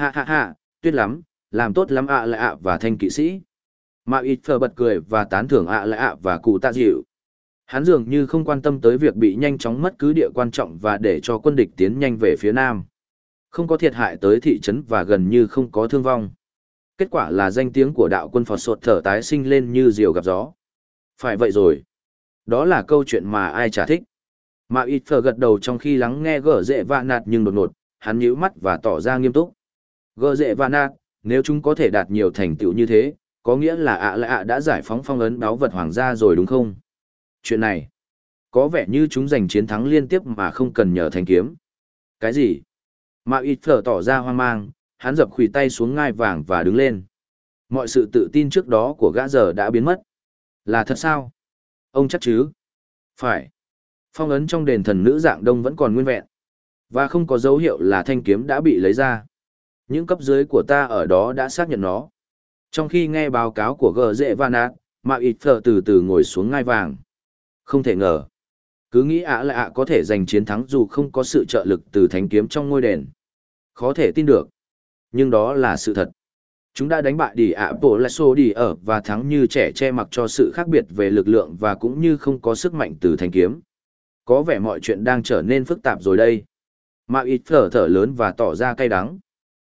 Ha ha ha, tuyệt lắm, làm tốt lắm ạ lạ ạ và thanh kỵ sĩ. Mạ ít phờ bật cười và tán thưởng ạ lại ạ và cụ tạ dịu. Hắn dường như không quan tâm tới việc bị nhanh chóng mất cứ địa quan trọng và để cho quân địch tiến nhanh về phía nam. Không có thiệt hại tới thị trấn và gần như không có thương vong. Kết quả là danh tiếng của đạo quân Phật sột thở tái sinh lên như diều gặp gió. Phải vậy rồi. Đó là câu chuyện mà ai chả thích. Mà ít phở gật đầu trong khi lắng nghe gở dễ vạ nạt nhưng đột ngột, hắn nhíu mắt và tỏ ra nghiêm túc. Gở dễ và nạt, nếu chúng có thể đạt nhiều thành tựu như thế, có nghĩa là ạ à ạ đã giải phóng phong ấn báo vật hoàng gia rồi đúng không? Chuyện này, có vẻ như chúng giành chiến thắng liên tiếp mà không cần nhờ thanh kiếm. Cái gì? Mạ ít phở tỏ ra hoang mang, hắn dập khủy tay xuống ngai vàng và đứng lên. Mọi sự tự tin trước đó của gã giờ đã biến mất. Là thật sao? Ông chắc chứ? Phải. Phong ấn trong đền thần nữ dạng đông vẫn còn nguyên vẹn. Và không có dấu hiệu là thanh kiếm đã bị lấy ra. Những cấp dưới của ta ở đó đã xác nhận nó. Trong khi nghe báo cáo của gờ dễ van ác, mà ít phở từ từ ngồi xuống ngai vàng. Không thể ngờ. Cứ nghĩ ạ là ạ có thể giành chiến thắng dù không có sự trợ lực từ thanh kiếm trong ngôi đền. Khó thể tin được. Nhưng đó là sự thật. Chúng đã đánh bại đi ạ bộ là xô đi ở và thắng như trẻ che mặc cho sự khác biệt về lực lượng và cũng như không có sức mạnh từ thanh kiếm. Có vẻ mọi chuyện đang trở nên phức tạp rồi đây. Mà ít thở thở lớn và tỏ ra cay đắng.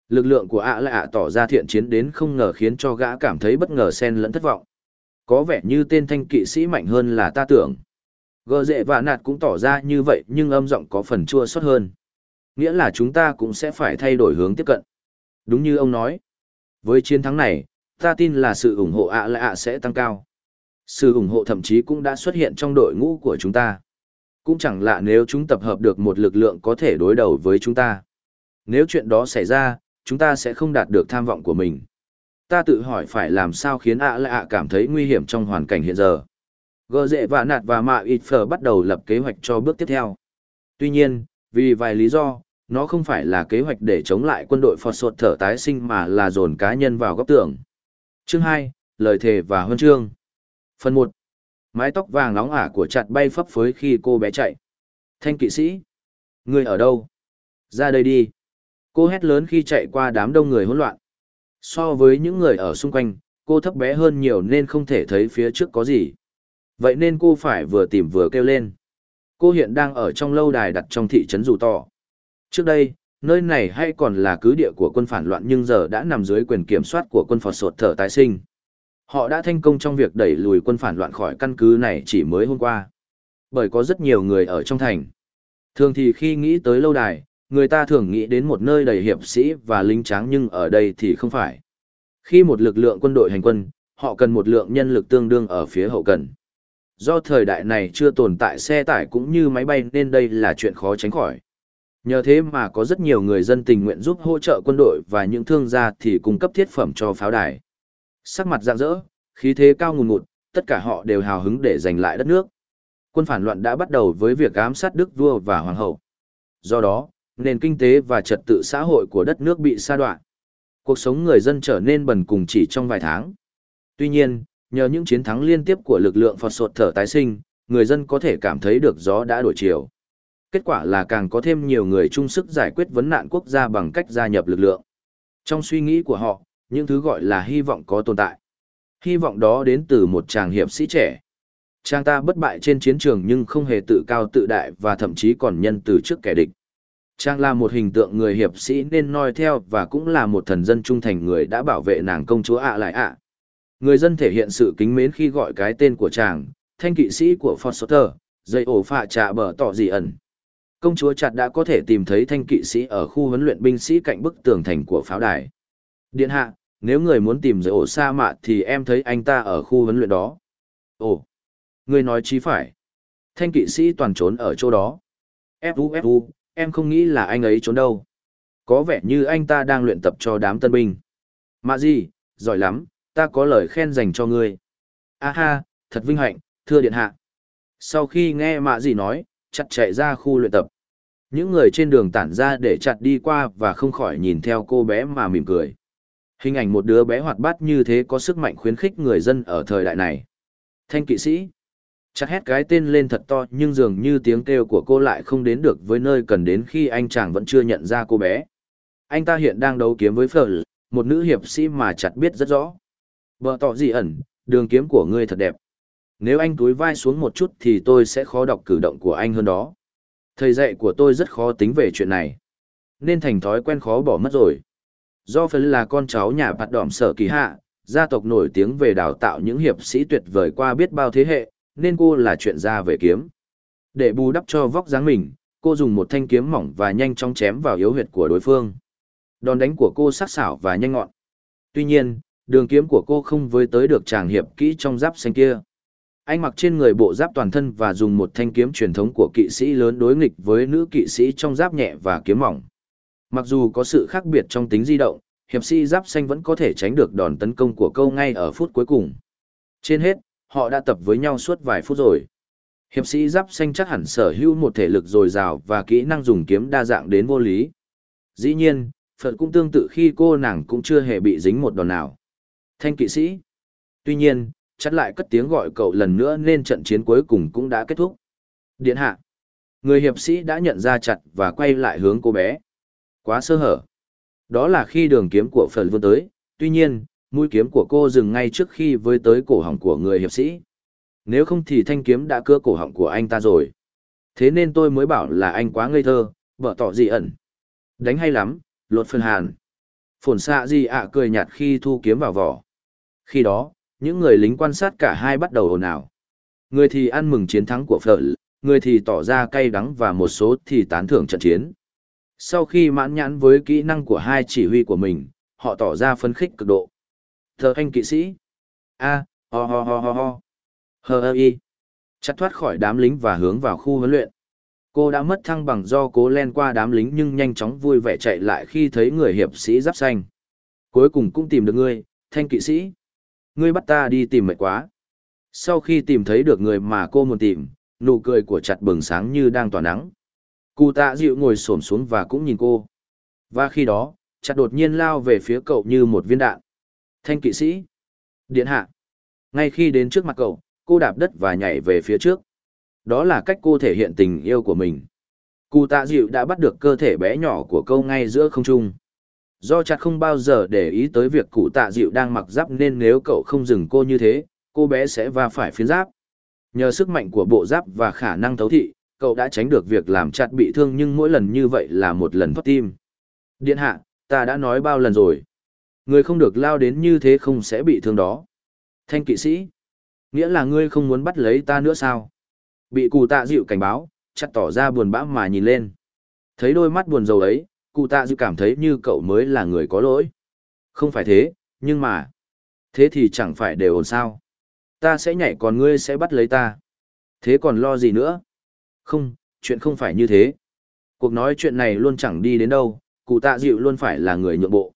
Lực lượng của ạ là ạ tỏ ra thiện chiến đến không ngờ khiến cho gã cảm thấy bất ngờ xen lẫn thất vọng. Có vẻ như tên thanh kỵ sĩ mạnh hơn là ta tưởng. Gờ dệ và nạt cũng tỏ ra như vậy nhưng âm giọng có phần chua xót hơn. Nghĩa là chúng ta cũng sẽ phải thay đổi hướng tiếp cận. Đúng như ông nói. Với chiến thắng này, ta tin là sự ủng hộ ạ là ạ sẽ tăng cao. Sự ủng hộ thậm chí cũng đã xuất hiện trong đội ngũ của chúng ta. Cũng chẳng lạ nếu chúng tập hợp được một lực lượng có thể đối đầu với chúng ta. Nếu chuyện đó xảy ra, chúng ta sẽ không đạt được tham vọng của mình. Ta tự hỏi phải làm sao khiến ạ lạ ạ cảm thấy nguy hiểm trong hoàn cảnh hiện giờ. Gờ dệ và nạt và mạ ít phở bắt đầu lập kế hoạch cho bước tiếp theo. Tuy nhiên, vì vài lý do, nó không phải là kế hoạch để chống lại quân đội Phật sột thở tái sinh mà là dồn cá nhân vào góc tường. Chương 2, Lời thề và huân chương. Phần 1. Mái tóc vàng nóng ả của chặt bay phấp phới khi cô bé chạy. Thanh kỵ sĩ. Người ở đâu? Ra đây đi. Cô hét lớn khi chạy qua đám đông người hỗn loạn. So với những người ở xung quanh, cô thấp bé hơn nhiều nên không thể thấy phía trước có gì. Vậy nên cô phải vừa tìm vừa kêu lên. Cô hiện đang ở trong lâu đài đặt trong thị trấn Dù Tỏ. Trước đây, nơi này hay còn là cứ địa của quân phản loạn nhưng giờ đã nằm dưới quyền kiểm soát của quân phò sột thở tái sinh. Họ đã thành công trong việc đẩy lùi quân phản loạn khỏi căn cứ này chỉ mới hôm qua. Bởi có rất nhiều người ở trong thành. Thường thì khi nghĩ tới lâu đài, người ta thường nghĩ đến một nơi đầy hiệp sĩ và lính tráng nhưng ở đây thì không phải. Khi một lực lượng quân đội hành quân, họ cần một lượng nhân lực tương đương ở phía hậu cần. Do thời đại này chưa tồn tại xe tải cũng như máy bay nên đây là chuyện khó tránh khỏi. Nhờ thế mà có rất nhiều người dân tình nguyện giúp hỗ trợ quân đội và những thương gia thì cung cấp thiết phẩm cho pháo đài. Sắc mặt rạng rỡ, khí thế cao ngùn ngụt, tất cả họ đều hào hứng để giành lại đất nước. Quân phản loạn đã bắt đầu với việc ám sát Đức vua và hoàng hậu. Do đó, nền kinh tế và trật tự xã hội của đất nước bị sa đoạn. Cuộc sống người dân trở nên bần cùng chỉ trong vài tháng. Tuy nhiên, nhờ những chiến thắng liên tiếp của lực lượng Phật sột thở tái sinh, người dân có thể cảm thấy được gió đã đổi chiều. Kết quả là càng có thêm nhiều người chung sức giải quyết vấn nạn quốc gia bằng cách gia nhập lực lượng. Trong suy nghĩ của họ, những thứ gọi là hy vọng có tồn tại. Hy vọng đó đến từ một chàng hiệp sĩ trẻ. Chàng ta bất bại trên chiến trường nhưng không hề tự cao tự đại và thậm chí còn nhân từ trước kẻ địch. Trang là một hình tượng người hiệp sĩ nên noi theo và cũng là một thần dân trung thành người đã bảo vệ nàng công chúa ạ lại ạ. Người dân thể hiện sự kính mến khi gọi cái tên của chàng, thanh kỵ sĩ của Foster, dây ổ phạ trạ bờ tỏ gì ẩn. Công chúa chặt đã có thể tìm thấy thanh kỵ sĩ ở khu huấn luyện binh sĩ cạnh bức tường thành của pháo đài. Điện hạ, nếu người muốn tìm dây ổ sa mạ thì em thấy anh ta ở khu huấn luyện đó. Ồ, người nói chí phải. Thanh kỵ sĩ toàn trốn ở chỗ đó. Fu Fu, em không nghĩ là anh ấy trốn đâu. Có vẻ như anh ta đang luyện tập cho đám tân binh. Mạ gì, giỏi lắm, ta có lời khen dành cho ngươi. A ha, thật vinh hạnh, thưa điện hạ. Sau khi nghe mạ gì nói, chặt chạy ra khu luyện tập. Những người trên đường tản ra để chặt đi qua và không khỏi nhìn theo cô bé mà mỉm cười. Hình ảnh một đứa bé hoạt bát như thế có sức mạnh khuyến khích người dân ở thời đại này. Thanh kỵ sĩ. Chặt hét cái tên lên thật to nhưng dường như tiếng kêu của cô lại không đến được với nơi cần đến khi anh chàng vẫn chưa nhận ra cô bé. Anh ta hiện đang đấu kiếm với Phở, một nữ hiệp sĩ mà chặt biết rất rõ. Vợ tỏ gì ẩn, đường kiếm của ngươi thật đẹp. Nếu anh túi vai xuống một chút thì tôi sẽ khó đọc cử động của anh hơn đó. Thầy dạy của tôi rất khó tính về chuyện này. Nên thành thói quen khó bỏ mất rồi. Do Phở là con cháu nhà bạt đỏm sở kỳ hạ, gia tộc nổi tiếng về đào tạo những hiệp sĩ tuyệt vời qua biết bao thế hệ, nên cô là chuyện gia về kiếm. Để bù đắp cho vóc dáng mình, cô dùng một thanh kiếm mỏng và nhanh chóng chém vào yếu huyệt của đối phương. Đòn đánh của cô sắc sảo và nhanh ngọn. Tuy nhiên, đường kiếm của cô không với tới được chàng hiệp kỹ trong giáp xanh kia. Anh mặc trên người bộ giáp toàn thân và dùng một thanh kiếm truyền thống của kỵ sĩ lớn đối nghịch với nữ kỵ sĩ trong giáp nhẹ và kiếm mỏng. Mặc dù có sự khác biệt trong tính di động, hiệp sĩ giáp xanh vẫn có thể tránh được đòn tấn công của câu ngay ở phút cuối cùng. Trên hết, họ đã tập với nhau suốt vài phút rồi. Hiệp sĩ giáp xanh chắc hẳn sở hữu một thể lực dồi dào và kỹ năng dùng kiếm đa dạng đến vô lý. Dĩ nhiên, Phật cũng tương tự khi cô nàng cũng chưa hề bị dính một đòn nào. Thanh kỵ sĩ. Tuy nhiên, chắc lại cất tiếng gọi cậu lần nữa nên trận chiến cuối cùng cũng đã kết thúc. Điện hạ. Người hiệp sĩ đã nhận ra chặt và quay lại hướng cô bé. Quá sơ hở. Đó là khi đường kiếm của Phật vươn tới, tuy nhiên, mũi kiếm của cô dừng ngay trước khi với tới cổ họng của người hiệp sĩ. Nếu không thì thanh kiếm đã cưa cổ họng của anh ta rồi. Thế nên tôi mới bảo là anh quá ngây thơ, vợ tỏ gì ẩn. Đánh hay lắm, lột phân hàn. Phồn xạ gì ạ cười nhạt khi thu kiếm vào vỏ. Khi đó, những người lính quan sát cả hai bắt đầu ồn ào. Người thì ăn mừng chiến thắng của Phở, người thì tỏ ra cay đắng và một số thì tán thưởng trận chiến. Sau khi mãn nhãn với kỹ năng của hai chỉ huy của mình, họ tỏ ra phấn khích cực độ. Thờ anh kỵ sĩ. A, ho ho ho ho ho. Hờ ơ y. Chặt thoát khỏi đám lính và hướng vào khu huấn luyện. Cô đã mất thăng bằng do cố len qua đám lính nhưng nhanh chóng vui vẻ chạy lại khi thấy người hiệp sĩ giáp xanh. Cuối cùng cũng tìm được ngươi, thanh kỵ sĩ. Ngươi bắt ta đi tìm mệt quá. Sau khi tìm thấy được người mà cô muốn tìm, nụ cười của chặt bừng sáng như đang tỏa nắng. Cụ tạ dịu ngồi xổm xuống và cũng nhìn cô. Và khi đó, chặt đột nhiên lao về phía cậu như một viên đạn. Thanh kỵ sĩ. Điện hạ. Ngay khi đến trước mặt cậu, cô đạp đất và nhảy về phía trước. Đó là cách cô thể hiện tình yêu của mình. Cụ tạ dịu đã bắt được cơ thể bé nhỏ của câu ngay giữa không trung. Do chặt không bao giờ để ý tới việc cụ tạ dịu đang mặc giáp nên nếu cậu không dừng cô như thế, cô bé sẽ va phải phiến giáp. Nhờ sức mạnh của bộ giáp và khả năng thấu thị, cậu đã tránh được việc làm chặt bị thương nhưng mỗi lần như vậy là một lần thoát tim. Điện hạ, ta đã nói bao lần rồi. Người không được lao đến như thế không sẽ bị thương đó. Thanh kỵ sĩ. Nghĩa là ngươi không muốn bắt lấy ta nữa sao? Bị cụ tạ dịu cảnh báo, chặt tỏ ra buồn bã mà nhìn lên. Thấy đôi mắt buồn rầu ấy, cụ tạ dịu cảm thấy như cậu mới là người có lỗi. Không phải thế, nhưng mà... Thế thì chẳng phải đều ổn sao. Ta sẽ nhảy còn ngươi sẽ bắt lấy ta. Thế còn lo gì nữa? Không, chuyện không phải như thế. Cuộc nói chuyện này luôn chẳng đi đến đâu, cụ tạ dịu luôn phải là người nhượng bộ.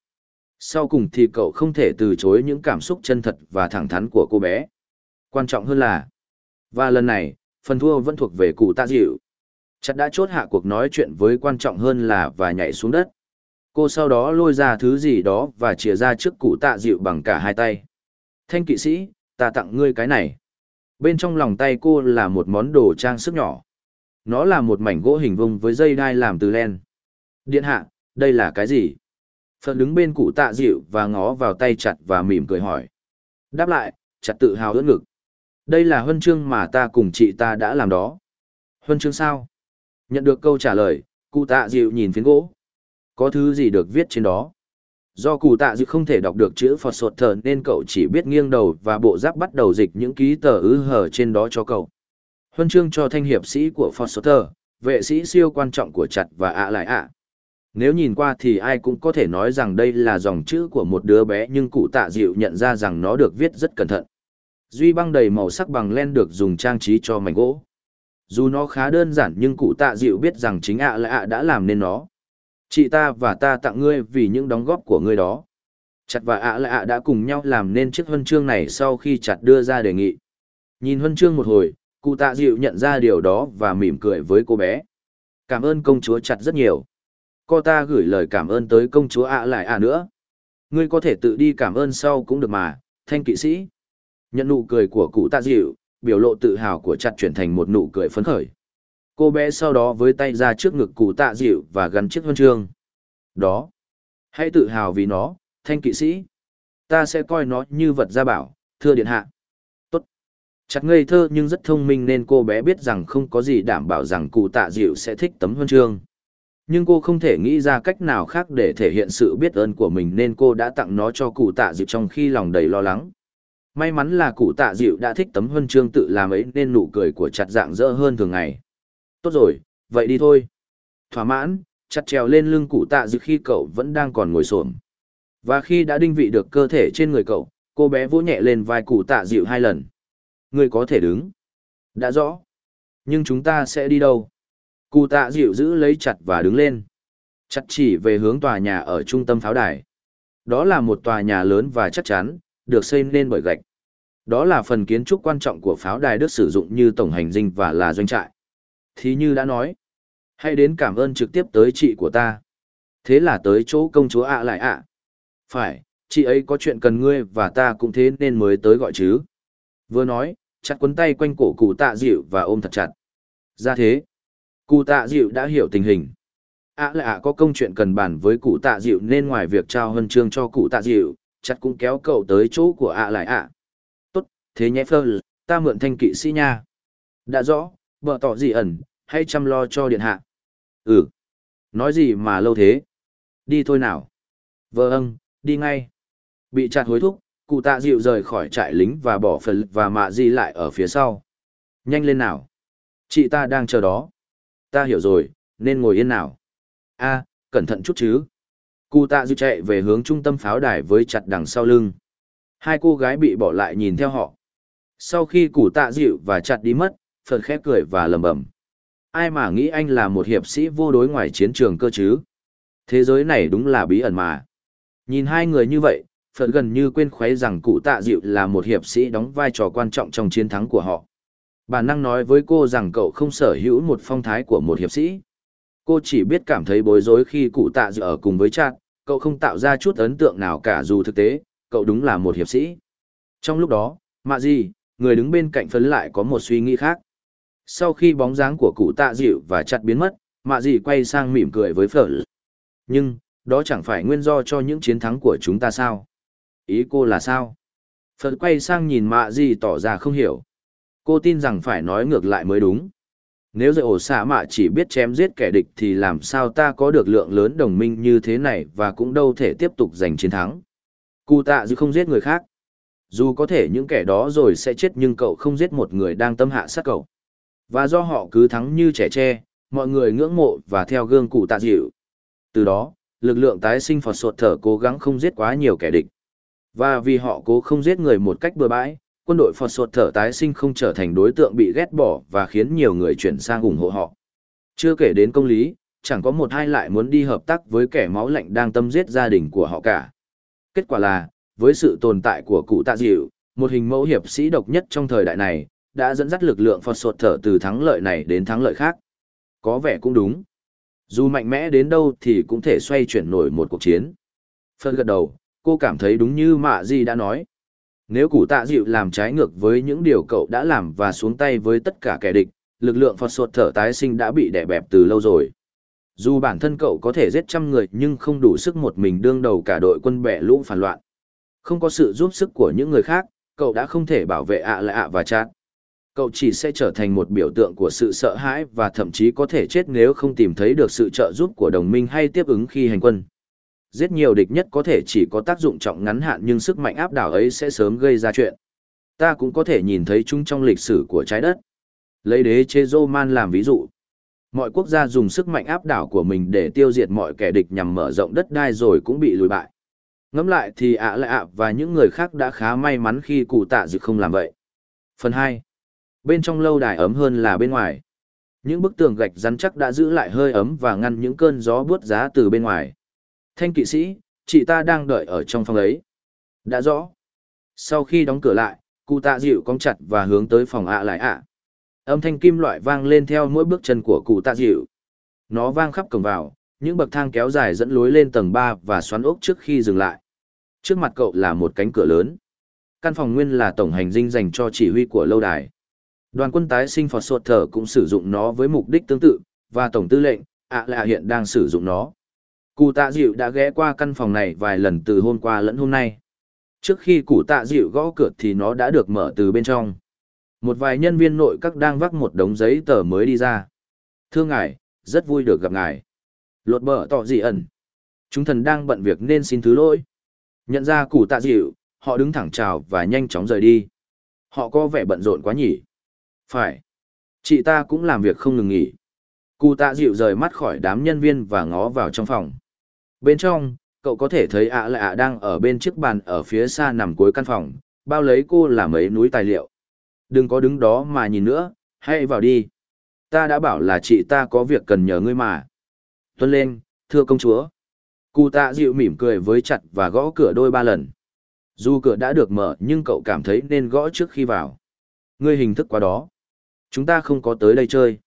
Sau cùng thì cậu không thể từ chối những cảm xúc chân thật và thẳng thắn của cô bé. Quan trọng hơn là, và lần này, phần thua vẫn thuộc về cụ tạ dịu. Chặt đã chốt hạ cuộc nói chuyện với quan trọng hơn là và nhảy xuống đất. Cô sau đó lôi ra thứ gì đó và chìa ra trước cụ tạ dịu bằng cả hai tay. Thanh kỵ sĩ, ta tặng ngươi cái này. Bên trong lòng tay cô là một món đồ trang sức nhỏ. Nó là một mảnh gỗ hình vông với dây đai làm từ len. Điện hạ, đây là cái gì? Phật đứng bên cụ tạ dịu và ngó vào tay chặt và mỉm cười hỏi. Đáp lại, chặt tự hào ưỡn ngực. Đây là huân chương mà ta cùng chị ta đã làm đó. Huân chương sao? Nhận được câu trả lời, cụ tạ dịu nhìn phiến gỗ. Có thứ gì được viết trên đó? Do cụ tạ dịu không thể đọc được chữ Phật sột thờ nên cậu chỉ biết nghiêng đầu và bộ giáp bắt đầu dịch những ký tờ ứ hở trên đó cho cậu. Huân chương cho thanh hiệp sĩ của Phật sột thờ, vệ sĩ siêu quan trọng của chặt và ạ lại ạ. Nếu nhìn qua thì ai cũng có thể nói rằng đây là dòng chữ của một đứa bé nhưng cụ tạ dịu nhận ra rằng nó được viết rất cẩn thận. Duy băng đầy màu sắc bằng len được dùng trang trí cho mảnh gỗ. Dù nó khá đơn giản nhưng cụ tạ dịu biết rằng chính ạ à ạ đã làm nên nó. Chị ta và ta tặng ngươi vì những đóng góp của ngươi đó. Chặt và ạ à ạ đã cùng nhau làm nên chiếc huân chương này sau khi chặt đưa ra đề nghị. Nhìn huân chương một hồi, cụ tạ dịu nhận ra điều đó và mỉm cười với cô bé. Cảm ơn công chúa chặt rất nhiều. Cô ta gửi lời cảm ơn tới công chúa ạ lại ạ nữa. Ngươi có thể tự đi cảm ơn sau cũng được mà, thanh kỵ sĩ. Nhận nụ cười của cụ tạ dịu, biểu lộ tự hào của chặt chuyển thành một nụ cười phấn khởi. Cô bé sau đó với tay ra trước ngực cụ tạ dịu và gắn chiếc huân chương. Đó. Hãy tự hào vì nó, thanh kỵ sĩ. Ta sẽ coi nó như vật gia bảo, thưa điện hạ. Tốt. Chặt ngây thơ nhưng rất thông minh nên cô bé biết rằng không có gì đảm bảo rằng cụ tạ dịu sẽ thích tấm huân chương. Nhưng cô không thể nghĩ ra cách nào khác để thể hiện sự biết ơn của mình nên cô đã tặng nó cho cụ tạ dịu trong khi lòng đầy lo lắng. May mắn là cụ tạ dịu đã thích tấm huân chương tự làm ấy nên nụ cười của chặt dạng dỡ hơn thường ngày. Tốt rồi, vậy đi thôi. Thỏa mãn, chặt trèo lên lưng cụ tạ dịu khi cậu vẫn đang còn ngồi xổm và khi đã đinh vị được cơ thể trên người cậu cô bé vỗ nhẹ lên vai cụ tạ dịu hai lần ngươi có thể đứng đã rõ nhưng chúng ta sẽ đi đâu cụ tạ dịu giữ lấy chặt và đứng lên. Chặt chỉ về hướng tòa nhà ở trung tâm pháo đài. Đó là một tòa nhà lớn và chắc chắn được xây nên bởi gạch. Đó là phần kiến trúc quan trọng của pháo đài được sử dụng như tổng hành dinh và là doanh trại. Thì như đã nói hãy đến cảm ơn trực tiếp tới chị của ta. Thế là tới chỗ công chúa ạ lại ạ. Phải, chị ấy có chuyện cần ngươi và ta cũng thế nên mới tới gọi chứ. Vừa nói, chặt quấn tay quanh cổ cụ tạ dịu và ôm thật chặt. Ra thế, cụ tạ dịu đã hiểu tình hình. ạ à là ạ có công chuyện cần bàn với cụ tạ dịu nên ngoài việc trao huân chương cho cụ tạ dịu, chặt cũng kéo cậu tới chỗ của à ạ lại ạ. À. Tốt, thế nhé phơ, ta mượn thanh kỵ sĩ nha. Đã rõ, vợ tỏ gì ẩn, hay chăm lo cho điện hạ. Ừ, nói gì mà lâu thế. Đi thôi nào. Vợ âng, đi ngay. Bị chặt hối thúc, cụ tạ dịu rời khỏi trại lính và bỏ phần và mạ di lại ở phía sau. Nhanh lên nào. Chị ta đang chờ đó. Ta hiểu rồi, nên ngồi yên nào. a cẩn thận chút chứ. Cụ tạ dư chạy về hướng trung tâm pháo đài với chặt đằng sau lưng. Hai cô gái bị bỏ lại nhìn theo họ. Sau khi cụ tạ dịu và chặt đi mất, Phật khẽ cười và lầm bầm. Ai mà nghĩ anh là một hiệp sĩ vô đối ngoài chiến trường cơ chứ? Thế giới này đúng là bí ẩn mà. Nhìn hai người như vậy, Phật gần như quên khuấy rằng cụ tạ dịu là một hiệp sĩ đóng vai trò quan trọng trong chiến thắng của họ. Bản năng nói với cô rằng cậu không sở hữu một phong thái của một hiệp sĩ. Cô chỉ biết cảm thấy bối rối khi cụ tạ dự ở cùng với chát, cậu không tạo ra chút ấn tượng nào cả dù thực tế, cậu đúng là một hiệp sĩ. Trong lúc đó, mạ gì, người đứng bên cạnh phấn lại có một suy nghĩ khác. Sau khi bóng dáng của cụ tạ dịu và chặt biến mất, mạ gì quay sang mỉm cười với phở. Nhưng, đó chẳng phải nguyên do cho những chiến thắng của chúng ta sao? Ý cô là sao? Phật quay sang nhìn mạ gì tỏ ra không hiểu. Cô tin rằng phải nói ngược lại mới đúng. Nếu dạy ổ xạ mạ chỉ biết chém giết kẻ địch thì làm sao ta có được lượng lớn đồng minh như thế này và cũng đâu thể tiếp tục giành chiến thắng. Cụ tạ dư không giết người khác. Dù có thể những kẻ đó rồi sẽ chết nhưng cậu không giết một người đang tâm hạ sát cậu. Và do họ cứ thắng như trẻ tre, mọi người ngưỡng mộ và theo gương cụ tạ dịu. Từ đó, lực lượng tái sinh phật sột thở cố gắng không giết quá nhiều kẻ địch. Và vì họ cố không giết người một cách bừa bãi, quân đội Phật sột thở tái sinh không trở thành đối tượng bị ghét bỏ và khiến nhiều người chuyển sang ủng hộ họ. Chưa kể đến công lý, chẳng có một hai lại muốn đi hợp tác với kẻ máu lạnh đang tâm giết gia đình của họ cả. Kết quả là, với sự tồn tại của cụ tạ dịu, một hình mẫu hiệp sĩ độc nhất trong thời đại này, đã dẫn dắt lực lượng Phật sột thở từ thắng lợi này đến thắng lợi khác. Có vẻ cũng đúng. Dù mạnh mẽ đến đâu thì cũng thể xoay chuyển nổi một cuộc chiến. Phân gật đầu, cô cảm thấy đúng như Mạ Di đã nói. Nếu củ tạ dịu làm trái ngược với những điều cậu đã làm và xuống tay với tất cả kẻ địch, lực lượng Phật sột thở tái sinh đã bị đè bẹp từ lâu rồi. Dù bản thân cậu có thể giết trăm người nhưng không đủ sức một mình đương đầu cả đội quân bẻ lũ phản loạn. Không có sự giúp sức của những người khác, cậu đã không thể bảo vệ ạ lại ạ và chát cậu chỉ sẽ trở thành một biểu tượng của sự sợ hãi và thậm chí có thể chết nếu không tìm thấy được sự trợ giúp của đồng minh hay tiếp ứng khi hành quân. Giết nhiều địch nhất có thể chỉ có tác dụng trọng ngắn hạn nhưng sức mạnh áp đảo ấy sẽ sớm gây ra chuyện. Ta cũng có thể nhìn thấy chúng trong lịch sử của trái đất. Lấy đế chế Roman làm ví dụ. Mọi quốc gia dùng sức mạnh áp đảo của mình để tiêu diệt mọi kẻ địch nhằm mở rộng đất đai rồi cũng bị lùi bại. Ngẫm lại thì ạ lạ ạ và những người khác đã khá may mắn khi cụ tạ dự không làm vậy. Phần 2 Bên trong lâu đài ấm hơn là bên ngoài. Những bức tường gạch rắn chắc đã giữ lại hơi ấm và ngăn những cơn gió buốt giá từ bên ngoài. Thanh kỵ sĩ, chị ta đang đợi ở trong phòng ấy. Đã rõ. Sau khi đóng cửa lại, cụ tạ dịu cong chặt và hướng tới phòng ạ lại ạ. Âm thanh kim loại vang lên theo mỗi bước chân của cụ tạ dịu. Nó vang khắp cổng vào, những bậc thang kéo dài dẫn lối lên tầng ba và xoắn ốc trước khi dừng lại. Trước mặt cậu là một cánh cửa lớn. Căn phòng nguyên là tổng hành dinh dành cho chỉ huy của lâu đài. Đoàn quân tái sinh Phật Sột Thở cũng sử dụng nó với mục đích tương tự, và Tổng tư lệnh, ạ là hiện đang sử dụng nó. Cụ tạ dịu đã ghé qua căn phòng này vài lần từ hôm qua lẫn hôm nay. Trước khi cụ tạ dịu gõ cửa thì nó đã được mở từ bên trong. Một vài nhân viên nội các đang vác một đống giấy tờ mới đi ra. Thưa ngài, rất vui được gặp ngài. Lột bờ tỏ dị ẩn. Chúng thần đang bận việc nên xin thứ lỗi. Nhận ra cụ tạ dịu, họ đứng thẳng chào và nhanh chóng rời đi. Họ có vẻ bận rộn quá nhỉ. Phải. Chị ta cũng làm việc không ngừng nghỉ. Cụ tạ dịu rời mắt khỏi đám nhân viên và ngó vào trong phòng. Bên trong, cậu có thể thấy ạ à lạ đang ở bên chiếc bàn ở phía xa nằm cuối căn phòng, bao lấy cô là mấy núi tài liệu. Đừng có đứng đó mà nhìn nữa, hãy vào đi. Ta đã bảo là chị ta có việc cần nhờ ngươi mà. Tuân lên, thưa công chúa. Cụ tạ dịu mỉm cười với chặt và gõ cửa đôi ba lần. Dù cửa đã được mở nhưng cậu cảm thấy nên gõ trước khi vào. Ngươi hình thức quá đó. Chúng ta không có tới đây chơi.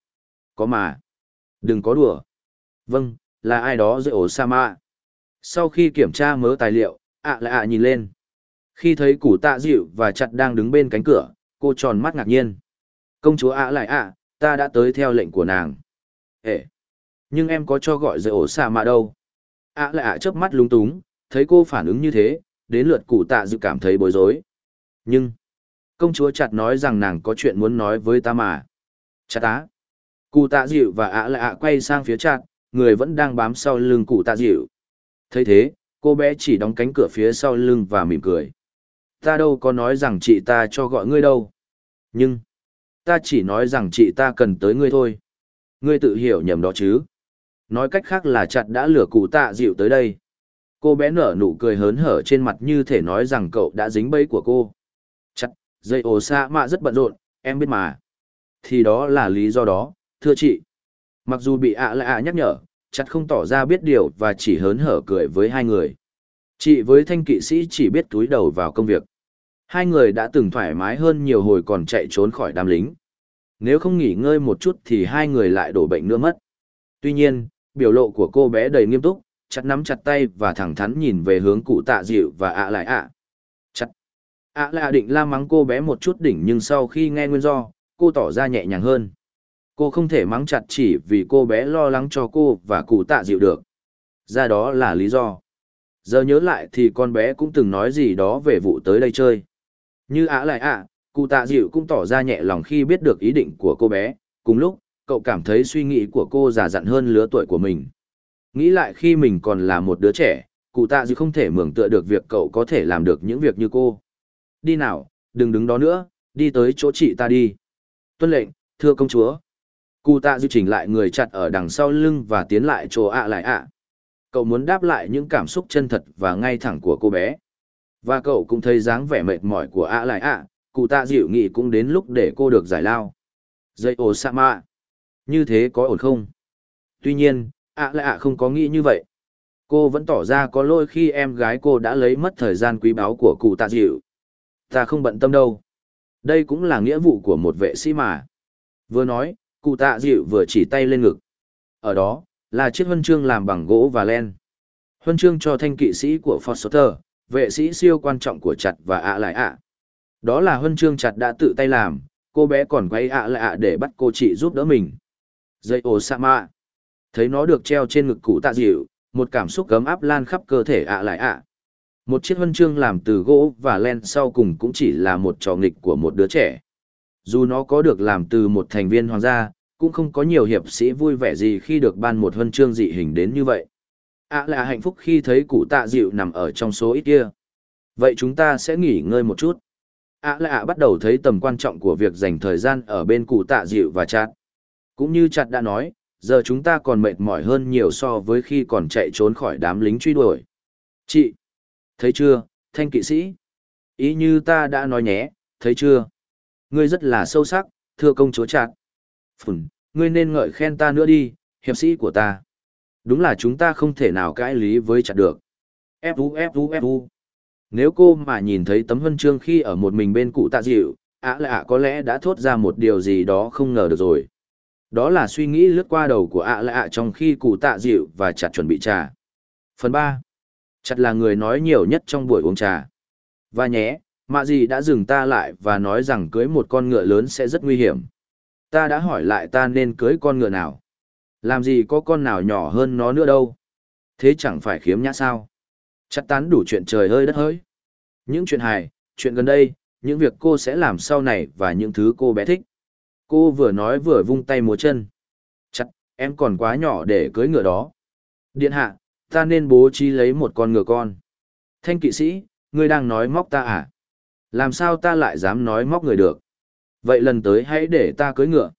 Có mà. Đừng có đùa. Vâng, là ai đó giữa ổ sa mạ. Sau khi kiểm tra mớ tài liệu, ạ lại ạ nhìn lên. Khi thấy củ tạ dịu và chặt đang đứng bên cánh cửa, cô tròn mắt ngạc nhiên. Công chúa ạ lại ạ, ta đã tới theo lệnh của nàng. ệ Nhưng em có cho gọi dưới ổ xạ mạ đâu. ạ lại ạ chớp mắt lúng túng, thấy cô phản ứng như thế, đến lượt cụ tạ dịu cảm thấy bối rối. Nhưng, công chúa chặt nói rằng nàng có chuyện muốn nói với ta mà. Chặt á. Cụ tạ dịu và ạ lại ạ quay sang phía chặt, người vẫn đang bám sau lưng cụ tạ dịu thấy thế, cô bé chỉ đóng cánh cửa phía sau lưng và mỉm cười. Ta đâu có nói rằng chị ta cho gọi ngươi đâu. Nhưng, ta chỉ nói rằng chị ta cần tới ngươi thôi. Ngươi tự hiểu nhầm đó chứ. Nói cách khác là chặt đã lừa cụ tạ dịu tới đây. Cô bé nở nụ cười hớn hở trên mặt như thể nói rằng cậu đã dính bẫy của cô. Chặt, dây ổ xa mạ rất bận rộn, em biết mà. Thì đó là lý do đó, thưa chị. Mặc dù bị ạ lại ạ nhắc nhở, chặt không tỏ ra biết điều và chỉ hớn hở cười với hai người. Chị với thanh kỵ sĩ chỉ biết túi đầu vào công việc. Hai người đã từng thoải mái hơn nhiều hồi còn chạy trốn khỏi đám lính. Nếu không nghỉ ngơi một chút thì hai người lại đổ bệnh nữa mất. Tuy nhiên, biểu lộ của cô bé đầy nghiêm túc, chặt nắm chặt tay và thẳng thắn nhìn về hướng cụ tạ dịu và ạ lại ạ. Chặt. ạ lại định la mắng cô bé một chút đỉnh nhưng sau khi nghe nguyên do, cô tỏ ra nhẹ nhàng hơn. Cô không thể mắng chặt chỉ vì cô bé lo lắng cho cô và cụ tạ dịu được. Ra đó là lý do. Giờ nhớ lại thì con bé cũng từng nói gì đó về vụ tới đây chơi. Như ạ lại ạ, cụ tạ dịu cũng tỏ ra nhẹ lòng khi biết được ý định của cô bé. Cùng lúc, cậu cảm thấy suy nghĩ của cô già dặn hơn lứa tuổi của mình. Nghĩ lại khi mình còn là một đứa trẻ, cụ tạ dịu không thể mường tựa được việc cậu có thể làm được những việc như cô. Đi nào, đừng đứng đó nữa, đi tới chỗ chị ta đi. Tuân lệnh, thưa công chúa. Cụ tạ dư chỉnh lại người chặt ở đằng sau lưng và tiến lại chỗ ạ lại ạ. Cậu muốn đáp lại những cảm xúc chân thật và ngay thẳng của cô bé. Và cậu cũng thấy dáng vẻ mệt mỏi của ạ lại ạ, cụ tạ dịu nghị cũng đến lúc để cô được giải lao. Dây ồ sa mạ. Như thế có ổn không? Tuy nhiên, ạ lại ạ không có nghĩ như vậy. Cô vẫn tỏ ra có lỗi khi em gái cô đã lấy mất thời gian quý báu của cụ tạ dịu. Ta không bận tâm đâu. Đây cũng là nghĩa vụ của một vệ sĩ mà. Vừa nói, cụ tạ dịu vừa chỉ tay lên ngực. Ở đó, là chiếc huân chương làm bằng gỗ và len. Huân chương cho thanh kỵ sĩ của Foster, vệ sĩ siêu quan trọng của chặt và ạ lại ạ. Đó là huân chương chặt đã tự tay làm, cô bé còn quay ạ lại ạ để bắt cô chị giúp đỡ mình. Dây ồ sạ mạ. Thấy nó được treo trên ngực cụ tạ dịu, một cảm xúc cấm áp lan khắp cơ thể ạ lại ạ. Một chiếc huân chương làm từ gỗ và len sau cùng cũng chỉ là một trò nghịch của một đứa trẻ. Dù nó có được làm từ một thành viên hoàng gia, cũng không có nhiều hiệp sĩ vui vẻ gì khi được ban một huân chương dị hình đến như vậy. ạ là hạnh phúc khi thấy cụ tạ dịu nằm ở trong số ít kia. Vậy chúng ta sẽ nghỉ ngơi một chút. ạ là bắt đầu thấy tầm quan trọng của việc dành thời gian ở bên cụ tạ dịu và chặt. Cũng như chặt đã nói, giờ chúng ta còn mệt mỏi hơn nhiều so với khi còn chạy trốn khỏi đám lính truy đuổi. Chị, thấy chưa, thanh kỵ sĩ? Ý như ta đã nói nhé, thấy chưa? Ngươi rất là sâu sắc, thưa công chúa chặt. Phùn, ngươi nên ngợi khen ta nữa đi, hiệp sĩ của ta. Đúng là chúng ta không thể nào cãi lý với chặt được. Fu fu fu. Nếu cô mà nhìn thấy tấm huân chương khi ở một mình bên cụ tạ dịu, ạ lạ có lẽ đã thốt ra một điều gì đó không ngờ được rồi. Đó là suy nghĩ lướt qua đầu của ạ lạ trong khi cụ tạ dịu và chặt chuẩn bị trà. Phần ba, Chặt là người nói nhiều nhất trong buổi uống trà. Và nhé, mạ gì đã dừng ta lại và nói rằng cưới một con ngựa lớn sẽ rất nguy hiểm. Ta đã hỏi lại ta nên cưới con ngựa nào. Làm gì có con nào nhỏ hơn nó nữa đâu. Thế chẳng phải khiếm nhã sao? Chắc tán đủ chuyện trời hơi đất hơi. Những chuyện hài, chuyện gần đây, những việc cô sẽ làm sau này và những thứ cô bé thích. Cô vừa nói vừa vung tay múa chân. Chắc, em còn quá nhỏ để cưới ngựa đó. Điện hạ, ta nên bố trí lấy một con ngựa con. Thanh kỵ sĩ, ngươi đang nói móc ta à? Làm sao ta lại dám nói móc người được? Vậy lần tới hãy để ta cưới ngựa.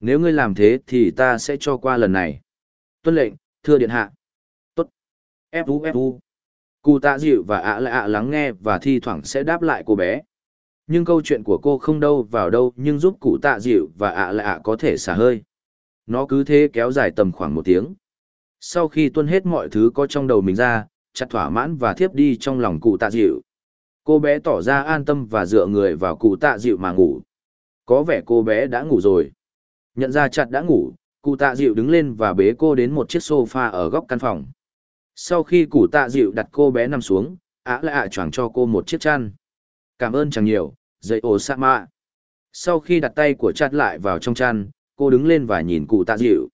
Nếu ngươi làm thế thì ta sẽ cho qua lần này. Tuân lệnh, thưa điện hạ. Tốt. Fu Fu. Cụ tạ dịu và ạ lại ạ lắng nghe và thi thoảng sẽ đáp lại cô bé. Nhưng câu chuyện của cô không đâu vào đâu nhưng giúp cụ tạ dịu và ạ lại ạ có thể xả hơi. Nó cứ thế kéo dài tầm khoảng một tiếng. Sau khi tuân hết mọi thứ có trong đầu mình ra, chặt thỏa mãn và thiếp đi trong lòng cụ tạ dịu. Cô bé tỏ ra an tâm và dựa người vào cụ tạ dịu mà ngủ. Có vẻ cô bé đã ngủ rồi. Nhận ra chặt đã ngủ, cụ tạ dịu đứng lên và bế cô đến một chiếc sofa ở góc căn phòng. Sau khi cụ tạ dịu đặt cô bé nằm xuống, ả lại ả choàng cho cô một chiếc chăn. Cảm ơn chẳng nhiều, dậy ổ sa mạ. Sau khi đặt tay của chặt lại vào trong chăn, cô đứng lên và nhìn cụ tạ dịu.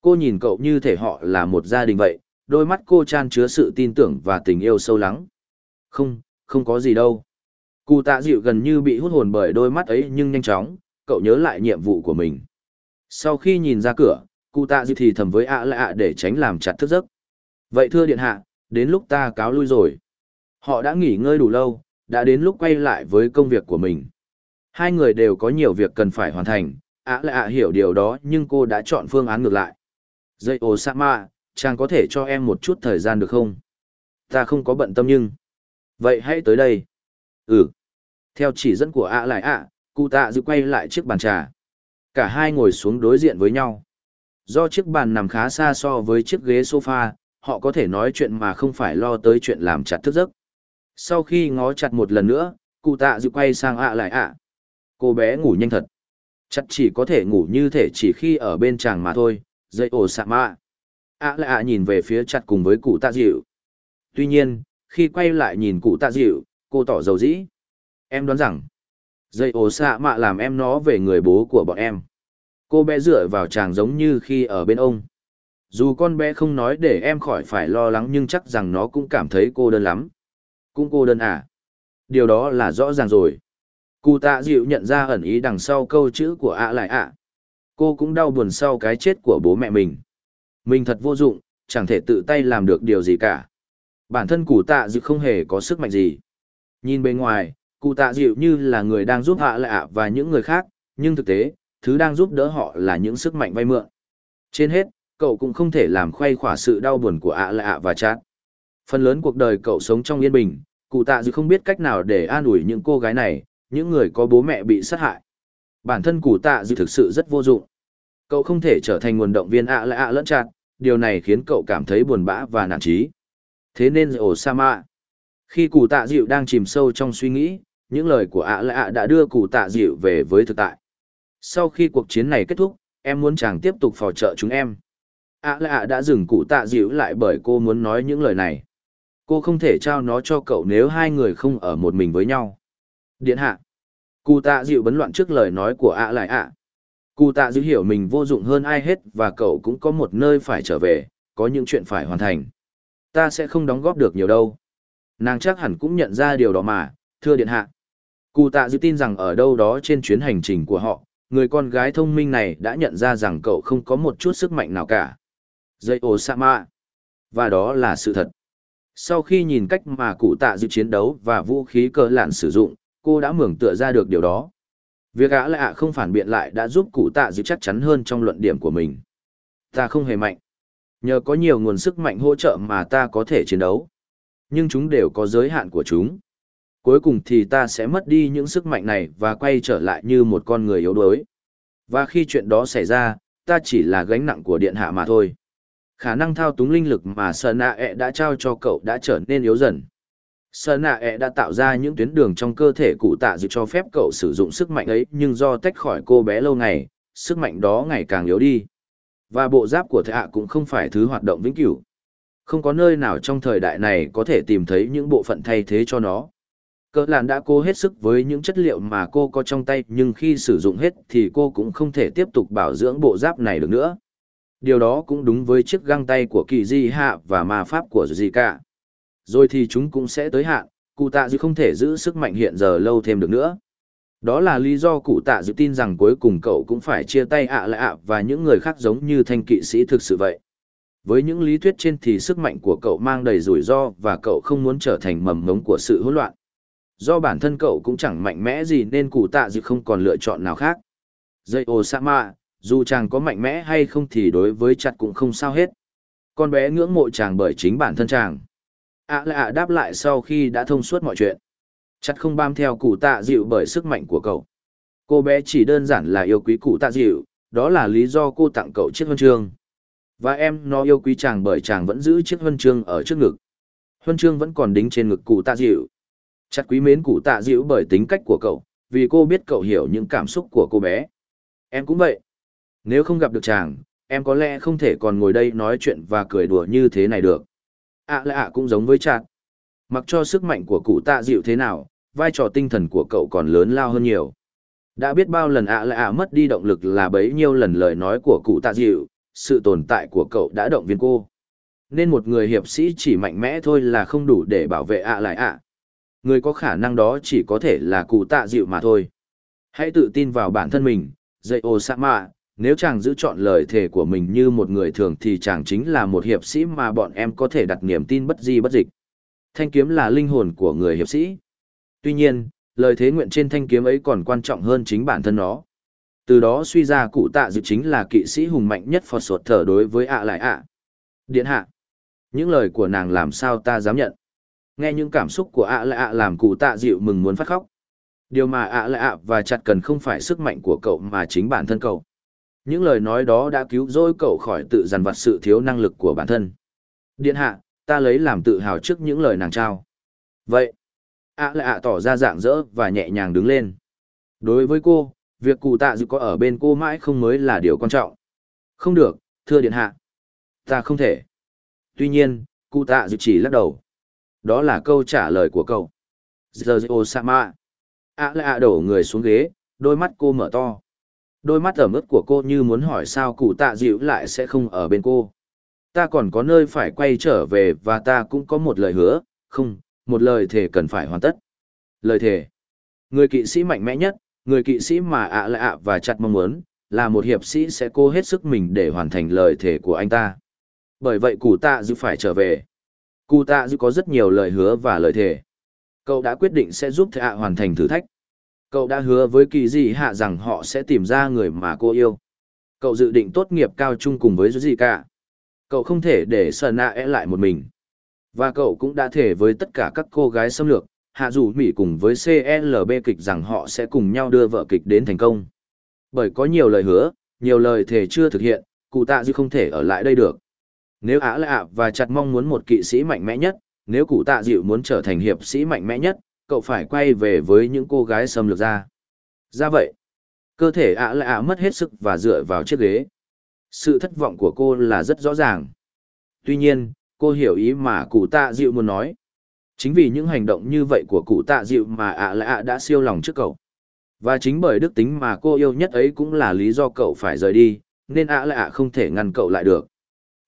Cô nhìn cậu như thể họ là một gia đình vậy, đôi mắt cô chan chứa sự tin tưởng và tình yêu sâu lắng. Không, không có gì đâu. Cụ tạ dịu gần như bị hút hồn bởi đôi mắt ấy nhưng nhanh chóng, cậu nhớ lại nhiệm vụ của mình. Sau khi nhìn ra cửa, cụ tạ dịu thì thầm với ạ lạ ạ để tránh làm chặt thức giấc. Vậy thưa điện hạ, đến lúc ta cáo lui rồi. Họ đã nghỉ ngơi đủ lâu, đã đến lúc quay lại với công việc của mình. Hai người đều có nhiều việc cần phải hoàn thành, ạ lạ ạ hiểu điều đó nhưng cô đã chọn phương án ngược lại. Dây ồ chàng có thể cho em một chút thời gian được không? Ta không có bận tâm nhưng... Vậy hãy tới đây. Ừ. Theo chỉ dẫn của ạ lại ạ, cụ tạ dự quay lại chiếc bàn trà. Cả hai ngồi xuống đối diện với nhau. Do chiếc bàn nằm khá xa so với chiếc ghế sofa, họ có thể nói chuyện mà không phải lo tới chuyện làm chặt thức giấc. Sau khi ngó chặt một lần nữa, cụ tạ dự quay sang ạ lại ạ. Cô bé ngủ nhanh thật. Chặt chỉ có thể ngủ như thể chỉ khi ở bên chàng mà thôi, dây ổ sạ mạ. ạ lại ạ nhìn về phía chặt cùng với cụ tạ dịu. Tuy nhiên, khi quay lại nhìn cụ tạ dịu, cô tỏ dầu dĩ. Em đoán rằng, dây ổ xạ mạ làm em nó về người bố của bọn em. Cô bé dựa vào chàng giống như khi ở bên ông. Dù con bé không nói để em khỏi phải lo lắng nhưng chắc rằng nó cũng cảm thấy cô đơn lắm. Cũng cô đơn à? Điều đó là rõ ràng rồi. Cụ tạ dịu nhận ra ẩn ý đằng sau câu chữ của ạ lại ạ. Cô cũng đau buồn sau cái chết của bố mẹ mình. Mình thật vô dụng, chẳng thể tự tay làm được điều gì cả. Bản thân cụ tạ dịu không hề có sức mạnh gì. Nhìn bên ngoài, cụ tạ dịu như là người đang giúp hạ lạ và những người khác, nhưng thực tế, thứ đang giúp đỡ họ là những sức mạnh vay mượn. Trên hết, cậu cũng không thể làm khuây khỏa sự đau buồn của ạ lạ và chát. Phần lớn cuộc đời cậu sống trong yên bình, cụ tạ dịu không biết cách nào để an ủi những cô gái này, những người có bố mẹ bị sát hại. Bản thân cụ tạ dịu thực sự rất vô dụng. Cậu không thể trở thành nguồn động viên ạ lạ lẫn chát, điều này khiến cậu cảm thấy buồn bã và nản trí. Thế nên ổ Sama. Khi cụ tạ dịu đang chìm sâu trong suy nghĩ, những lời của ạ lạ đã đưa cụ tạ dịu về với thực tại. Sau khi cuộc chiến này kết thúc, em muốn chàng tiếp tục phò trợ chúng em. ạ lạ đã dừng cụ tạ dịu lại bởi cô muốn nói những lời này. Cô không thể trao nó cho cậu nếu hai người không ở một mình với nhau. Điện hạ. Cụ tạ dịu bấn loạn trước lời nói của ạ lại ạ. Cụ tạ dịu hiểu mình vô dụng hơn ai hết và cậu cũng có một nơi phải trở về, có những chuyện phải hoàn thành. Ta sẽ không đóng góp được nhiều đâu. Nàng chắc hẳn cũng nhận ra điều đó mà, thưa điện hạ. Cụ tạ dự tin rằng ở đâu đó trên chuyến hành trình của họ, người con gái thông minh này đã nhận ra rằng cậu không có một chút sức mạnh nào cả. Dây ồ sa mạ. Và đó là sự thật. Sau khi nhìn cách mà cụ tạ dự chiến đấu và vũ khí cơ lạn sử dụng, cô đã mường tựa ra được điều đó. Việc ả lạ không phản biện lại đã giúp cụ tạ dự chắc chắn hơn trong luận điểm của mình. Ta không hề mạnh. Nhờ có nhiều nguồn sức mạnh hỗ trợ mà ta có thể chiến đấu. Nhưng chúng đều có giới hạn của chúng. Cuối cùng thì ta sẽ mất đi những sức mạnh này và quay trở lại như một con người yếu đuối. Và khi chuyện đó xảy ra, ta chỉ là gánh nặng của điện hạ mà thôi. Khả năng thao túng linh lực mà Sơn e đã trao cho cậu đã trở nên yếu dần. Sơn e đã tạo ra những tuyến đường trong cơ thể cụ tạ dự cho phép cậu sử dụng sức mạnh ấy nhưng do tách khỏi cô bé lâu ngày, sức mạnh đó ngày càng yếu đi. Và bộ giáp của thạ hạ cũng không phải thứ hoạt động vĩnh cửu. Không có nơi nào trong thời đại này có thể tìm thấy những bộ phận thay thế cho nó. Cỡ làn đã cố hết sức với những chất liệu mà cô có trong tay nhưng khi sử dụng hết thì cô cũng không thể tiếp tục bảo dưỡng bộ giáp này được nữa. Điều đó cũng đúng với chiếc găng tay của kỳ di hạ và ma pháp của gì cả. Rồi thì chúng cũng sẽ tới hạn, cụ tạ dư không thể giữ sức mạnh hiện giờ lâu thêm được nữa. Đó là lý do cụ tạ dự tin rằng cuối cùng cậu cũng phải chia tay ạ lạ ạ và những người khác giống như thanh kỵ sĩ thực sự vậy. Với những lý thuyết trên thì sức mạnh của cậu mang đầy rủi ro và cậu không muốn trở thành mầm ngống của sự hỗn loạn. Do bản thân cậu cũng chẳng mạnh mẽ gì nên cụ tạ dự không còn lựa chọn nào khác. Dây ô Sama, dù chàng có mạnh mẽ hay không thì đối với chặt cũng không sao hết. Con bé ngưỡng mộ chàng bởi chính bản thân chàng. ạ lại ạ đáp lại sau khi đã thông suốt mọi chuyện. Chặt không bám theo cụ tạ dịu bởi sức mạnh của cậu. Cô bé chỉ đơn giản là yêu quý cụ tạ dịu, đó là lý do cô tặng cậu chiếc huân chương. Và em nó yêu quý chàng bởi chàng vẫn giữ chiếc huân chương ở trước ngực. Huân chương vẫn còn đính trên ngực cụ tạ dịu. Chặt quý mến cụ tạ dịu bởi tính cách của cậu, vì cô biết cậu hiểu những cảm xúc của cô bé. Em cũng vậy. Nếu không gặp được chàng, em có lẽ không thể còn ngồi đây nói chuyện và cười đùa như thế này được. ạ à là ạ cũng giống với chàng, Mặc cho sức mạnh của cụ tạ dịu thế nào, vai trò tinh thần của cậu còn lớn lao hơn nhiều. Đã biết bao lần ạ à là ạ mất đi động lực là bấy nhiêu lần lời nói của cụ tạ dịu, sự tồn tại của cậu đã động viên cô. Nên một người hiệp sĩ chỉ mạnh mẽ thôi là không đủ để bảo vệ ạ lại ạ. Người có khả năng đó chỉ có thể là cụ tạ dịu mà thôi. Hãy tự tin vào bản thân mình, dạy ô sa mạ, nếu chàng giữ chọn lời thề của mình như một người thường thì chàng chính là một hiệp sĩ mà bọn em có thể đặt niềm tin bất di bất dịch. Thanh kiếm là linh hồn của người hiệp sĩ. Tuy nhiên, lời thế nguyện trên thanh kiếm ấy còn quan trọng hơn chính bản thân nó. Từ đó suy ra cụ tạ dự chính là kỵ sĩ hùng mạnh nhất Phật sột thở đối với ạ lại ạ. Điện hạ. Những lời của nàng làm sao ta dám nhận. Nghe những cảm xúc của ạ lại ạ làm cụ tạ dịu mừng muốn phát khóc. Điều mà ạ lại ạ và chặt cần không phải sức mạnh của cậu mà chính bản thân cậu. Những lời nói đó đã cứu rỗi cậu khỏi tự dằn vặt sự thiếu năng lực của bản thân. Điện hạ, ta lấy làm tự hào trước những lời nàng trao. Vậy, ạ lại ạ tỏ ra dạng dỡ và nhẹ nhàng đứng lên. Đối với cô, việc cụ tạ dự có ở bên cô mãi không mới là điều quan trọng. Không được, thưa điện hạ. Ta không thể. Tuy nhiên, cụ tạ dự chỉ lắc đầu. Đó là câu trả lời của cậu. Giờ Osama. ạ lại ạ đổ người xuống ghế, đôi mắt cô mở to. Đôi mắt ẩm ướt của cô như muốn hỏi sao cụ tạ dịu lại sẽ không ở bên cô. Ta còn có nơi phải quay trở về và ta cũng có một lời hứa, không, một lời thề cần phải hoàn tất. Lời thề. Người kỵ sĩ mạnh mẽ nhất, người kỵ sĩ mà ạ à ạ và chặt mong muốn, là một hiệp sĩ sẽ cố hết sức mình để hoàn thành lời thề của anh ta. Bởi vậy cụ tạ dịu phải trở về. Cụ tạ dịu có rất nhiều lời hứa và lời thề. Cậu đã quyết định sẽ giúp thạ ạ hoàn thành thử thách. Cậu đã hứa với kỳ dị hạ rằng họ sẽ tìm ra người mà cô yêu. Cậu dự định tốt nghiệp cao trung cùng với gì cả. Cậu không thể để sờ Nạ e lại một mình. Và cậu cũng đã thể với tất cả các cô gái xâm lược, hạ dù Mỹ cùng với CLB kịch rằng họ sẽ cùng nhau đưa vợ kịch đến thành công. Bởi có nhiều lời hứa, nhiều lời thề chưa thực hiện, cụ tạ dư không thể ở lại đây được. Nếu Á Lạ và chặt mong muốn một kỵ sĩ mạnh mẽ nhất, nếu cụ tạ dịu muốn trở thành hiệp sĩ mạnh mẽ nhất, cậu phải quay về với những cô gái xâm lược ra. Ra vậy, cơ thể Á Lạ mất hết sức và dựa vào chiếc ghế. Sự thất vọng của cô là rất rõ ràng. Tuy nhiên, cô hiểu ý mà cụ tạ dịu muốn nói. Chính vì những hành động như vậy của cụ tạ dịu mà ạ lạ ạ đã siêu lòng trước cậu. Và chính bởi đức tính mà cô yêu nhất ấy cũng là lý do cậu phải rời đi, nên ạ lại ạ không thể ngăn cậu lại được.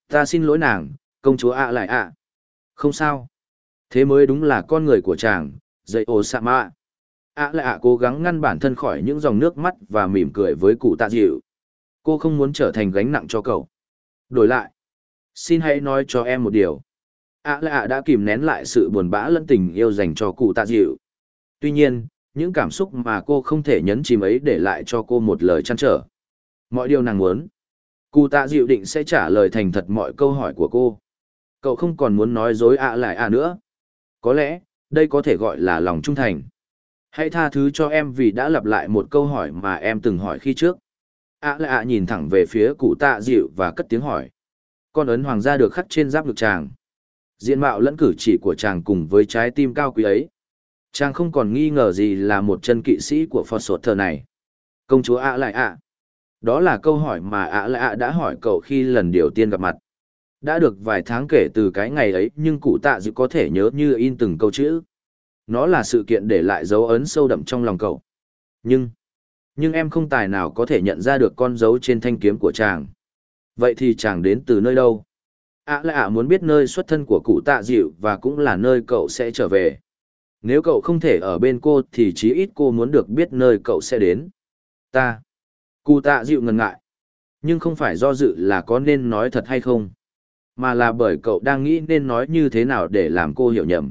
Ta xin lỗi nàng, công chúa ạ lại ạ. Không sao. Thế mới đúng là con người của chàng, dậy ô sa mạ ạ lạ ạ cố gắng ngăn bản thân khỏi những dòng nước mắt và mỉm cười với cụ tạ dịu cô không muốn trở thành gánh nặng cho cậu. Đổi lại. Xin hãy nói cho em một điều. Ạ lại ạ đã kìm nén lại sự buồn bã lẫn tình yêu dành cho cụ tạ dịu. Tuy nhiên, những cảm xúc mà cô không thể nhấn chìm ấy để lại cho cô một lời chăn trở. Mọi điều nàng muốn. Cụ tạ dịu định sẽ trả lời thành thật mọi câu hỏi của cô. Cậu không còn muốn nói dối ạ lại ạ nữa. Có lẽ, đây có thể gọi là lòng trung thành. Hãy tha thứ cho em vì đã lặp lại một câu hỏi mà em từng hỏi khi trước ạ à ạ nhìn thẳng về phía cụ tạ dịu và cất tiếng hỏi. Con ấn hoàng gia được khắc trên giáp ngực chàng. Diện mạo lẫn cử chỉ của chàng cùng với trái tim cao quý ấy. Chàng không còn nghi ngờ gì là một chân kỵ sĩ của phò sột thờ này. Công chúa ạ lại ạ. Đó là câu hỏi mà ạ lại ạ đã hỏi cậu khi lần đầu tiên gặp mặt. Đã được vài tháng kể từ cái ngày ấy nhưng cụ tạ dịu có thể nhớ như in từng câu chữ. Nó là sự kiện để lại dấu ấn sâu đậm trong lòng cậu. Nhưng, nhưng em không tài nào có thể nhận ra được con dấu trên thanh kiếm của chàng. Vậy thì chàng đến từ nơi đâu? À, ạ là ạ muốn biết nơi xuất thân của cụ tạ dịu và cũng là nơi cậu sẽ trở về. Nếu cậu không thể ở bên cô thì chí ít cô muốn được biết nơi cậu sẽ đến. Ta. Cụ tạ dịu ngần ngại. Nhưng không phải do dự là có nên nói thật hay không, mà là bởi cậu đang nghĩ nên nói như thế nào để làm cô hiểu nhầm.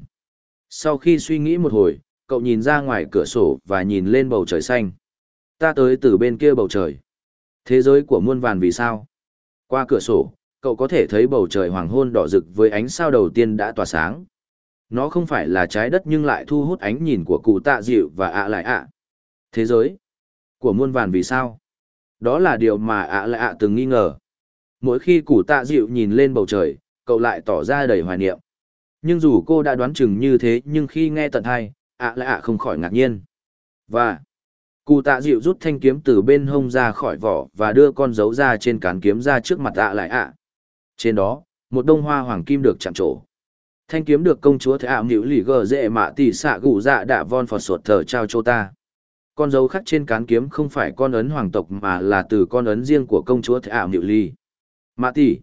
Sau khi suy nghĩ một hồi, cậu nhìn ra ngoài cửa sổ và nhìn lên bầu trời xanh. Ta tới từ bên kia bầu trời. Thế giới của muôn vàn vì sao? Qua cửa sổ, cậu có thể thấy bầu trời hoàng hôn đỏ rực với ánh sao đầu tiên đã tỏa sáng. Nó không phải là trái đất nhưng lại thu hút ánh nhìn của cụ tạ dịu và ạ lại ạ. Thế giới của muôn vàn vì sao? Đó là điều mà ạ lại ạ từng nghi ngờ. Mỗi khi cụ tạ dịu nhìn lên bầu trời, cậu lại tỏ ra đầy hoài niệm. Nhưng dù cô đã đoán chừng như thế nhưng khi nghe tận hai, ạ lại ạ không khỏi ngạc nhiên. Và, cụ tạ dịu rút thanh kiếm từ bên hông ra khỏi vỏ và đưa con dấu ra trên cán kiếm ra trước mặt ạ lại ạ. Trên đó, một đông hoa hoàng kim được chạm trổ. Thanh kiếm được công chúa Thế ảo nữ Lì Gờ dễ Mạ Tỷ Xạ Gù Dạ Đạ Von Phật Sột Thờ trao cho ta. Con dấu khắc trên cán kiếm không phải con ấn hoàng tộc mà là từ con ấn riêng của công chúa Thế ảo nữ Lì. Mạ Tỷ.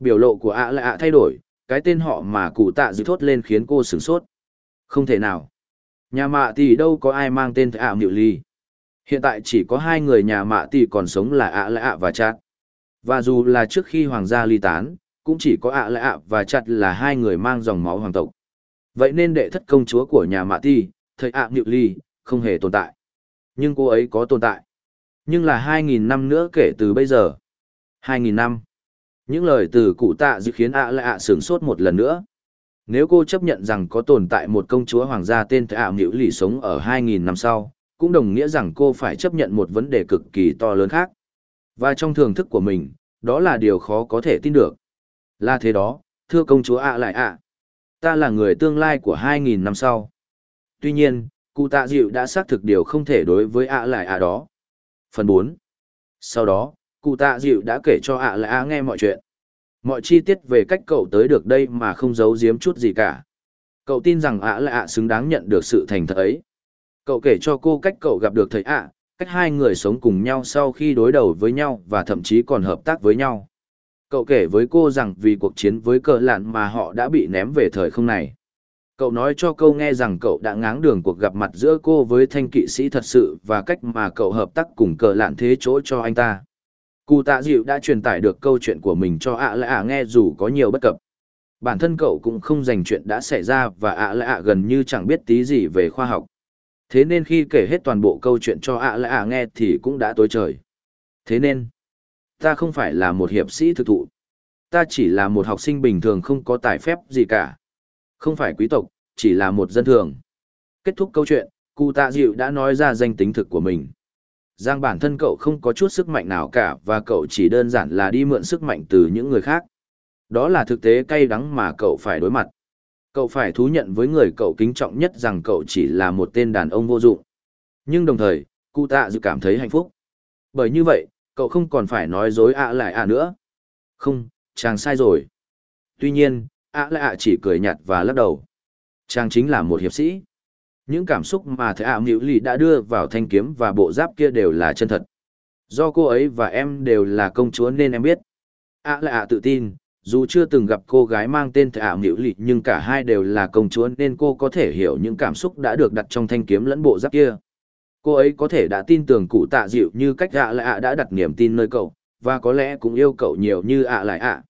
Biểu lộ của ạ lại ạ thay đổi, cái tên họ mà cụ tạ dịu thốt lên khiến cô sửng sốt. Không thể nào. Nhà mạ tỷ đâu có ai mang tên Thế ảo nữ Lì. Hiện tại chỉ có hai người nhà mạ tỷ còn sống là ạ lạ ạ và chát. Và dù là trước khi hoàng gia ly tán, cũng chỉ có ạ lạ ạ và chặt là hai người mang dòng máu hoàng tộc. Vậy nên đệ thất công chúa của nhà Mạ Tỷ, thời ạ Nhự Ly, không hề tồn tại. Nhưng cô ấy có tồn tại. Nhưng là 2.000 năm nữa kể từ bây giờ. 2.000 năm. Những lời từ cụ tạ dự khiến ạ lạ ạ sướng sốt một lần nữa. Nếu cô chấp nhận rằng có tồn tại một công chúa hoàng gia tên Thạ ạ Nhự Ly sống ở 2.000 năm sau, cũng đồng nghĩa rằng cô phải chấp nhận một vấn đề cực kỳ to lớn khác. Và trong thưởng thức của mình, đó là điều khó có thể tin được. Là thế đó, thưa công chúa ạ lại ạ. Ta là người tương lai của 2.000 năm sau. Tuy nhiên, cụ tạ dịu đã xác thực điều không thể đối với ạ lại ạ đó. Phần 4. Sau đó, cụ tạ dịu đã kể cho ạ lại ạ nghe mọi chuyện. Mọi chi tiết về cách cậu tới được đây mà không giấu giếm chút gì cả. Cậu tin rằng ạ lại ạ xứng đáng nhận được sự thành thật ấy. Cậu kể cho cô cách cậu gặp được thầy ạ, cách hai người sống cùng nhau sau khi đối đầu với nhau và thậm chí còn hợp tác với nhau. Cậu kể với cô rằng vì cuộc chiến với cờ lạn mà họ đã bị ném về thời không này. Cậu nói cho câu nghe rằng cậu đã ngáng đường cuộc gặp mặt giữa cô với thanh kỵ sĩ thật sự và cách mà cậu hợp tác cùng cờ lạn thế chỗ cho anh ta. Cụ tạ dịu đã truyền tải được câu chuyện của mình cho ạ lạ nghe dù có nhiều bất cập. Bản thân cậu cũng không dành chuyện đã xảy ra và ạ lạ gần như chẳng biết tí gì về khoa học. Thế nên khi kể hết toàn bộ câu chuyện cho ạ lạ ạ nghe thì cũng đã tối trời. Thế nên, ta không phải là một hiệp sĩ thực thụ. Ta chỉ là một học sinh bình thường không có tài phép gì cả. Không phải quý tộc, chỉ là một dân thường. Kết thúc câu chuyện, cụ tạ dịu đã nói ra danh tính thực của mình. Giang bản thân cậu không có chút sức mạnh nào cả và cậu chỉ đơn giản là đi mượn sức mạnh từ những người khác. Đó là thực tế cay đắng mà cậu phải đối mặt. Cậu phải thú nhận với người cậu kính trọng nhất rằng cậu chỉ là một tên đàn ông vô dụng. Nhưng đồng thời, cụ tạ dự cảm thấy hạnh phúc. Bởi như vậy, cậu không còn phải nói dối ạ lại ạ nữa. Không, chàng sai rồi. Tuy nhiên, ạ lại ạ chỉ cười nhạt và lắc đầu. Chàng chính là một hiệp sĩ. Những cảm xúc mà thầy ạ Nhiễu Lì đã đưa vào thanh kiếm và bộ giáp kia đều là chân thật. Do cô ấy và em đều là công chúa nên em biết. ạ lại ạ tự tin, dù chưa từng gặp cô gái mang tên thầy ảo Nhiễu Lì nhưng cả hai đều là công chúa nên cô có thể hiểu những cảm xúc đã được đặt trong thanh kiếm lẫn bộ giáp kia. Cô ấy có thể đã tin tưởng cụ tạ dịu như cách ạ lại ạ đã đặt niềm tin nơi cậu, và có lẽ cũng yêu cậu nhiều như ạ lại ạ.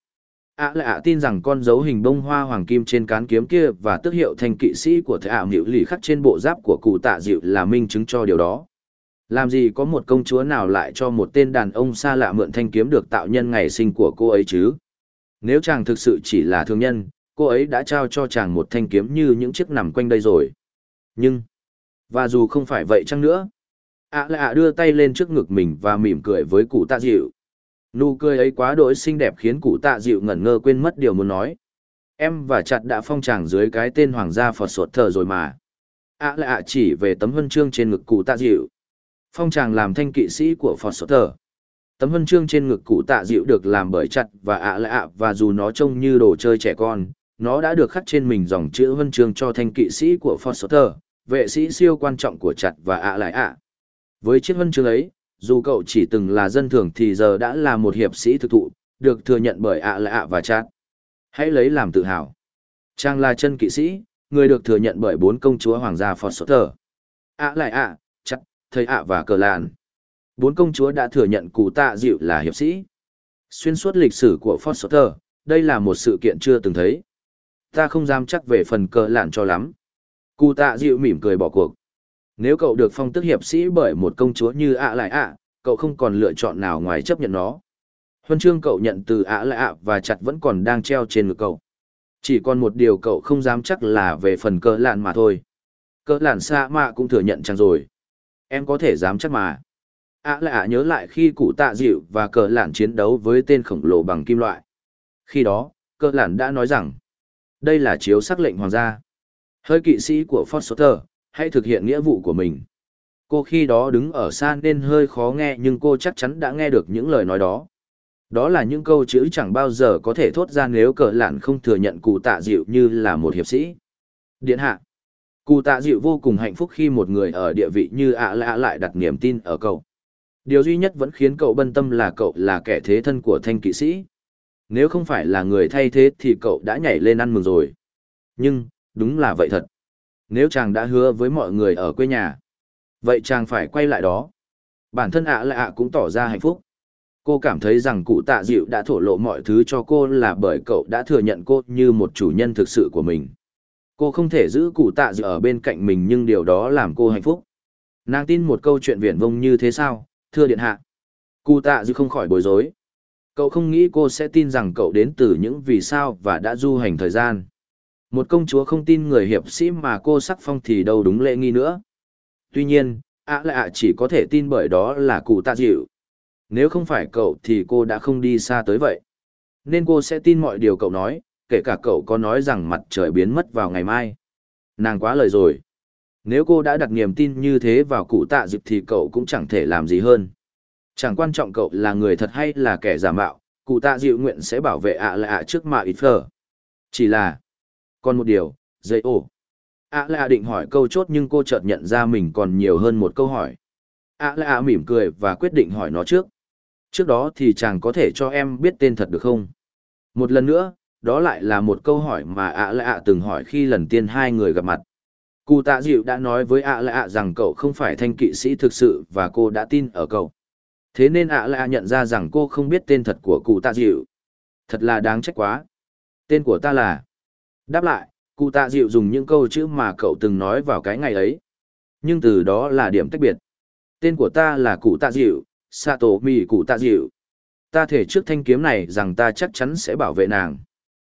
Ạ lại ạ tin rằng con dấu hình bông hoa hoàng kim trên cán kiếm kia và tước hiệu thành kỵ sĩ của thầy ảo nghịu lì khắc trên bộ giáp của cụ tạ dịu là minh chứng cho điều đó. Làm gì có một công chúa nào lại cho một tên đàn ông xa lạ mượn thanh kiếm được tạo nhân ngày sinh của cô ấy chứ? Nếu chàng thực sự chỉ là thương nhân cô ấy đã trao cho chàng một thanh kiếm như những chiếc nằm quanh đây rồi nhưng và dù không phải vậy chăng nữa, ạ lạ đưa tay lên trước ngực mình và mỉm cười với cụ tạ dịu. Nụ cười ấy quá đỗi xinh đẹp khiến cụ tạ dịu ngẩn ngơ quên mất điều muốn nói. Em và chặt đã phong chàng dưới cái tên hoàng gia Phật sột thờ rồi mà. ạ lạ chỉ về tấm huân chương trên ngực cụ tạ dịu. Phong tràng làm thanh kỵ sĩ của Phật sột thờ. Tấm huân chương trên ngực cụ tạ dịu được làm bởi chặt và ạ lạ và dù nó trông như đồ chơi trẻ con, nó đã được khắc trên mình dòng chữ huân chương cho thanh kỵ sĩ của Foster, vệ sĩ siêu quan trọng của chặt và ạ lại ạ. Với chiếc huân chương ấy, dù cậu chỉ từng là dân thường thì giờ đã là một hiệp sĩ thực thụ, được thừa nhận bởi ạ Lại ạ và chặt. Hãy lấy làm tự hào. Trang là chân kỵ sĩ, người được thừa nhận bởi bốn công chúa hoàng gia Foster. ạ lại ạ, chặt, thầy ạ và cờ làn. Bốn công chúa đã thừa nhận cụ tạ dịu là hiệp sĩ. Xuyên suốt lịch sử của Foster, đây là một sự kiện chưa từng thấy. Ta không dám chắc về phần cờ lạn cho lắm. Cụ tạ dịu mỉm cười bỏ cuộc. Nếu cậu được phong tước hiệp sĩ bởi một công chúa như ạ lại ạ, cậu không còn lựa chọn nào ngoài chấp nhận nó. Huân chương cậu nhận từ ạ lại ạ và chặt vẫn còn đang treo trên ngực cậu. Chỉ còn một điều cậu không dám chắc là về phần cờ lạn mà thôi. Cờ lạn xa mạ cũng thừa nhận chẳng rồi. Em có thể dám chắc mà ạ lại ạ nhớ lại khi cụ tạ dịu và cờ lạn chiến đấu với tên khổng lồ bằng kim loại. Khi đó, cờ lạn đã nói rằng, đây là chiếu sắc lệnh hoàng gia. Hơi kỵ sĩ của Foster, hãy thực hiện nghĩa vụ của mình. Cô khi đó đứng ở xa nên hơi khó nghe nhưng cô chắc chắn đã nghe được những lời nói đó. Đó là những câu chữ chẳng bao giờ có thể thốt ra nếu cờ lạn không thừa nhận cụ tạ dịu như là một hiệp sĩ. Điện hạ. Cụ tạ dịu vô cùng hạnh phúc khi một người ở địa vị như ạ lạ lại đặt niềm tin ở cậu. Điều duy nhất vẫn khiến cậu bân tâm là cậu là kẻ thế thân của thanh kỵ sĩ. Nếu không phải là người thay thế thì cậu đã nhảy lên ăn mừng rồi. Nhưng, đúng là vậy thật. Nếu chàng đã hứa với mọi người ở quê nhà, vậy chàng phải quay lại đó. Bản thân ạ lại ạ cũng tỏ ra hạnh phúc. Cô cảm thấy rằng cụ tạ dịu đã thổ lộ mọi thứ cho cô là bởi cậu đã thừa nhận cô như một chủ nhân thực sự của mình. Cô không thể giữ cụ tạ dịu ở bên cạnh mình nhưng điều đó làm cô hạnh phúc. Nàng tin một câu chuyện viển vông như thế sao, thưa điện hạ. Cụ tạ dư không khỏi bối rối. Cậu không nghĩ cô sẽ tin rằng cậu đến từ những vì sao và đã du hành thời gian. Một công chúa không tin người hiệp sĩ mà cô sắc phong thì đâu đúng lễ nghi nữa. Tuy nhiên, ạ lạ ạ chỉ có thể tin bởi đó là cụ tạ dịu. Nếu không phải cậu thì cô đã không đi xa tới vậy. Nên cô sẽ tin mọi điều cậu nói, kể cả cậu có nói rằng mặt trời biến mất vào ngày mai. Nàng quá lời rồi. Nếu cô đã đặt niềm tin như thế vào cụ tạ dịp thì cậu cũng chẳng thể làm gì hơn. Chẳng quan trọng cậu là người thật hay là kẻ giả mạo, cụ tạ dịu nguyện sẽ bảo vệ ạ lạ trước mạ ít phở. Chỉ là, còn một điều, dây ổ. ạ lại định hỏi câu chốt nhưng cô chợt nhận ra mình còn nhiều hơn một câu hỏi. ạ lạ mỉm cười và quyết định hỏi nó trước. Trước đó thì chàng có thể cho em biết tên thật được không? Một lần nữa, đó lại là một câu hỏi mà ạ lạ từng hỏi khi lần tiên hai người gặp mặt. Cụ tạ dịu đã nói với ạ lạ ạ rằng cậu không phải thanh kỵ sĩ thực sự và cô đã tin ở cậu. Thế nên ạ lạ nhận ra rằng cô không biết tên thật của cụ tạ dịu. Thật là đáng trách quá. Tên của ta là... Đáp lại, cụ tạ dịu dùng những câu chữ mà cậu từng nói vào cái ngày ấy. Nhưng từ đó là điểm tách biệt. Tên của ta là cụ tạ dịu, Sato Mi cụ tạ dịu. Ta thể trước thanh kiếm này rằng ta chắc chắn sẽ bảo vệ nàng.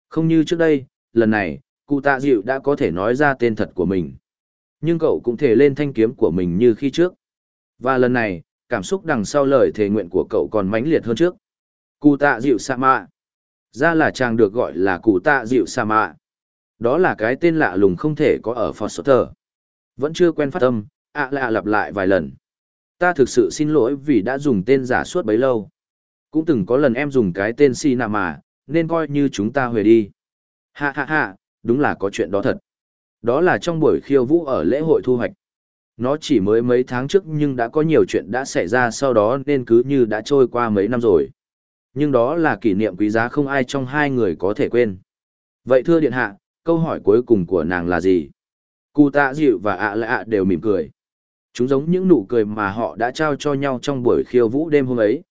Không như trước đây, lần này, cụ tạ dịu đã có thể nói ra tên thật của mình. Nhưng cậu cũng thể lên thanh kiếm của mình như khi trước. Và lần này, cảm xúc đằng sau lời thề nguyện của cậu còn mãnh liệt hơn trước. Cụ tạ dịu sa mạ. Ra là chàng được gọi là cụ tạ dịu sa mạ. Đó là cái tên lạ lùng không thể có ở Foster. Vẫn chưa quen phát âm, ạ lạ lặp lại vài lần. Ta thực sự xin lỗi vì đã dùng tên giả suốt bấy lâu. Cũng từng có lần em dùng cái tên si nạ mà, nên coi như chúng ta huề đi. Ha ha ha, đúng là có chuyện đó thật. Đó là trong buổi khiêu vũ ở lễ hội thu hoạch. Nó chỉ mới mấy tháng trước nhưng đã có nhiều chuyện đã xảy ra sau đó nên cứ như đã trôi qua mấy năm rồi. Nhưng đó là kỷ niệm quý giá không ai trong hai người có thể quên. Vậy thưa điện hạ, câu hỏi cuối cùng của nàng là gì? Cụ tạ dịu và ạ lạ đều mỉm cười. Chúng giống những nụ cười mà họ đã trao cho nhau trong buổi khiêu vũ đêm hôm ấy.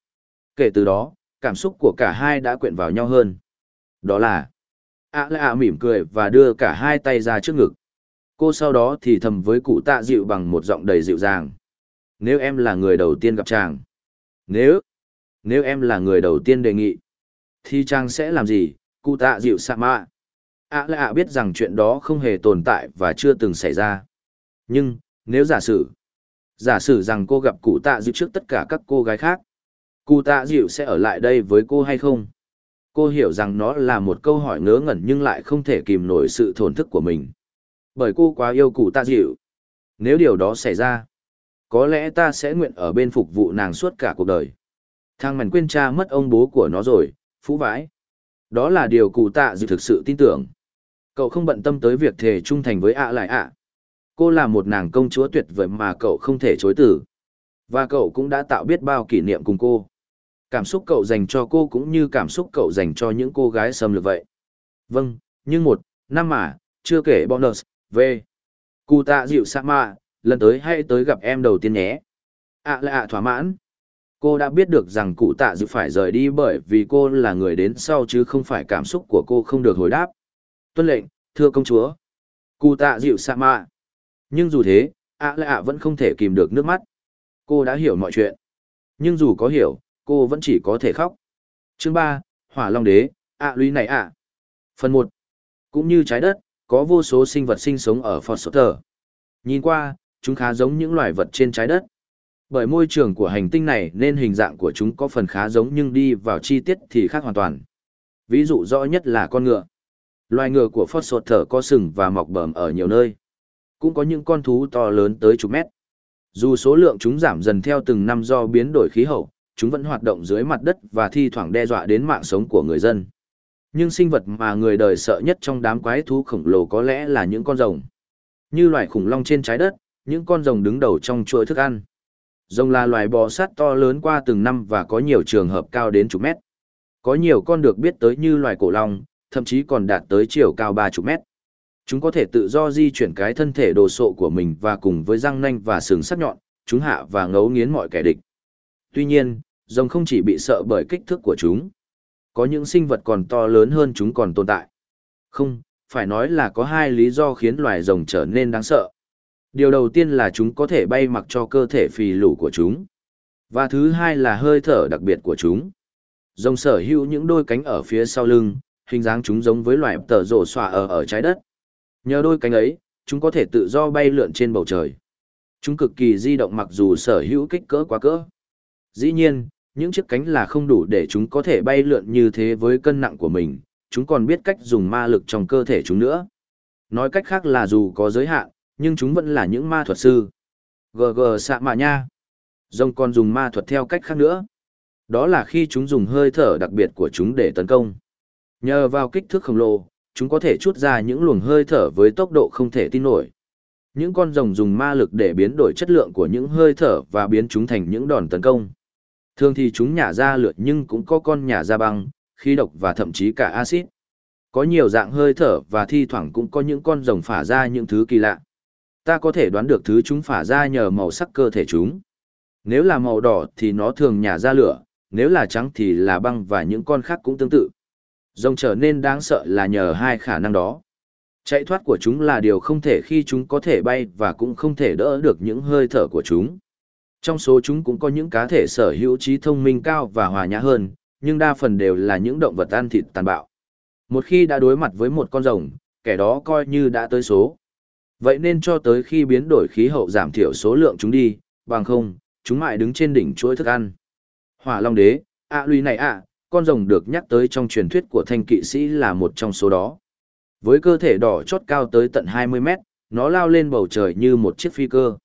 Kể từ đó, cảm xúc của cả hai đã quyện vào nhau hơn. Đó là, ạ lạ mỉm cười và đưa cả hai tay ra trước ngực. Cô sau đó thì thầm với cụ tạ dịu bằng một giọng đầy dịu dàng. Nếu em là người đầu tiên gặp chàng. Nếu, nếu em là người đầu tiên đề nghị, thì chàng sẽ làm gì, cụ tạ dịu sa mạ. ạ lạ biết rằng chuyện đó không hề tồn tại và chưa từng xảy ra. Nhưng, nếu giả sử, giả sử rằng cô gặp cụ tạ dịu trước tất cả các cô gái khác, cụ tạ dịu sẽ ở lại đây với cô hay không? Cô hiểu rằng nó là một câu hỏi ngớ ngẩn nhưng lại không thể kìm nổi sự thổn thức của mình bởi cô quá yêu cụ tạ dịu. Nếu điều đó xảy ra, có lẽ ta sẽ nguyện ở bên phục vụ nàng suốt cả cuộc đời. Thang mảnh quên cha mất ông bố của nó rồi, phú vãi. Đó là điều cụ tạ dịu thực sự tin tưởng. Cậu không bận tâm tới việc thề trung thành với ạ lại ạ. Cô là một nàng công chúa tuyệt vời mà cậu không thể chối từ. Và cậu cũng đã tạo biết bao kỷ niệm cùng cô. Cảm xúc cậu dành cho cô cũng như cảm xúc cậu dành cho những cô gái xâm lược vậy. Vâng, nhưng một, năm mà, chưa kể bonus, V. Cụ tạ dịu sa mạ, lần tới hãy tới gặp em đầu tiên nhé. À ạ là ạ thỏa mãn. Cô đã biết được rằng cụ tạ dịu phải rời đi bởi vì cô là người đến sau chứ không phải cảm xúc của cô không được hồi đáp. Tuân lệnh, thưa công chúa. Cụ tạ dịu sa mạ. Nhưng dù thế, à ạ là ạ vẫn không thể kìm được nước mắt. Cô đã hiểu mọi chuyện. Nhưng dù có hiểu, cô vẫn chỉ có thể khóc. Chương ba, Hỏa Long Đế, ạ lũy này ạ. Phần một, Cũng như trái đất, có vô số sinh vật sinh sống ở Foster. Nhìn qua, chúng khá giống những loài vật trên trái đất. Bởi môi trường của hành tinh này nên hình dạng của chúng có phần khá giống nhưng đi vào chi tiết thì khác hoàn toàn. Ví dụ rõ nhất là con ngựa. Loài ngựa của Foster có sừng và mọc bờm ở nhiều nơi. Cũng có những con thú to lớn tới chục mét. Dù số lượng chúng giảm dần theo từng năm do biến đổi khí hậu, chúng vẫn hoạt động dưới mặt đất và thi thoảng đe dọa đến mạng sống của người dân. Nhưng sinh vật mà người đời sợ nhất trong đám quái thú khổng lồ có lẽ là những con rồng. Như loài khủng long trên trái đất, những con rồng đứng đầu trong chuỗi thức ăn. Rồng là loài bò sát to lớn qua từng năm và có nhiều trường hợp cao đến chục mét. Có nhiều con được biết tới như loài cổ long, thậm chí còn đạt tới chiều cao ba chục mét. Chúng có thể tự do di chuyển cái thân thể đồ sộ của mình và cùng với răng nanh và sừng sắc nhọn, chúng hạ và ngấu nghiến mọi kẻ địch. Tuy nhiên, rồng không chỉ bị sợ bởi kích thước của chúng. Có những sinh vật còn to lớn hơn chúng còn tồn tại. Không, phải nói là có hai lý do khiến loài rồng trở nên đáng sợ. Điều đầu tiên là chúng có thể bay mặc cho cơ thể phì lủ của chúng. Và thứ hai là hơi thở đặc biệt của chúng. Rồng sở hữu những đôi cánh ở phía sau lưng, hình dáng chúng giống với loài tờ rổ xòa ở ở trái đất. Nhờ đôi cánh ấy, chúng có thể tự do bay lượn trên bầu trời. Chúng cực kỳ di động mặc dù sở hữu kích cỡ quá cỡ. Dĩ nhiên, những chiếc cánh là không đủ để chúng có thể bay lượn như thế với cân nặng của mình, chúng còn biết cách dùng ma lực trong cơ thể chúng nữa. Nói cách khác là dù có giới hạn, nhưng chúng vẫn là những ma thuật sư. GG xạ mạ nha. Rồng còn dùng ma thuật theo cách khác nữa. Đó là khi chúng dùng hơi thở đặc biệt của chúng để tấn công. Nhờ vào kích thước khổng lồ, chúng có thể chút ra những luồng hơi thở với tốc độ không thể tin nổi. Những con rồng dùng ma lực để biến đổi chất lượng của những hơi thở và biến chúng thành những đòn tấn công. Thường thì chúng nhả ra lửa nhưng cũng có con nhả ra băng, khí độc và thậm chí cả axit. Có nhiều dạng hơi thở và thi thoảng cũng có những con rồng phả ra những thứ kỳ lạ. Ta có thể đoán được thứ chúng phả ra nhờ màu sắc cơ thể chúng. Nếu là màu đỏ thì nó thường nhả ra lửa, nếu là trắng thì là băng và những con khác cũng tương tự. Rồng trở nên đáng sợ là nhờ hai khả năng đó. Chạy thoát của chúng là điều không thể khi chúng có thể bay và cũng không thể đỡ được những hơi thở của chúng. Trong số chúng cũng có những cá thể sở hữu trí thông minh cao và hòa nhã hơn, nhưng đa phần đều là những động vật ăn thịt tàn bạo. Một khi đã đối mặt với một con rồng, kẻ đó coi như đã tới số. Vậy nên cho tới khi biến đổi khí hậu giảm thiểu số lượng chúng đi, bằng không, chúng mãi đứng trên đỉnh chuỗi thức ăn. Hỏa Long Đế, ạ à, này ạ, con rồng được nhắc tới trong truyền thuyết của thanh kỵ sĩ là một trong số đó. Với cơ thể đỏ chót cao tới tận 20 mét, nó lao lên bầu trời như một chiếc phi cơ.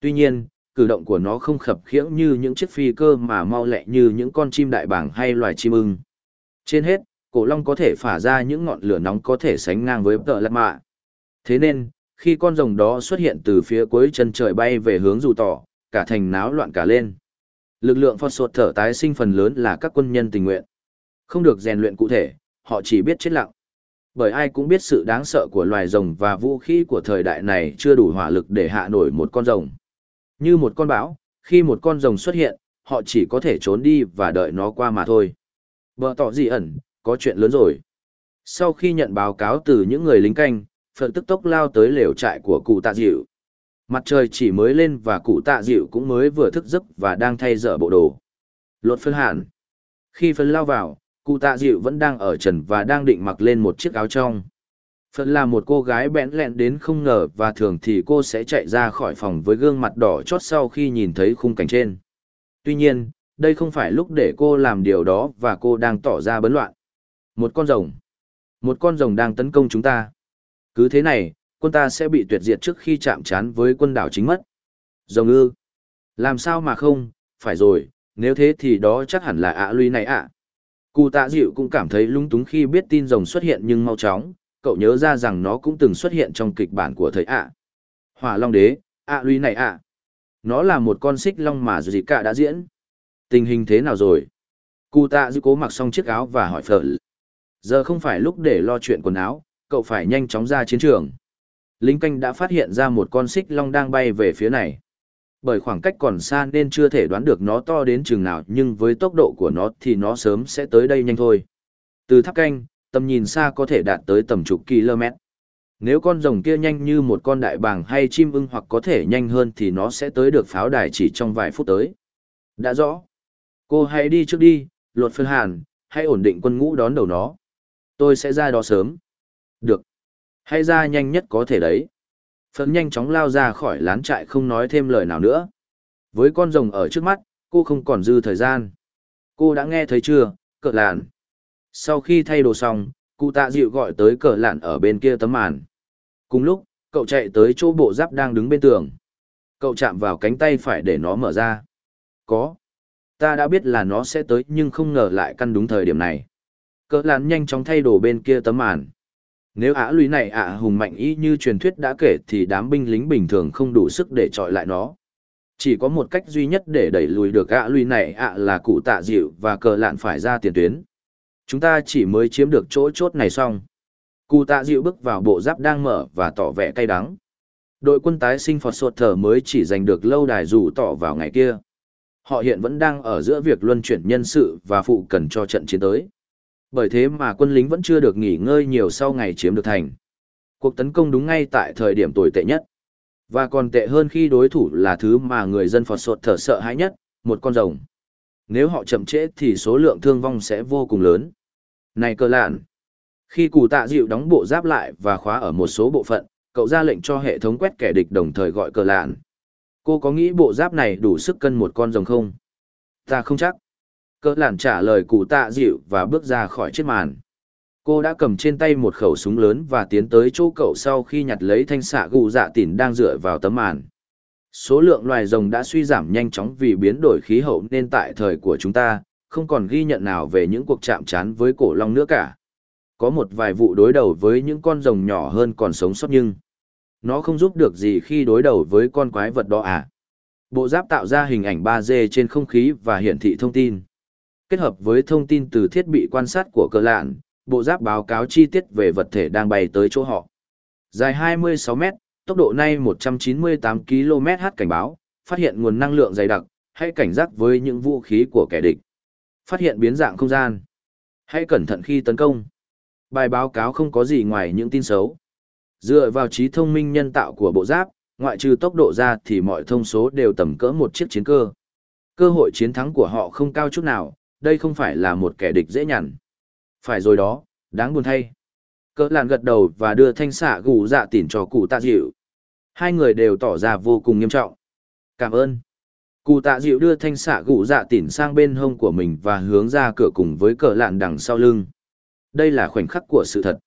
Tuy nhiên, cử động của nó không khập khiễng như những chiếc phi cơ mà mau lẹ như những con chim đại bàng hay loài chim ưng. Trên hết, cổ long có thể phả ra những ngọn lửa nóng có thể sánh ngang với tợ lạt mạ. Thế nên, khi con rồng đó xuất hiện từ phía cuối chân trời bay về hướng dù tỏ, cả thành náo loạn cả lên. Lực lượng phật sột thở tái sinh phần lớn là các quân nhân tình nguyện. Không được rèn luyện cụ thể, họ chỉ biết chết lặng. Bởi ai cũng biết sự đáng sợ của loài rồng và vũ khí của thời đại này chưa đủ hỏa lực để hạ nổi một con rồng. Như một con bão, khi một con rồng xuất hiện, họ chỉ có thể trốn đi và đợi nó qua mà thôi. Bờ tỏ gì ẩn, có chuyện lớn rồi. Sau khi nhận báo cáo từ những người lính canh, Phật tức tốc lao tới lều trại của cụ tạ dịu. Mặt trời chỉ mới lên và cụ tạ dịu cũng mới vừa thức giấc và đang thay dở bộ đồ. Lột phân hạn. Khi phân lao vào, cụ tạ dịu vẫn đang ở trần và đang định mặc lên một chiếc áo trong. Phật là một cô gái bẽn lẹn đến không ngờ và thường thì cô sẽ chạy ra khỏi phòng với gương mặt đỏ chót sau khi nhìn thấy khung cảnh trên. Tuy nhiên, đây không phải lúc để cô làm điều đó và cô đang tỏ ra bấn loạn. Một con rồng. Một con rồng đang tấn công chúng ta. Cứ thế này, quân ta sẽ bị tuyệt diệt trước khi chạm trán với quân đảo chính mất. Rồng ư. Làm sao mà không, phải rồi, nếu thế thì đó chắc hẳn là ạ à này ạ. Cụ tạ dịu cũng cảm thấy lung túng khi biết tin rồng xuất hiện nhưng mau chóng, cậu nhớ ra rằng nó cũng từng xuất hiện trong kịch bản của thầy ạ. Hỏa Long Đế, ạ à này ạ. Nó là một con xích long mà gì cả đã diễn. Tình hình thế nào rồi? Cụ tạ dư cố mặc xong chiếc áo và hỏi phở. Giờ không phải lúc để lo chuyện quần áo, cậu phải nhanh chóng ra chiến trường. Lính canh đã phát hiện ra một con xích long đang bay về phía này. Bởi khoảng cách còn xa nên chưa thể đoán được nó to đến chừng nào nhưng với tốc độ của nó thì nó sớm sẽ tới đây nhanh thôi. Từ tháp canh, tầm nhìn xa có thể đạt tới tầm chục km. Nếu con rồng kia nhanh như một con đại bàng hay chim ưng hoặc có thể nhanh hơn thì nó sẽ tới được pháo đài chỉ trong vài phút tới. Đã rõ. Cô hãy đi trước đi, lột phân hàn, hãy ổn định quân ngũ đón đầu nó. Tôi sẽ ra đó sớm. Được. Hãy ra nhanh nhất có thể đấy. Phấn nhanh chóng lao ra khỏi lán trại không nói thêm lời nào nữa. Với con rồng ở trước mắt, cô không còn dư thời gian. Cô đã nghe thấy chưa, cỡ lạn. Sau khi thay đồ xong, cụ tạ dịu gọi tới Cờ lạn ở bên kia tấm màn. Cùng lúc, cậu chạy tới chỗ bộ giáp đang đứng bên tường. Cậu chạm vào cánh tay phải để nó mở ra. Có. Ta đã biết là nó sẽ tới nhưng không ngờ lại căn đúng thời điểm này. Cỡ lạn nhanh chóng thay đồ bên kia tấm màn. Nếu ả lùi này ả hùng mạnh y như truyền thuyết đã kể thì đám binh lính bình thường không đủ sức để trọi lại nó. Chỉ có một cách duy nhất để đẩy lùi được ả lùi này ả là cụ tạ dịu và cờ lạn phải ra tiền tuyến. Chúng ta chỉ mới chiếm được chỗ chốt này xong. Cụ tạ dịu bước vào bộ giáp đang mở và tỏ vẻ cay đắng. Đội quân tái sinh Phật Sột Thở mới chỉ giành được lâu đài dù tỏ vào ngày kia. Họ hiện vẫn đang ở giữa việc luân chuyển nhân sự và phụ cần cho trận chiến tới. Bởi thế mà quân lính vẫn chưa được nghỉ ngơi nhiều sau ngày chiếm được thành. Cuộc tấn công đúng ngay tại thời điểm tồi tệ nhất. Và còn tệ hơn khi đối thủ là thứ mà người dân Phật Sột Thở sợ hãi nhất, một con rồng. Nếu họ chậm trễ thì số lượng thương vong sẽ vô cùng lớn. Này cơ lạn! Khi cụ tạ dịu đóng bộ giáp lại và khóa ở một số bộ phận, cậu ra lệnh cho hệ thống quét kẻ địch đồng thời gọi cờ lạn. Cô có nghĩ bộ giáp này đủ sức cân một con rồng không? Ta không chắc. Cờ lạn trả lời cụ tạ dịu và bước ra khỏi chiếc màn. Cô đã cầm trên tay một khẩu súng lớn và tiến tới chỗ cậu sau khi nhặt lấy thanh xạ gù dạ tỉn đang dựa vào tấm màn. Số lượng loài rồng đã suy giảm nhanh chóng vì biến đổi khí hậu nên tại thời của chúng ta, không còn ghi nhận nào về những cuộc chạm trán với cổ long nữa cả. Có một vài vụ đối đầu với những con rồng nhỏ hơn còn sống sót nhưng nó không giúp được gì khi đối đầu với con quái vật đó à. Bộ giáp tạo ra hình ảnh 3D trên không khí và hiển thị thông tin. Kết hợp với thông tin từ thiết bị quan sát của cơ lạn, bộ giáp báo cáo chi tiết về vật thể đang bay tới chỗ họ. Dài 26 mét, tốc độ nay 198 km/h cảnh báo, phát hiện nguồn năng lượng dày đặc, hãy cảnh giác với những vũ khí của kẻ địch. Phát hiện biến dạng không gian. Hãy cẩn thận khi tấn công. Bài báo cáo không có gì ngoài những tin xấu. Dựa vào trí thông minh nhân tạo của bộ giáp, ngoại trừ tốc độ ra thì mọi thông số đều tầm cỡ một chiếc chiến cơ. Cơ hội chiến thắng của họ không cao chút nào, đây không phải là một kẻ địch dễ nhằn. Phải rồi đó, đáng buồn thay. Cỡ làn gật đầu và đưa thanh xạ gù dạ tỉn cho cụ tạ dịu. Hai người đều tỏ ra vô cùng nghiêm trọng. Cảm ơn. Cụ tạ dịu đưa thanh xạ gụ dạ tỉn sang bên hông của mình và hướng ra cửa cùng với cờ lạn đằng sau lưng. Đây là khoảnh khắc của sự thật.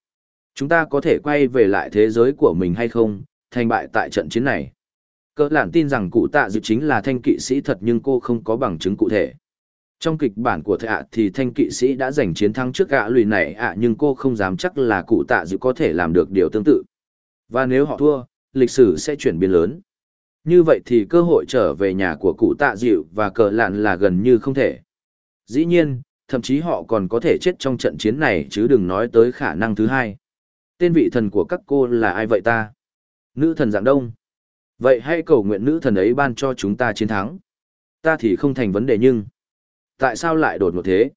Chúng ta có thể quay về lại thế giới của mình hay không, thành bại tại trận chiến này. Cờ lạn tin rằng cụ tạ dịu chính là thanh kỵ sĩ thật nhưng cô không có bằng chứng cụ thể. Trong kịch bản của thệ ạ thì thanh kỵ sĩ đã giành chiến thắng trước gã lùi này ạ nhưng cô không dám chắc là cụ tạ dịu có thể làm được điều tương tự. Và nếu họ thua, lịch sử sẽ chuyển biến lớn. Như vậy thì cơ hội trở về nhà của cụ tạ dịu và cờ lạn là gần như không thể. Dĩ nhiên, thậm chí họ còn có thể chết trong trận chiến này chứ đừng nói tới khả năng thứ hai. Tên vị thần của các cô là ai vậy ta? Nữ thần dạng đông. Vậy hãy cầu nguyện nữ thần ấy ban cho chúng ta chiến thắng. Ta thì không thành vấn đề nhưng... Tại sao lại đột ngột thế?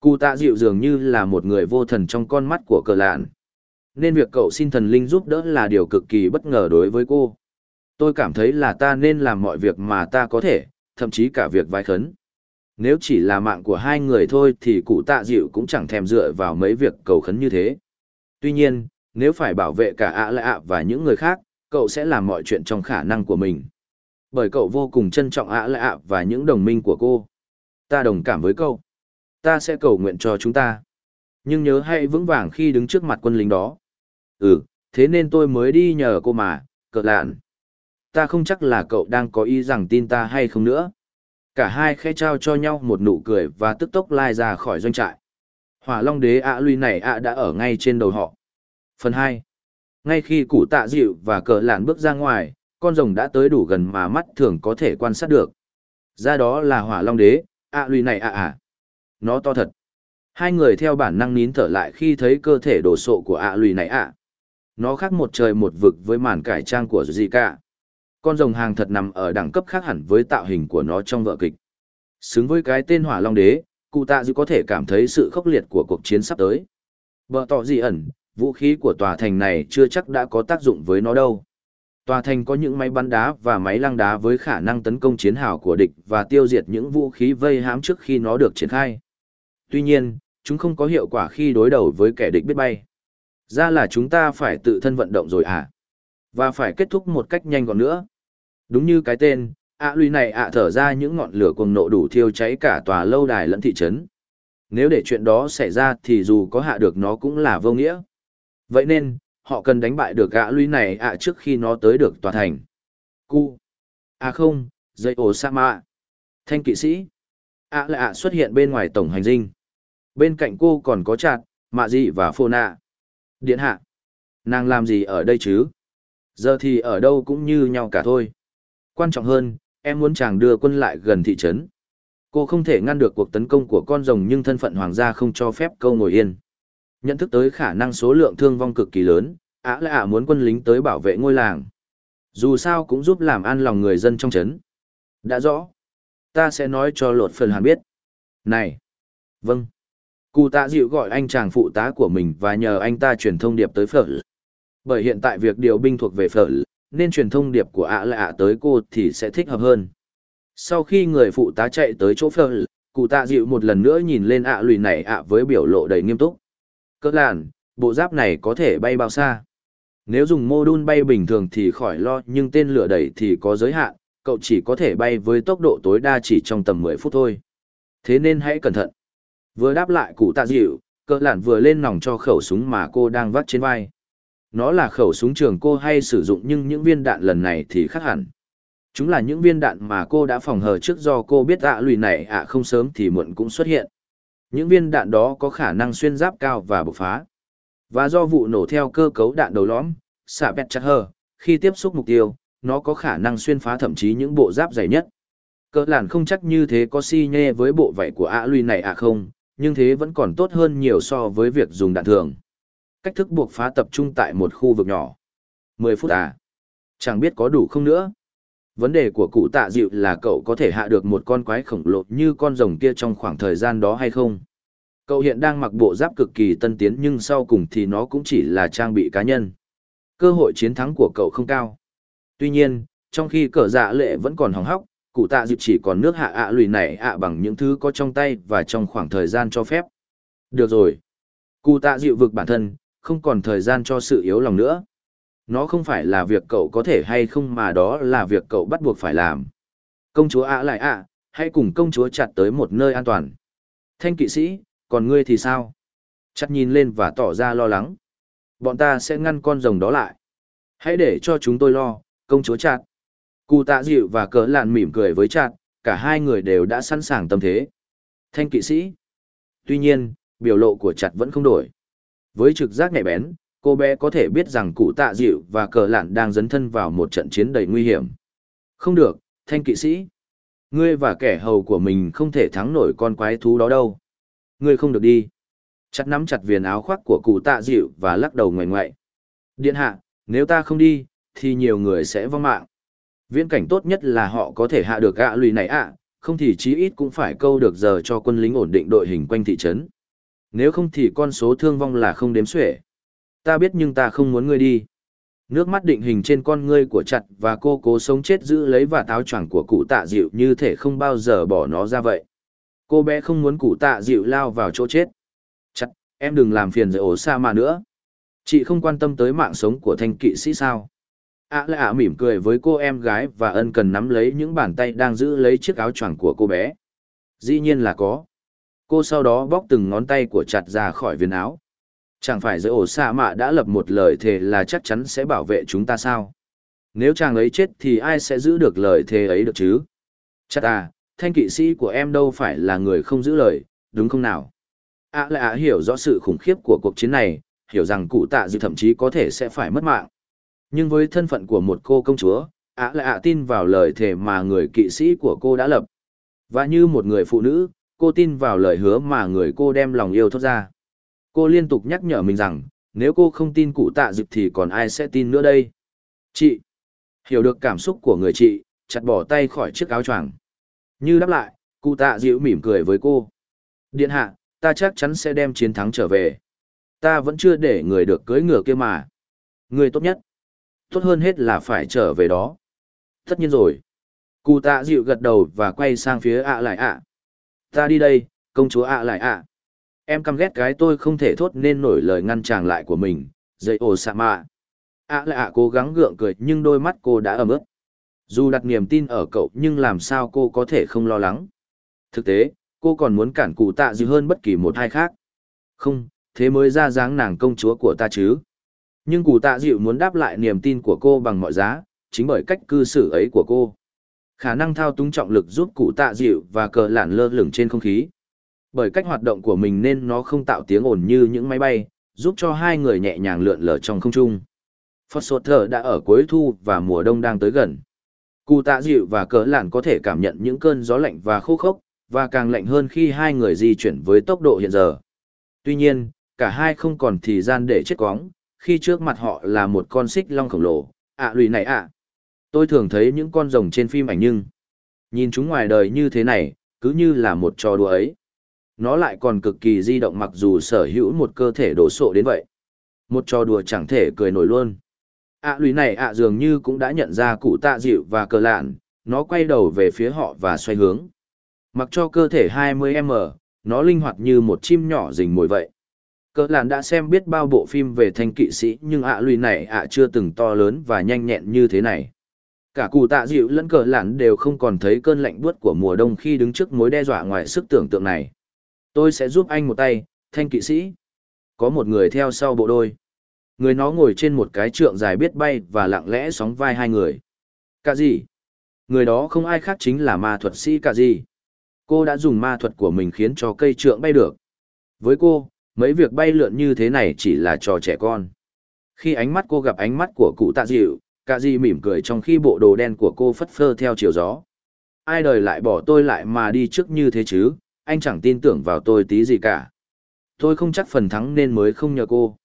Cụ tạ dịu dường như là một người vô thần trong con mắt của cờ lạn. Nên việc cậu xin thần linh giúp đỡ là điều cực kỳ bất ngờ đối với cô. Tôi cảm thấy là ta nên làm mọi việc mà ta có thể, thậm chí cả việc vai khấn. Nếu chỉ là mạng của hai người thôi thì cụ tạ dịu cũng chẳng thèm dựa vào mấy việc cầu khấn như thế. Tuy nhiên, nếu phải bảo vệ cả ạ lạ ạ và những người khác, cậu sẽ làm mọi chuyện trong khả năng của mình. Bởi cậu vô cùng trân trọng ạ lạ ạ và những đồng minh của cô. Ta đồng cảm với cậu. Ta sẽ cầu nguyện cho chúng ta. Nhưng nhớ hãy vững vàng khi đứng trước mặt quân lính đó. Ừ, thế nên tôi mới đi nhờ cô mà, cờ lạn. Ta không chắc là cậu đang có ý rằng tin ta hay không nữa. Cả hai khẽ trao cho nhau một nụ cười và tức tốc lai ra khỏi doanh trại. Hỏa Long Đế ạ à này ạ đã ở ngay trên đầu họ. Phần hai Ngay khi cụ tạ dịu và cờ lạn bước ra ngoài, con rồng đã tới đủ gần mà mắt thường có thể quan sát được. Ra đó là Hỏa Long Đế, ạ à này ạ ạ. nó to thật. Hai người theo bản năng nín thở lại khi thấy cơ thể đồ sộ của ạ lùi này ạ. Nó khác một trời một vực với màn cải trang của gì cả. Con rồng hàng thật nằm ở đẳng cấp khác hẳn với tạo hình của nó trong vợ kịch. Xứng với cái tên hỏa long đế, cụ tạ dư có thể cảm thấy sự khốc liệt của cuộc chiến sắp tới. Bờ tỏ gì ẩn, vũ khí của tòa thành này chưa chắc đã có tác dụng với nó đâu. Tòa thành có những máy bắn đá và máy lăng đá với khả năng tấn công chiến hào của địch và tiêu diệt những vũ khí vây hãm trước khi nó được triển khai. Tuy nhiên, chúng không có hiệu quả khi đối đầu với kẻ địch biết bay. Ra là chúng ta phải tự thân vận động rồi à? Và phải kết thúc một cách nhanh gọn nữa. Đúng như cái tên, ạ à, lùi này ạ thở ra những ngọn lửa cuồng nộ đủ thiêu cháy cả tòa lâu đài lẫn thị trấn. Nếu để chuyện đó xảy ra thì dù có hạ được nó cũng là vô nghĩa. Vậy nên, họ cần đánh bại được ạ lùi này ạ trước khi nó tới được tòa thành. Cu. À không, dây ổ sa mạ. Thanh kỵ sĩ. ạ là ạ xuất hiện bên ngoài tổng hành dinh. Bên cạnh cô còn có chặt, mạ dị và phô nạ. Điện hạ. Nàng làm gì ở đây chứ? Giờ thì ở đâu cũng như nhau cả thôi. Quan trọng hơn, em muốn chàng đưa quân lại gần thị trấn. Cô không thể ngăn được cuộc tấn công của con rồng nhưng thân phận hoàng gia không cho phép câu ngồi yên. Nhận thức tới khả năng số lượng thương vong cực kỳ lớn, ả là ả muốn quân lính tới bảo vệ ngôi làng. Dù sao cũng giúp làm an lòng người dân trong trấn. Đã rõ. Ta sẽ nói cho lột phần hàn biết. Này. Vâng. Cụ tạ dịu gọi anh chàng phụ tá của mình và nhờ anh ta truyền thông điệp tới phở. Bởi hiện tại việc điều binh thuộc về phở, nên truyền thông điệp của ạ là ạ tới cô thì sẽ thích hợp hơn. Sau khi người phụ tá chạy tới chỗ phở, cụ tạ dịu một lần nữa nhìn lên ạ lùi này ạ với biểu lộ đầy nghiêm túc. Cơ làn, bộ giáp này có thể bay bao xa? Nếu dùng mô đun bay bình thường thì khỏi lo nhưng tên lửa đẩy thì có giới hạn, cậu chỉ có thể bay với tốc độ tối đa chỉ trong tầm 10 phút thôi. Thế nên hãy cẩn thận. Vừa đáp lại cụ tạ dịu, cỡ lạn vừa lên nòng cho khẩu súng mà cô đang vắt trên vai. Nó là khẩu súng trường cô hay sử dụng nhưng những viên đạn lần này thì khác hẳn. Chúng là những viên đạn mà cô đã phòng hờ trước do cô biết ạ lùi này ạ không sớm thì muộn cũng xuất hiện. Những viên đạn đó có khả năng xuyên giáp cao và bộc phá. Và do vụ nổ theo cơ cấu đạn đầu lõm, xạ bẹt chặt hờ, khi tiếp xúc mục tiêu, nó có khả năng xuyên phá thậm chí những bộ giáp dày nhất. cỡ làn không chắc như thế có si nhê với bộ vảy của ạ lùi này ạ không, nhưng thế vẫn còn tốt hơn nhiều so với việc dùng đạn thường. Cách thức buộc phá tập trung tại một khu vực nhỏ. 10 phút à? Chẳng biết có đủ không nữa. Vấn đề của cụ tạ dịu là cậu có thể hạ được một con quái khổng lồ như con rồng kia trong khoảng thời gian đó hay không? Cậu hiện đang mặc bộ giáp cực kỳ tân tiến nhưng sau cùng thì nó cũng chỉ là trang bị cá nhân. Cơ hội chiến thắng của cậu không cao. Tuy nhiên, trong khi cờ dạ lệ vẫn còn hóng hóc, cụ tạ dịp chỉ còn nước hạ ạ lùi này ạ bằng những thứ có trong tay và trong khoảng thời gian cho phép. Được rồi. Cụ tạ dịu vực bản thân, không còn thời gian cho sự yếu lòng nữa. Nó không phải là việc cậu có thể hay không mà đó là việc cậu bắt buộc phải làm. Công chúa ạ lại ạ, hãy cùng công chúa chặt tới một nơi an toàn. Thanh kỵ sĩ, còn ngươi thì sao? Chặt nhìn lên và tỏ ra lo lắng. Bọn ta sẽ ngăn con rồng đó lại. Hãy để cho chúng tôi lo, công chúa chặt. Cụ tạ dịu và cỡ lạn mỉm cười với chặt, cả hai người đều đã sẵn sàng tâm thế. Thanh kỵ sĩ. Tuy nhiên, biểu lộ của chặt vẫn không đổi. Với trực giác nhạy bén, cô bé có thể biết rằng cụ tạ dịu và cờ lạn đang dấn thân vào một trận chiến đầy nguy hiểm. Không được, thanh kỵ sĩ. Ngươi và kẻ hầu của mình không thể thắng nổi con quái thú đó đâu. Ngươi không được đi. Chặt nắm chặt viền áo khoác của cụ tạ dịu và lắc đầu ngoảnh ngoại. Điện hạ, nếu ta không đi, thì nhiều người sẽ vong mạng. Viễn cảnh tốt nhất là họ có thể hạ được gạ lùi này ạ, không thì chí ít cũng phải câu được giờ cho quân lính ổn định đội hình quanh thị trấn. Nếu không thì con số thương vong là không đếm xuể. Ta biết nhưng ta không muốn ngươi đi. Nước mắt định hình trên con ngươi của chặt và cô cố sống chết giữ lấy và táo choàng của cụ tạ dịu như thể không bao giờ bỏ nó ra vậy. Cô bé không muốn cụ tạ dịu lao vào chỗ chết. Chặt, em đừng làm phiền rồi ổ xa mà nữa. Chị không quan tâm tới mạng sống của thanh kỵ sĩ sao ạ lạ ạ mỉm cười với cô em gái và ân cần nắm lấy những bàn tay đang giữ lấy chiếc áo choàng của cô bé. Dĩ nhiên là có. Cô sau đó bóc từng ngón tay của chặt ra khỏi viền áo. Chẳng phải giới ổ xạ mạ đã lập một lời thề là chắc chắn sẽ bảo vệ chúng ta sao? Nếu chàng ấy chết thì ai sẽ giữ được lời thề ấy được chứ? Chắc à, thanh kỵ sĩ của em đâu phải là người không giữ lời, đúng không nào? ạ à, hiểu rõ sự khủng khiếp của cuộc chiến này, hiểu rằng cụ tạ dư thậm chí có thể sẽ phải mất mạng. Nhưng với thân phận của một cô công chúa, ạ lại ạ tin vào lời thề mà người kỵ sĩ của cô đã lập. Và như một người phụ nữ, cô tin vào lời hứa mà người cô đem lòng yêu thốt ra. Cô liên tục nhắc nhở mình rằng, nếu cô không tin cụ tạ dịp thì còn ai sẽ tin nữa đây. Chị, hiểu được cảm xúc của người chị, chặt bỏ tay khỏi chiếc áo choàng. Như đáp lại, cụ tạ dịu mỉm cười với cô. Điện hạ, ta chắc chắn sẽ đem chiến thắng trở về. Ta vẫn chưa để người được cưới ngựa kia mà. Người tốt nhất. Tốt hơn hết là phải trở về đó. Tất nhiên rồi. Cụ tạ dịu gật đầu và quay sang phía ạ lại ạ. Ta đi đây, công chúa ạ lại ạ. Em căm ghét cái tôi không thể thốt nên nổi lời ngăn chàng lại của mình, dậy ồ sạ mạ. ạ lại ạ cố gắng gượng cười nhưng đôi mắt cô đã ấm ướt. Dù đặt niềm tin ở cậu nhưng làm sao cô có thể không lo lắng. Thực tế, cô còn muốn cản cụ tạ dịu hơn bất kỳ một ai khác. Không, thế mới ra dáng nàng công chúa của ta chứ. Nhưng cụ tạ dịu muốn đáp lại niềm tin của cô bằng mọi giá, chính bởi cách cư xử ấy của cô. Khả năng thao túng trọng lực giúp cụ tạ dịu và cờ lản lơ lửng trên không khí. Bởi cách hoạt động của mình nên nó không tạo tiếng ồn như những máy bay, giúp cho hai người nhẹ nhàng lượn lờ trong không trung. Phật sột thở đã ở cuối thu và mùa đông đang tới gần. Cụ tạ dịu và cờ lản có thể cảm nhận những cơn gió lạnh và khô khốc, và càng lạnh hơn khi hai người di chuyển với tốc độ hiện giờ. Tuy nhiên, cả hai không còn thời gian để chết quóng, khi trước mặt họ là một con xích long khổng lồ, ạ lùi này ạ. Tôi thường thấy những con rồng trên phim ảnh nhưng, nhìn chúng ngoài đời như thế này, cứ như là một trò đùa ấy. Nó lại còn cực kỳ di động mặc dù sở hữu một cơ thể đổ sộ đến vậy. Một trò đùa chẳng thể cười nổi luôn. ạ lùi này ạ dường như cũng đã nhận ra cụ tạ dịu và cờ lạn, nó quay đầu về phía họ và xoay hướng. Mặc cho cơ thể 20M, nó linh hoạt như một chim nhỏ rình mồi vậy. Cỡ làn đã xem biết bao bộ phim về thanh kỵ sĩ nhưng ạ lùi này ạ chưa từng to lớn và nhanh nhẹn như thế này. Cả cụ tạ dịu lẫn cỡ làn đều không còn thấy cơn lạnh buốt của mùa đông khi đứng trước mối đe dọa ngoài sức tưởng tượng này. Tôi sẽ giúp anh một tay, thanh kỵ sĩ. Có một người theo sau bộ đôi. Người nó ngồi trên một cái trượng dài biết bay và lặng lẽ sóng vai hai người. Cả gì? Người đó không ai khác chính là ma thuật sĩ cả gì. Cô đã dùng ma thuật của mình khiến cho cây trượng bay được. Với cô, mấy việc bay lượn như thế này chỉ là trò trẻ con. Khi ánh mắt cô gặp ánh mắt của cụ tạ dịu, cả gì mỉm cười trong khi bộ đồ đen của cô phất phơ theo chiều gió. Ai đời lại bỏ tôi lại mà đi trước như thế chứ, anh chẳng tin tưởng vào tôi tí gì cả. Tôi không chắc phần thắng nên mới không nhờ cô.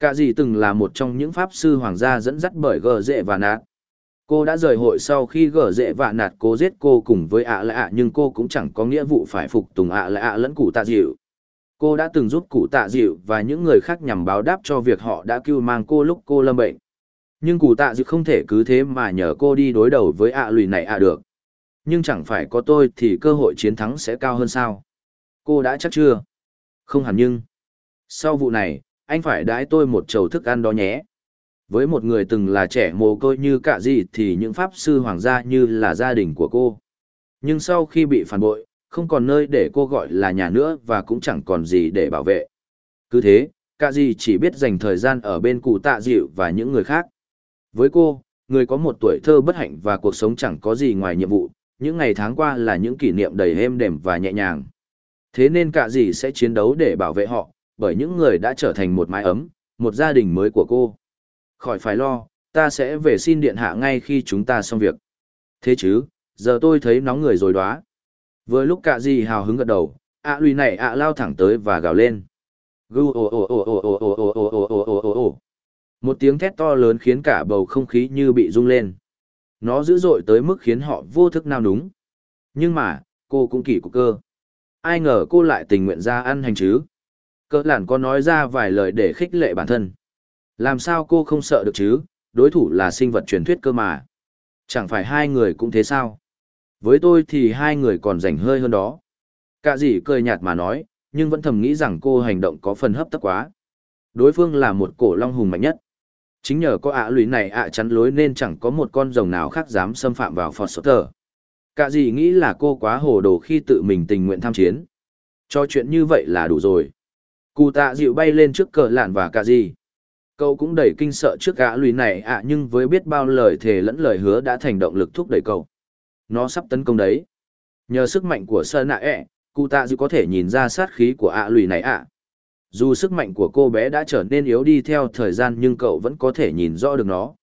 Cả gì từng là một trong những pháp sư hoàng gia dẫn dắt bởi gờ dệ và nạt. Cô đã rời hội sau khi gở dễ và nạt cô giết cô cùng với ạ lạ nhưng cô cũng chẳng có nghĩa vụ phải phục tùng ạ lạ lẫn cụ tạ dịu. Cô đã từng giúp cụ tạ dịu và những người khác nhằm báo đáp cho việc họ đã cứu mang cô lúc cô lâm bệnh. Nhưng cụ tạ dịu không thể cứ thế mà nhờ cô đi đối đầu với ạ lùi này ạ được. Nhưng chẳng phải có tôi thì cơ hội chiến thắng sẽ cao hơn sao. Cô đã chắc chưa? Không hẳn nhưng. Sau vụ này, anh phải đãi tôi một chầu thức ăn đó nhé. Với một người từng là trẻ mồ côi như cả gì thì những pháp sư hoàng gia như là gia đình của cô. Nhưng sau khi bị phản bội, không còn nơi để cô gọi là nhà nữa và cũng chẳng còn gì để bảo vệ. Cứ thế, cả gì chỉ biết dành thời gian ở bên cụ tạ dịu và những người khác. Với cô, người có một tuổi thơ bất hạnh và cuộc sống chẳng có gì ngoài nhiệm vụ, những ngày tháng qua là những kỷ niệm đầy êm đềm và nhẹ nhàng. Thế nên cả gì sẽ chiến đấu để bảo vệ họ, bởi những người đã trở thành một mái ấm, một gia đình mới của cô khỏi phải lo, ta sẽ về xin điện hạ ngay khi chúng ta xong việc. Thế chứ, giờ tôi thấy nóng người rồi đó. Vừa lúc cả gì hào hứng gật đầu, ạ lùi này ạ lao thẳng tới và gào lên. Gu ồ ồ ồ ồ ồ ồ ồ ồ ồ ồ ồ ồ ồ Một tiếng thét to lớn khiến cả bầu không khí như bị rung lên. Nó dữ dội tới mức khiến họ vô thức nao núng. Nhưng mà, cô cũng kỳ cục cơ. Ai ngờ cô lại tình nguyện ra ăn hành chứ. Cỡ lản có nói ra vài lời để khích lệ bản thân. Làm sao cô không sợ được chứ, đối thủ là sinh vật truyền thuyết cơ mà. Chẳng phải hai người cũng thế sao? Với tôi thì hai người còn rảnh hơi hơn đó. Cả gì cười nhạt mà nói, nhưng vẫn thầm nghĩ rằng cô hành động có phần hấp tấp quá. Đối phương là một cổ long hùng mạnh nhất. Chính nhờ có ạ à này ạ chắn lối nên chẳng có một con rồng nào khác dám xâm phạm vào Foster. Cả gì nghĩ là cô quá hồ đồ khi tự mình tình nguyện tham chiến. Cho chuyện như vậy là đủ rồi. Cụ tạ dịu bay lên trước cờ lạn và cả gì. Cậu cũng đầy kinh sợ trước gã lùi này ạ nhưng với biết bao lời thề lẫn lời hứa đã thành động lực thúc đẩy cậu. Nó sắp tấn công đấy. Nhờ sức mạnh của sơn ạ ẹ, cụ tạ dư có thể nhìn ra sát khí của ạ lùi này ạ. Dù sức mạnh của cô bé đã trở nên yếu đi theo thời gian nhưng cậu vẫn có thể nhìn rõ được nó.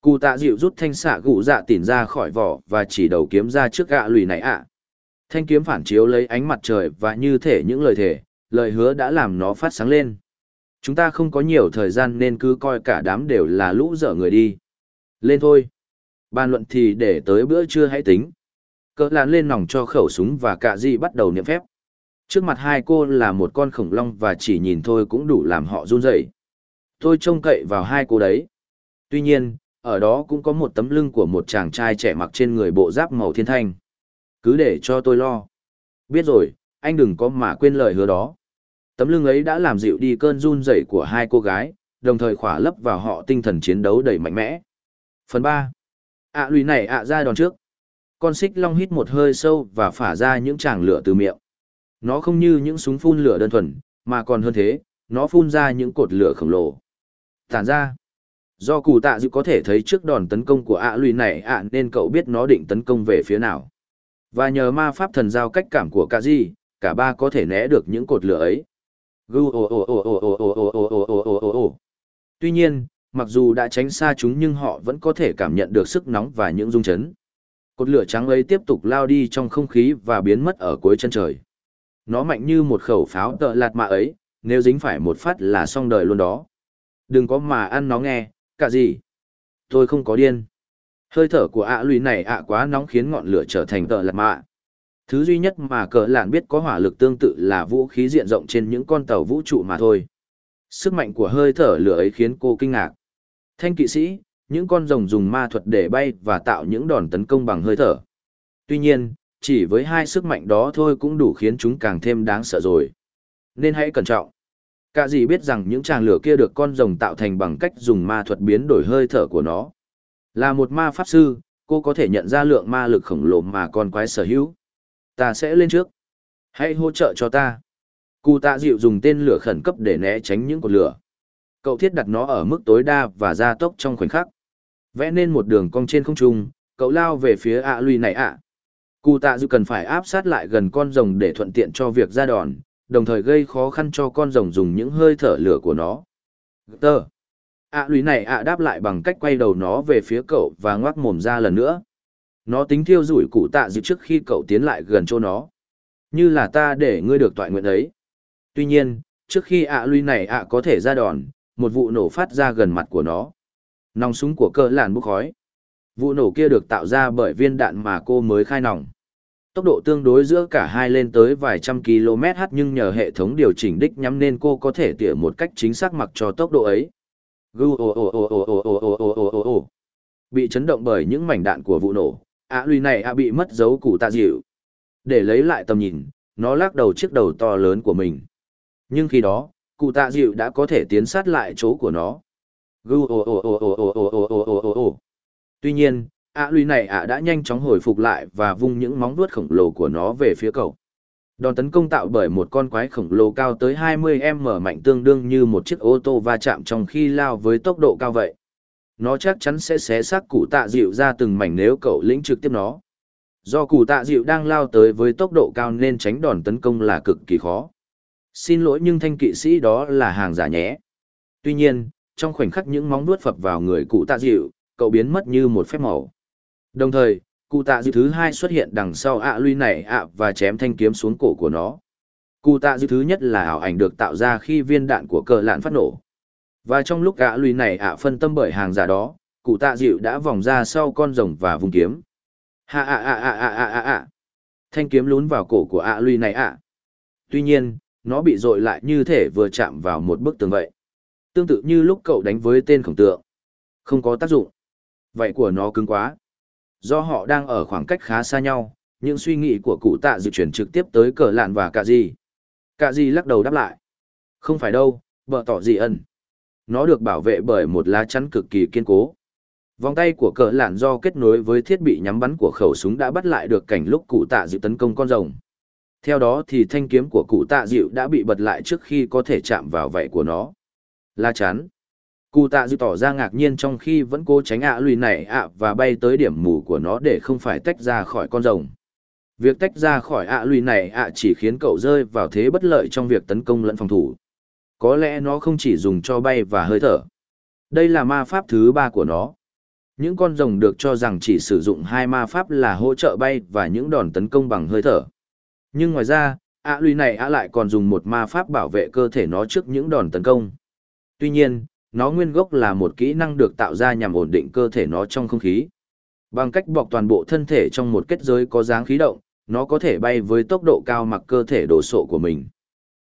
Cụ tạ dịu rút thanh xạ gụ dạ tỉn ra khỏi vỏ và chỉ đầu kiếm ra trước gã lùi này ạ. Thanh kiếm phản chiếu lấy ánh mặt trời và như thể những lời thể, lời hứa đã làm nó phát sáng lên. Chúng ta không có nhiều thời gian nên cứ coi cả đám đều là lũ dở người đi. Lên thôi. Bàn luận thì để tới bữa trưa hãy tính. Cỡ lán lên nòng cho khẩu súng và cả di bắt đầu niệm phép. Trước mặt hai cô là một con khủng long và chỉ nhìn thôi cũng đủ làm họ run rẩy. Tôi trông cậy vào hai cô đấy. Tuy nhiên, ở đó cũng có một tấm lưng của một chàng trai trẻ mặc trên người bộ giáp màu thiên thanh. Cứ để cho tôi lo. Biết rồi, anh đừng có mà quên lời hứa đó. Tấm lưng ấy đã làm dịu đi cơn run rẩy của hai cô gái, đồng thời khỏa lấp vào họ tinh thần chiến đấu đầy mạnh mẽ. Phần 3 ạ à, lùi này ạ ra đòn trước. Con xích long hít một hơi sâu và phả ra những tràng lửa từ miệng. Nó không như những súng phun lửa đơn thuần, mà còn hơn thế, nó phun ra những cột lửa khổng lồ. Tản ra. Do cụ tạ dịu có thể thấy trước đòn tấn công của ạ à lùi này ạ nên cậu biết nó định tấn công về phía nào. Và nhờ ma pháp thần giao cách cảm của cả di cả ba có thể né được những cột lửa ấy. Tuy nhiên, mặc dù đã tránh xa chúng nhưng họ vẫn có thể cảm nhận được sức nóng và những rung chấn. Cột lửa trắng ấy tiếp tục lao đi trong không khí và biến mất ở cuối chân trời. Nó mạnh như một khẩu pháo tợ lạt mạ ấy, nếu dính phải một phát là xong đời luôn đó. Đừng có mà ăn nó nghe, cả gì. Tôi không có điên. Hơi thở của ạ lùi này ạ quá nóng khiến ngọn lửa trở thành tợ lạt mạ. Thứ duy nhất mà cờ lạn biết có hỏa lực tương tự là vũ khí diện rộng trên những con tàu vũ trụ mà thôi. Sức mạnh của hơi thở lửa ấy khiến cô kinh ngạc. Thanh kỵ sĩ, những con rồng dùng ma thuật để bay và tạo những đòn tấn công bằng hơi thở. Tuy nhiên, chỉ với hai sức mạnh đó thôi cũng đủ khiến chúng càng thêm đáng sợ rồi. Nên hãy cẩn trọng. Cả gì biết rằng những tràng lửa kia được con rồng tạo thành bằng cách dùng ma thuật biến đổi hơi thở của nó. Là một ma pháp sư, cô có thể nhận ra lượng ma lực khổng lồ mà con quái sở hữu. Ta sẽ lên trước. Hãy hỗ trợ cho ta. Cụ tạ dịu dùng tên lửa khẩn cấp để né tránh những cột lửa. Cậu thiết đặt nó ở mức tối đa và gia tốc trong khoảnh khắc. Vẽ nên một đường cong trên không trung, cậu lao về phía ạ lùi này ạ. Cụ tạ dịu cần phải áp sát lại gần con rồng để thuận tiện cho việc ra đòn, đồng thời gây khó khăn cho con rồng dùng những hơi thở lửa của nó. Tơ. ạ lùi này ạ đáp lại bằng cách quay đầu nó về phía cậu và ngoác mồm ra lần nữa. Nó tính thiêu rủi cụ tạ dịu trước khi cậu tiến lại gần chỗ nó. Như là ta để ngươi được tọa nguyện ấy. Tuy nhiên, trước khi ạ à này ạ có thể ra đòn, một vụ nổ phát ra gần mặt của nó. Nòng súng của cơ làn bốc khói. Vụ nổ kia được tạo ra bởi viên đạn mà cô mới khai nòng. Tốc độ tương đối giữa cả hai lên tới vài trăm km h nhưng nhờ hệ thống điều chỉnh đích nhắm nên cô có thể tỉa một cách chính xác mặc cho tốc độ ấy. Bị chấn động bởi những mảnh đạn của vụ nổ, ạ lùi này ạ bị mất dấu cụ tạ dịu. Để lấy lại tầm nhìn, nó lắc đầu chiếc đầu to lớn của mình. Nhưng khi đó, cụ tạ dịu đã có thể tiến sát lại chỗ của nó. Tuy nhiên, ạ lùi này ạ đã nhanh chóng hồi phục lại và vung những móng vuốt khổng lồ của nó về phía cậu. Đòn tấn công tạo bởi một con quái khổng lồ cao tới 20m mạnh tương đương như một chiếc ô tô va chạm trong khi lao với tốc độ cao vậy nó chắc chắn sẽ xé xác cụ tạ dịu ra từng mảnh nếu cậu lĩnh trực tiếp nó. Do cụ tạ dịu đang lao tới với tốc độ cao nên tránh đòn tấn công là cực kỳ khó. Xin lỗi nhưng thanh kỵ sĩ đó là hàng giả nhé. Tuy nhiên, trong khoảnh khắc những móng nuốt phập vào người cụ tạ dịu, cậu biến mất như một phép màu. Đồng thời, cụ tạ dịu thứ hai xuất hiện đằng sau ạ luy này ạ và chém thanh kiếm xuống cổ của nó. Cụ tạ dịu thứ nhất là ảo ảnh được tạo ra khi viên đạn của cờ lạn phát nổ. Và trong lúc ạ luy này ạ phân tâm bởi hàng giả đó, cụ tạ dịu đã vòng ra sau con rồng và vùng kiếm. Ha ạ ạ ạ ạ ạ ạ ạ. Thanh kiếm lún vào cổ của ạ luy này ạ. Tuy nhiên, nó bị dội lại như thể vừa chạm vào một bức tường vậy. Tương tự như lúc cậu đánh với tên khổng tượng. Không có tác dụng. Vậy của nó cứng quá. Do họ đang ở khoảng cách khá xa nhau, những suy nghĩ của cụ tạ dự chuyển trực tiếp tới cờ lạn và cả gì. Cả gì lắc đầu đáp lại. Không phải đâu, vợ tỏ gì ẩn. Nó được bảo vệ bởi một lá chắn cực kỳ kiên cố. Vòng tay của cờ lạn do kết nối với thiết bị nhắm bắn của khẩu súng đã bắt lại được cảnh lúc cụ tạ dự tấn công con rồng. Theo đó thì thanh kiếm của cụ tạ dịu đã bị bật lại trước khi có thể chạm vào vảy của nó. La chắn. Cụ tạ dịu tỏ ra ngạc nhiên trong khi vẫn cố tránh ạ lùi này ạ và bay tới điểm mù của nó để không phải tách ra khỏi con rồng. Việc tách ra khỏi ạ lùi này ạ chỉ khiến cậu rơi vào thế bất lợi trong việc tấn công lẫn phòng thủ. Có lẽ nó không chỉ dùng cho bay và hơi thở. Đây là ma pháp thứ ba của nó. Những con rồng được cho rằng chỉ sử dụng hai ma pháp là hỗ trợ bay và những đòn tấn công bằng hơi thở. Nhưng ngoài ra, ạ lùi này ạ lại còn dùng một ma pháp bảo vệ cơ thể nó trước những đòn tấn công. Tuy nhiên, nó nguyên gốc là một kỹ năng được tạo ra nhằm ổn định cơ thể nó trong không khí. Bằng cách bọc toàn bộ thân thể trong một kết giới có dáng khí động, nó có thể bay với tốc độ cao mặc cơ thể đổ sộ của mình.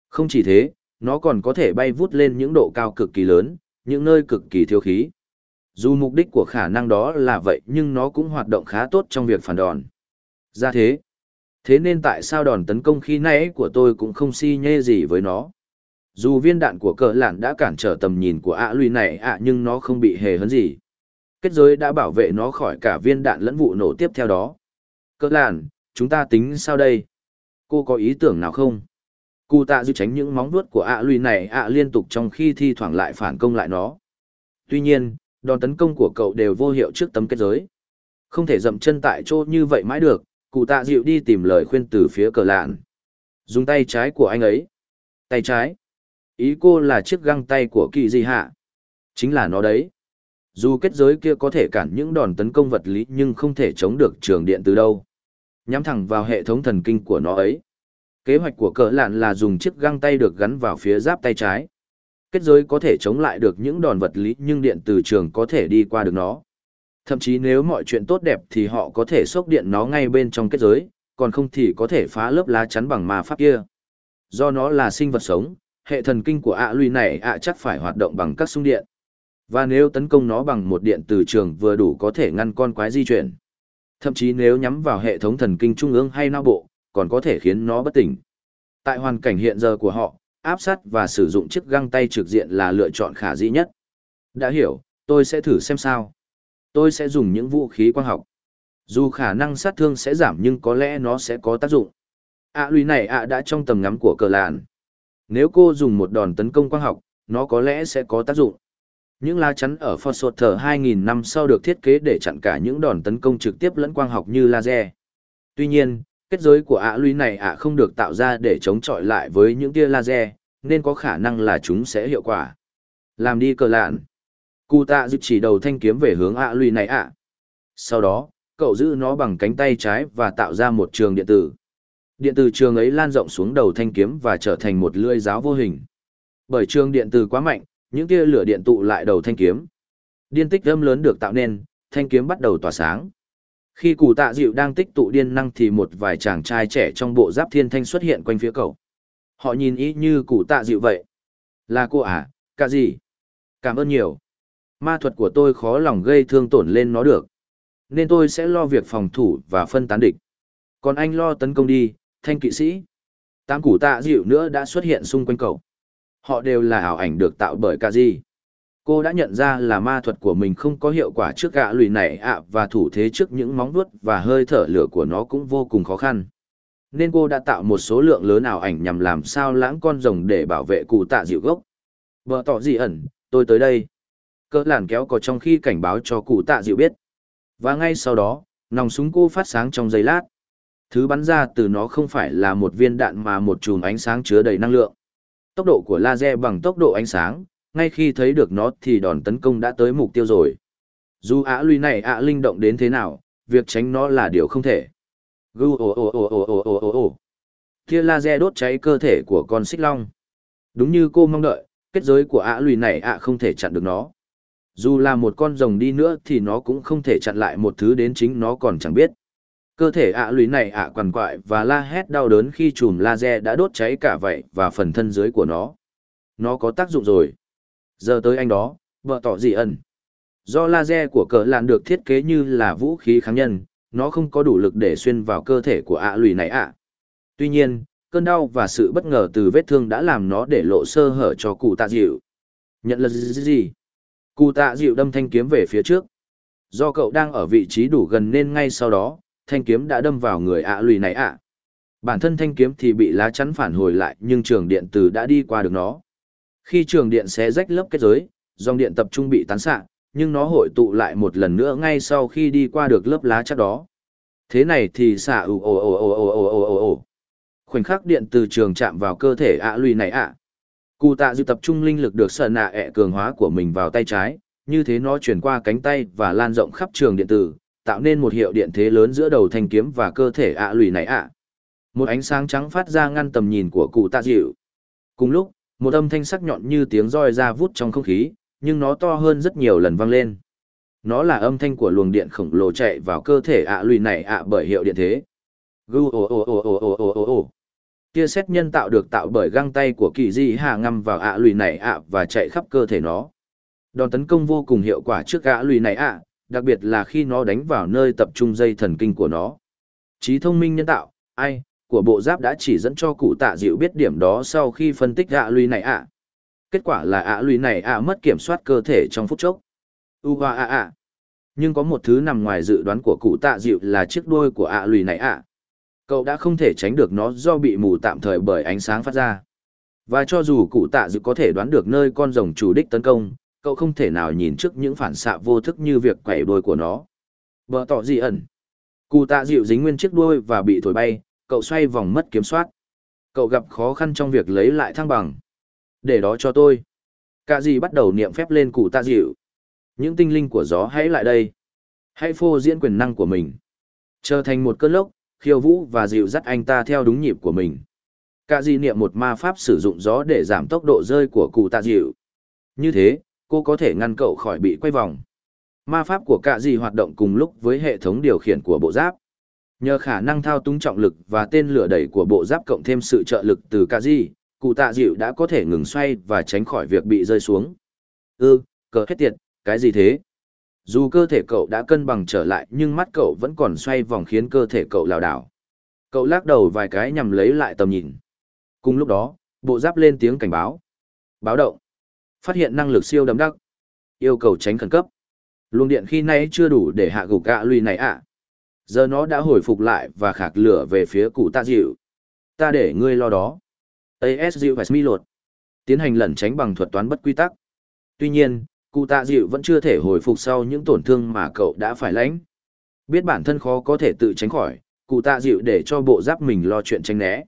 Không chỉ thế, nó còn có thể bay vút lên những độ cao cực kỳ lớn, những nơi cực kỳ thiếu khí. Dù mục đích của khả năng đó là vậy nhưng nó cũng hoạt động khá tốt trong việc phản đòn. Ra thế. Thế nên tại sao đòn tấn công khi nãy của tôi cũng không si nhê gì với nó. Dù viên đạn của cờ lạn đã cản trở tầm nhìn của ạ lùi này ạ nhưng nó không bị hề hấn gì. Kết giới đã bảo vệ nó khỏi cả viên đạn lẫn vụ nổ tiếp theo đó. Cờ lạn, chúng ta tính sao đây? Cô có ý tưởng nào không? Cụ tạ dư tránh những móng vuốt của ạ lùi này ạ liên tục trong khi thi thoảng lại phản công lại nó. Tuy nhiên, đòn tấn công của cậu đều vô hiệu trước tấm kết giới. Không thể dậm chân tại chỗ như vậy mãi được, cụ tạ dịu đi tìm lời khuyên từ phía cờ lạn. Dùng tay trái của anh ấy. Tay trái. Ý cô là chiếc găng tay của kỳ gì hạ? Chính là nó đấy. Dù kết giới kia có thể cản những đòn tấn công vật lý nhưng không thể chống được trường điện từ đâu. Nhắm thẳng vào hệ thống thần kinh của nó ấy. Kế hoạch của cờ lạn là dùng chiếc găng tay được gắn vào phía giáp tay trái. Kết giới có thể chống lại được những đòn vật lý nhưng điện từ trường có thể đi qua được nó. Thậm chí nếu mọi chuyện tốt đẹp thì họ có thể xốc điện nó ngay bên trong kết giới, còn không thì có thể phá lớp lá chắn bằng ma pháp kia. Do nó là sinh vật sống, hệ thần kinh của ạ lùi này ạ chắc phải hoạt động bằng các xung điện. Và nếu tấn công nó bằng một điện từ trường vừa đủ có thể ngăn con quái di chuyển. Thậm chí nếu nhắm vào hệ thống thần kinh trung ương hay não bộ, còn có thể khiến nó bất tỉnh. Tại hoàn cảnh hiện giờ của họ, áp sát và sử dụng chiếc găng tay trực diện là lựa chọn khả dĩ nhất. Đã hiểu, tôi sẽ thử xem sao. Tôi sẽ dùng những vũ khí quang học. Dù khả năng sát thương sẽ giảm nhưng có lẽ nó sẽ có tác dụng. ạ à, lùi này ạ đã trong tầm ngắm của cờ làn. Nếu cô dùng một đòn tấn công quang học, nó có lẽ sẽ có tác dụng. Những lá chắn ở Fort Sutter 2000 năm sau được thiết kế để chặn cả những đòn tấn công trực tiếp lẫn quang học như laser. Tuy nhiên, kết giới của ạ lũy này ạ không được tạo ra để chống chọi lại với những tia laser, nên có khả năng là chúng sẽ hiệu quả. Làm đi cờ lạn. Cụ tạ dự chỉ đầu thanh kiếm về hướng ạ lùi này ạ. Sau đó, cậu giữ nó bằng cánh tay trái và tạo ra một trường điện tử. Điện tử trường ấy lan rộng xuống đầu thanh kiếm và trở thành một lưỡi giáo vô hình. Bởi trường điện tử quá mạnh, những tia lửa điện tụ lại đầu thanh kiếm. Điên tích âm lớn được tạo nên, thanh kiếm bắt đầu tỏa sáng. Khi cụ tạ dịu đang tích tụ điên năng thì một vài chàng trai trẻ trong bộ giáp thiên thanh xuất hiện quanh phía cậu. Họ nhìn ý như cụ tạ dịu vậy. Là cô à, cả gì? Cảm ơn nhiều. Ma thuật của tôi khó lòng gây thương tổn lên nó được. Nên tôi sẽ lo việc phòng thủ và phân tán địch. Còn anh lo tấn công đi, thanh kỵ sĩ. Tám củ tạ dịu nữa đã xuất hiện xung quanh cậu. Họ đều là ảo ảnh được tạo bởi cả Di. Cô đã nhận ra là ma thuật của mình không có hiệu quả trước gã lùi này ạ và thủ thế trước những móng vuốt và hơi thở lửa của nó cũng vô cùng khó khăn. Nên cô đã tạo một số lượng lớn ảo ảnh nhằm làm sao lãng con rồng để bảo vệ cụ tạ dịu gốc. Vợ tỏ gì ẩn, tôi tới đây cỡ làn kéo cò trong khi cảnh báo cho cụ tạ diệu biết. Và ngay sau đó, nòng súng cô phát sáng trong giây lát. Thứ bắn ra từ nó không phải là một viên đạn mà một chùm ánh sáng chứa đầy năng lượng. Tốc độ của laser bằng tốc độ ánh sáng, ngay khi thấy được nó thì đòn tấn công đã tới mục tiêu rồi. Dù ả lùi này ạ linh động đến thế nào, việc tránh nó là điều không thể. Gu ồ ồ ồ ồ ồ ồ ồ. Tia laser đốt cháy cơ thể của con xích long. Đúng như cô mong đợi, kết giới của ả lùi này ạ không thể chặn được nó. Dù là một con rồng đi nữa thì nó cũng không thể chặn lại một thứ đến chính nó còn chẳng biết. Cơ thể ạ lùi này ạ quằn quại và la hét đau đớn khi chùm laser đã đốt cháy cả vậy và phần thân dưới của nó. Nó có tác dụng rồi. Giờ tới anh đó, vợ tỏ gì ẩn. Do laser của cờ lạn được thiết kế như là vũ khí kháng nhân, nó không có đủ lực để xuyên vào cơ thể của ạ lùi này ạ. Tuy nhiên, cơn đau và sự bất ngờ từ vết thương đã làm nó để lộ sơ hở cho cụ tạ dịu. Nhận là gì, gì? Cụ tạ dịu đâm thanh kiếm về phía trước. Do cậu đang ở vị trí đủ gần nên ngay sau đó, thanh kiếm đã đâm vào người ạ lùi này ạ. Bản thân thanh kiếm thì bị lá chắn phản hồi lại nhưng trường điện từ đã đi qua được nó. Khi trường điện xé rách lớp kết giới, dòng điện tập trung bị tán xạ, nhưng nó hội tụ lại một lần nữa ngay sau khi đi qua được lớp lá chắc đó. Thế này thì xạ ù ồ ồ ồ ồ ồ ồ ồ ồ. Khoảnh khắc điện từ trường chạm vào cơ thể ạ lùi này ạ. Cụ tạ dự tập trung linh lực được sợ nạ ẹ cường hóa của mình vào tay trái, như thế nó chuyển qua cánh tay và lan rộng khắp trường điện tử, tạo nên một hiệu điện thế lớn giữa đầu thanh kiếm và cơ thể ạ lùi này ạ. Một ánh sáng trắng phát ra ngăn tầm nhìn của cụ tạ dịu. Cùng lúc, một âm thanh sắc nhọn như tiếng roi ra vút trong không khí, nhưng nó to hơn rất nhiều lần vang lên. Nó là âm thanh của luồng điện khổng lồ chạy vào cơ thể ạ lùi này ạ bởi hiệu điện thế. Gu ồ ồ ồ ồ ồ ồ ồ ồ. Tia xét nhân tạo được tạo bởi găng tay của kỳ di hạ ngâm vào ạ lùi này ạ và chạy khắp cơ thể nó. Đòn tấn công vô cùng hiệu quả trước ạ lùi này ạ, đặc biệt là khi nó đánh vào nơi tập trung dây thần kinh của nó. Trí thông minh nhân tạo, ai, của bộ giáp đã chỉ dẫn cho cụ tạ dịu biết điểm đó sau khi phân tích ạ lùi này ạ. Kết quả là ạ lùi này ạ mất kiểm soát cơ thể trong phút chốc. U hoa ạ ạ. Nhưng có một thứ nằm ngoài dự đoán của cụ tạ dịu là chiếc đuôi của ạ lùi này ạ. Cậu đã không thể tránh được nó do bị mù tạm thời bởi ánh sáng phát ra. Và cho dù cụ tạ dự có thể đoán được nơi con rồng chủ đích tấn công, cậu không thể nào nhìn trước những phản xạ vô thức như việc quẩy đuôi của nó. Bờ tỏ gì ẩn. Cụ tạ dịu dính nguyên chiếc đuôi và bị thổi bay, cậu xoay vòng mất kiểm soát. Cậu gặp khó khăn trong việc lấy lại thăng bằng. Để đó cho tôi. Cả gì bắt đầu niệm phép lên cụ tạ dịu. Những tinh linh của gió hãy lại đây. Hãy phô diễn quyền năng của mình. Trở thành một cơn lốc, khiêu vũ và dịu dắt anh ta theo đúng nhịp của mình. Cả di niệm một ma pháp sử dụng gió để giảm tốc độ rơi của cụ tạ dịu. Như thế, cô có thể ngăn cậu khỏi bị quay vòng. Ma pháp của cả di hoạt động cùng lúc với hệ thống điều khiển của bộ giáp. Nhờ khả năng thao túng trọng lực và tên lửa đẩy của bộ giáp cộng thêm sự trợ lực từ cả di, cụ tạ dịu đã có thể ngừng xoay và tránh khỏi việc bị rơi xuống. Ư, ừ, cờ hết tiệt, cái gì thế? Dù cơ thể cậu đã cân bằng trở lại nhưng mắt cậu vẫn còn xoay vòng khiến cơ thể cậu lảo đảo. Cậu lắc đầu vài cái nhằm lấy lại tầm nhìn. Cùng lúc đó, bộ giáp lên tiếng cảnh báo. Báo động. Phát hiện năng lực siêu đấm đắc. Yêu cầu tránh khẩn cấp. Luồng điện khi nay chưa đủ để hạ gục gạ lùi này ạ. Giờ nó đã hồi phục lại và khạc lửa về phía cụ ta dịu. Ta để ngươi lo đó. AS dịu và mi lột. Tiến hành lẩn tránh bằng thuật toán bất quy tắc. Tuy nhiên, cụ tạ dịu vẫn chưa thể hồi phục sau những tổn thương mà cậu đã phải lãnh. Biết bản thân khó có thể tự tránh khỏi, cụ tạ dịu để cho bộ giáp mình lo chuyện tránh né.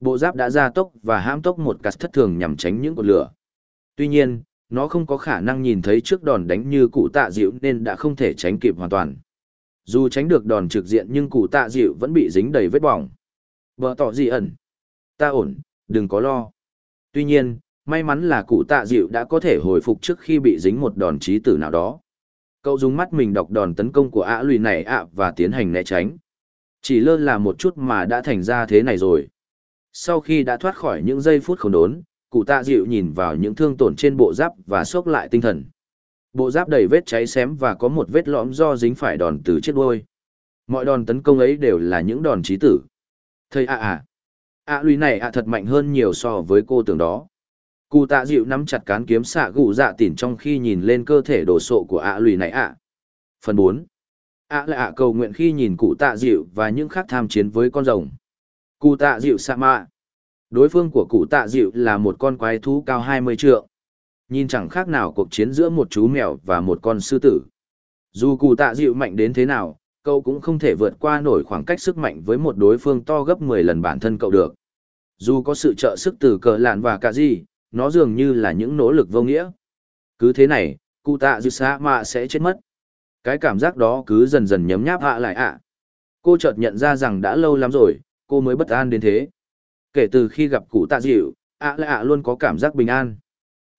Bộ giáp đã ra tốc và hãm tốc một cách thất thường nhằm tránh những cột lửa. Tuy nhiên, nó không có khả năng nhìn thấy trước đòn đánh như cụ tạ dịu nên đã không thể tránh kịp hoàn toàn. Dù tránh được đòn trực diện nhưng cụ tạ dịu vẫn bị dính đầy vết bỏng. Vợ tỏ gì ẩn. Ta ổn, đừng có lo. Tuy nhiên, may mắn là cụ tạ dịu đã có thể hồi phục trước khi bị dính một đòn trí tử nào đó. Cậu dùng mắt mình đọc đòn tấn công của ạ lùi này ạ và tiến hành né tránh. Chỉ lơ là một chút mà đã thành ra thế này rồi. Sau khi đã thoát khỏi những giây phút khốn đốn, cụ tạ dịu nhìn vào những thương tổn trên bộ giáp và sốc lại tinh thần. Bộ giáp đầy vết cháy xém và có một vết lõm do dính phải đòn từ chiếc đuôi. Mọi đòn tấn công ấy đều là những đòn trí tử. Thầy ạ ạ. ạ lùi này ạ thật mạnh hơn nhiều so với cô tưởng đó. Cụ tạ dịu nắm chặt cán kiếm xạ gù dạ tỉn trong khi nhìn lên cơ thể đồ sộ của ạ lùi này ạ. Phần bốn ạ là ạ cầu nguyện khi nhìn cụ tạ dịu và những khác tham chiến với con rồng. Cụ tạ dịu xạ mạ. Đối phương của cụ tạ dịu là một con quái thú cao 20 trượng. Nhìn chẳng khác nào cuộc chiến giữa một chú mèo và một con sư tử. Dù cụ tạ dịu mạnh đến thế nào, cậu cũng không thể vượt qua nổi khoảng cách sức mạnh với một đối phương to gấp 10 lần bản thân cậu được. Dù có sự trợ sức từ cờ lạn và cả gì, nó dường như là những nỗ lực vô nghĩa. Cứ thế này, cụ tạ dư xa mà sẽ chết mất. Cái cảm giác đó cứ dần dần nhấm nháp hạ lại ạ. Cô chợt nhận ra rằng đã lâu lắm rồi, cô mới bất an đến thế. Kể từ khi gặp cụ tạ dịu, ạ lại ạ luôn có cảm giác bình an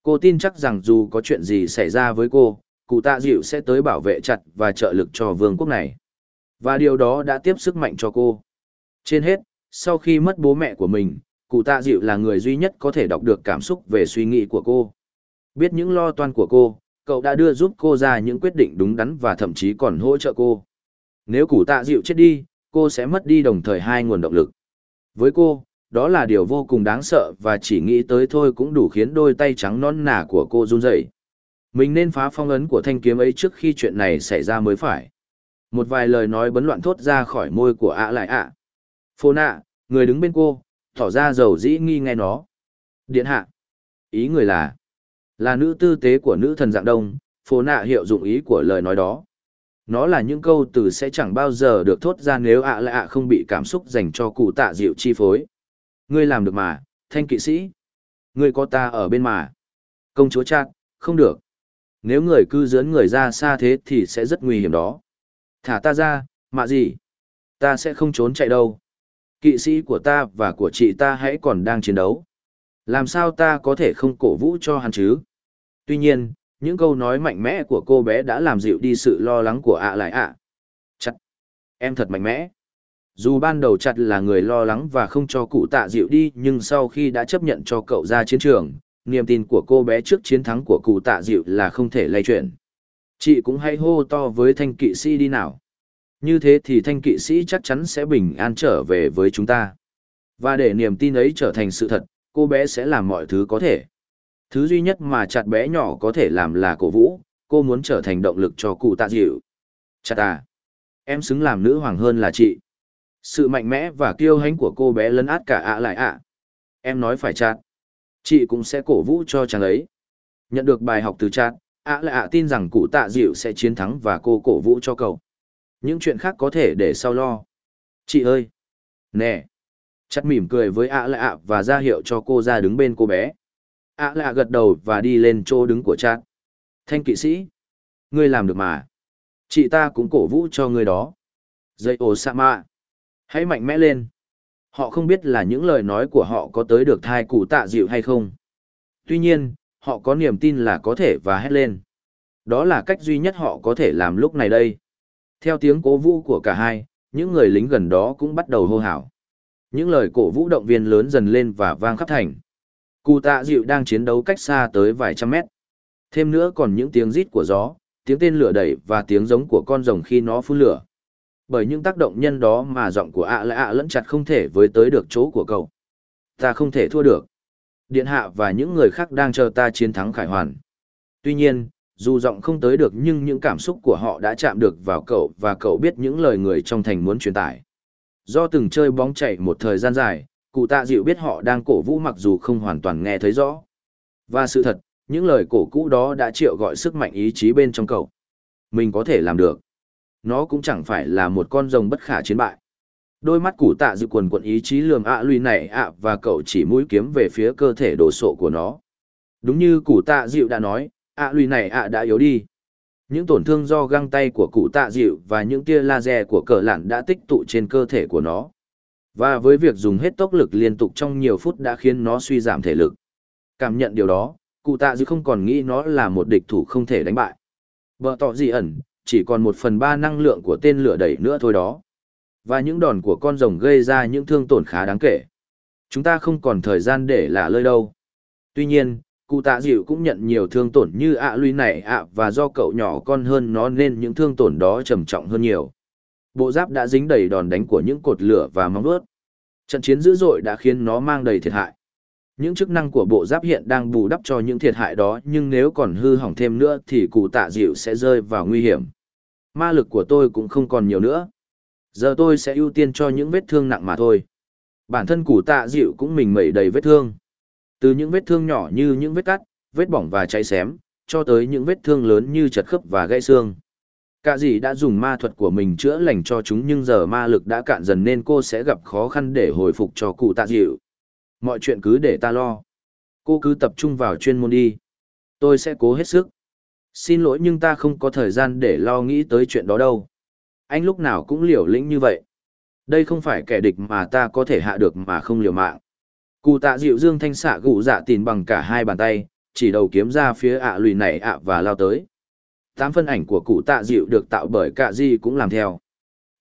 cô tin chắc rằng dù có chuyện gì xảy ra với cô cụ tạ dịu sẽ tới bảo vệ chặt và trợ lực cho vương quốc này và điều đó đã tiếp sức mạnh cho cô trên hết sau khi mất bố mẹ của mình cụ tạ dịu là người duy nhất có thể đọc được cảm xúc về suy nghĩ của cô biết những lo toan của cô cậu đã đưa giúp cô ra những quyết định đúng đắn và thậm chí còn hỗ trợ cô nếu cụ tạ dịu chết đi cô sẽ mất đi đồng thời hai nguồn động lực với cô đó là điều vô cùng đáng sợ và chỉ nghĩ tới thôi cũng đủ khiến đôi tay trắng non nả của cô run rẩy. Mình nên phá phong ấn của thanh kiếm ấy trước khi chuyện này xảy ra mới phải. Một vài lời nói bấn loạn thốt ra khỏi môi của ạ lại ạ. Phô nạ, người đứng bên cô, tỏ ra dầu dĩ nghi nghe nó. Điện hạ. Ý người là, là nữ tư tế của nữ thần dạng đông, phố nạ hiệu dụng ý của lời nói đó. Nó là những câu từ sẽ chẳng bao giờ được thốt ra nếu ạ là ạ không bị cảm xúc dành cho cụ tạ dịu chi phối. Ngươi làm được mà, thanh kỵ sĩ. Ngươi có ta ở bên mà. Công chúa chát, không được. Nếu người cư dướn người ra xa thế thì sẽ rất nguy hiểm đó. Thả ta ra, mạ gì? Ta sẽ không trốn chạy đâu. Kỵ sĩ của ta và của chị ta hãy còn đang chiến đấu. Làm sao ta có thể không cổ vũ cho hắn chứ? Tuy nhiên, những câu nói mạnh mẽ của cô bé đã làm dịu đi sự lo lắng của ạ lại ạ. Chặt! Em thật mạnh mẽ. Dù ban đầu chặt là người lo lắng và không cho cụ tạ dịu đi nhưng sau khi đã chấp nhận cho cậu ra chiến trường, niềm tin của cô bé trước chiến thắng của cụ tạ dịu là không thể lay chuyển. Chị cũng hãy hô to với thanh kỵ sĩ đi nào. Như thế thì thanh kỵ sĩ chắc chắn sẽ bình an trở về với chúng ta. Và để niềm tin ấy trở thành sự thật, cô bé sẽ làm mọi thứ có thể. Thứ duy nhất mà chặt bé nhỏ có thể làm là cổ vũ, cô muốn trở thành động lực cho cụ tạ dịu. Chặt à, em xứng làm nữ hoàng hơn là chị. Sự mạnh mẽ và kiêu hãnh của cô bé lấn át cả ạ lại ạ. Em nói phải chặt. Chị cũng sẽ cổ vũ cho chàng ấy. Nhận được bài học từ chặt, ạ lại ạ tin rằng cụ tạ dịu sẽ chiến thắng và cô cổ vũ cho cậu. Những chuyện khác có thể để sau lo. Chị ơi! Nè! Chặt mỉm cười với ạ lạ ạ và ra hiệu cho cô ra đứng bên cô bé. ạ lại gật đầu và đi lên chỗ đứng của chặt. Thanh kỵ sĩ! Ngươi làm được mà. Chị ta cũng cổ vũ cho ngươi đó. Dây ồ sa mạ. Hãy mạnh mẽ lên. Họ không biết là những lời nói của họ có tới được thai cụ tạ dịu hay không. Tuy nhiên, họ có niềm tin là có thể và hét lên. Đó là cách duy nhất họ có thể làm lúc này đây. Theo tiếng cố vũ của cả hai, những người lính gần đó cũng bắt đầu hô hào. Những lời cổ vũ động viên lớn dần lên và vang khắp thành. Cụ tạ dịu đang chiến đấu cách xa tới vài trăm mét. Thêm nữa còn những tiếng rít của gió, tiếng tên lửa đẩy và tiếng giống của con rồng khi nó phun lửa. Bởi những tác động nhân đó mà giọng của ạ à ạ lẫn chặt không thể với tới được chỗ của cậu. Ta không thể thua được. Điện hạ và những người khác đang chờ ta chiến thắng khải hoàn. Tuy nhiên, dù giọng không tới được nhưng những cảm xúc của họ đã chạm được vào cậu và cậu biết những lời người trong thành muốn truyền tải. Do từng chơi bóng chạy một thời gian dài, cụ tạ dịu biết họ đang cổ vũ mặc dù không hoàn toàn nghe thấy rõ. Và sự thật, những lời cổ cũ đó đã triệu gọi sức mạnh ý chí bên trong cậu. Mình có thể làm được. Nó cũng chẳng phải là một con rồng bất khả chiến bại. Đôi mắt cụ tạ dịu quần quận ý chí lườm ạ à lùi này ạ và cậu chỉ mũi kiếm về phía cơ thể đồ sộ của nó. Đúng như cụ tạ dịu đã nói, ạ à lùi này ạ đã yếu đi. Những tổn thương do găng tay của cụ tạ dịu và những tia laser của cờ lặn đã tích tụ trên cơ thể của nó. Và với việc dùng hết tốc lực liên tục trong nhiều phút đã khiến nó suy giảm thể lực. Cảm nhận điều đó, cụ tạ dịu không còn nghĩ nó là một địch thủ không thể đánh bại. Vợ tỏ gì ẩn, chỉ còn một phần ba năng lượng của tên lửa đẩy nữa thôi đó. Và những đòn của con rồng gây ra những thương tổn khá đáng kể. Chúng ta không còn thời gian để lả lơi đâu. Tuy nhiên, cụ tạ dịu cũng nhận nhiều thương tổn như ạ à này ạ và do cậu nhỏ con hơn nó nên những thương tổn đó trầm trọng hơn nhiều. Bộ giáp đã dính đầy đòn đánh của những cột lửa và móng vuốt. Trận chiến dữ dội đã khiến nó mang đầy thiệt hại. Những chức năng của bộ giáp hiện đang bù đắp cho những thiệt hại đó, nhưng nếu còn hư hỏng thêm nữa thì cụ tạ dịu sẽ rơi vào nguy hiểm. Ma lực của tôi cũng không còn nhiều nữa. Giờ tôi sẽ ưu tiên cho những vết thương nặng mà thôi. Bản thân cụ tạ dịu cũng mình mẩy đầy vết thương. Từ những vết thương nhỏ như những vết cắt, vết bỏng và cháy xém, cho tới những vết thương lớn như chật khớp và gãy xương. Cả dì đã dùng ma thuật của mình chữa lành cho chúng nhưng giờ ma lực đã cạn dần nên cô sẽ gặp khó khăn để hồi phục cho cụ tạ dịu. Mọi chuyện cứ để ta lo. Cô cứ tập trung vào chuyên môn đi. Tôi sẽ cố hết sức. Xin lỗi nhưng ta không có thời gian để lo nghĩ tới chuyện đó đâu. Anh lúc nào cũng liều lĩnh như vậy. Đây không phải kẻ địch mà ta có thể hạ được mà không liều mạng. Cụ tạ dịu dương thanh xạ gụ dạ tìm bằng cả hai bàn tay, chỉ đầu kiếm ra phía ạ lùi này ạ và lao tới. Tám phân ảnh của cụ tạ dịu được tạo bởi cả di cũng làm theo.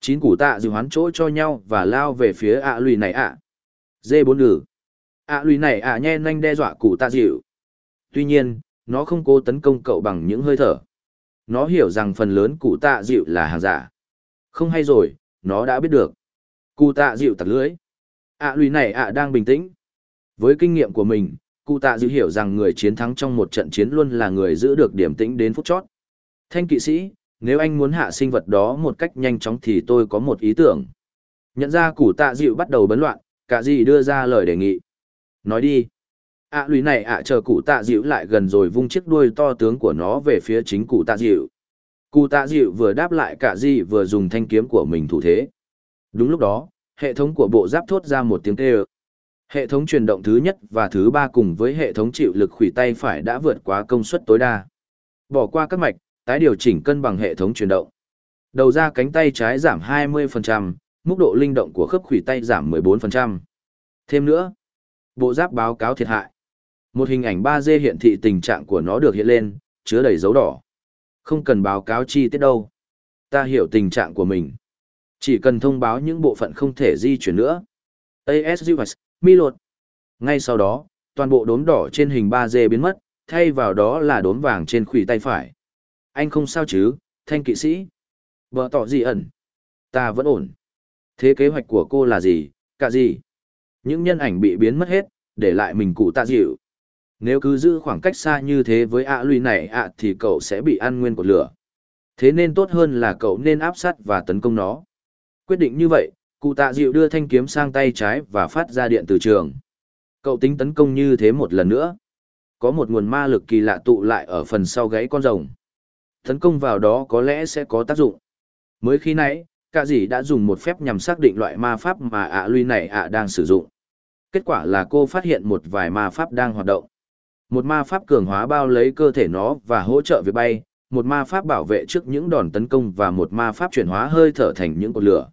Chín cụ tạ dịu hoán chỗ cho nhau và lao về phía ạ lùi này ạ. Dê bốn ngử. ạ lùi này ạ nhe nhanh đe dọa cụ tạ dịu. Tuy nhiên, nó không cố tấn công cậu bằng những hơi thở. Nó hiểu rằng phần lớn cụ tạ dịu là hàng giả. Không hay rồi, nó đã biết được. Cụ tạ dịu tặc lưới. ạ lùi này ạ đang bình tĩnh. Với kinh nghiệm của mình, cụ tạ dịu hiểu rằng người chiến thắng trong một trận chiến luôn là người giữ được điểm tĩnh đến phút chót. Thanh kỵ sĩ, nếu anh muốn hạ sinh vật đó một cách nhanh chóng thì tôi có một ý tưởng. Nhận ra cụ tạ dịu bắt đầu bấn loạn, cả gì đưa ra lời đề nghị. Nói đi. ạ à, lùi này ạ chờ cụ tạ dịu lại gần rồi vung chiếc đuôi to tướng của nó về phía chính cụ tạ dịu. Cụ tạ dịu vừa đáp lại cả gì vừa dùng thanh kiếm của mình thủ thế. Đúng lúc đó, hệ thống của bộ giáp thốt ra một tiếng kêu. Hệ thống truyền động thứ nhất và thứ ba cùng với hệ thống chịu lực khủy tay phải đã vượt quá công suất tối đa. Bỏ qua các mạch, tái điều chỉnh cân bằng hệ thống truyền động. Đầu ra cánh tay trái giảm 20%, mức độ linh động của khớp khủy tay giảm 14%. Thêm nữa, bộ giáp báo cáo thiệt hại. Một hình ảnh 3D hiện thị tình trạng của nó được hiện lên, chứa đầy dấu đỏ. Không cần báo cáo chi tiết đâu. Ta hiểu tình trạng của mình. Chỉ cần thông báo những bộ phận không thể di chuyển nữa mi lột. Ngay sau đó, toàn bộ đốm đỏ trên hình 3D biến mất, thay vào đó là đốm vàng trên khủy tay phải. Anh không sao chứ, thanh kỵ sĩ. Vợ tỏ gì ẩn. Ta vẫn ổn. Thế kế hoạch của cô là gì, cả gì? Những nhân ảnh bị biến mất hết, để lại mình cụ tạ dịu. Nếu cứ giữ khoảng cách xa như thế với ạ lùi này ạ thì cậu sẽ bị ăn nguyên của lửa. Thế nên tốt hơn là cậu nên áp sát và tấn công nó. Quyết định như vậy, cụ tạ dịu đưa thanh kiếm sang tay trái và phát ra điện từ trường. Cậu tính tấn công như thế một lần nữa. Có một nguồn ma lực kỳ lạ tụ lại ở phần sau gáy con rồng. Tấn công vào đó có lẽ sẽ có tác dụng. Mới khi nãy, cả dì đã dùng một phép nhằm xác định loại ma pháp mà ạ à lui này ạ đang sử dụng. Kết quả là cô phát hiện một vài ma pháp đang hoạt động. Một ma pháp cường hóa bao lấy cơ thể nó và hỗ trợ việc bay, một ma pháp bảo vệ trước những đòn tấn công và một ma pháp chuyển hóa hơi thở thành những cột lửa.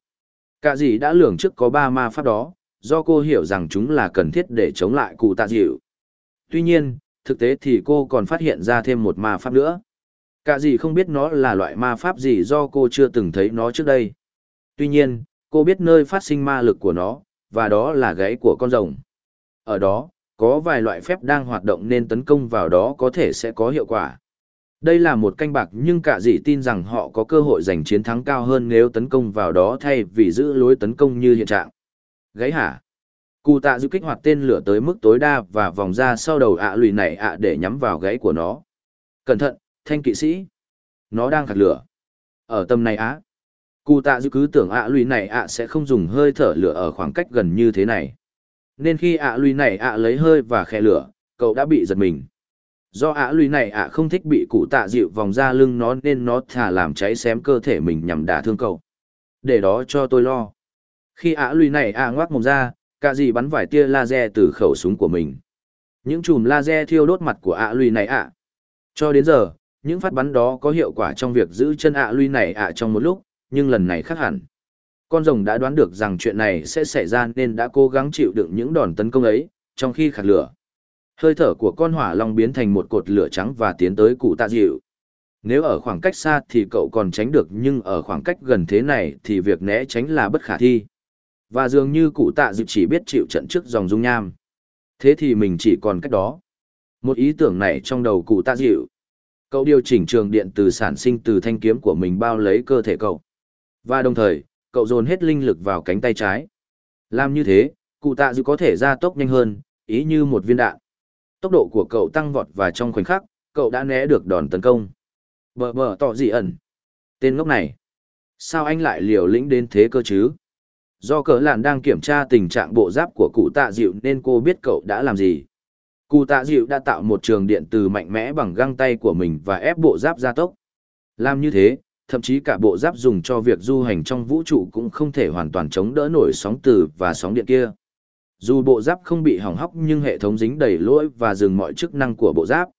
Cả gì đã lường trước có ba ma pháp đó, do cô hiểu rằng chúng là cần thiết để chống lại cụ tạ dịu. Tuy nhiên, thực tế thì cô còn phát hiện ra thêm một ma pháp nữa. Cả gì không biết nó là loại ma pháp gì do cô chưa từng thấy nó trước đây. Tuy nhiên, cô biết nơi phát sinh ma lực của nó, và đó là gáy của con rồng. Ở đó, có vài loại phép đang hoạt động nên tấn công vào đó có thể sẽ có hiệu quả. Đây là một canh bạc nhưng cả dì tin rằng họ có cơ hội giành chiến thắng cao hơn nếu tấn công vào đó thay vì giữ lối tấn công như hiện trạng. Gáy hả? Cụ tạ dự kích hoạt tên lửa tới mức tối đa và vòng ra sau đầu ạ lùi này ạ để nhắm vào gáy của nó. Cẩn thận, thanh kỵ sĩ. Nó đang khạc lửa. Ở tầm này á. Cụ tạ dự cứ tưởng ạ lùi này ạ sẽ không dùng hơi thở lửa ở khoảng cách gần như thế này. Nên khi ạ lùi này ạ lấy hơi và khe lửa, cậu đã bị giật mình do ạ lùi này ạ không thích bị cụ tạ dịu vòng ra lưng nó nên nó thả làm cháy xém cơ thể mình nhằm đả thương cậu. Để đó cho tôi lo. Khi ạ lùi này ạ ngoác mồm ra, cả gì bắn vài tia laser từ khẩu súng của mình. Những chùm laser thiêu đốt mặt của ạ lùi này ạ. Cho đến giờ, những phát bắn đó có hiệu quả trong việc giữ chân ạ lùi này ạ trong một lúc, nhưng lần này khác hẳn. Con rồng đã đoán được rằng chuyện này sẽ xảy ra nên đã cố gắng chịu đựng những đòn tấn công ấy, trong khi khạc lửa. Hơi thở của con hỏa long biến thành một cột lửa trắng và tiến tới cụ tạ dịu. Nếu ở khoảng cách xa thì cậu còn tránh được nhưng ở khoảng cách gần thế này thì việc né tránh là bất khả thi. Và dường như cụ tạ dịu chỉ biết chịu trận trước dòng dung nham. Thế thì mình chỉ còn cách đó. Một ý tưởng này trong đầu cụ tạ dịu. Cậu điều chỉnh trường điện từ sản sinh từ thanh kiếm của mình bao lấy cơ thể cậu. Và đồng thời, cậu dồn hết linh lực vào cánh tay trái. Làm như thế, cụ tạ dịu có thể ra tốc nhanh hơn, ý như một viên đạn. Tốc độ của cậu tăng vọt và trong khoảnh khắc, cậu đã né được đòn tấn công. Bờ bờ tỏ gì ẩn. Tên ngốc này. Sao anh lại liều lĩnh đến thế cơ chứ? Do cỡ lạn đang kiểm tra tình trạng bộ giáp của cụ tạ dịu nên cô biết cậu đã làm gì. Cụ tạ dịu đã tạo một trường điện từ mạnh mẽ bằng găng tay của mình và ép bộ giáp ra tốc. Làm như thế, thậm chí cả bộ giáp dùng cho việc du hành trong vũ trụ cũng không thể hoàn toàn chống đỡ nổi sóng từ và sóng điện kia. Dù bộ giáp không bị hỏng hóc nhưng hệ thống dính đầy lỗi và dừng mọi chức năng của bộ giáp.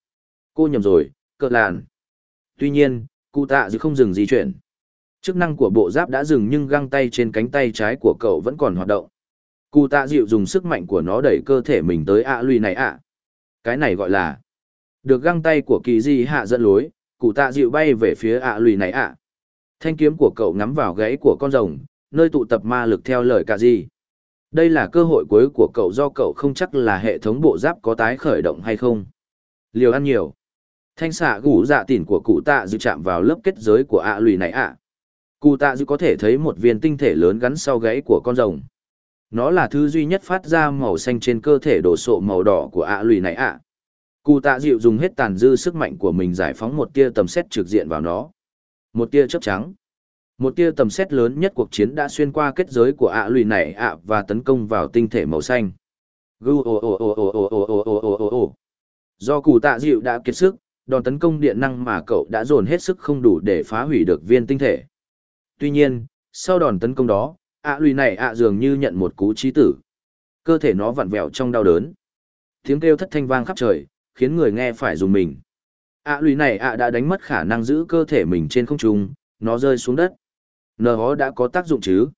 Cô nhầm rồi, cỡ làn. Tuy nhiên, cụ tạ dư không dừng di chuyển. Chức năng của bộ giáp đã dừng nhưng găng tay trên cánh tay trái của cậu vẫn còn hoạt động. Cụ tạ dịu dùng sức mạnh của nó đẩy cơ thể mình tới ạ lùi này ạ. Cái này gọi là được găng tay của kỳ di hạ dẫn lối, cụ tạ dịu bay về phía ạ lùi này ạ. Thanh kiếm của cậu ngắm vào gáy của con rồng, nơi tụ tập ma lực theo lời cả di. Đây là cơ hội cuối của cậu do cậu không chắc là hệ thống bộ giáp có tái khởi động hay không. Liều ăn nhiều. Thanh xạ gủ dạ tỉn của cụ tạ dự chạm vào lớp kết giới của ạ lùi này ạ. Cụ tạ dự có thể thấy một viên tinh thể lớn gắn sau gáy của con rồng. Nó là thứ duy nhất phát ra màu xanh trên cơ thể đổ sộ màu đỏ của ạ lùi này ạ. Cụ tạ dịu dùng hết tàn dư sức mạnh của mình giải phóng một tia tầm xét trực diện vào nó. Một tia chớp trắng. Một tia tầm xét lớn nhất cuộc chiến đã xuyên qua kết giới của ạ lùi này ạ và tấn công vào tinh thể màu xanh. Do cụ tạ dịu đã kiệt sức, đòn tấn công điện năng mà cậu đã dồn hết sức không đủ để phá hủy được viên tinh thể. Tuy nhiên, sau đòn tấn công đó, ạ lùi này ạ dường như nhận một cú trí tử. Cơ thể nó vặn vẹo trong đau đớn. Tiếng kêu thất thanh vang khắp trời, khiến người nghe phải dùng mình. ạ lùi này ạ đã đánh mất khả năng giữ cơ thể mình trên không trung, nó rơi xuống đất. Nờ hó đã có tác dụng chứ?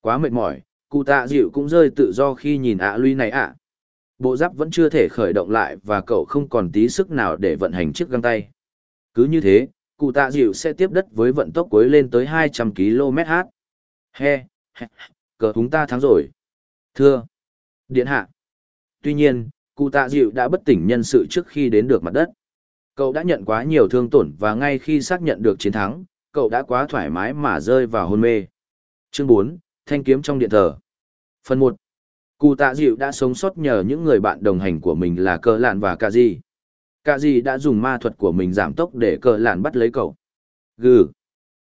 Quá mệt mỏi, cụ tạ dịu cũng rơi tự do khi nhìn ạ lui này ạ. Bộ giáp vẫn chưa thể khởi động lại và cậu không còn tí sức nào để vận hành chiếc găng tay. Cứ như thế, cụ tạ dịu sẽ tiếp đất với vận tốc cuối lên tới 200 km/h. He, he, cờ chúng ta thắng rồi. Thưa, điện hạ. Tuy nhiên, cụ tạ dịu đã bất tỉnh nhân sự trước khi đến được mặt đất. Cậu đã nhận quá nhiều thương tổn và ngay khi xác nhận được chiến thắng, cậu đã quá thoải mái mà rơi vào hôn mê. Chương 4, Thanh kiếm trong điện thờ. Phần 1. Cụ tạ dịu đã sống sót nhờ những người bạn đồng hành của mình là cờ lạn và cà di. Cà di đã dùng ma thuật của mình giảm tốc để cờ lạn bắt lấy cậu. Gừ.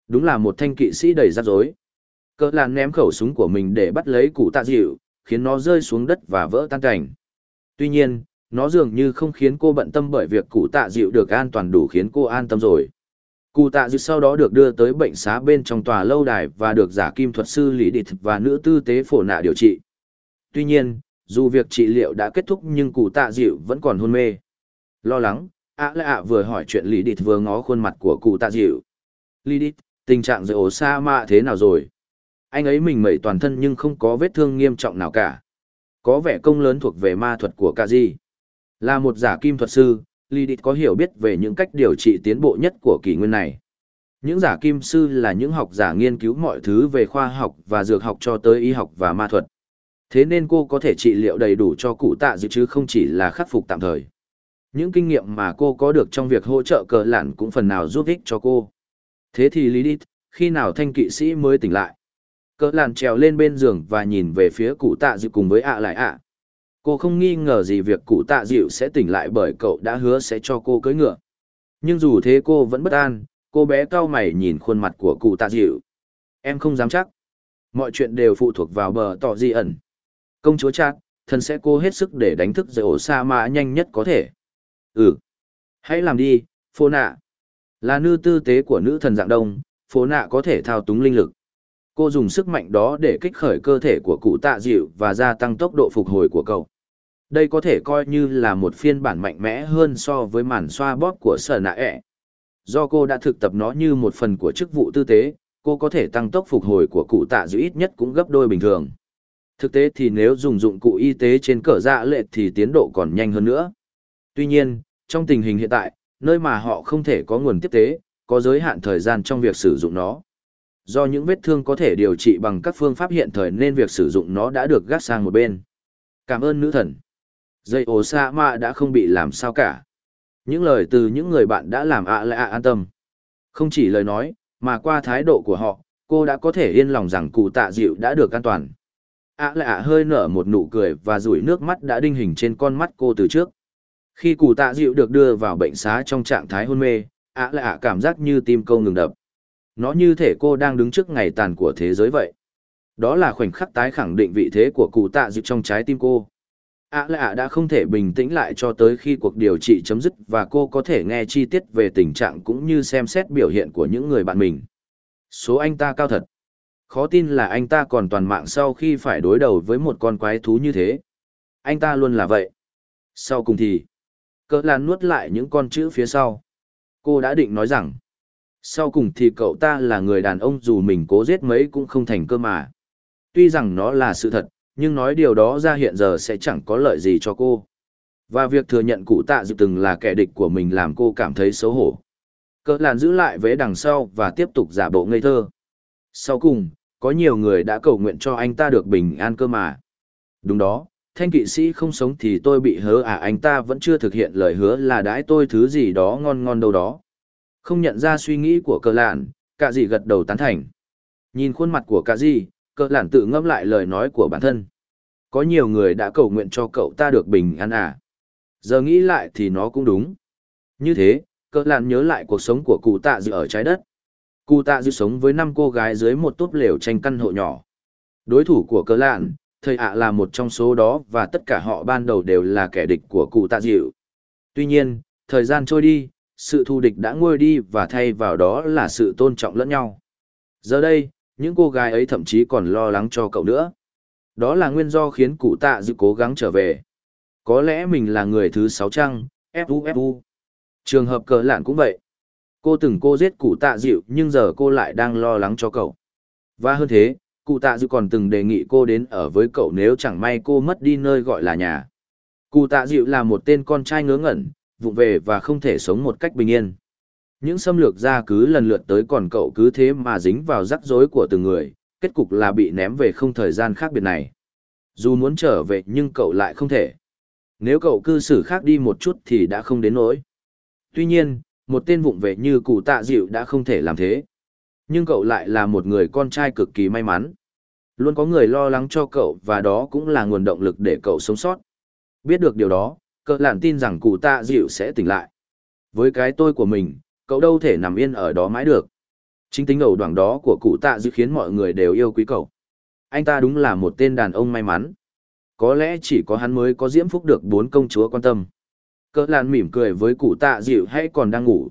Đúng là một thanh kỵ sĩ đầy rắc rối. Cờ lạn ném khẩu súng của mình để bắt lấy cụ tạ dịu, khiến nó rơi xuống đất và vỡ tan cảnh. Tuy nhiên, nó dường như không khiến cô bận tâm bởi việc cụ tạ dịu được an toàn đủ khiến cô an tâm rồi. Cụ tạ dịu sau đó được đưa tới bệnh xá bên trong tòa lâu đài và được giả kim thuật sư Lý Địch và nữ tư tế phổ nạ điều trị. Tuy nhiên, dù việc trị liệu đã kết thúc nhưng cụ tạ dịu vẫn còn hôn mê. Lo lắng, ạ à ạ vừa hỏi chuyện Lý Địch vừa ngó khuôn mặt của cụ tạ dịu. Lý Địch, tình trạng dịu sa mạ thế nào rồi? Anh ấy mình mẩy toàn thân nhưng không có vết thương nghiêm trọng nào cả. Có vẻ công lớn thuộc về ma thuật của cả. Là một giả kim thuật sư, Lidit có hiểu biết về những cách điều trị tiến bộ nhất của kỷ nguyên này. Những giả kim sư là những học giả nghiên cứu mọi thứ về khoa học và dược học cho tới y học và ma thuật. Thế nên cô có thể trị liệu đầy đủ cho cụ tạ dự chứ không chỉ là khắc phục tạm thời. Những kinh nghiệm mà cô có được trong việc hỗ trợ cờ lản cũng phần nào giúp ích cho cô. Thế thì Lidit, khi nào thanh kỵ sĩ mới tỉnh lại? Cờ lản trèo lên bên giường và nhìn về phía cụ tạ dự cùng với ạ lại ạ. Cô không nghi ngờ gì việc cụ tạ dịu sẽ tỉnh lại bởi cậu đã hứa sẽ cho cô cưới ngựa. Nhưng dù thế cô vẫn bất an, cô bé cao mày nhìn khuôn mặt của cụ tạ dịu. Em không dám chắc. Mọi chuyện đều phụ thuộc vào bờ tỏ di ẩn. Công chúa chát, thần sẽ cố hết sức để đánh thức dậy ổ sa mã nhanh nhất có thể. Ừ. Hãy làm đi, phô nạ. Là nữ tư tế của nữ thần dạng đông, phô nạ có thể thao túng linh lực. Cô dùng sức mạnh đó để kích khởi cơ thể của cụ tạ dịu và gia tăng tốc độ phục hồi của cậu. Đây có thể coi như là một phiên bản mạnh mẽ hơn so với màn xoa bóp của sở nạ ẹ. Do cô đã thực tập nó như một phần của chức vụ tư tế, cô có thể tăng tốc phục hồi của cụ tạ dịu ít nhất cũng gấp đôi bình thường. Thực tế thì nếu dùng dụng cụ y tế trên cờ dạ lệ thì tiến độ còn nhanh hơn nữa. Tuy nhiên, trong tình hình hiện tại, nơi mà họ không thể có nguồn tiếp tế, có giới hạn thời gian trong việc sử dụng nó. Do những vết thương có thể điều trị bằng các phương pháp hiện thời nên việc sử dụng nó đã được gác sang một bên. Cảm ơn nữ thần. Dây ổ xa mạ đã không bị làm sao cả. Những lời từ những người bạn đã làm ạ lại ạ an tâm. Không chỉ lời nói, mà qua thái độ của họ, cô đã có thể yên lòng rằng cụ tạ dịu đã được an toàn. ạ lại ạ hơi nở một nụ cười và rủi nước mắt đã đinh hình trên con mắt cô từ trước. Khi cụ tạ dịu được đưa vào bệnh xá trong trạng thái hôn mê, ạ lại ạ cảm giác như tim câu ngừng đập. Nó như thể cô đang đứng trước ngày tàn của thế giới vậy. Đó là khoảnh khắc tái khẳng định vị thế của cụ tạ dịu trong trái tim cô ạ lạ à đã không thể bình tĩnh lại cho tới khi cuộc điều trị chấm dứt và cô có thể nghe chi tiết về tình trạng cũng như xem xét biểu hiện của những người bạn mình. Số anh ta cao thật. Khó tin là anh ta còn toàn mạng sau khi phải đối đầu với một con quái thú như thế. Anh ta luôn là vậy. Sau cùng thì, cỡ lan nuốt lại những con chữ phía sau. Cô đã định nói rằng, sau cùng thì cậu ta là người đàn ông dù mình cố giết mấy cũng không thành cơ mà. Tuy rằng nó là sự thật nhưng nói điều đó ra hiện giờ sẽ chẳng có lợi gì cho cô. Và việc thừa nhận cụ tạ dự từng là kẻ địch của mình làm cô cảm thấy xấu hổ. Cỡ làn giữ lại vế đằng sau và tiếp tục giả bộ ngây thơ. Sau cùng, có nhiều người đã cầu nguyện cho anh ta được bình an cơ mà. Đúng đó, thanh kỵ sĩ không sống thì tôi bị hớ à anh ta vẫn chưa thực hiện lời hứa là đãi tôi thứ gì đó ngon ngon đâu đó. Không nhận ra suy nghĩ của cờ lạn, cả gì gật đầu tán thành. Nhìn khuôn mặt của cả gì, Cơ lản tự ngâm lại lời nói của bản thân. Có nhiều người đã cầu nguyện cho cậu ta được bình an à. Giờ nghĩ lại thì nó cũng đúng. Như thế, Cơ lản nhớ lại cuộc sống của cụ tạ dự ở trái đất. Cụ tạ dự sống với năm cô gái dưới một túp lều tranh căn hộ nhỏ. Đối thủ của Cơ lản, thầy ạ là một trong số đó và tất cả họ ban đầu đều là kẻ địch của cụ tạ dịu. Tuy nhiên, thời gian trôi đi, sự thù địch đã nguôi đi và thay vào đó là sự tôn trọng lẫn nhau. Giờ đây, những cô gái ấy thậm chí còn lo lắng cho cậu nữa. Đó là nguyên do khiến cụ tạ dự cố gắng trở về. Có lẽ mình là người thứ sáu trăng, fu fu. Trường hợp cờ lạn cũng vậy. Cô từng cô giết cụ tạ dịu nhưng giờ cô lại đang lo lắng cho cậu. Và hơn thế, cụ tạ dịu còn từng đề nghị cô đến ở với cậu nếu chẳng may cô mất đi nơi gọi là nhà. Cụ tạ dịu là một tên con trai ngớ ngẩn, vụng về và không thể sống một cách bình yên. Những xâm lược gia cứ lần lượt tới còn cậu cứ thế mà dính vào rắc rối của từng người, kết cục là bị ném về không thời gian khác biệt này. Dù muốn trở về nhưng cậu lại không thể. Nếu cậu cư xử khác đi một chút thì đã không đến nỗi. Tuy nhiên, một tên vụng về như cụ tạ dịu đã không thể làm thế. Nhưng cậu lại là một người con trai cực kỳ may mắn. Luôn có người lo lắng cho cậu và đó cũng là nguồn động lực để cậu sống sót. Biết được điều đó, cậu lạn tin rằng cụ tạ dịu sẽ tỉnh lại. Với cái tôi của mình, cậu đâu thể nằm yên ở đó mãi được. Chính tính ẩu đoạn đó của cụ tạ dự khiến mọi người đều yêu quý cậu. Anh ta đúng là một tên đàn ông may mắn. Có lẽ chỉ có hắn mới có diễm phúc được bốn công chúa quan tâm. Cỡ làn mỉm cười với cụ tạ dịu hay còn đang ngủ.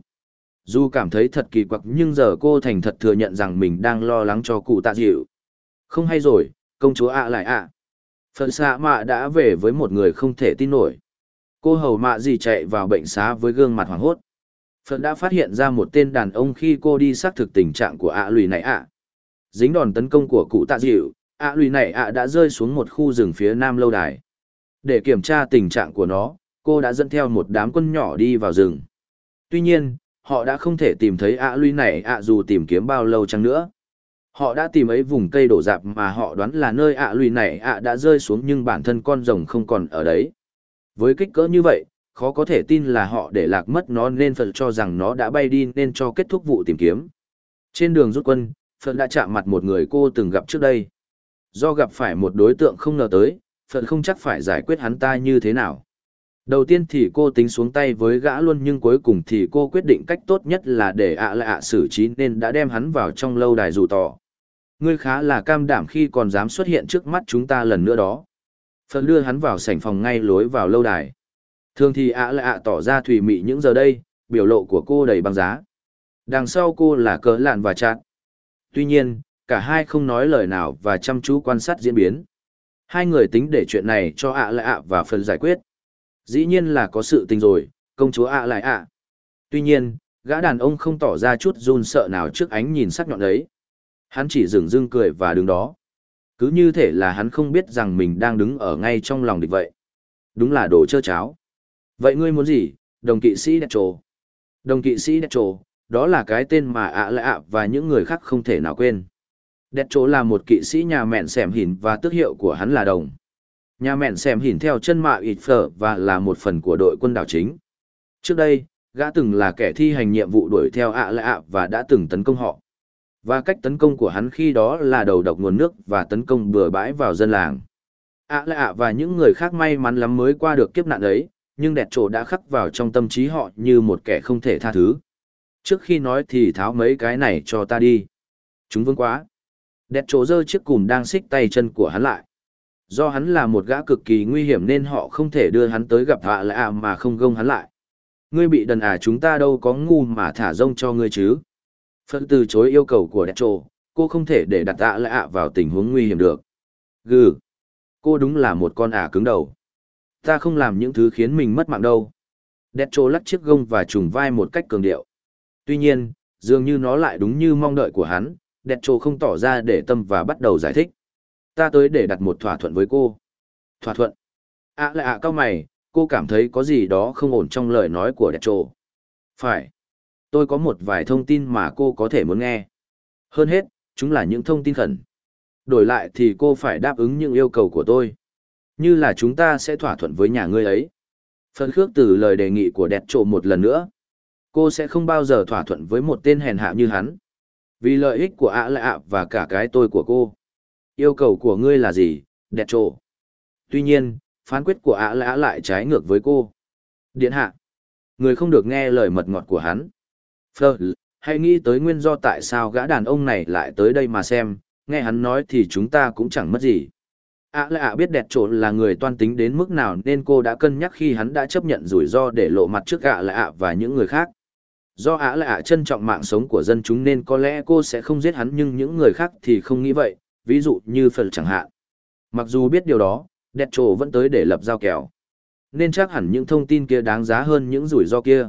Dù cảm thấy thật kỳ quặc nhưng giờ cô thành thật thừa nhận rằng mình đang lo lắng cho cụ tạ dịu. Không hay rồi, công chúa ạ lại ạ. À. Phật xạ mạ đã về với một người không thể tin nổi. Cô hầu mạ gì chạy vào bệnh xá với gương mặt hoảng hốt. Phần đã phát hiện ra một tên đàn ông khi cô đi xác thực tình trạng của ạ lùi này ạ. Dính đòn tấn công của cụ tạ dịu, ạ lùi này ạ đã rơi xuống một khu rừng phía nam lâu đài. Để kiểm tra tình trạng của nó, cô đã dẫn theo một đám quân nhỏ đi vào rừng. Tuy nhiên, họ đã không thể tìm thấy ạ lùi này ạ dù tìm kiếm bao lâu chăng nữa. Họ đã tìm ấy vùng cây đổ dạp mà họ đoán là nơi ạ lùi này ạ đã rơi xuống nhưng bản thân con rồng không còn ở đấy. Với kích cỡ như vậy, khó có thể tin là họ để lạc mất nó nên Phật cho rằng nó đã bay đi nên cho kết thúc vụ tìm kiếm. Trên đường rút quân, Phật đã chạm mặt một người cô từng gặp trước đây. Do gặp phải một đối tượng không ngờ tới, Phật không chắc phải giải quyết hắn ta như thế nào. Đầu tiên thì cô tính xuống tay với gã luôn nhưng cuối cùng thì cô quyết định cách tốt nhất là để ạ lạ ạ xử trí nên đã đem hắn vào trong lâu đài dù tỏ. Ngươi khá là cam đảm khi còn dám xuất hiện trước mắt chúng ta lần nữa đó. Phật đưa hắn vào sảnh phòng ngay lối vào lâu đài. Thường thì ạ lại ạ tỏ ra thủy mị những giờ đây, biểu lộ của cô đầy băng giá. Đằng sau cô là cỡ lạn và chát. Tuy nhiên, cả hai không nói lời nào và chăm chú quan sát diễn biến. Hai người tính để chuyện này cho ạ lại ạ và phần giải quyết. Dĩ nhiên là có sự tình rồi, công chúa ạ lại ạ. Tuy nhiên, gã đàn ông không tỏ ra chút run sợ nào trước ánh nhìn sắc nhọn ấy. Hắn chỉ dừng dưng cười và đứng đó. Cứ như thể là hắn không biết rằng mình đang đứng ở ngay trong lòng địch vậy. Đúng là đồ chơ cháo. Vậy ngươi muốn gì, đồng kỵ sĩ đẹp trồ? Đồng kỵ sĩ đẹp trồ, đó là cái tên mà ạ lạ ạ và những người khác không thể nào quên. Đẹp trồ là một kỵ sĩ nhà mẹn xẻm hỉn và tước hiệu của hắn là đồng. Nhà mẹn xẻm hỉn theo chân mạ ịt phở và là một phần của đội quân đảo chính. Trước đây, gã từng là kẻ thi hành nhiệm vụ đuổi theo ạ lại ạ và đã từng tấn công họ. Và cách tấn công của hắn khi đó là đầu độc nguồn nước và tấn công bừa bãi vào dân làng. ạ lại ạ và những người khác may mắn lắm mới qua được kiếp nạn ấy, nhưng đẹp trổ đã khắc vào trong tâm trí họ như một kẻ không thể tha thứ. Trước khi nói thì tháo mấy cái này cho ta đi. Chúng vương quá. Đẹp trổ giơ chiếc cùm đang xích tay chân của hắn lại. Do hắn là một gã cực kỳ nguy hiểm nên họ không thể đưa hắn tới gặp hạ lạ à mà không gông hắn lại. Ngươi bị đần à chúng ta đâu có ngu mà thả rông cho ngươi chứ. Phật từ chối yêu cầu của đẹp trổ, cô không thể để đặt tạ lạ vào tình huống nguy hiểm được. Gừ. Cô đúng là một con ả cứng đầu. Ta không làm những thứ khiến mình mất mạng đâu. Đẹp trô lắc chiếc gông và trùng vai một cách cường điệu. Tuy nhiên, dường như nó lại đúng như mong đợi của hắn, đẹp trô không tỏ ra để tâm và bắt đầu giải thích. Ta tới để đặt một thỏa thuận với cô. Thỏa thuận. À lại à cao mày, cô cảm thấy có gì đó không ổn trong lời nói của đẹp trô. Phải. Tôi có một vài thông tin mà cô có thể muốn nghe. Hơn hết, chúng là những thông tin khẩn. Đổi lại thì cô phải đáp ứng những yêu cầu của tôi. Như là chúng ta sẽ thỏa thuận với nhà ngươi ấy. Phần khước từ lời đề nghị của đẹp trộ một lần nữa. Cô sẽ không bao giờ thỏa thuận với một tên hèn hạ như hắn. Vì lợi ích của ạ lạ và cả cái tôi của cô. Yêu cầu của ngươi là gì, đẹp trộ? Tuy nhiên, phán quyết của ạ lạ lại trái ngược với cô. Điện hạ. Người không được nghe lời mật ngọt của hắn. Phơ, hãy nghĩ tới nguyên do tại sao gã đàn ông này lại tới đây mà xem, nghe hắn nói thì chúng ta cũng chẳng mất gì ạ lạ à biết đẹp trộn là người toan tính đến mức nào nên cô đã cân nhắc khi hắn đã chấp nhận rủi ro để lộ mặt trước ạ lạ và những người khác. Do ạ lạ trân trọng mạng sống của dân chúng nên có lẽ cô sẽ không giết hắn nhưng những người khác thì không nghĩ vậy, ví dụ như Phật chẳng hạn. Mặc dù biết điều đó, đẹp trổ vẫn tới để lập giao kèo. Nên chắc hẳn những thông tin kia đáng giá hơn những rủi ro kia.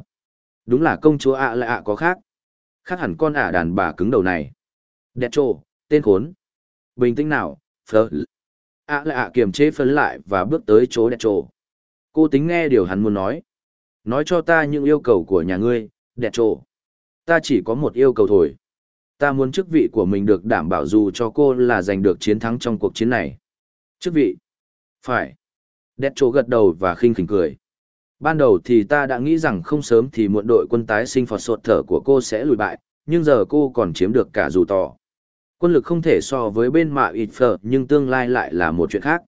Đúng là công chúa ạ lạ có khác. Khác hẳn con ả đàn bà cứng đầu này. Đẹp trồ, tên khốn. Bình tĩnh nào, phật ạ là ạ kiềm chế phấn lại và bước tới chỗ đẹp trồ. Cô tính nghe điều hắn muốn nói. Nói cho ta những yêu cầu của nhà ngươi, đẹp trồ. Ta chỉ có một yêu cầu thôi. Ta muốn chức vị của mình được đảm bảo dù cho cô là giành được chiến thắng trong cuộc chiến này. Chức vị? Phải. Đẹp trồ gật đầu và khinh khỉnh cười. Ban đầu thì ta đã nghĩ rằng không sớm thì muộn đội quân tái sinh phọt sột thở của cô sẽ lùi bại, nhưng giờ cô còn chiếm được cả dù tỏ. Quân lực không thể so với bên mạ ít phở nhưng tương lai lại là một chuyện khác.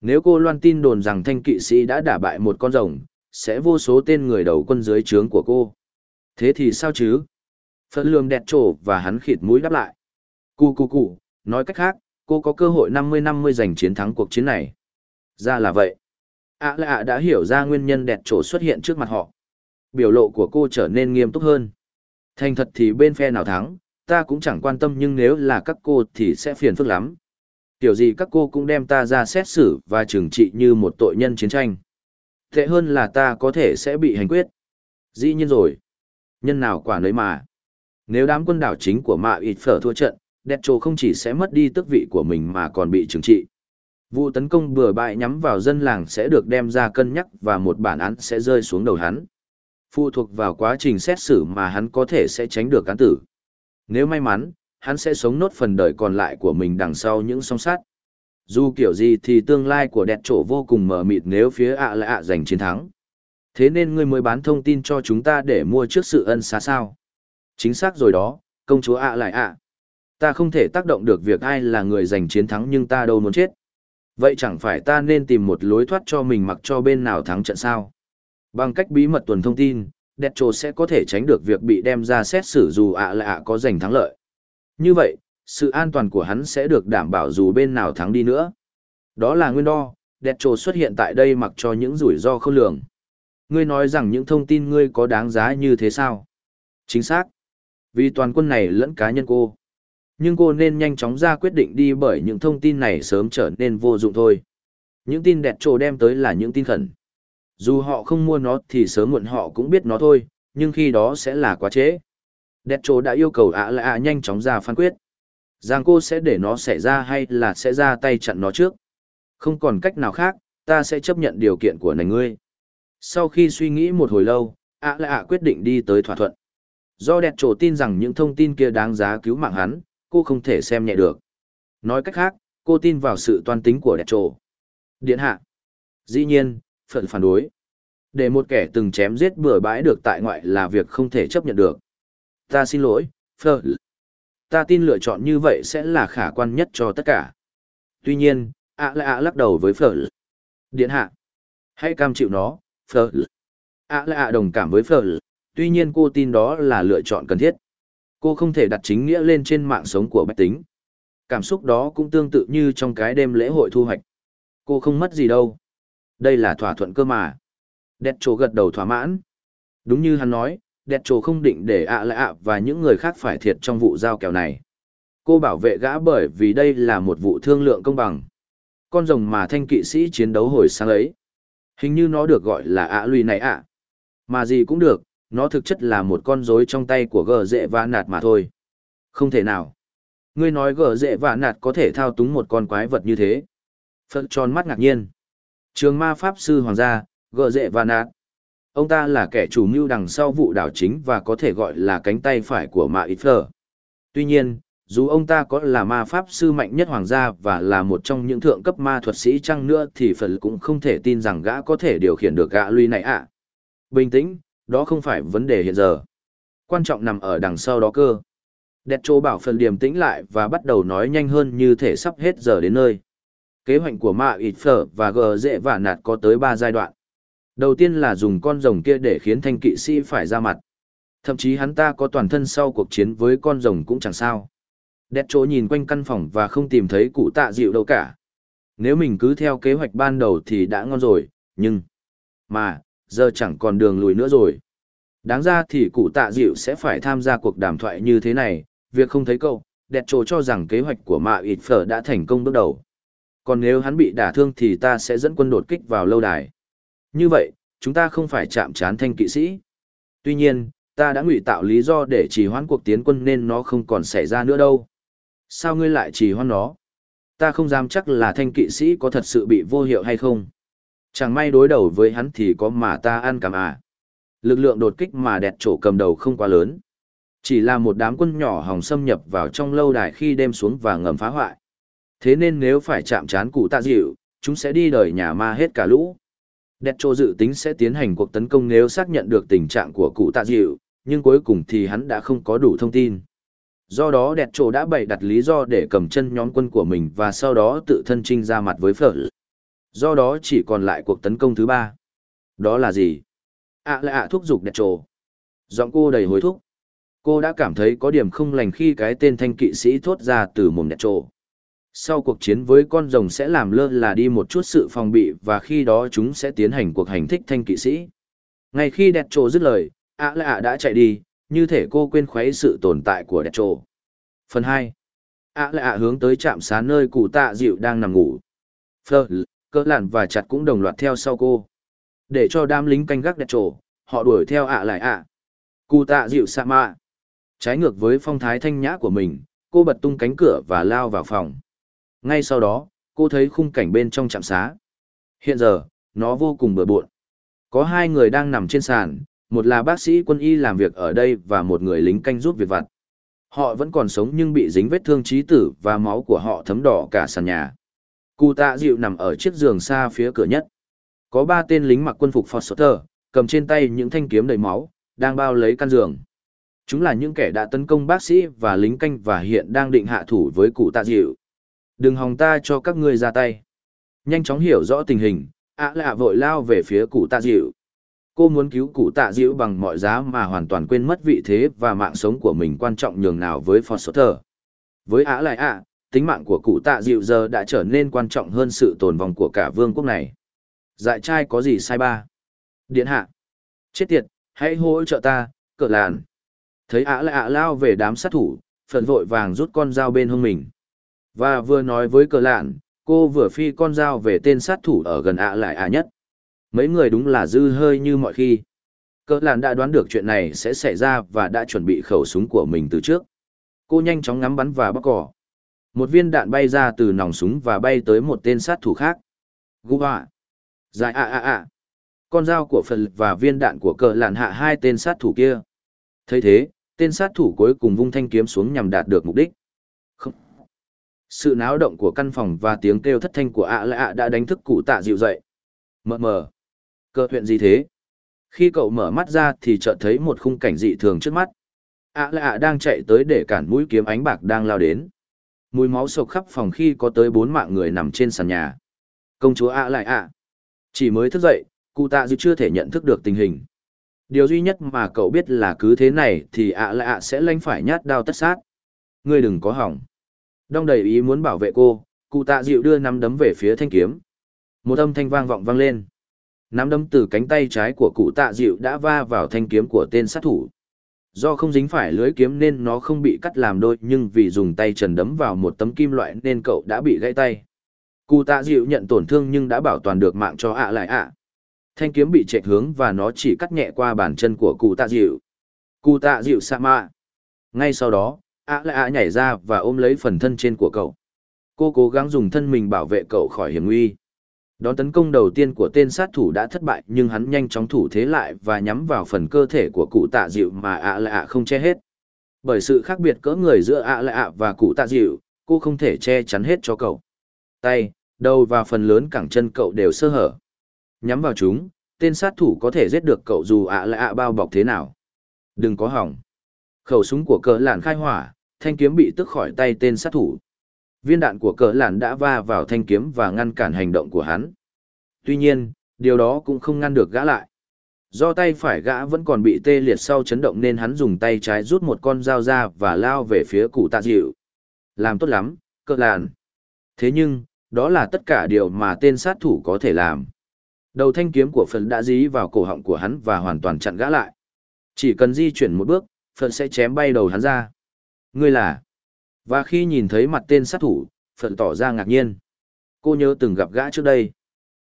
Nếu cô loan tin đồn rằng thanh kỵ sĩ đã đả bại một con rồng, sẽ vô số tên người đầu quân dưới trướng của cô. Thế thì sao chứ? Phật lương đẹp trổ và hắn khịt mũi đáp lại. Cù cù cù, nói cách khác, cô có cơ hội 50-50 giành chiến thắng cuộc chiến này. Ra là vậy. ạ à lạ đã hiểu ra nguyên nhân đẹp trổ xuất hiện trước mặt họ. Biểu lộ của cô trở nên nghiêm túc hơn. Thành thật thì bên phe nào thắng, ta cũng chẳng quan tâm nhưng nếu là các cô thì sẽ phiền phức lắm. Tiểu gì các cô cũng đem ta ra xét xử và trừng trị như một tội nhân chiến tranh. Tệ hơn là ta có thể sẽ bị hành quyết. Dĩ nhiên rồi. Nhân nào quả nấy mà. Nếu đám quân đảo chính của mạ ít phở thua trận, đẹp trồ không chỉ sẽ mất đi tước vị của mình mà còn bị trừng trị. Vụ tấn công bừa bãi nhắm vào dân làng sẽ được đem ra cân nhắc và một bản án sẽ rơi xuống đầu hắn. Phụ thuộc vào quá trình xét xử mà hắn có thể sẽ tránh được án tử. Nếu may mắn, hắn sẽ sống nốt phần đời còn lại của mình đằng sau những song sát. Dù kiểu gì thì tương lai của đẹp trổ vô cùng mờ mịt nếu phía ạ lại ạ giành chiến thắng. Thế nên ngươi mới bán thông tin cho chúng ta để mua trước sự ân xá sao. Chính xác rồi đó, công chúa ạ lại ạ. Ta không thể tác động được việc ai là người giành chiến thắng nhưng ta đâu muốn chết. Vậy chẳng phải ta nên tìm một lối thoát cho mình mặc cho bên nào thắng trận sao? Bằng cách bí mật tuần thông tin, đẹp trồ sẽ có thể tránh được việc bị đem ra xét xử dù ạ là ạ có giành thắng lợi. Như vậy, sự an toàn của hắn sẽ được đảm bảo dù bên nào thắng đi nữa. Đó là nguyên đo, đẹp trồ xuất hiện tại đây mặc cho những rủi ro không lường. Ngươi nói rằng những thông tin ngươi có đáng giá như thế sao? Chính xác. Vì toàn quân này lẫn cá nhân cô. Nhưng cô nên nhanh chóng ra quyết định đi bởi những thông tin này sớm trở nên vô dụng thôi. Những tin đẹp trồ đem tới là những tin khẩn. Dù họ không mua nó thì sớm muộn họ cũng biết nó thôi, nhưng khi đó sẽ là quá trễ. Đẹp trồ đã yêu cầu ạ là ạ nhanh chóng ra phán quyết. Rằng cô sẽ để nó xảy ra hay là sẽ ra tay chặn nó trước. Không còn cách nào khác, ta sẽ chấp nhận điều kiện của nành ngươi. Sau khi suy nghĩ một hồi lâu, ạ là ạ quyết định đi tới thỏa thuận. Do đẹp trồ tin rằng những thông tin kia đáng giá cứu mạng hắn, cô không thể xem nhẹ được. Nói cách khác, cô tin vào sự toan tính của đẹp trồ. Điện hạ. Dĩ nhiên, phận phản đối. Để một kẻ từng chém giết bừa bãi được tại ngoại là việc không thể chấp nhận được. Ta xin lỗi, Phở. Ta tin lựa chọn như vậy sẽ là khả quan nhất cho tất cả. Tuy nhiên, ạ lạ ạ lắc đầu với Phở. Điện hạ. Hãy cam chịu nó, Phở. ạ lại ạ đồng cảm với Phở. Tuy nhiên cô tin đó là lựa chọn cần thiết. Cô không thể đặt chính nghĩa lên trên mạng sống của bách tính. Cảm xúc đó cũng tương tự như trong cái đêm lễ hội thu hoạch. Cô không mất gì đâu. Đây là thỏa thuận cơ mà. Đẹp trồ gật đầu thỏa mãn. Đúng như hắn nói, đẹp trồ không định để ạ lại ạ và những người khác phải thiệt trong vụ giao kèo này. Cô bảo vệ gã bởi vì đây là một vụ thương lượng công bằng. Con rồng mà thanh kỵ sĩ chiến đấu hồi sáng ấy. Hình như nó được gọi là ạ lùi này ạ. Mà gì cũng được, nó thực chất là một con rối trong tay của gờ dệ và nạt mà thôi. Không thể nào. Ngươi nói gờ dệ và nạt có thể thao túng một con quái vật như thế. Phật tròn mắt ngạc nhiên. Trường ma pháp sư hoàng gia, gợ dệ và nạt. Ông ta là kẻ chủ mưu đằng sau vụ đảo chính và có thể gọi là cánh tay phải của Ma ít phở. Tuy nhiên, dù ông ta có là ma pháp sư mạnh nhất hoàng gia và là một trong những thượng cấp ma thuật sĩ chăng nữa thì Phật cũng không thể tin rằng gã có thể điều khiển được gã lui này ạ. Bình tĩnh, đó không phải vấn đề hiện giờ. Quan trọng nằm ở đằng sau đó cơ. Đẹp chỗ bảo phần điềm tĩnh lại và bắt đầu nói nhanh hơn như thể sắp hết giờ đến nơi. Kế hoạch của Ma ít phở và gờ dễ và nạt có tới ba giai đoạn. Đầu tiên là dùng con rồng kia để khiến thanh kỵ sĩ phải ra mặt. Thậm chí hắn ta có toàn thân sau cuộc chiến với con rồng cũng chẳng sao. Đẹp chỗ nhìn quanh căn phòng và không tìm thấy cụ tạ dịu đâu cả. Nếu mình cứ theo kế hoạch ban đầu thì đã ngon rồi, nhưng... Mà, giờ chẳng còn đường lùi nữa rồi. Đáng ra thì cụ tạ dịu sẽ phải tham gia cuộc đàm thoại như thế này, việc không thấy cậu, đẹp trồ cho rằng kế hoạch của mạ ịt phở đã thành công bước đầu. Còn nếu hắn bị đả thương thì ta sẽ dẫn quân đột kích vào lâu đài. Như vậy, chúng ta không phải chạm trán thanh kỵ sĩ. Tuy nhiên, ta đã ngụy tạo lý do để trì hoãn cuộc tiến quân nên nó không còn xảy ra nữa đâu. Sao ngươi lại trì hoãn nó? Ta không dám chắc là thanh kỵ sĩ có thật sự bị vô hiệu hay không. Chẳng may đối đầu với hắn thì có mà ta ăn cảm à. Lực lượng đột kích mà đẹp chỗ cầm đầu không quá lớn. Chỉ là một đám quân nhỏ hòng xâm nhập vào trong lâu đài khi đêm xuống và ngầm phá hoại. Thế nên nếu phải chạm trán cụ tạ dịu, chúng sẽ đi đời nhà ma hết cả lũ. Đẹp trô dự tính sẽ tiến hành cuộc tấn công nếu xác nhận được tình trạng của cụ tạ dịu, nhưng cuối cùng thì hắn đã không có đủ thông tin. Do đó đẹp trô đã bày đặt lý do để cầm chân nhóm quân của mình và sau đó tự thân trinh ra mặt với phở. Do đó chỉ còn lại cuộc tấn công thứ ba. Đó là gì? ạ là ạ thúc giục đẹp trô. Giọng cô đầy hối thúc. Cô đã cảm thấy có điểm không lành khi cái tên thanh kỵ sĩ thốt ra từ mồm đẹp trô. Sau cuộc chiến với con rồng sẽ làm lơ là đi một chút sự phòng bị và khi đó chúng sẽ tiến hành cuộc hành thích thanh kỵ sĩ. Ngay khi đẹp trồ dứt lời, ạ lạ ạ đã chạy đi, như thể cô quên khuấy sự tồn tại của đẹp trồ. Phần hai, ạ là ạ hướng tới trạm xá nơi cụ tạ dịu đang nằm ngủ. Phơ, cơ lạn và chặt cũng đồng loạt theo sau cô. Để cho đám lính canh gác đẹp trổ, họ đuổi theo ạ lại ạ. Cụ tạ dịu sa mạ. Trái ngược với phong thái thanh nhã của mình, cô bật tung cánh cửa và lao vào phòng. Ngay sau đó, cô thấy khung cảnh bên trong trạm xá. Hiện giờ, nó vô cùng bừa bộn. Có hai người đang nằm trên sàn, một là bác sĩ quân y làm việc ở đây và một người lính canh giúp việc vặt. Họ vẫn còn sống nhưng bị dính vết thương trí tử và máu của họ thấm đỏ cả sàn nhà. Cụ tạ dịu nằm ở chiếc giường xa phía cửa nhất. Có ba tên lính mặc quân phục Foster, cầm trên tay những thanh kiếm đầy máu, đang bao lấy căn giường. Chúng là những kẻ đã tấn công bác sĩ và lính canh và hiện đang định hạ thủ với cụ tạ dịu. Đừng hòng ta cho các ngươi ra tay. Nhanh chóng hiểu rõ tình hình, ạ lạ vội lao về phía cụ tạ dịu. Cô muốn cứu cụ tạ dịu bằng mọi giá mà hoàn toàn quên mất vị thế và mạng sống của mình quan trọng nhường nào với Foster. Với ạ lại ạ, tính mạng của cụ tạ dịu giờ đã trở nên quan trọng hơn sự tồn vong của cả vương quốc này. Dại trai có gì sai ba? Điện hạ. Chết tiệt, hãy hỗ trợ ta, cỡ làn. Thấy ạ lại ạ lao về đám sát thủ, phần vội vàng rút con dao bên hông mình. Và vừa nói với cờ lạn, cô vừa phi con dao về tên sát thủ ở gần ạ lại ạ nhất. Mấy người đúng là dư hơi như mọi khi. Cờ lạn đã đoán được chuyện này sẽ xảy ra và đã chuẩn bị khẩu súng của mình từ trước. Cô nhanh chóng ngắm bắn và bóc cỏ. Một viên đạn bay ra từ nòng súng và bay tới một tên sát thủ khác. Gu họa. Dài ạ ạ ạ. Con dao của Phật và viên đạn của cờ lạn hạ hai tên sát thủ kia. thấy thế, tên sát thủ cuối cùng vung thanh kiếm xuống nhằm đạt được mục đích. Sự náo động của căn phòng và tiếng kêu thất thanh của ạ lạ ạ đã đánh thức cụ tạ dịu dậy. Mờ mờ. Cơ chuyện gì thế? Khi cậu mở mắt ra thì chợt thấy một khung cảnh dị thường trước mắt. ạ lạ ạ đang chạy tới để cản mũi kiếm ánh bạc đang lao đến. Mùi máu sộc khắp phòng khi có tới bốn mạng người nằm trên sàn nhà. Công chúa ạ lại ạ. Chỉ mới thức dậy, cụ tạ dịu chưa thể nhận thức được tình hình. Điều duy nhất mà cậu biết là cứ thế này thì ạ lại ạ sẽ lanh phải nhát đao tất sát. Ngươi đừng có hỏng. Đong đầy ý muốn bảo vệ cô, cụ tạ dịu đưa nắm đấm về phía thanh kiếm. Một âm thanh vang vọng vang lên. Nắm đấm từ cánh tay trái của cụ tạ dịu đã va vào thanh kiếm của tên sát thủ. Do không dính phải lưới kiếm nên nó không bị cắt làm đôi nhưng vì dùng tay trần đấm vào một tấm kim loại nên cậu đã bị gãy tay. Cụ tạ dịu nhận tổn thương nhưng đã bảo toàn được mạng cho ạ lại ạ. Thanh kiếm bị chạy hướng và nó chỉ cắt nhẹ qua bàn chân của cụ tạ dịu. Cụ tạ dịu sa mạ. Ngay sau đó, ạ lại ạ nhảy ra và ôm lấy phần thân trên của cậu. Cô cố gắng dùng thân mình bảo vệ cậu khỏi hiểm nguy. Đón tấn công đầu tiên của tên sát thủ đã thất bại nhưng hắn nhanh chóng thủ thế lại và nhắm vào phần cơ thể của cụ tạ dịu mà ạ lại ạ không che hết. Bởi sự khác biệt cỡ người giữa ạ lại ạ và cụ tạ dịu, cô không thể che chắn hết cho cậu. Tay, đầu và phần lớn cẳng chân cậu đều sơ hở. Nhắm vào chúng, tên sát thủ có thể giết được cậu dù ạ lại ạ bao bọc thế nào. Đừng có hỏng. Khẩu súng của cờ làn khai hỏa, thanh kiếm bị tức khỏi tay tên sát thủ. Viên đạn của cờ làn đã va vào thanh kiếm và ngăn cản hành động của hắn. Tuy nhiên, điều đó cũng không ngăn được gã lại. Do tay phải gã vẫn còn bị tê liệt sau chấn động nên hắn dùng tay trái rút một con dao ra và lao về phía cụ tạ dịu. Làm tốt lắm, cờ làn. Thế nhưng, đó là tất cả điều mà tên sát thủ có thể làm. Đầu thanh kiếm của Phật đã dí vào cổ họng của hắn và hoàn toàn chặn gã lại. Chỉ cần di chuyển một bước, Phật sẽ chém bay đầu hắn ra. Ngươi là... Và khi nhìn thấy mặt tên sát thủ, Phận tỏ ra ngạc nhiên. Cô nhớ từng gặp gã trước đây.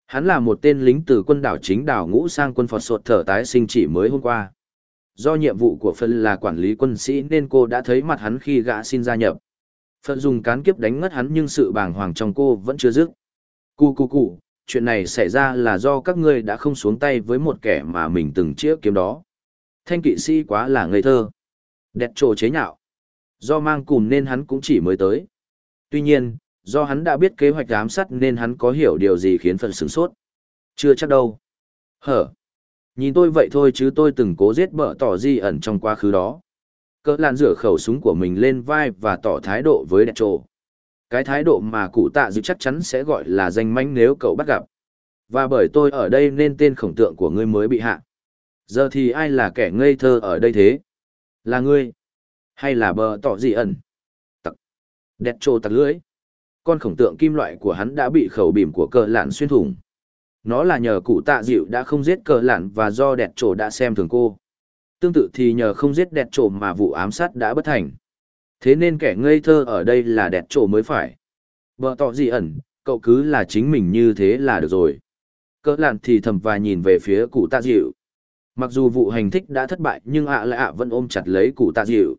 Hắn là một tên lính từ quân đảo chính đảo ngũ sang quân Phật sột thở tái sinh chỉ mới hôm qua. Do nhiệm vụ của Phân là quản lý quân sĩ nên cô đã thấy mặt hắn khi gã xin gia nhập. Phận dùng cán kiếp đánh ngất hắn nhưng sự bàng hoàng trong cô vẫn chưa dứt. Cú cú cú. chuyện này xảy ra là do các ngươi đã không xuống tay với một kẻ mà mình từng chĩa kiếm đó. Thanh kỵ sĩ quá là ngây thơ. Đẹp trồ chế nhạo. Do mang cùng nên hắn cũng chỉ mới tới. Tuy nhiên, do hắn đã biết kế hoạch ám sát nên hắn có hiểu điều gì khiến phần sửng sốt. Chưa chắc đâu. Hở. Nhìn tôi vậy thôi chứ tôi từng cố giết bợ tỏ di ẩn trong quá khứ đó. Cỡ làn rửa khẩu súng của mình lên vai và tỏ thái độ với đẹp trồ. Cái thái độ mà cụ tạ dự chắc chắn sẽ gọi là danh manh nếu cậu bắt gặp. Và bởi tôi ở đây nên tên khổng tượng của ngươi mới bị hạ. Giờ thì ai là kẻ ngây thơ ở đây thế? Là ngươi? Hay là bờ tỏ gì ẩn? Tặc. Đẹp trô tặc lưới Con khổng tượng kim loại của hắn đã bị khẩu bìm của cờ lạn xuyên thủng. Nó là nhờ cụ tạ dịu đã không giết cờ lạn và do đẹp trổ đã xem thường cô. Tương tự thì nhờ không giết đẹp trổ mà vụ ám sát đã bất thành. Thế nên kẻ ngây thơ ở đây là đẹp trổ mới phải. Bờ tỏ gì ẩn, cậu cứ là chính mình như thế là được rồi. Cỡ lạn thì thầm và nhìn về phía cụ tạ dịu. Mặc dù vụ hành thích đã thất bại nhưng ạ lạ ạ vẫn ôm chặt lấy cụ tạ dịu.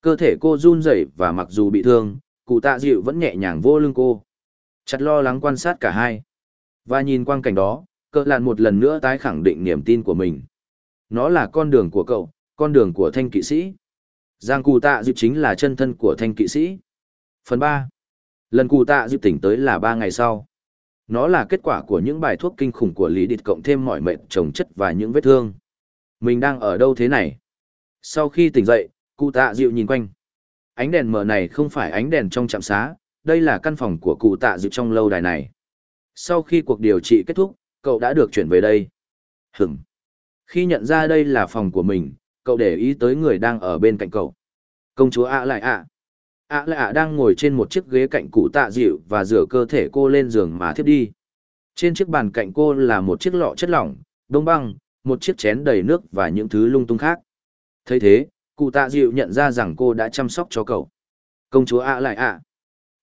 Cơ thể cô run rẩy và mặc dù bị thương, cụ tạ dịu vẫn nhẹ nhàng vô lưng cô. Chặt lo lắng quan sát cả hai. Và nhìn quang cảnh đó, cỡ lạn một lần nữa tái khẳng định niềm tin của mình. Nó là con đường của cậu, con đường của thanh kỵ sĩ. Giang cụ tạ dịu chính là chân thân của thanh kỵ sĩ. Phần ba Lần cụ tạ dịu tỉnh tới là ba ngày sau. Nó là kết quả của những bài thuốc kinh khủng của Lý Địch cộng thêm mọi mệnh trồng chất và những vết thương. Mình đang ở đâu thế này? Sau khi tỉnh dậy, cụ tạ dịu nhìn quanh. Ánh đèn mờ này không phải ánh đèn trong trạm xá, đây là căn phòng của cụ tạ dịu trong lâu đài này. Sau khi cuộc điều trị kết thúc, cậu đã được chuyển về đây. hừng Khi nhận ra đây là phòng của mình, cậu để ý tới người đang ở bên cạnh cậu. Công chúa ạ lại ạ. ạ lại ạ đang ngồi trên một chiếc ghế cạnh cụ tạ dịu và rửa cơ thể cô lên giường mà thiếp đi. Trên chiếc bàn cạnh cô là một chiếc lọ chất lỏng, đông băng, một chiếc chén đầy nước và những thứ lung tung khác. thấy thế, cụ tạ dịu nhận ra rằng cô đã chăm sóc cho cậu. Công chúa ạ lại ạ.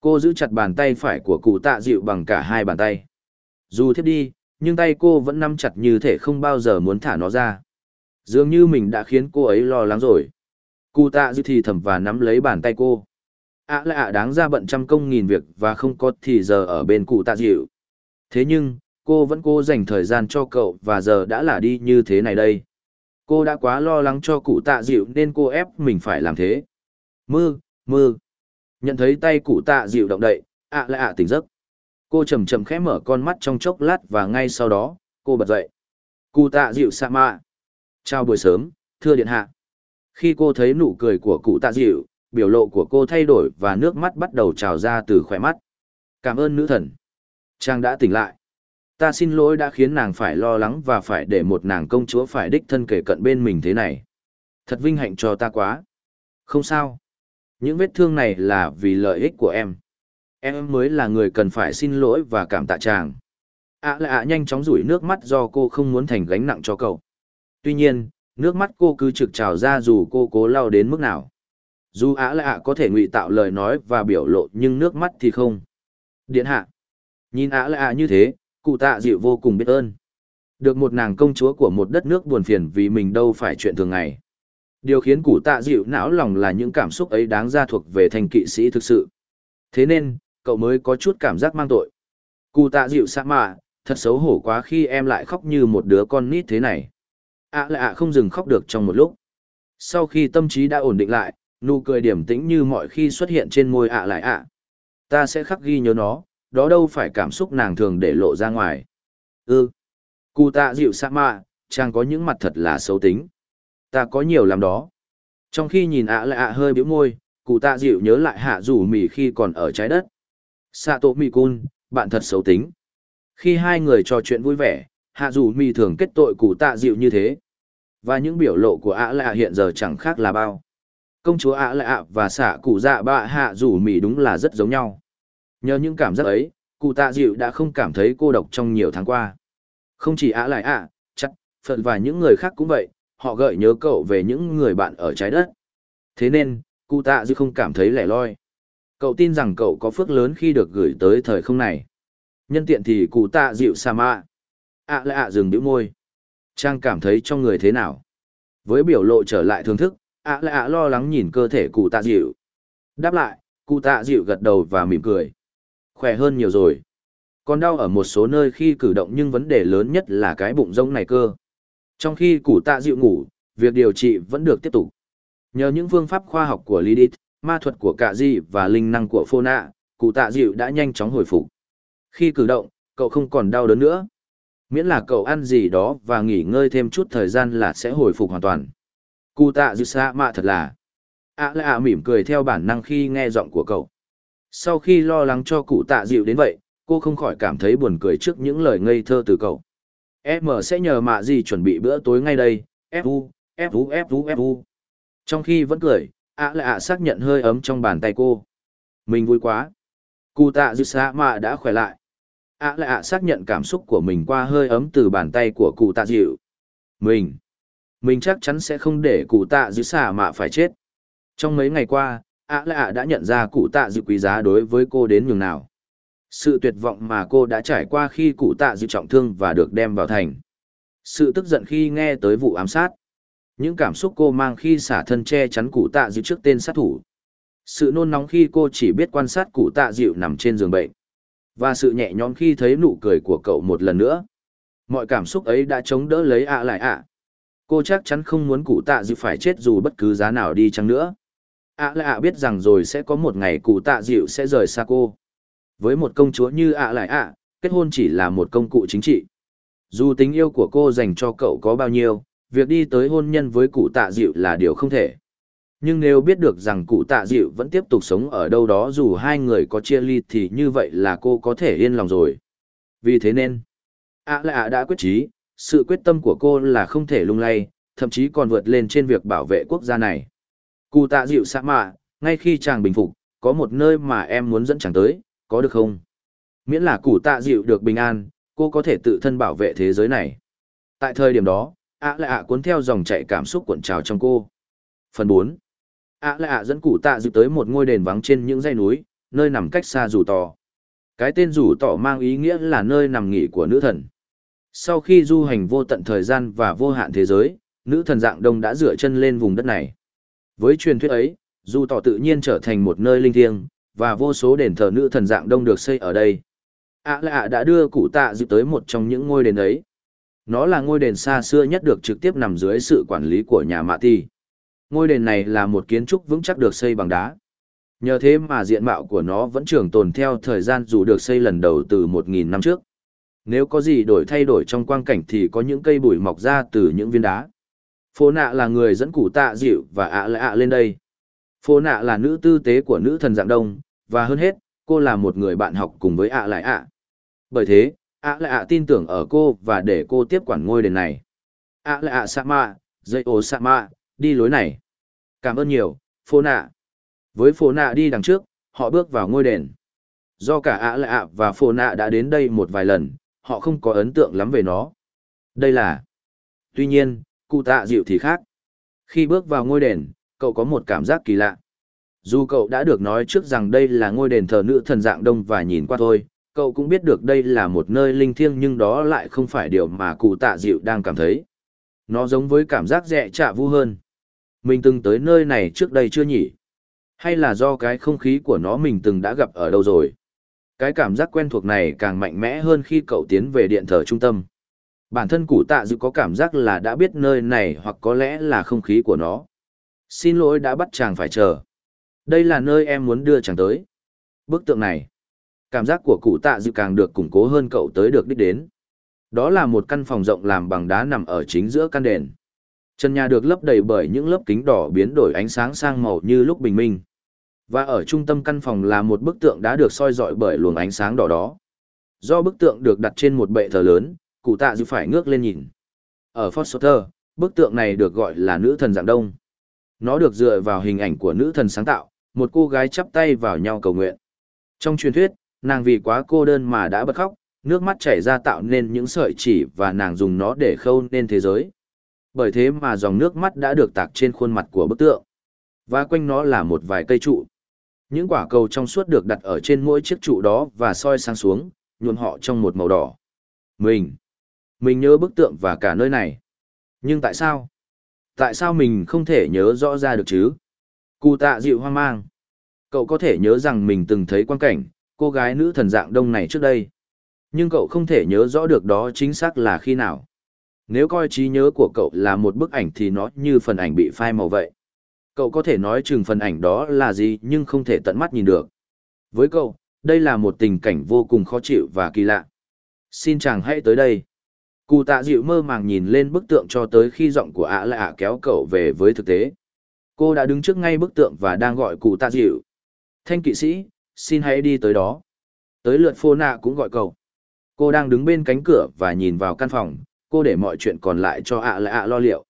Cô giữ chặt bàn tay phải của cụ tạ dịu bằng cả hai bàn tay. Dù thiếp đi, nhưng tay cô vẫn nắm chặt như thể không bao giờ muốn thả nó ra. Dường như mình đã khiến cô ấy lo lắng rồi. Cụ tạ dịu thì thầm và nắm lấy bàn tay cô. ạ lại ạ đáng ra bận trăm công nghìn việc và không có thì giờ ở bên cụ tạ dịu. Thế nhưng, cô vẫn cố dành thời gian cho cậu và giờ đã là đi như thế này đây cô đã quá lo lắng cho cụ tạ dịu nên cô ép mình phải làm thế. Mơ, mơ. nhận thấy tay cụ tạ dịu động đậy ạ lại ạ tỉnh giấc. Cô chầm chầm khẽ mở con mắt trong chốc lát và ngay sau đó cô bật dậy. Cụ tạ dịu sa mạ. Chào buổi sớm thưa điện hạ. Khi cô thấy nụ cười của cụ tạ dịu biểu lộ của cô thay đổi và nước mắt bắt đầu trào ra từ khỏe mắt. Cảm ơn nữ thần. Trang đã tỉnh lại ta xin lỗi đã khiến nàng phải lo lắng và phải để một nàng công chúa phải đích thân kể cận bên mình thế này. Thật vinh hạnh cho ta quá. Không sao. Những vết thương này là vì lợi ích của em. Em mới là người cần phải xin lỗi và cảm tạ chàng. ạ à ạ à, nhanh chóng rủi nước mắt do cô không muốn thành gánh nặng cho cậu. Tuy nhiên, nước mắt cô cứ trực trào ra dù cô cố lau đến mức nào. Dù à, ạ à có thể ngụy tạo lời nói và biểu lộ nhưng nước mắt thì không. Điện hạ. Nhìn à, ạ lạ như thế, cụ tạ dịu vô cùng biết ơn. Được một nàng công chúa của một đất nước buồn phiền vì mình đâu phải chuyện thường ngày. Điều khiến cụ tạ dịu não lòng là những cảm xúc ấy đáng ra thuộc về thành kỵ sĩ thực sự. Thế nên, cậu mới có chút cảm giác mang tội. Cụ tạ dịu sạ mạ, thật xấu hổ quá khi em lại khóc như một đứa con nít thế này. ạ à là ạ không dừng khóc được trong một lúc. Sau khi tâm trí đã ổn định lại, nụ cười điểm tĩnh như mọi khi xuất hiện trên môi ạ lại ạ. Ta sẽ khắc ghi nhớ nó, đó đâu phải cảm xúc nàng thường để lộ ra ngoài. Ư, cụ tạ dịu sa mạ, chàng có những mặt thật là xấu tính. Ta có nhiều làm đó. Trong khi nhìn ạ lại ạ hơi biểu môi, cụ tạ dịu nhớ lại hạ rủ mì khi còn ở trái đất. Sạ tổ mì cun, bạn thật xấu tính. Khi hai người trò chuyện vui vẻ, hạ rủ mì thường kết tội cụ tạ dịu như thế. Và những biểu lộ của ạ lại hiện giờ chẳng khác là bao. Công chúa ạ lại ạ và xạ cụ dạ bạ hạ rủ mì đúng là rất giống nhau. Nhờ những cảm giác ấy, cụ tạ dịu đã không cảm thấy cô độc trong nhiều tháng qua. Không chỉ ạ lại ạ, chắc, Phật và những người khác cũng vậy, họ gợi nhớ cậu về những người bạn ở trái đất. Thế nên, cụ tạ dịu không cảm thấy lẻ loi. Cậu tin rằng cậu có phước lớn khi được gửi tới thời không này. Nhân tiện thì cụ tạ dịu sa mạ. ạ lại ạ dừng đĩu môi. Trang cảm thấy trong người thế nào? Với biểu lộ trở lại thưởng thức, ạ lại ạ lo lắng nhìn cơ thể cụ tạ dịu. Đáp lại, Cụ tạ dịu gật đầu và mỉm cười. Khỏe hơn nhiều rồi. Còn đau ở một số nơi khi cử động nhưng vấn đề lớn nhất là cái bụng rông này cơ. Trong khi cụ tạ dịu ngủ, việc điều trị vẫn được tiếp tục. Nhờ những phương pháp khoa học của Lidit, ma thuật của Cạ Di và linh năng của Phô Nạ, cụ tạ dịu đã nhanh chóng hồi phục. Khi cử động, cậu không còn đau đớn nữa. Miễn là cậu ăn gì đó và nghỉ ngơi thêm chút thời gian là sẽ hồi phục hoàn toàn. Cụ tạ dịu xa mạ thật là. ạ à mỉm cười theo bản năng khi nghe giọng của cậu. Sau khi lo lắng cho cụ tạ dịu đến vậy, cô không khỏi cảm thấy buồn cười trước những lời ngây thơ từ cậu. Em sẽ nhờ mạ gì chuẩn bị bữa tối ngay đây, fu, fu fu fu. Trong khi vẫn cười, ạ à ạ xác nhận hơi ấm trong bàn tay cô. Mình vui quá. Cụ tạ dịu xa mạ đã khỏe lại. ạ à ạ xác nhận cảm xúc của mình qua hơi ấm từ bàn tay của cụ tạ dịu. Mình. Mình chắc chắn sẽ không để cụ tạ dịu xa mạ phải chết. Trong mấy ngày qua, ạ à đã nhận ra cụ tạ dịu quý giá đối với cô đến nhường nào. Sự tuyệt vọng mà cô đã trải qua khi cụ tạ dịu trọng thương và được đem vào thành. Sự tức giận khi nghe tới vụ ám sát những cảm xúc cô mang khi xả thân che chắn cụ tạ dịu trước tên sát thủ. Sự nôn nóng khi cô chỉ biết quan sát cụ tạ dịu nằm trên giường bệnh. Và sự nhẹ nhõm khi thấy nụ cười của cậu một lần nữa. Mọi cảm xúc ấy đã chống đỡ lấy ạ lại ạ. Cô chắc chắn không muốn cụ tạ dịu phải chết dù bất cứ giá nào đi chăng nữa ạ lại ạ biết rằng rồi sẽ có một ngày cụ tạ dịu sẽ rời xa cô. Với một công chúa như ạ lại ạ, kết hôn chỉ là một công cụ chính trị. Dù tình yêu của cô dành cho cậu có bao nhiêu, việc đi tới hôn nhân với cụ tạ dịu là điều không thể. Nhưng nếu biết được rằng cụ tạ dịu vẫn tiếp tục sống ở đâu đó dù hai người có chia ly thì như vậy là cô có thể yên lòng rồi. Vì thế nên, ạ lạ đã quyết chí, sự quyết tâm của cô là không thể lung lay, thậm chí còn vượt lên trên việc bảo vệ quốc gia này. Cụ tạ dịu xã mạ, ngay khi chàng bình phục, có một nơi mà em muốn dẫn chàng tới, có được không? Miễn là cụ tạ dịu được bình an, cô có thể tự thân bảo vệ thế giới này. Tại thời điểm đó, ạ lạ ạ cuốn theo dòng chạy cảm xúc cuộn trào trong cô. Phần bốn ạ lại ạ dẫn cụ tạ dịu tới một ngôi đền vắng trên những dãy núi, nơi nằm cách xa rủ tỏ. Cái tên rủ tỏ mang ý nghĩa là nơi nằm nghỉ của nữ thần. Sau khi du hành vô tận thời gian và vô hạn thế giới, nữ thần dạng đông đã dựa chân lên vùng đất này. Với truyền thuyết ấy, dù tỏ tự nhiên trở thành một nơi linh thiêng, và vô số đền thờ nữ thần dạng đông được xây ở đây. Ả lại đã đưa cụ tạ dự tới một trong những ngôi đền ấy. Nó là ngôi đền xa xưa nhất được trực tiếp nằm dưới sự quản lý của nhà Mạ Ti. Ngôi đền này là một kiến trúc vững chắc được xây bằng đá. Nhờ thế mà diện mạo của nó vẫn trường tồn theo thời gian dù được xây lần đầu từ 1.000 năm trước. Nếu có gì đổi thay đổi trong quang cảnh thì có những cây bụi mọc ra từ những viên đá. Phô nạ là người dẫn cụ tạ dịu và ạ lại ạ lên đây. Phô nạ là nữ tư tế của nữ thần dạng đông, và hơn hết, cô là một người bạn học cùng với ạ lại ạ. Bởi thế, ạ lại ạ tin tưởng ở cô và để cô tiếp quản ngôi đền này. Ạ lại ạ sa ma, dây ô sa ma, đi lối này. Cảm ơn nhiều phô nạ. Với phô nạ đi đằng trước họ bước vào ngôi đền. Do cả ạ lại ạ và phô nạ đã đến đây một vài lần họ không có ấn tượng lắm về nó. Đây là tuy nhiên cụ tạ dịu thì khác khi bước vào ngôi đền, cậu có một cảm giác kỳ lạ dù cậu đã được nói trước rằng đây là ngôi đền thờ nữ thần dạng đông và nhìn qua thôi, cậu cũng biết được đây là một nơi linh thiêng nhưng đó lại không phải điều mà cụ tạ dịu đang cảm thấy. Nó giống với cảm giác dẹ trạ vu hơn. Mình từng tới nơi này trước đây chưa nhỉ? Hay là do cái không khí của nó mình từng đã gặp ở đâu rồi? Cái cảm giác quen thuộc này càng mạnh mẽ hơn khi cậu tiến về điện thờ trung tâm. Bản thân cụ tạ dự có cảm giác là đã biết nơi này hoặc có lẽ là không khí của nó. Xin lỗi đã bắt chàng phải chờ. Đây là nơi em muốn đưa chàng tới. Bức tượng này Cảm giác của cụ tạ dự càng được củng cố hơn cậu tới được đích đến. Đó là một căn phòng rộng làm bằng đá nằm ở chính giữa căn đền. Trần nhà được lấp đầy bởi những lớp kính đỏ biến đổi ánh sáng sang màu như lúc bình minh. Và ở trung tâm căn phòng là một bức tượng đã được soi dọi bởi luồng ánh sáng đỏ đó. Do bức tượng được đặt trên một bệ thờ lớn, cụ tạ dư phải ngước lên nhìn. Ở Foster, bức tượng này được gọi là nữ thần dạng đông. Nó được dựa vào hình ảnh của nữ thần sáng tạo, một cô gái chắp tay vào nhau cầu nguyện. Trong truyền thuyết, nàng vì quá cô đơn mà đã bật khóc, nước mắt chảy ra tạo nên những sợi chỉ và nàng dùng nó để khâu nên thế giới. Bởi thế mà dòng nước mắt đã được tạc trên khuôn mặt của bức tượng. Và quanh nó là một vài cây trụ. Những quả cầu trong suốt được đặt ở trên mỗi chiếc trụ đó và soi sang xuống, nhuộm họ trong một màu đỏ. Mình, mình nhớ bức tượng và cả nơi này. Nhưng tại sao? Tại sao mình không thể nhớ rõ ra được chứ? Cụ tạ dịu hoang mang. Cậu có thể nhớ rằng mình từng thấy quan cảnh, cô gái nữ thần dạng đông này trước đây. Nhưng cậu không thể nhớ rõ được đó chính xác là khi nào. Nếu coi trí nhớ của cậu là một bức ảnh thì nó như phần ảnh bị phai màu vậy. Cậu có thể nói chừng phần ảnh đó là gì nhưng không thể tận mắt nhìn được. Với cậu, đây là một tình cảnh vô cùng khó chịu và kỳ lạ. Xin chàng hãy tới đây. Cụ tạ dịu mơ màng nhìn lên bức tượng cho tới khi giọng của ạ lại ạ kéo cậu về với thực tế. Cô đã đứng trước ngay bức tượng và đang gọi cụ tạ dịu. Thanh kỵ sĩ, xin hãy đi tới đó. Tới lượt phô nạ cũng gọi cậu. Cô đang đứng bên cánh cửa và nhìn vào căn phòng, cô để mọi chuyện còn lại cho ạ lại ạ lo liệu.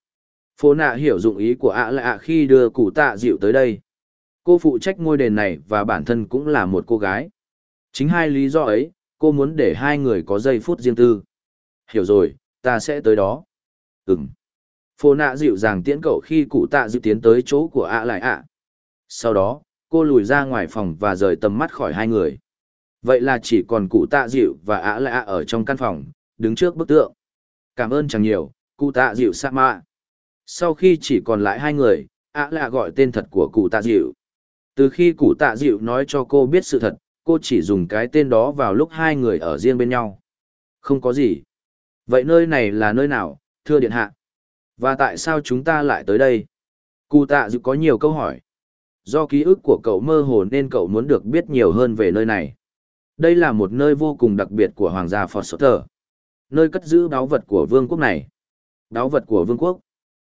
Phô nạ hiểu dụng ý của ạ lại ạ khi đưa cụ tạ dịu tới đây. Cô phụ trách ngôi đền này và bản thân cũng là một cô gái. Chính hai lý do ấy, cô muốn để hai người có giây phút riêng tư. Hiểu rồi, ta sẽ tới đó. Ừm. Phô nạ dịu dàng tiễn cậu khi cụ tạ dịu tiến tới chỗ của ạ lại ạ. Sau đó, cô lùi ra ngoài phòng và rời tầm mắt khỏi hai người. Vậy là chỉ còn cụ tạ dịu và ạ lại ạ ở trong căn phòng, đứng trước bức tượng. Cảm ơn chẳng nhiều, cụ tạ dịu sa mạ. Sau khi chỉ còn lại hai người, ạ lại gọi tên thật của cụ tạ dịu. Từ khi cụ tạ dịu nói cho cô biết sự thật, cô chỉ dùng cái tên đó vào lúc hai người ở riêng bên nhau. Không có gì. Vậy nơi này là nơi nào, thưa điện hạ? Và tại sao chúng ta lại tới đây? Cụ tạ dịu có nhiều câu hỏi. Do ký ức của cậu mơ hồ nên cậu muốn được biết nhiều hơn về nơi này. Đây là một nơi vô cùng đặc biệt của Hoàng gia Foster. Nơi cất giữ báu vật của vương quốc này. Báu vật của vương quốc.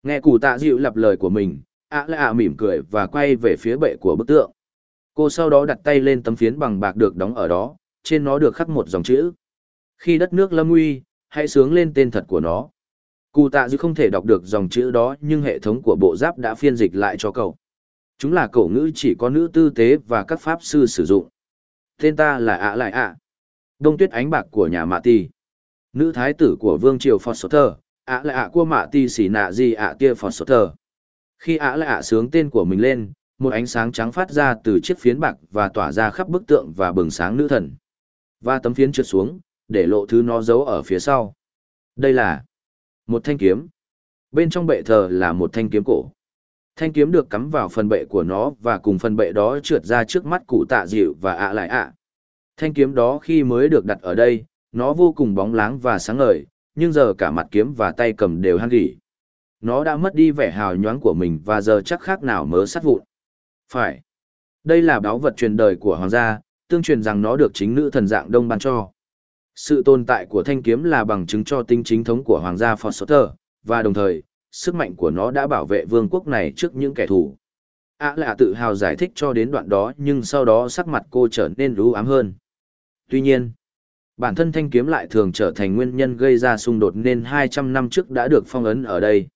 Nghe cụ tạ dịu lặp lời của mình, ạ lạ à mỉm cười và quay về phía bệ của bức tượng. Cô sau đó đặt tay lên tấm phiến bằng bạc được đóng ở đó, trên nó được khắc một dòng chữ. Khi đất nước lâm nguy, hãy sướng lên tên thật của nó. Cụ tạ dư không thể đọc được dòng chữ đó nhưng hệ thống của bộ giáp đã phiên dịch lại cho cậu. Chúng là cổ ngữ chỉ có nữ tư tế và các pháp sư sử dụng. Tên ta là ạ lại ạ. Đông tuyết ánh bạc của nhà Mạ Tì. Nữ thái tử của vương triều Foster, ạ lại ạ của Mạ Tì xỉ nạ gì ạ tia Foster. Khi ạ lại ạ sướng tên của mình lên, một ánh sáng trắng phát ra từ chiếc phiến bạc và tỏa ra khắp bức tượng và bừng sáng nữ thần. Và tấm phiến trượt xuống, để lộ thứ nó giấu ở phía sau. Đây là một thanh kiếm. Bên trong bệ thờ là một thanh kiếm cổ. Thanh kiếm được cắm vào phần bệ của nó và cùng phần bệ đó trượt ra trước mắt cụ tạ dịu và ạ lại ạ. Thanh kiếm đó khi mới được đặt ở đây, nó vô cùng bóng láng và sáng ngời, nhưng giờ cả mặt kiếm và tay cầm đều hăng gỉ. Nó đã mất đi vẻ hào nhoáng của mình và giờ chắc khác nào mớ sắt vụn. Phải. Đây là báo vật truyền đời của hoàng gia, tương truyền rằng nó được chính nữ thần dạng đông ban cho. Sự tồn tại của thanh kiếm là bằng chứng cho tính chính thống của hoàng gia Foster, và đồng thời, sức mạnh của nó đã bảo vệ vương quốc này trước những kẻ thù. Ả lạ tự hào giải thích cho đến đoạn đó nhưng sau đó sắc mặt cô trở nên rú ám hơn. Tuy nhiên, bản thân thanh kiếm lại thường trở thành nguyên nhân gây ra xung đột nên 200 năm trước đã được phong ấn ở đây.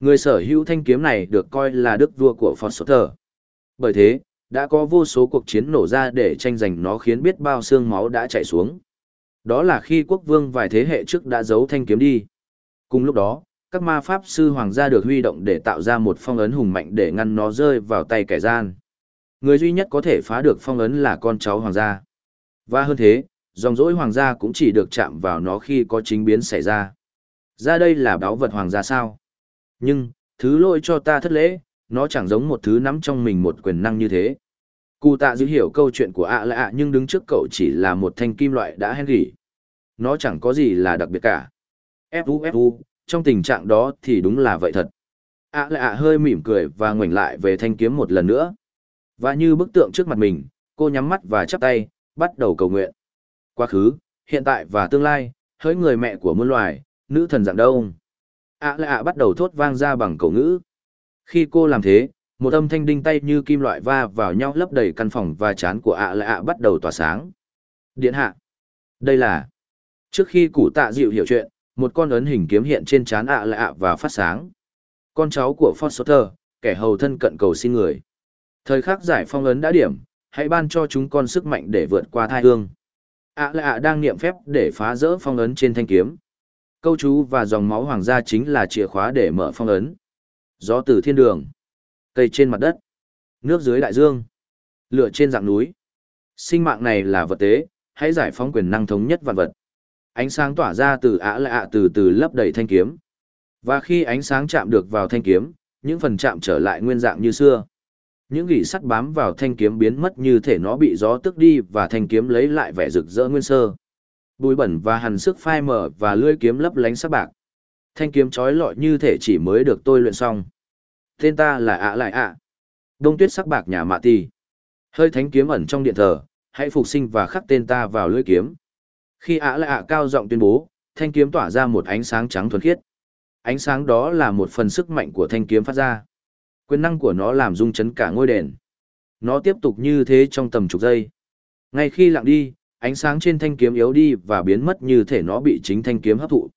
Người sở hữu thanh kiếm này được coi là đức vua của Foster. Bởi thế, đã có vô số cuộc chiến nổ ra để tranh giành nó khiến biết bao xương máu đã chảy xuống. Đó là khi quốc vương vài thế hệ trước đã giấu thanh kiếm đi. Cùng lúc đó, các ma pháp sư hoàng gia được huy động để tạo ra một phong ấn hùng mạnh để ngăn nó rơi vào tay kẻ gian. Người duy nhất có thể phá được phong ấn là con cháu hoàng gia. Và hơn thế, dòng dõi hoàng gia cũng chỉ được chạm vào nó khi có chính biến xảy ra. Ra đây là báo vật hoàng gia sao? Nhưng, thứ lỗi cho ta thất lễ, nó chẳng giống một thứ nắm trong mình một quyền năng như thế. Cụ tạ dữ hiểu câu chuyện của ạ lạ nhưng đứng trước cậu chỉ là một thanh kim loại đã hen gỉ. Nó chẳng có gì là đặc biệt cả. Fu Fu, trong tình trạng đó thì đúng là vậy thật. ạ là hơi mỉm cười và ngoảnh lại về thanh kiếm một lần nữa. Và như bức tượng trước mặt mình, cô nhắm mắt và chắp tay, bắt đầu cầu nguyện. Quá khứ, hiện tại và tương lai, hỡi người mẹ của muôn loài, nữ thần dạng đông. ạ lạ bắt đầu thốt vang ra bằng cầu ngữ. Khi cô làm thế, một âm thanh đinh tay như kim loại va vào nhau lấp đầy căn phòng và chán của ạ lạ ạ bắt đầu tỏa sáng. Điện hạ. Đây là. Trước khi củ tạ dịu hiểu chuyện, một con ấn hình kiếm hiện trên chán ạ lại ạ và phát sáng. Con cháu của Foster, kẻ hầu thân cận cầu xin người. Thời khắc giải phong ấn đã điểm, hãy ban cho chúng con sức mạnh để vượt qua thai hương. ạ lạ ạ đang niệm phép để phá rỡ phong ấn trên thanh kiếm. Câu chú và dòng máu hoàng gia chính là chìa khóa để mở phong ấn. Gió từ thiên đường cây trên mặt đất, nước dưới đại dương, lửa trên dạng núi. Sinh mạng này là vật tế, hãy giải phóng quyền năng thống nhất vạn vật. Ánh sáng tỏa ra từ ả lạ ạ từ từ lấp đầy thanh kiếm. Và khi ánh sáng chạm được vào thanh kiếm, những phần chạm trở lại nguyên dạng như xưa. Những gỉ sắt bám vào thanh kiếm biến mất như thể nó bị gió tức đi và thanh kiếm lấy lại vẻ rực rỡ nguyên sơ. Bụi bẩn và hằn sức phai mở và lưỡi kiếm lấp lánh sắc bạc. Thanh kiếm trói lọi như thể chỉ mới được tôi luyện xong. Tên ta là ạ lại ạ. Đông tuyết sắc bạc nhà mạ tì. Hơi thánh kiếm ẩn trong điện thờ, hãy phục sinh và khắc tên ta vào lưỡi kiếm. Khi ạ lại ạ cao giọng tuyên bố, thanh kiếm tỏa ra một ánh sáng trắng thuần khiết. Ánh sáng đó là một phần sức mạnh của thanh kiếm phát ra. Quyền năng của nó làm rung chấn cả ngôi đền. Nó tiếp tục như thế trong tầm chục giây. Ngay khi lặng đi, ánh sáng trên thanh kiếm yếu đi và biến mất như thể nó bị chính thanh kiếm hấp thụ.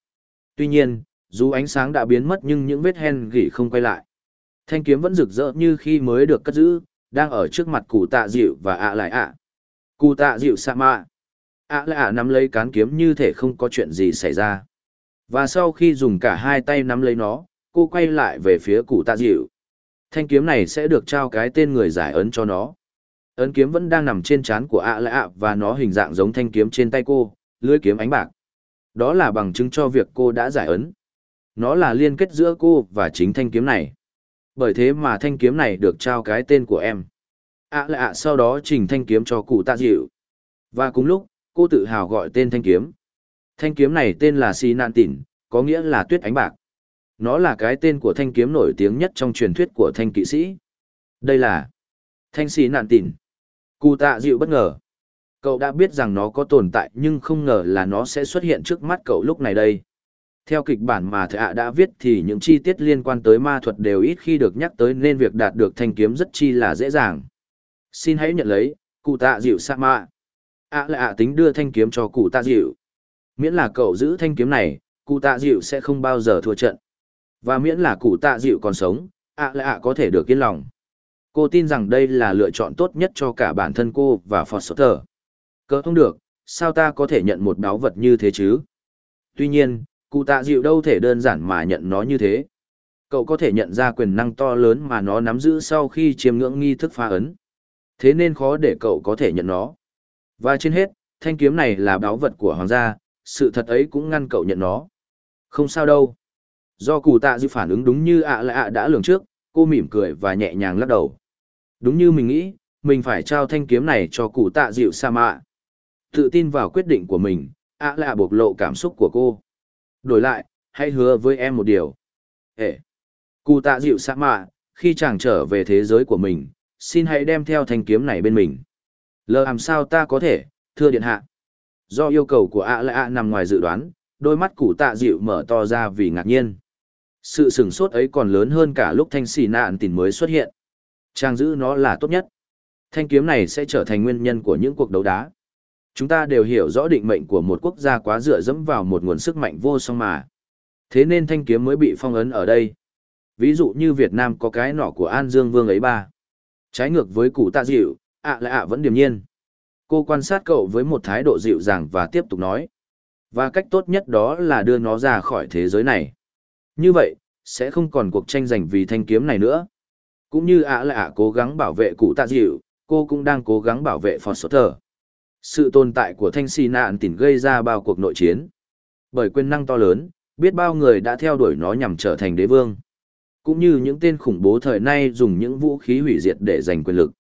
Tuy nhiên, dù ánh sáng đã biến mất nhưng những vết hen gỉ không quay lại. Thanh kiếm vẫn rực rỡ như khi mới được cất giữ, đang ở trước mặt cụ tạ dịu và ạ lại ạ. Cụ tạ dịu sa mạ. ạ lại ạ nắm lấy cán kiếm như thể không có chuyện gì xảy ra. Và sau khi dùng cả hai tay nắm lấy nó, cô quay lại về phía cụ tạ dịu. Thanh kiếm này sẽ được trao cái tên người giải ấn cho nó. Ấn kiếm vẫn đang nằm trên trán của ạ lại ạ và nó hình dạng giống thanh kiếm trên tay cô, lưỡi kiếm ánh bạc. Đó là bằng chứng cho việc cô đã giải ấn. Nó là liên kết giữa cô và chính thanh kiếm này. Bởi thế mà thanh kiếm này được trao cái tên của em. ạ lạ sau đó trình thanh kiếm cho cụ tạ dịu. Và cùng lúc, cô tự hào gọi tên thanh kiếm. Thanh kiếm này tên là Si Nạn Tỉn, có nghĩa là tuyết ánh bạc. Nó là cái tên của thanh kiếm nổi tiếng nhất trong truyền thuyết của thanh kỵ sĩ. Đây là thanh Si Nạn Tỉn. Cụ tạ dịu bất ngờ. Cậu đã biết rằng nó có tồn tại nhưng không ngờ là nó sẽ xuất hiện trước mắt cậu lúc này đây. Theo kịch bản mà thợ đã viết thì những chi tiết liên quan tới ma thuật đều ít khi được nhắc tới nên việc đạt được thanh kiếm rất chi là dễ dàng. Xin hãy nhận lấy, cụ tạ dịu sa ma. ạ là ạ tính đưa thanh kiếm cho cụ tạ dịu. Miễn là cậu giữ thanh kiếm này, cụ tạ dịu sẽ không bao giờ thua trận. Và miễn là cụ tạ dịu còn sống, ạ là ạ có thể được yên lòng. Cô tin rằng đây là lựa chọn tốt nhất cho cả bản thân cô và Foster. Cỡ không được, sao ta có thể nhận một đáo vật như thế chứ? Tuy nhiên, cụ tạ dịu đâu thể đơn giản mà nhận nó như thế. Cậu có thể nhận ra quyền năng to lớn mà nó nắm giữ sau khi chiêm ngưỡng nghi thức pha ấn. Thế nên khó để cậu có thể nhận nó. Và trên hết, thanh kiếm này là báu vật của hoàng gia, sự thật ấy cũng ngăn cậu nhận nó. Không sao đâu. Do cụ tạ dịu phản ứng đúng như ạ là ạ đã lường trước, cô mỉm cười và nhẹ nhàng lắc đầu. Đúng như mình nghĩ, mình phải trao thanh kiếm này cho cụ tạ dịu sa mạ. Tự tin vào quyết định của mình, ạ là bộc lộ cảm xúc của cô. Đổi lại, hãy hứa với em một điều. Ê! Cụ tạ dịu sa mạ, khi chàng trở về thế giới của mình, xin hãy đem theo thanh kiếm này bên mình. Lờ làm sao ta có thể, thưa điện hạ. Do yêu cầu của ạ lạ ạ nằm ngoài dự đoán, đôi mắt cụ tạ dịu mở to ra vì ngạc nhiên. Sự sửng sốt ấy còn lớn hơn cả lúc thanh xì nạn tình mới xuất hiện. Trang giữ nó là tốt nhất. Thanh kiếm này sẽ trở thành nguyên nhân của những cuộc đấu đá. Chúng ta đều hiểu rõ định mệnh của một quốc gia quá dựa dẫm vào một nguồn sức mạnh vô song mà. Thế nên thanh kiếm mới bị phong ấn ở đây. Ví dụ như Việt Nam có cái nỏ của An Dương Vương ấy ba. Trái ngược với cụ tạ dịu, ạ là ạ vẫn điềm nhiên. Cô quan sát cậu với một thái độ dịu dàng và tiếp tục nói. Và cách tốt nhất đó là đưa nó ra khỏi thế giới này. Như vậy, sẽ không còn cuộc tranh giành vì thanh kiếm này nữa. Cũng như ạ là ạ cố gắng bảo vệ cụ tạ dịu, cô cũng đang cố gắng bảo vệ Foster. Sự tồn tại của thanh xì nạn tỉnh gây ra bao cuộc nội chiến. Bởi quyền năng to lớn, biết bao người đã theo đuổi nó nhằm trở thành đế vương. Cũng như những tên khủng bố thời nay dùng những vũ khí hủy diệt để giành quyền lực.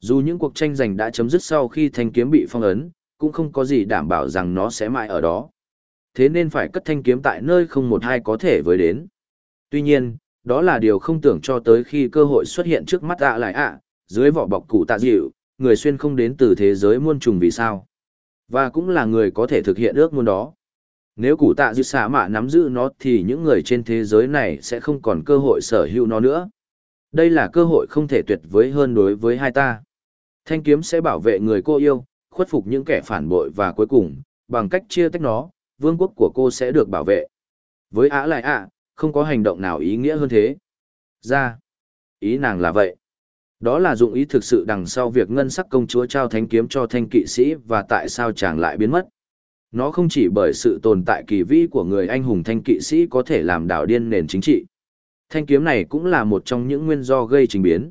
Dù những cuộc tranh giành đã chấm dứt sau khi thanh kiếm bị phong ấn, cũng không có gì đảm bảo rằng nó sẽ mãi ở đó. Thế nên phải cất thanh kiếm tại nơi không một ai có thể với đến. Tuy nhiên, đó là điều không tưởng cho tới khi cơ hội xuất hiện trước mắt ạ lại ạ, dưới vỏ bọc cụ tạ dịu, người xuyên không đến từ thế giới muôn trùng vì sao. Và cũng là người có thể thực hiện ước muốn đó. Nếu củ tạ dư xạ mạ nắm giữ nó thì những người trên thế giới này sẽ không còn cơ hội sở hữu nó nữa. Đây là cơ hội không thể tuyệt vời hơn đối với hai ta. Thanh kiếm sẽ bảo vệ người cô yêu, khuất phục những kẻ phản bội và cuối cùng, bằng cách chia tách nó, vương quốc của cô sẽ được bảo vệ. Với ả lại ạ, không có hành động nào ý nghĩa hơn thế. Ra, ý nàng là vậy. Đó là dụng ý thực sự đằng sau việc ngân sắc công chúa trao thánh kiếm cho thanh kỵ sĩ và tại sao chàng lại biến mất. Nó không chỉ bởi sự tồn tại kỳ vĩ của người anh hùng thanh kỵ sĩ có thể làm đảo điên nền chính trị. Thanh kiếm này cũng là một trong những nguyên do gây trình biến.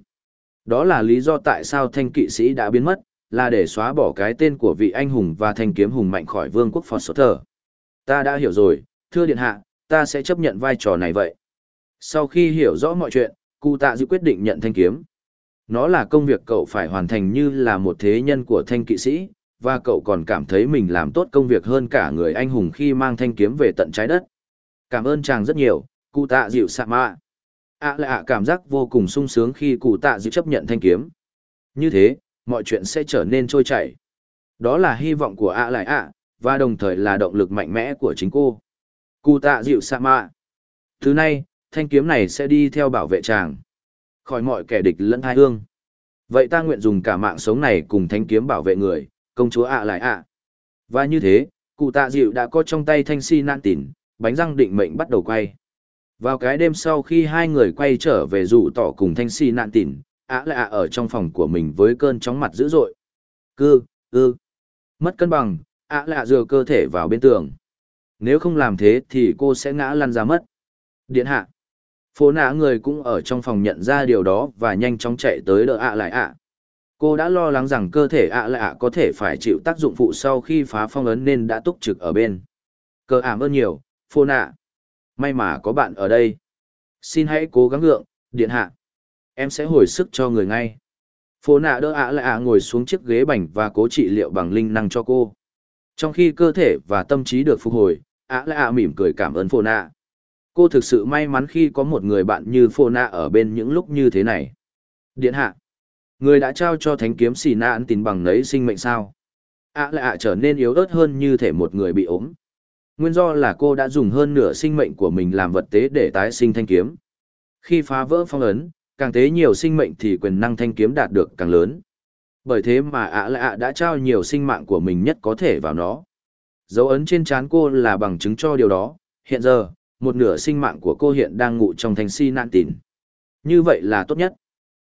Đó là lý do tại sao thanh kỵ sĩ đã biến mất, là để xóa bỏ cái tên của vị anh hùng và thanh kiếm hùng mạnh khỏi vương quốc Foster. Ta đã hiểu rồi, thưa điện hạ, ta sẽ chấp nhận vai trò này vậy. Sau khi hiểu rõ mọi chuyện, cụ tạ dự quyết định nhận thanh kiếm. Nó là công việc cậu phải hoàn thành như là một thế nhân của thanh kỵ sĩ, và cậu còn cảm thấy mình làm tốt công việc hơn cả người anh hùng khi mang thanh kiếm về tận trái đất. Cảm ơn chàng rất nhiều, cụ tạ dịu sạ mạ. À ạ là ạ cảm giác vô cùng sung sướng khi cụ tạ dịu chấp nhận thanh kiếm. Như thế, mọi chuyện sẽ trở nên trôi chảy. Đó là hy vọng của ạ lại ạ, và đồng thời là động lực mạnh mẽ của chính cô. Cụ tạ dịu sạ mạ. Thứ này, thanh kiếm này sẽ đi theo bảo vệ chàng. Khỏi mọi kẻ địch lẫn hai hương. Vậy ta nguyện dùng cả mạng sống này cùng thanh kiếm bảo vệ người, công chúa ạ lại ạ. Và như thế, cụ tạ dịu đã có trong tay thanh si nan tỉn, bánh răng định mệnh bắt đầu quay. Vào cái đêm sau khi hai người quay trở về rủ tỏ cùng thanh si nạn tỉn, ạ lại ạ ở trong phòng của mình với cơn chóng mặt dữ dội. Cư, ư, mất cân bằng, ạ lạ dừa cơ thể vào bên tường. Nếu không làm thế thì cô sẽ ngã lăn ra mất. Điện hạ. Phố nã người cũng ở trong phòng nhận ra điều đó và nhanh chóng chạy tới đỡ ạ lại ạ. Cô đã lo lắng rằng cơ thể ạ lại ạ có thể phải chịu tác dụng phụ sau khi phá phong ấn nên đã túc trực ở bên. Cơ ảm ơn nhiều, phô nạ. May mà có bạn ở đây. Xin hãy cố gắng gượng, điện hạ. Em sẽ hồi sức cho người ngay. Phô nạ đỡ ạ lại ạ ngồi xuống chiếc ghế bành và cố trị liệu bằng linh năng cho cô. Trong khi cơ thể và tâm trí được phục hồi, ạ lại ạ mỉm cười cảm ơn phô nạ. Cô thực sự may mắn khi có một người bạn như phô nạ ở bên những lúc như thế này. Điện hạ. Người đã trao cho thánh kiếm xì na ăn tín bằng nấy sinh mệnh sao. À ạ lại ạ à, trở nên yếu ớt hơn như thể một người bị ốm Nguyên do là cô đã dùng hơn nửa sinh mệnh của mình làm vật tế để tái sinh thanh kiếm. Khi phá vỡ phong ấn, càng tế nhiều sinh mệnh thì quyền năng thanh kiếm đạt được càng lớn. Bởi thế mà ạ lạ ạ đã trao nhiều sinh mạng của mình nhất có thể vào nó. Dấu ấn trên trán cô là bằng chứng cho điều đó. Hiện giờ, một nửa sinh mạng của cô hiện đang ngủ trong thanh si nạn tín. Như vậy là tốt nhất.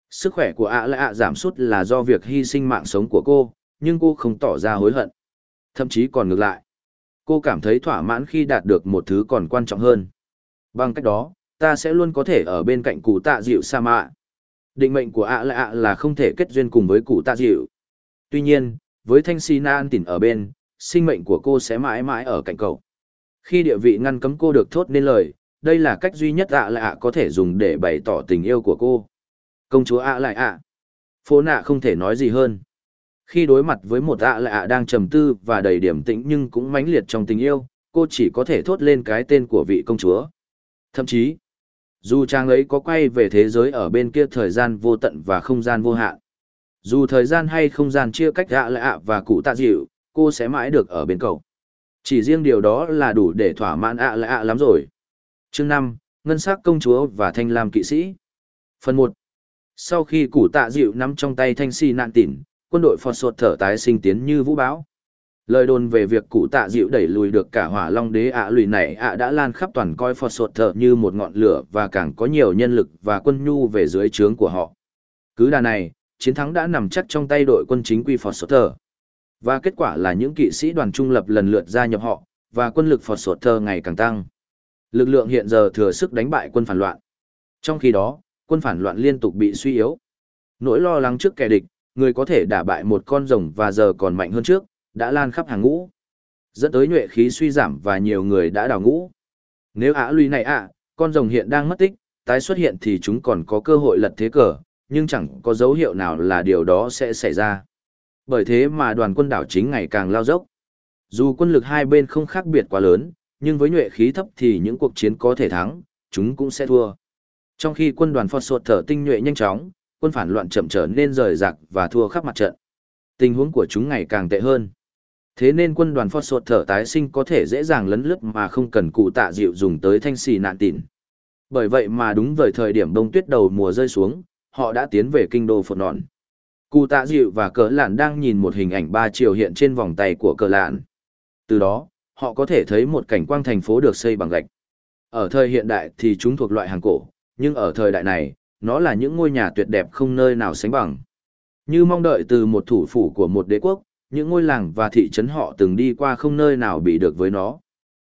Sức khỏe của ạ lạ ạ giảm sút là do việc hy sinh mạng sống của cô, nhưng cô không tỏ ra hối hận. Thậm chí còn ngược lại cô cảm thấy thỏa mãn khi đạt được một thứ còn quan trọng hơn. Bằng cách đó, ta sẽ luôn có thể ở bên cạnh cụ tạ dịu sa mạ. Định mệnh của ạ là ạ là không thể kết duyên cùng với cụ tạ dịu. Tuy nhiên, với thanh si nan an ở bên, sinh mệnh của cô sẽ mãi mãi ở cạnh cậu. Khi địa vị ngăn cấm cô được thốt nên lời, đây là cách duy nhất ạ lại ạ có thể dùng để bày tỏ tình yêu của cô. Công chúa ạ lại ạ. Phố nạ không thể nói gì hơn khi đối mặt với một ạ lạ đang trầm tư và đầy điểm tĩnh nhưng cũng mãnh liệt trong tình yêu cô chỉ có thể thốt lên cái tên của vị công chúa thậm chí dù chàng ấy có quay về thế giới ở bên kia thời gian vô tận và không gian vô hạn dù thời gian hay không gian chia cách ạ lạ và cụ tạ dịu cô sẽ mãi được ở bên cậu chỉ riêng điều đó là đủ để thỏa mãn ạ lạ lắm rồi. Chương năm, ngân s c công chúa và thanh lam kỵ sĩ. Phần một. Sau khi củ tạ dịu nắm trong tay thanh si nạn tỉn, quân đội phọt sột thở tái sinh tiến như vũ bão. Lời đồn về việc cụ tạ dịu đẩy lùi được cả hỏa long đế ạ lùi này ạ đã lan khắp toàn coi phọt sột thở như một ngọn lửa và càng có nhiều nhân lực và quân nhu về dưới trướng của họ. Cứ đà này, chiến thắng đã nằm chắc trong tay đội quân chính quy phọt sột thở và kết quả là những kỵ sĩ đoàn trung lập lần lượt gia nhập họ và quân lực phật sột Thơ ngày càng tăng lực lượng hiện giờ thừa sức đánh bại quân phản loạn trong khi đó quân phản loạn liên tục bị suy yếu nỗi lo lắng trước kẻ địch người có thể đả bại một con rồng và giờ còn mạnh hơn trước, đã lan khắp hàng ngũ. Dẫn tới nhuệ khí suy giảm và nhiều người đã đào ngũ. Nếu ả lùi này ạ, con rồng hiện đang mất tích, tái xuất hiện thì chúng còn có cơ hội lật thế cờ, nhưng chẳng có dấu hiệu nào là điều đó sẽ xảy ra. Bởi thế mà đoàn quân đảo chính ngày càng lao dốc. Dù quân lực hai bên không khác biệt quá lớn, nhưng với nhuệ khí thấp thì những cuộc chiến có thể thắng, chúng cũng sẽ thua. Trong khi quân đoàn Phật Sột thở tinh nhuệ nhanh chóng, quân phản loạn chậm trở nên rời rạc và thua khắp mặt trận. Tình huống của chúng ngày càng tệ hơn. Thế nên quân đoàn Phật Sột thở tái sinh có thể dễ dàng lấn lướt mà không cần cụ tạ dịu dùng tới thanh xì nạn tịn. Bởi vậy mà đúng vào thời điểm đông tuyết đầu mùa rơi xuống, họ đã tiến về kinh đô Phật Nọn. Cụ tạ dịu và cờ lạn đang nhìn một hình ảnh ba chiều hiện trên vòng tay của cờ lạn. Từ đó, họ có thể thấy một cảnh quang thành phố được xây bằng gạch. Ở thời hiện đại thì chúng thuộc loại hàng cổ, nhưng ở thời đại này, nó là những ngôi nhà tuyệt đẹp không nơi nào sánh bằng. Như mong đợi từ một thủ phủ của một đế quốc, những ngôi làng và thị trấn họ từng đi qua không nơi nào bị được với nó.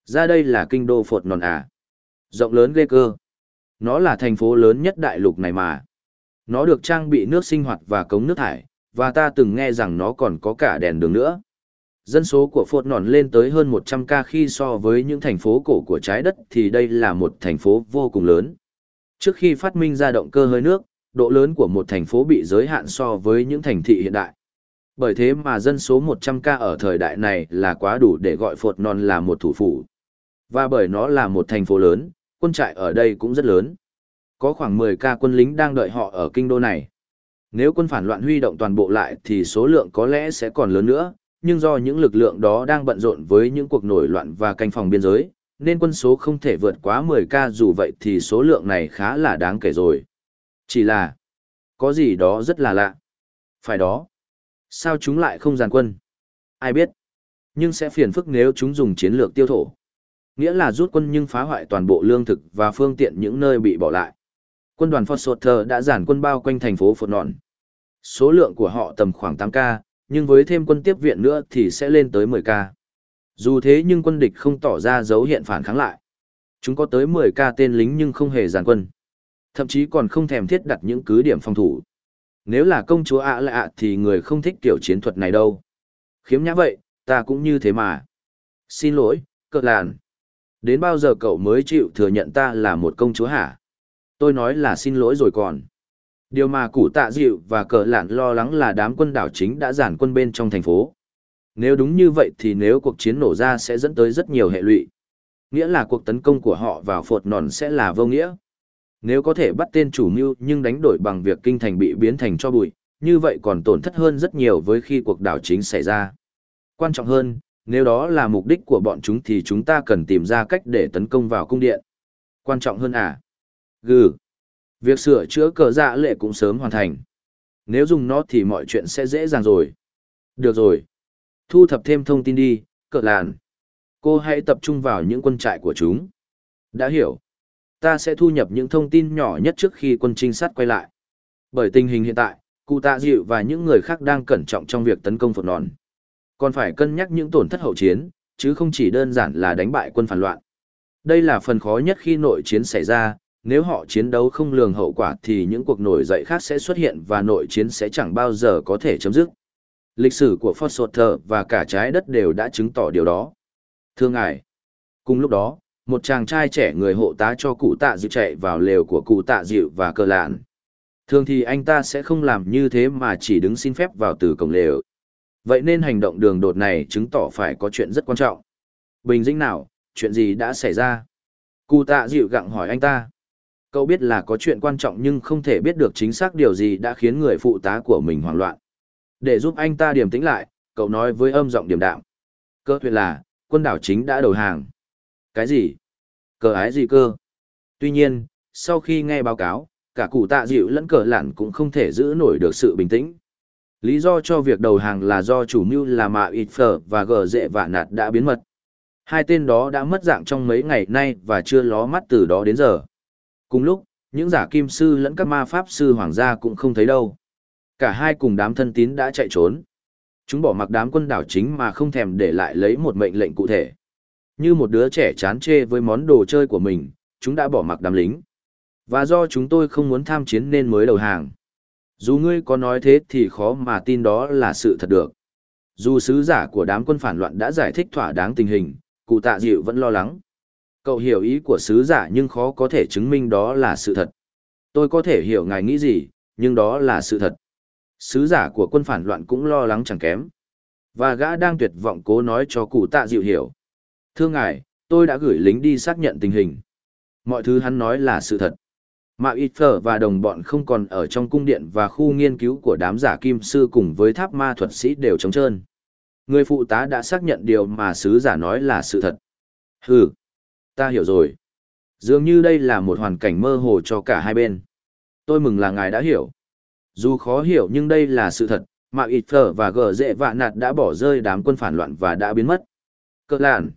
Ra đây là kinh đô Phột Nòn à. Rộng lớn ghê cơ. Nó là thành phố lớn nhất đại lục này mà. Nó được trang bị nước sinh hoạt và cống nước thải, và ta từng nghe rằng nó còn có cả đèn đường nữa. Dân số của Phột Nòn lên tới hơn 100 ca khi so với những thành phố cổ của trái đất thì đây là một thành phố vô cùng lớn. Trước khi phát minh ra động cơ hơi nước, độ lớn của một thành phố bị giới hạn so với những thành thị hiện đại. Bởi thế mà dân số 100k ở thời đại này là quá đủ để gọi Phột Non là một thủ phủ. Và bởi nó là một thành phố lớn, quân trại ở đây cũng rất lớn. Có khoảng 10k quân lính đang đợi họ ở kinh đô này. Nếu quân phản loạn huy động toàn bộ lại thì số lượng có lẽ sẽ còn lớn nữa, nhưng do những lực lượng đó đang bận rộn với những cuộc nổi loạn và canh phòng biên giới, nên quân số không thể vượt quá 10k dù vậy thì số lượng này khá là đáng kể rồi. Chỉ là, có gì đó rất là lạ. Phải đó. Sao chúng lại không giàn quân? Ai biết. Nhưng sẽ phiền phức nếu chúng dùng chiến lược tiêu thổ. Nghĩa là rút quân nhưng phá hoại toàn bộ lương thực và phương tiện những nơi bị bỏ lại. Quân đoàn Foster đã giản quân bao quanh thành phố Phật Nọn. Số lượng của họ tầm khoảng 8K, nhưng với thêm quân tiếp viện nữa thì sẽ lên tới 10K. Dù thế nhưng quân địch không tỏ ra dấu hiện phản kháng lại. Chúng có tới 10K tên lính nhưng không hề giản quân. Thậm chí còn không thèm thiết đặt những cứ điểm phòng thủ. Nếu là công chúa ạ lạ thì người không thích kiểu chiến thuật này đâu. Khiếm nhã vậy, ta cũng như thế mà. Xin lỗi, cợt làn. Đến bao giờ cậu mới chịu thừa nhận ta là một công chúa hả? Tôi nói là xin lỗi rồi còn. Điều mà củ tạ dịu và cờ lạn lo lắng là đám quân đảo chính đã giản quân bên trong thành phố. Nếu đúng như vậy thì nếu cuộc chiến nổ ra sẽ dẫn tới rất nhiều hệ lụy. Nghĩa là cuộc tấn công của họ vào phột nòn sẽ là vô nghĩa. Nếu có thể bắt tên chủ mưu nhưng đánh đổi bằng việc kinh thành bị biến thành cho bụi, như vậy còn tổn thất hơn rất nhiều với khi cuộc đảo chính xảy ra. Quan trọng hơn, nếu đó là mục đích của bọn chúng thì chúng ta cần tìm ra cách để tấn công vào cung điện. Quan trọng hơn à? Gừ. Việc sửa chữa cờ dạ lệ cũng sớm hoàn thành. Nếu dùng nó thì mọi chuyện sẽ dễ dàng rồi. Được rồi. Thu thập thêm thông tin đi, cờ làn. Cô hãy tập trung vào những quân trại của chúng. Đã hiểu. Ta sẽ thu nhập những thông tin nhỏ nhất trước khi quân trinh sát quay lại. Bởi tình hình hiện tại, cụ tạ dịu và những người khác đang cẩn trọng trong việc tấn công phột nòn. Còn phải cân nhắc những tổn thất hậu chiến, chứ không chỉ đơn giản là đánh bại quân phản loạn. Đây là phần khó nhất khi nội chiến xảy ra, nếu họ chiến đấu không lường hậu quả thì những cuộc nổi dậy khác sẽ xuất hiện và nội chiến sẽ chẳng bao giờ có thể chấm dứt. Lịch sử của Foster và cả trái đất đều đã chứng tỏ điều đó. Thưa ngài, cùng lúc đó, một chàng trai trẻ người hộ tá cho cụ tạ dịu chạy vào lều của cụ tạ dịu và cờ lạn. Thường thì anh ta sẽ không làm như thế mà chỉ đứng xin phép vào từ cổng lều. Vậy nên hành động đường đột này chứng tỏ phải có chuyện rất quan trọng. Bình dĩnh nào, chuyện gì đã xảy ra? Cụ tạ dịu gặng hỏi anh ta. Cậu biết là có chuyện quan trọng nhưng không thể biết được chính xác điều gì đã khiến người phụ tá của mình hoảng loạn. Để giúp anh ta điềm tĩnh lại, cậu nói với âm giọng điềm đạm. Cơ tuyệt là, quân đảo chính đã đầu hàng. Cái gì? Cờ ái gì cơ? Tuy nhiên, sau khi nghe báo cáo, cả cụ tạ dịu lẫn cờ lản cũng không thể giữ nổi được sự bình tĩnh. Lý do cho việc đầu hàng là do chủ mưu là Mạ Ít Phở và Gờ Dệ Vạ Nạt đã biến mật. Hai tên đó đã mất dạng trong mấy ngày nay và chưa ló mắt từ đó đến giờ. Cùng lúc, những giả kim sư lẫn các ma pháp sư hoàng gia cũng không thấy đâu. Cả hai cùng đám thân tín đã chạy trốn. Chúng bỏ mặc đám quân đảo chính mà không thèm để lại lấy một mệnh lệnh cụ thể. Như một đứa trẻ chán chê với món đồ chơi của mình, chúng đã bỏ mặc đám lính. Và do chúng tôi không muốn tham chiến nên mới đầu hàng. Dù ngươi có nói thế thì khó mà tin đó là sự thật được. Dù sứ giả của đám quân phản loạn đã giải thích thỏa đáng tình hình, cụ tạ dịu vẫn lo lắng. Cậu hiểu ý của sứ giả nhưng khó có thể chứng minh đó là sự thật. Tôi có thể hiểu ngài nghĩ gì, nhưng đó là sự thật. Sứ giả của quân phản loạn cũng lo lắng chẳng kém. Và gã đang tuyệt vọng cố nói cho cụ tạ dịu hiểu. Thưa ngài, tôi đã gửi lính đi xác nhận tình hình. Mọi thứ hắn nói là sự thật. Mạ ít phở và đồng bọn không còn ở trong cung điện và khu nghiên cứu của đám giả kim sư cùng với tháp ma thuật sĩ đều trống trơn. Người phụ tá đã xác nhận điều mà sứ giả nói là sự thật. Hừ, ta hiểu rồi. Dường như đây là một hoàn cảnh mơ hồ cho cả hai bên. Tôi mừng là ngài đã hiểu. Dù khó hiểu nhưng đây là sự thật, mà ít phở và gờ dệ vạ nạt đã bỏ rơi đám quân phản loạn và đã biến mất. Cờ lạn.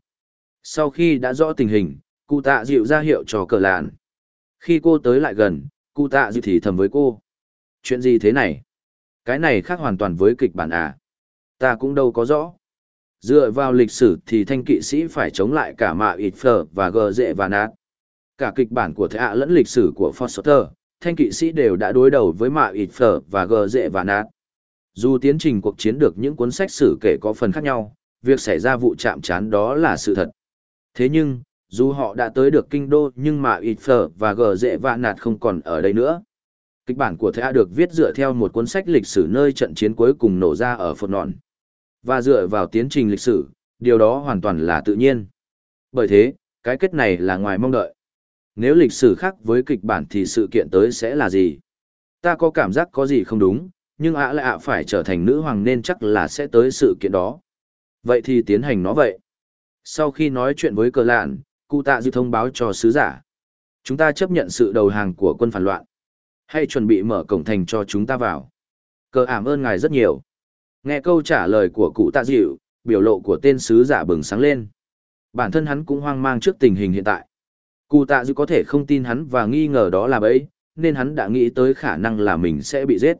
Sau khi đã rõ tình hình, cụ tạ dịu ra hiệu cho cờ lạn. Khi cô tới lại gần, cụ tạ dịu thì thầm với cô. Chuyện gì thế này? Cái này khác hoàn toàn với kịch bản à? Ta cũng đâu có rõ. Dựa vào lịch sử thì thanh kỵ sĩ phải chống lại cả mạ ít phở và gờ dệ và nát. Cả kịch bản của thạ lẫn lịch sử của Foster, thanh kỵ sĩ đều đã đối đầu với mạ ít phở và gờ dệ và nát. Dù tiến trình cuộc chiến được những cuốn sách sử kể có phần khác nhau, việc xảy ra vụ chạm trán đó là sự thật. Thế nhưng, dù họ đã tới được kinh đô nhưng mà ít phở và gờ dễ vạ nạt không còn ở đây nữa. Kịch bản của Thea được viết dựa theo một cuốn sách lịch sử nơi trận chiến cuối cùng nổ ra ở Phật Nọn. Và dựa vào tiến trình lịch sử, điều đó hoàn toàn là tự nhiên. Bởi thế, cái kết này là ngoài mong đợi. Nếu lịch sử khác với kịch bản thì sự kiện tới sẽ là gì? Ta có cảm giác có gì không đúng, nhưng ạ lại ạ phải trở thành nữ hoàng nên chắc là sẽ tới sự kiện đó. Vậy thì tiến hành nó vậy. Sau khi nói chuyện với cờ lạn, cụ tạ dự thông báo cho sứ giả. Chúng ta chấp nhận sự đầu hàng của quân phản loạn. Hay chuẩn bị mở cổng thành cho chúng ta vào. Cờ ảm ơn ngài rất nhiều. Nghe câu trả lời của cụ tạ dịu, biểu lộ của tên sứ giả bừng sáng lên. Bản thân hắn cũng hoang mang trước tình hình hiện tại. Cụ tạ dịu có thể không tin hắn và nghi ngờ đó là bẫy, nên hắn đã nghĩ tới khả năng là mình sẽ bị giết.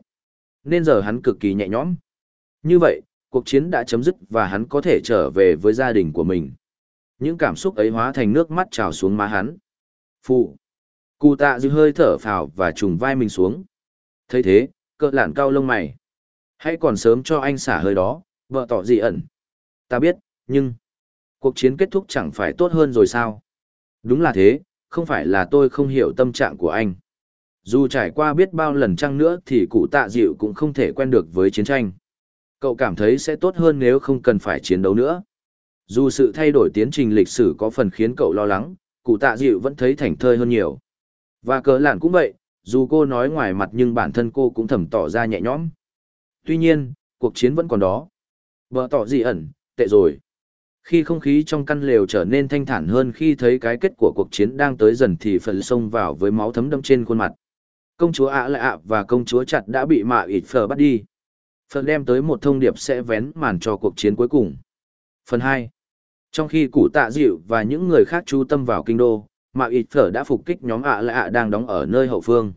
Nên giờ hắn cực kỳ nhẹ nhõm. Như vậy, cuộc chiến đã chấm dứt và hắn có thể trở về với gia đình của mình. Những cảm xúc ấy hóa thành nước mắt trào xuống má hắn. Phụ. Cụ tạ dư hơi thở phào và trùng vai mình xuống. thấy thế, cỡ lản cao lông mày. Hãy còn sớm cho anh xả hơi đó, vợ tỏ gì ẩn. Ta biết, nhưng... Cuộc chiến kết thúc chẳng phải tốt hơn rồi sao? Đúng là thế, không phải là tôi không hiểu tâm trạng của anh. Dù trải qua biết bao lần chăng nữa thì cụ tạ dịu cũng không thể quen được với chiến tranh. Cậu cảm thấy sẽ tốt hơn nếu không cần phải chiến đấu nữa. Dù sự thay đổi tiến trình lịch sử có phần khiến cậu lo lắng, cụ tạ dịu vẫn thấy thảnh thơi hơn nhiều. Và cờ lạn cũng vậy, dù cô nói ngoài mặt nhưng bản thân cô cũng thầm tỏ ra nhẹ nhõm. Tuy nhiên, cuộc chiến vẫn còn đó. Vợ tỏ gì ẩn, tệ rồi. Khi không khí trong căn lều trở nên thanh thản hơn khi thấy cái kết của cuộc chiến đang tới dần thì phần xông vào với máu thấm đâm trên khuôn mặt. Công chúa ạ lạ ạ và công chúa chặt đã bị mạ ịt phờ bắt đi. Phần đem tới một thông điệp sẽ vén màn cho cuộc chiến cuối cùng. Phần hai. Trong khi cụ tạ dịu và những người khác chú tâm vào kinh đô, mạ ịt phở đã phục kích nhóm ạ lạ ạ đang đóng ở nơi hậu phương.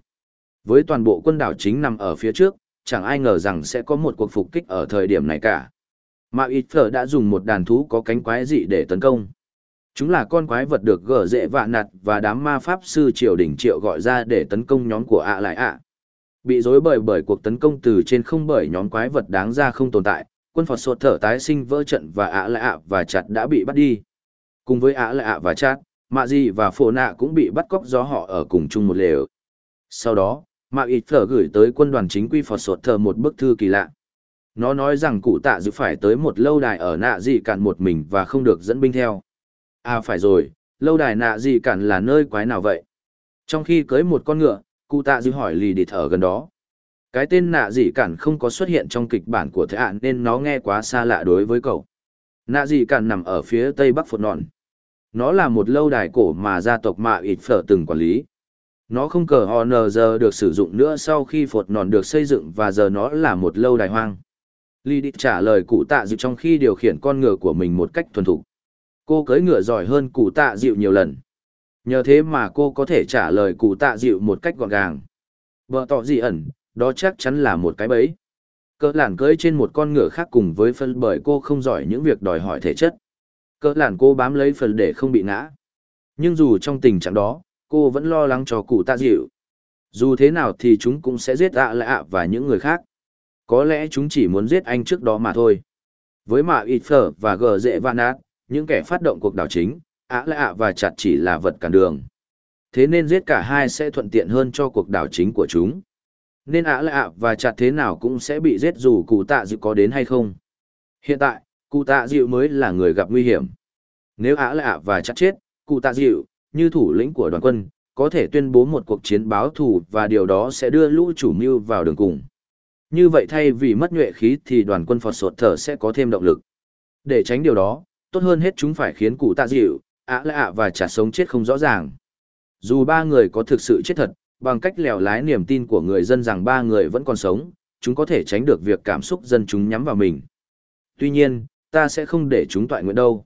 Với toàn bộ quân đảo chính nằm ở phía trước, chẳng ai ngờ rằng sẽ có một cuộc phục kích ở thời điểm này cả. Mà ít phở đã dùng một đàn thú có cánh quái dị để tấn công. Chúng là con quái vật được gở dễ vạ nặt và đám ma pháp sư triều đỉnh triệu gọi ra để tấn công nhóm của ạ lại ạ. Bị dối bời bởi cuộc tấn công từ trên không bởi nhóm quái vật đáng ra không tồn tại, quân Phật sột thở tái sinh vỡ trận và ạ lại ạ và chặt đã bị bắt đi. Cùng với ạ lại ạ và chặt, mạ Di và phổ nạ cũng bị bắt cóc do họ ở cùng chung một lều. Sau đó, mạ ít phở gửi tới quân đoàn chính quy Phật sột Thờ một bức thư kỳ lạ. Nó nói rằng cụ tạ dự phải tới một lâu đài ở nạ gì Cản một mình và không được dẫn binh theo. À phải rồi, lâu đài nạ gì Cản là nơi quái nào vậy? Trong khi cưới một con ngựa, cụ tạ dự hỏi lì đi ở gần đó. Cái tên nạ dị cản không có xuất hiện trong kịch bản của thế ạn nên nó nghe quá xa lạ đối với cậu. Nạ dị cản nằm ở phía tây bắc phột nọn Nó là một lâu đài cổ mà gia tộc mạ Ít phở từng quản lý. Nó không cờ hò nờ giờ được sử dụng nữa sau khi phột nòn được xây dựng và giờ nó là một lâu đài hoang. Ly đi trả lời cụ tạ dịu trong khi điều khiển con ngựa của mình một cách thuần thục. Cô cưỡi ngựa giỏi hơn cụ tạ dịu nhiều lần. Nhờ thế mà cô có thể trả lời cụ tạ dịu một cách gọn gàng. Vợ tỏ gì ẩn, đó chắc chắn là một cái bẫy. Cỡ làn cưỡi trên một con ngựa khác cùng với phân bởi cô không giỏi những việc đòi hỏi thể chất. Cỡ làn cô bám lấy phần để không bị ngã. Nhưng dù trong tình trạng đó, cô vẫn lo lắng cho cụ tạ dịu. Dù thế nào thì chúng cũng sẽ giết ạ lạ ạ và những người khác. Có lẽ chúng chỉ muốn giết anh trước đó mà thôi. Với mạ ịt phở và gờ dễ vạn ác, những kẻ phát động cuộc đảo chính, ạ lạ và chặt chỉ là vật cản đường. Thế nên giết cả hai sẽ thuận tiện hơn cho cuộc đảo chính của chúng nên ạ lạ và chặt thế nào cũng sẽ bị giết dù cụ tạ dịu có đến hay không. Hiện tại, cụ tạ dịu mới là người gặp nguy hiểm. Nếu ạ lạ và chặt chết, cụ tạ dịu, như thủ lĩnh của đoàn quân, có thể tuyên bố một cuộc chiến báo thù và điều đó sẽ đưa lũ chủ mưu vào đường cùng. Như vậy thay vì mất nhuệ khí thì đoàn quân Phật sột thở sẽ có thêm động lực. Để tránh điều đó, tốt hơn hết chúng phải khiến cụ tạ dịu, ạ lạ và Trả sống chết không rõ ràng. Dù ba người có thực sự chết thật, bằng cách lèo lái niềm tin của người dân rằng ba người vẫn còn sống, chúng có thể tránh được việc cảm xúc dân chúng nhắm vào mình. Tuy nhiên, ta sẽ không để chúng tọa nguyện đâu.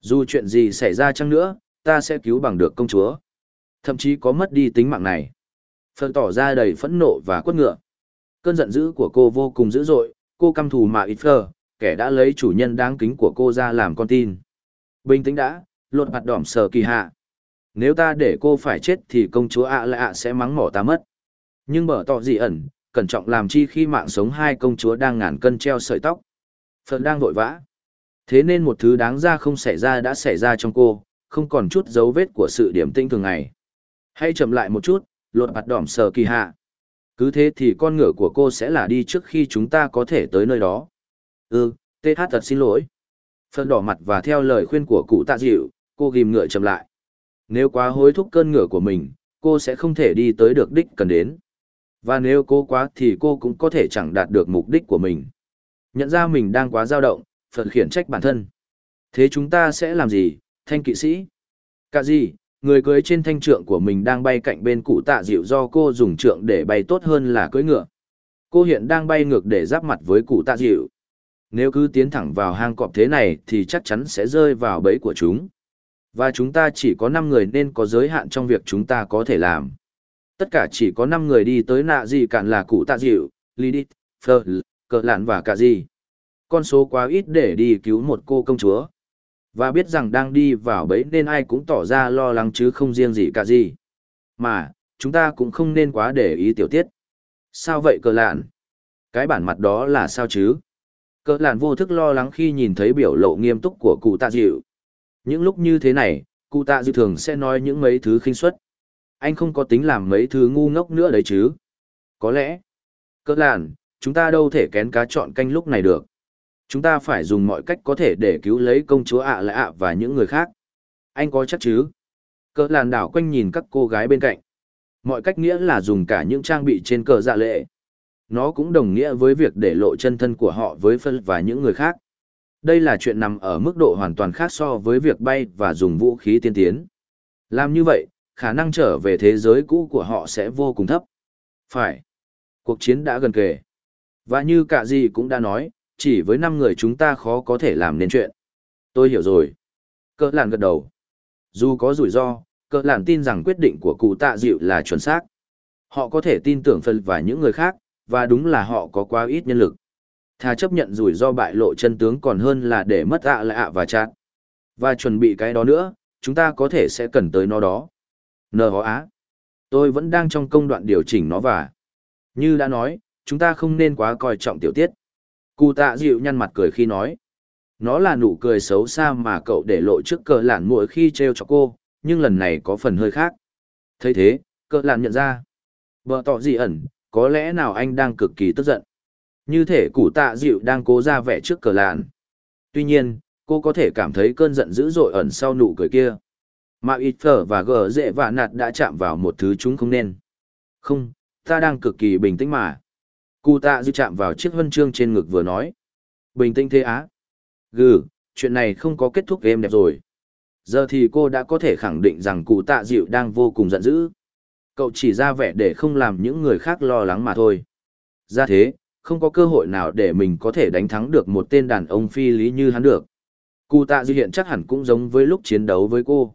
Dù chuyện gì xảy ra chăng nữa, ta sẽ cứu bằng được công chúa. Thậm chí có mất đi tính mạng này. Phật tỏ ra đầy phẫn nộ và quất ngựa. Cơn giận dữ của cô vô cùng dữ dội, cô căm thù mà ít phờ, kẻ đã lấy chủ nhân đáng kính của cô ra làm con tin. Bình tĩnh đã, lột mặt đỏm sờ kỳ hạ. Nếu ta để cô phải chết thì công chúa ạ lạ sẽ mắng mỏ ta mất. Nhưng bở tỏ gì ẩn, cẩn trọng làm chi khi mạng sống hai công chúa đang ngàn cân treo sợi tóc. Phật đang vội vã. Thế nên một thứ đáng ra không xảy ra đã xảy ra trong cô, không còn chút dấu vết của sự điểm tinh thường ngày. Hãy chậm lại một chút, lột mặt đỏm sờ kỳ hạ. Cứ thế thì con ngựa của cô sẽ là đi trước khi chúng ta có thể tới nơi đó. Ừ, Tê Hát thật xin lỗi. Phân đỏ mặt và theo lời khuyên của cụ tạ dịu, cô ghim ngựa chậm lại. Nếu quá hối thúc cơn ngựa của mình, cô sẽ không thể đi tới được đích cần đến. Và nếu cô quá thì cô cũng có thể chẳng đạt được mục đích của mình. Nhận ra mình đang quá dao động, Phật khiển trách bản thân. Thế chúng ta sẽ làm gì, thanh kỵ sĩ? Cả gì, người cưới trên thanh trượng của mình đang bay cạnh bên cụ tạ dịu do cô dùng trượng để bay tốt hơn là cưỡi ngựa. Cô hiện đang bay ngược để giáp mặt với cụ tạ dịu. Nếu cứ tiến thẳng vào hang cọp thế này thì chắc chắn sẽ rơi vào bẫy của chúng. Và chúng ta chỉ có 5 người nên có giới hạn trong việc chúng ta có thể làm. Tất cả chỉ có 5 người đi tới nạ gì cản là cụ tạ dịu, Lidit, Fleur, Cờ Lạn và cả gì. Con số quá ít để đi cứu một cô công chúa. Và biết rằng đang đi vào bẫy nên ai cũng tỏ ra lo lắng chứ không riêng gì cả gì. Mà, chúng ta cũng không nên quá để ý tiểu tiết. Sao vậy cờ lạn? Cái bản mặt đó là sao chứ? Cờ lạn vô thức lo lắng khi nhìn thấy biểu lộ nghiêm túc của cụ tạ dịu. Những lúc như thế này, cụ tạ dịu thường sẽ nói những mấy thứ khinh suất. Anh không có tính làm mấy thứ ngu ngốc nữa đấy chứ. Có lẽ, cờ lạn, chúng ta đâu thể kén cá chọn canh lúc này được. Chúng ta phải dùng mọi cách có thể để cứu lấy công chúa ạ lạ ạ và những người khác. Anh có chắc chứ? Cỡ làn đảo quanh nhìn các cô gái bên cạnh. Mọi cách nghĩa là dùng cả những trang bị trên cờ dạ lệ. Nó cũng đồng nghĩa với việc để lộ chân thân của họ với phân và những người khác. Đây là chuyện nằm ở mức độ hoàn toàn khác so với việc bay và dùng vũ khí tiên tiến. Làm như vậy, khả năng trở về thế giới cũ của họ sẽ vô cùng thấp. Phải. Cuộc chiến đã gần kề. Và như cả gì cũng đã nói, chỉ với năm người chúng ta khó có thể làm nên chuyện. Tôi hiểu rồi. Cơ làn gật đầu. Dù có rủi ro, cơ làn tin rằng quyết định của cụ tạ dịu là chuẩn xác. Họ có thể tin tưởng phân và những người khác, và đúng là họ có quá ít nhân lực. Thà chấp nhận rủi ro bại lộ chân tướng còn hơn là để mất ạ lạ và chát. Và chuẩn bị cái đó nữa, chúng ta có thể sẽ cần tới nó đó. Nờ hóa á. Tôi vẫn đang trong công đoạn điều chỉnh nó và. Như đã nói, chúng ta không nên quá coi trọng tiểu tiết. Cụ tạ dịu nhăn mặt cười khi nói. Nó là nụ cười xấu xa mà cậu để lộ trước cờ lạn mỗi khi treo cho cô, nhưng lần này có phần hơi khác. thấy thế, cờ lạn nhận ra. Vợ tỏ gì ẩn, có lẽ nào anh đang cực kỳ tức giận. Như thể cụ tạ dịu đang cố ra vẻ trước cờ lạn. Tuy nhiên, cô có thể cảm thấy cơn giận dữ dội ẩn sau nụ cười kia. Mà ít phở và gờ dễ và nạt đã chạm vào một thứ chúng không nên. Không, ta đang cực kỳ bình tĩnh mà. Cụ tạ dư chạm vào chiếc huân chương trên ngực vừa nói. Bình tĩnh thế á. Gừ, chuyện này không có kết thúc êm đẹp rồi. Giờ thì cô đã có thể khẳng định rằng cụ tạ dịu đang vô cùng giận dữ. Cậu chỉ ra vẻ để không làm những người khác lo lắng mà thôi. Ra thế, không có cơ hội nào để mình có thể đánh thắng được một tên đàn ông phi lý như hắn được. Cụ tạ dư hiện chắc hẳn cũng giống với lúc chiến đấu với cô.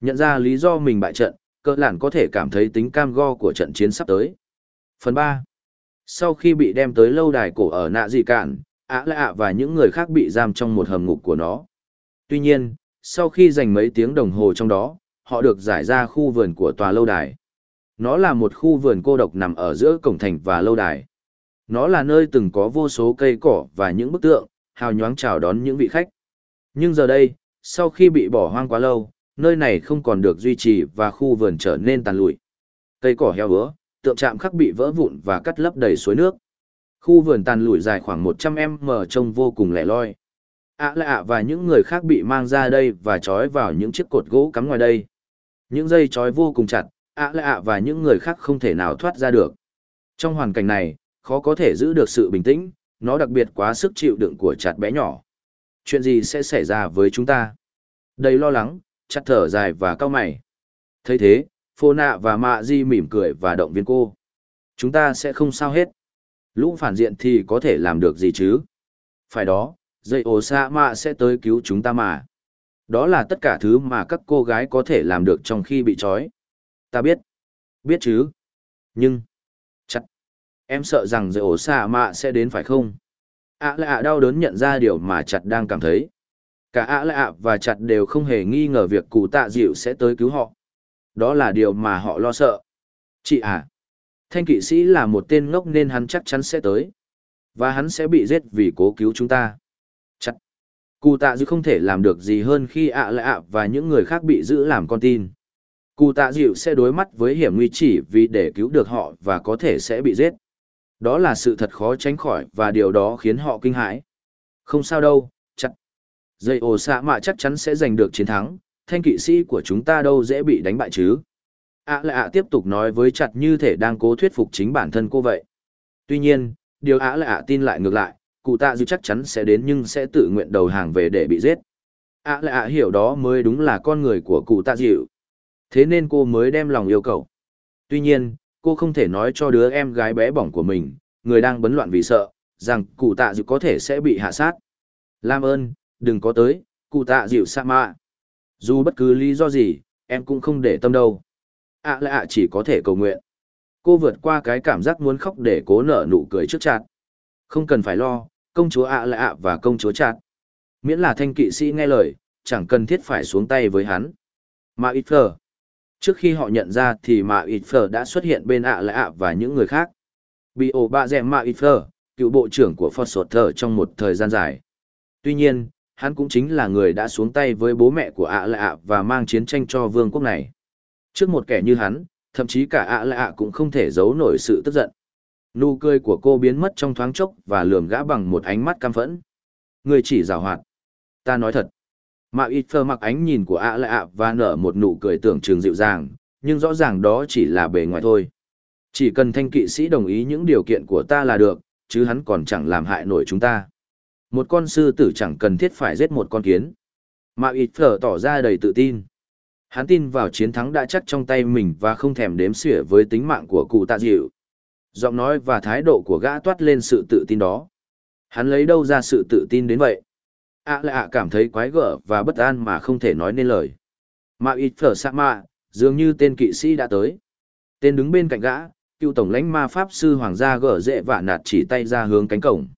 Nhận ra lý do mình bại trận, cơ lản có thể cảm thấy tính cam go của trận chiến sắp tới. Phần 3 sau khi bị đem tới lâu đài cổ ở nạ dị cạn, ạ lạ ạ và những người khác bị giam trong một hầm ngục của nó. Tuy nhiên, sau khi dành mấy tiếng đồng hồ trong đó, họ được giải ra khu vườn của tòa lâu đài. Nó là một khu vườn cô độc nằm ở giữa cổng thành và lâu đài. Nó là nơi từng có vô số cây cỏ và những bức tượng, hào nhoáng chào đón những vị khách. Nhưng giờ đây, sau khi bị bỏ hoang quá lâu, nơi này không còn được duy trì và khu vườn trở nên tàn lụi. Cây cỏ heo ứa tượng trạm khắc bị vỡ vụn và cắt lấp đầy suối nước. Khu vườn tàn lùi dài khoảng 100m trông vô cùng lẻ loi. ạ lạ à và những người khác bị mang ra đây và trói vào những chiếc cột gỗ cắm ngoài đây. Những dây trói vô cùng chặt, ạ lạ và những người khác không thể nào thoát ra được. Trong hoàn cảnh này, khó có thể giữ được sự bình tĩnh, nó đặc biệt quá sức chịu đựng của chặt bé nhỏ. Chuyện gì sẽ xảy ra với chúng ta? Đầy lo lắng, chặt thở dài và cao mày. thấy thế, phô nạ và mạ di mỉm cười và động viên cô. Chúng ta sẽ không sao hết. Lũ phản diện thì có thể làm được gì chứ? Phải đó dây ổ xa mạ sẽ tới cứu chúng ta mà. Đó là tất cả thứ mà các cô gái có thể làm được trong khi bị trói. Ta biết. Biết chứ? Nhưng, chắc, em sợ rằng dây ổ xa mạ sẽ đến phải không? Ạ à lạ à đau đớn nhận ra điều mà chặt đang cảm thấy. Cả ạ à lạ và chặt đều không hề nghi ngờ việc cụ tạ dịu sẽ tới cứu họ đó là điều mà họ lo sợ. Chị à, thanh kỵ sĩ là một tên ngốc nên hắn chắc chắn sẽ tới. Và hắn sẽ bị giết vì cố cứu chúng ta. Chắc. Cụ tạ dịu không thể làm được gì hơn khi ạ à ạ và những người khác bị giữ làm con tin. Cụ tạ dịu sẽ đối mắt với hiểm nguy chỉ vì để cứu được họ và có thể sẽ bị giết. Đó là sự thật khó tránh khỏi và điều đó khiến họ kinh hãi. Không sao đâu, chắc. Dây ổ xạ mạ chắc chắn sẽ giành được chiến thắng, thanh kỵ sĩ của chúng ta đâu dễ bị đánh bại chứ. ạ lạ ạ tiếp tục nói với chặt như thể đang cố thuyết phục chính bản thân cô vậy. Tuy nhiên, điều ạ lạ ạ tin lại ngược lại, cụ tạ dịu chắc chắn sẽ đến nhưng sẽ tự nguyện đầu hàng về để bị giết. ạ lạ ạ hiểu đó mới đúng là con người của cụ tạ dịu. Thế nên cô mới đem lòng yêu cầu. Tuy nhiên, cô không thể nói cho đứa em gái bé bỏng của mình, người đang bấn loạn vì sợ, rằng cụ tạ dịu có thể sẽ bị hạ sát. Lam ơn, đừng có tới, cụ tạ dịu sa mạ. Dù bất cứ lý do gì, em cũng không để tâm đâu. ạ à lại ạ à, chỉ có thể cầu nguyện. Cô vượt qua cái cảm giác muốn khóc để cố nở nụ cười trước chặt. Không cần phải lo, công chúa ạ à lại ạ à và công chúa chặt. Miễn là thanh kỵ sĩ nghe lời, chẳng cần thiết phải xuống tay với hắn. Mà ít phở. Trước khi họ nhận ra thì mà ít phở đã xuất hiện bên ạ lại ạ và những người khác. Bị ổ bạ dẹm mà ít phở, cựu bộ trưởng của Phật Sột Thở trong một thời gian dài. Tuy nhiên, hắn cũng chính là người đã xuống tay với bố mẹ của ạ lạ và mang chiến tranh cho vương quốc này. Trước một kẻ như hắn, thậm chí cả ạ lạ cũng không thể giấu nổi sự tức giận. Nụ cười của cô biến mất trong thoáng chốc và lườm gã bằng một ánh mắt căm phẫn. Người chỉ rào hoạt. Ta nói thật. Mạ ít phơ mặc ánh nhìn của ạ lạ và nở một nụ cười tưởng chừng dịu dàng, nhưng rõ ràng đó chỉ là bề ngoài thôi. Chỉ cần thanh kỵ sĩ đồng ý những điều kiện của ta là được, chứ hắn còn chẳng làm hại nổi chúng ta. Một con sư tử chẳng cần thiết phải giết một con kiến. Mà ít phở tỏ ra đầy tự tin. Hắn tin vào chiến thắng đã chắc trong tay mình và không thèm đếm xỉa với tính mạng của cụ tạ dịu. Giọng nói và thái độ của gã toát lên sự tự tin đó. Hắn lấy đâu ra sự tự tin đến vậy? ạ à ạ cảm thấy quái gở và bất an mà không thể nói nên lời. Mà ít phở sa mạ, dường như tên kỵ sĩ đã tới. Tên đứng bên cạnh gã, cựu tổng lãnh ma pháp sư hoàng gia gở dễ vả nạt chỉ tay ra hướng cánh cổng.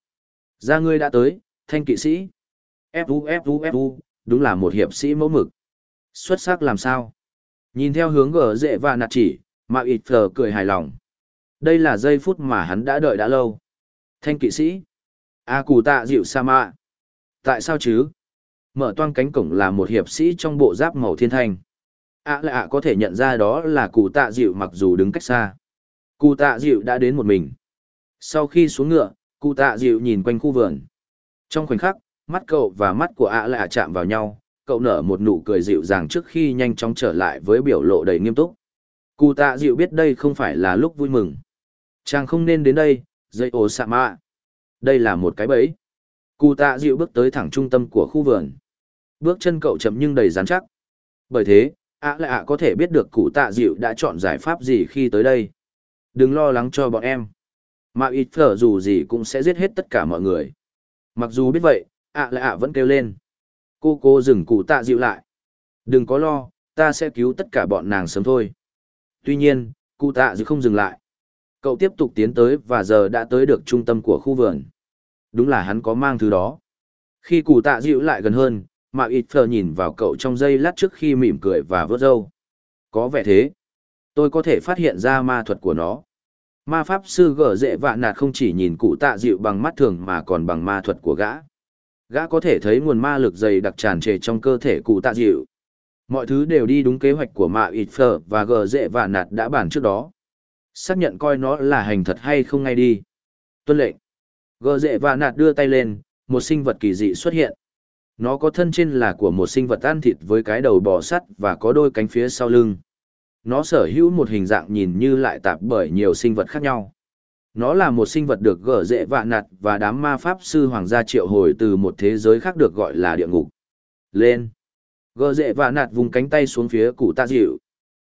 Ra ngươi đã tới, thanh kỵ sĩ. Fu Fu Fu, đúng là một hiệp sĩ mẫu mực. Xuất sắc làm sao? Nhìn theo hướng gở dễ và nạt chỉ, mà ịt phờ cười hài lòng. Đây là giây phút mà hắn đã đợi đã lâu. Thanh kỵ sĩ. A cù tạ dịu sa mạ. Tại sao chứ? Mở toang cánh cổng là một hiệp sĩ trong bộ giáp màu thiên thanh. A lại ạ có thể nhận ra đó là cụ tạ dịu mặc dù đứng cách xa. Cụ tạ dịu đã đến một mình. Sau khi xuống ngựa, cụ tạ dịu nhìn quanh khu vườn. Trong khoảnh khắc, mắt cậu và mắt của ạ lạ chạm vào nhau, cậu nở một nụ cười dịu dàng trước khi nhanh chóng trở lại với biểu lộ đầy nghiêm túc. Cụ tạ dịu biết đây không phải là lúc vui mừng. Chàng không nên đến đây dây ồ sạ mạ. Đây là một cái bẫy. Cụ tạ dịu bước tới thẳng trung tâm của khu vườn. Bước chân cậu chậm nhưng đầy dán chắc. Bởi thế, ạ lạ có thể biết được cụ tạ dịu đã chọn giải pháp gì khi tới đây. Đừng lo lắng cho bọn em mà ít thở dù gì cũng sẽ giết hết tất cả mọi người. Mặc dù biết vậy, ạ lại ạ vẫn kêu lên. Cô cô dừng cụ tạ dịu lại. Đừng có lo, ta sẽ cứu tất cả bọn nàng sớm thôi. Tuy nhiên, cụ tạ dịu không dừng lại. Cậu tiếp tục tiến tới và giờ đã tới được trung tâm của khu vườn. Đúng là hắn có mang thứ đó. Khi cụ tạ dịu lại gần hơn, mà ít phở nhìn vào cậu trong giây lát trước khi mỉm cười và vớt râu. Có vẻ thế. Tôi có thể phát hiện ra ma thuật của nó. Ma pháp sư gở dễ vạ nạt không chỉ nhìn cụ tạ dịu bằng mắt thường mà còn bằng ma thuật của gã. Gã có thể thấy nguồn ma lực dày đặc tràn trề trong cơ thể cụ tạ dịu. Mọi thứ đều đi đúng kế hoạch của mạ ịt phở và gở dễ vạ nạt đã bàn trước đó. Xác nhận coi nó là hành thật hay không ngay đi. Tuân lệnh. Gở dễ vạ nạt đưa tay lên, một sinh vật kỳ dị xuất hiện. Nó có thân trên là của một sinh vật ăn thịt với cái đầu bò sắt và có đôi cánh phía sau lưng. Nó sở hữu một hình dạng nhìn như lại tạp bởi nhiều sinh vật khác nhau. Nó là một sinh vật được gở dễ vạ nạt và đám ma pháp sư hoàng gia triệu hồi từ một thế giới khác được gọi là địa ngục. Lên! Gở dễ vạ nạt vùng cánh tay xuống phía cụ tạ dịu.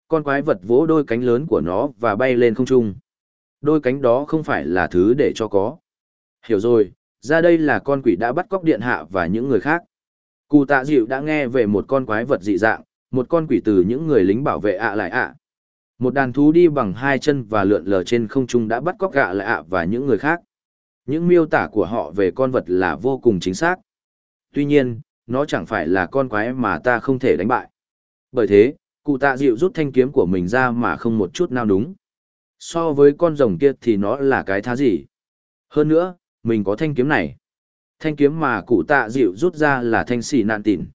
Con quái vật vỗ đôi cánh lớn của nó và bay lên không trung. Đôi cánh đó không phải là thứ để cho có. Hiểu rồi, ra đây là con quỷ đã bắt cóc điện hạ và những người khác. Cụ tạ dịu đã nghe về một con quái vật dị dạng, một con quỷ từ những người lính bảo vệ ạ lại ạ. Một đàn thú đi bằng hai chân và lượn lờ trên không trung đã bắt cóc gạ lại ạ và những người khác. Những miêu tả của họ về con vật là vô cùng chính xác. Tuy nhiên, nó chẳng phải là con quái mà ta không thể đánh bại. Bởi thế, cụ tạ dịu rút thanh kiếm của mình ra mà không một chút nào đúng. So với con rồng kia thì nó là cái thá gì. Hơn nữa, mình có thanh kiếm này. Thanh kiếm mà cụ tạ dịu rút ra là thanh xỉ nạn tỉn.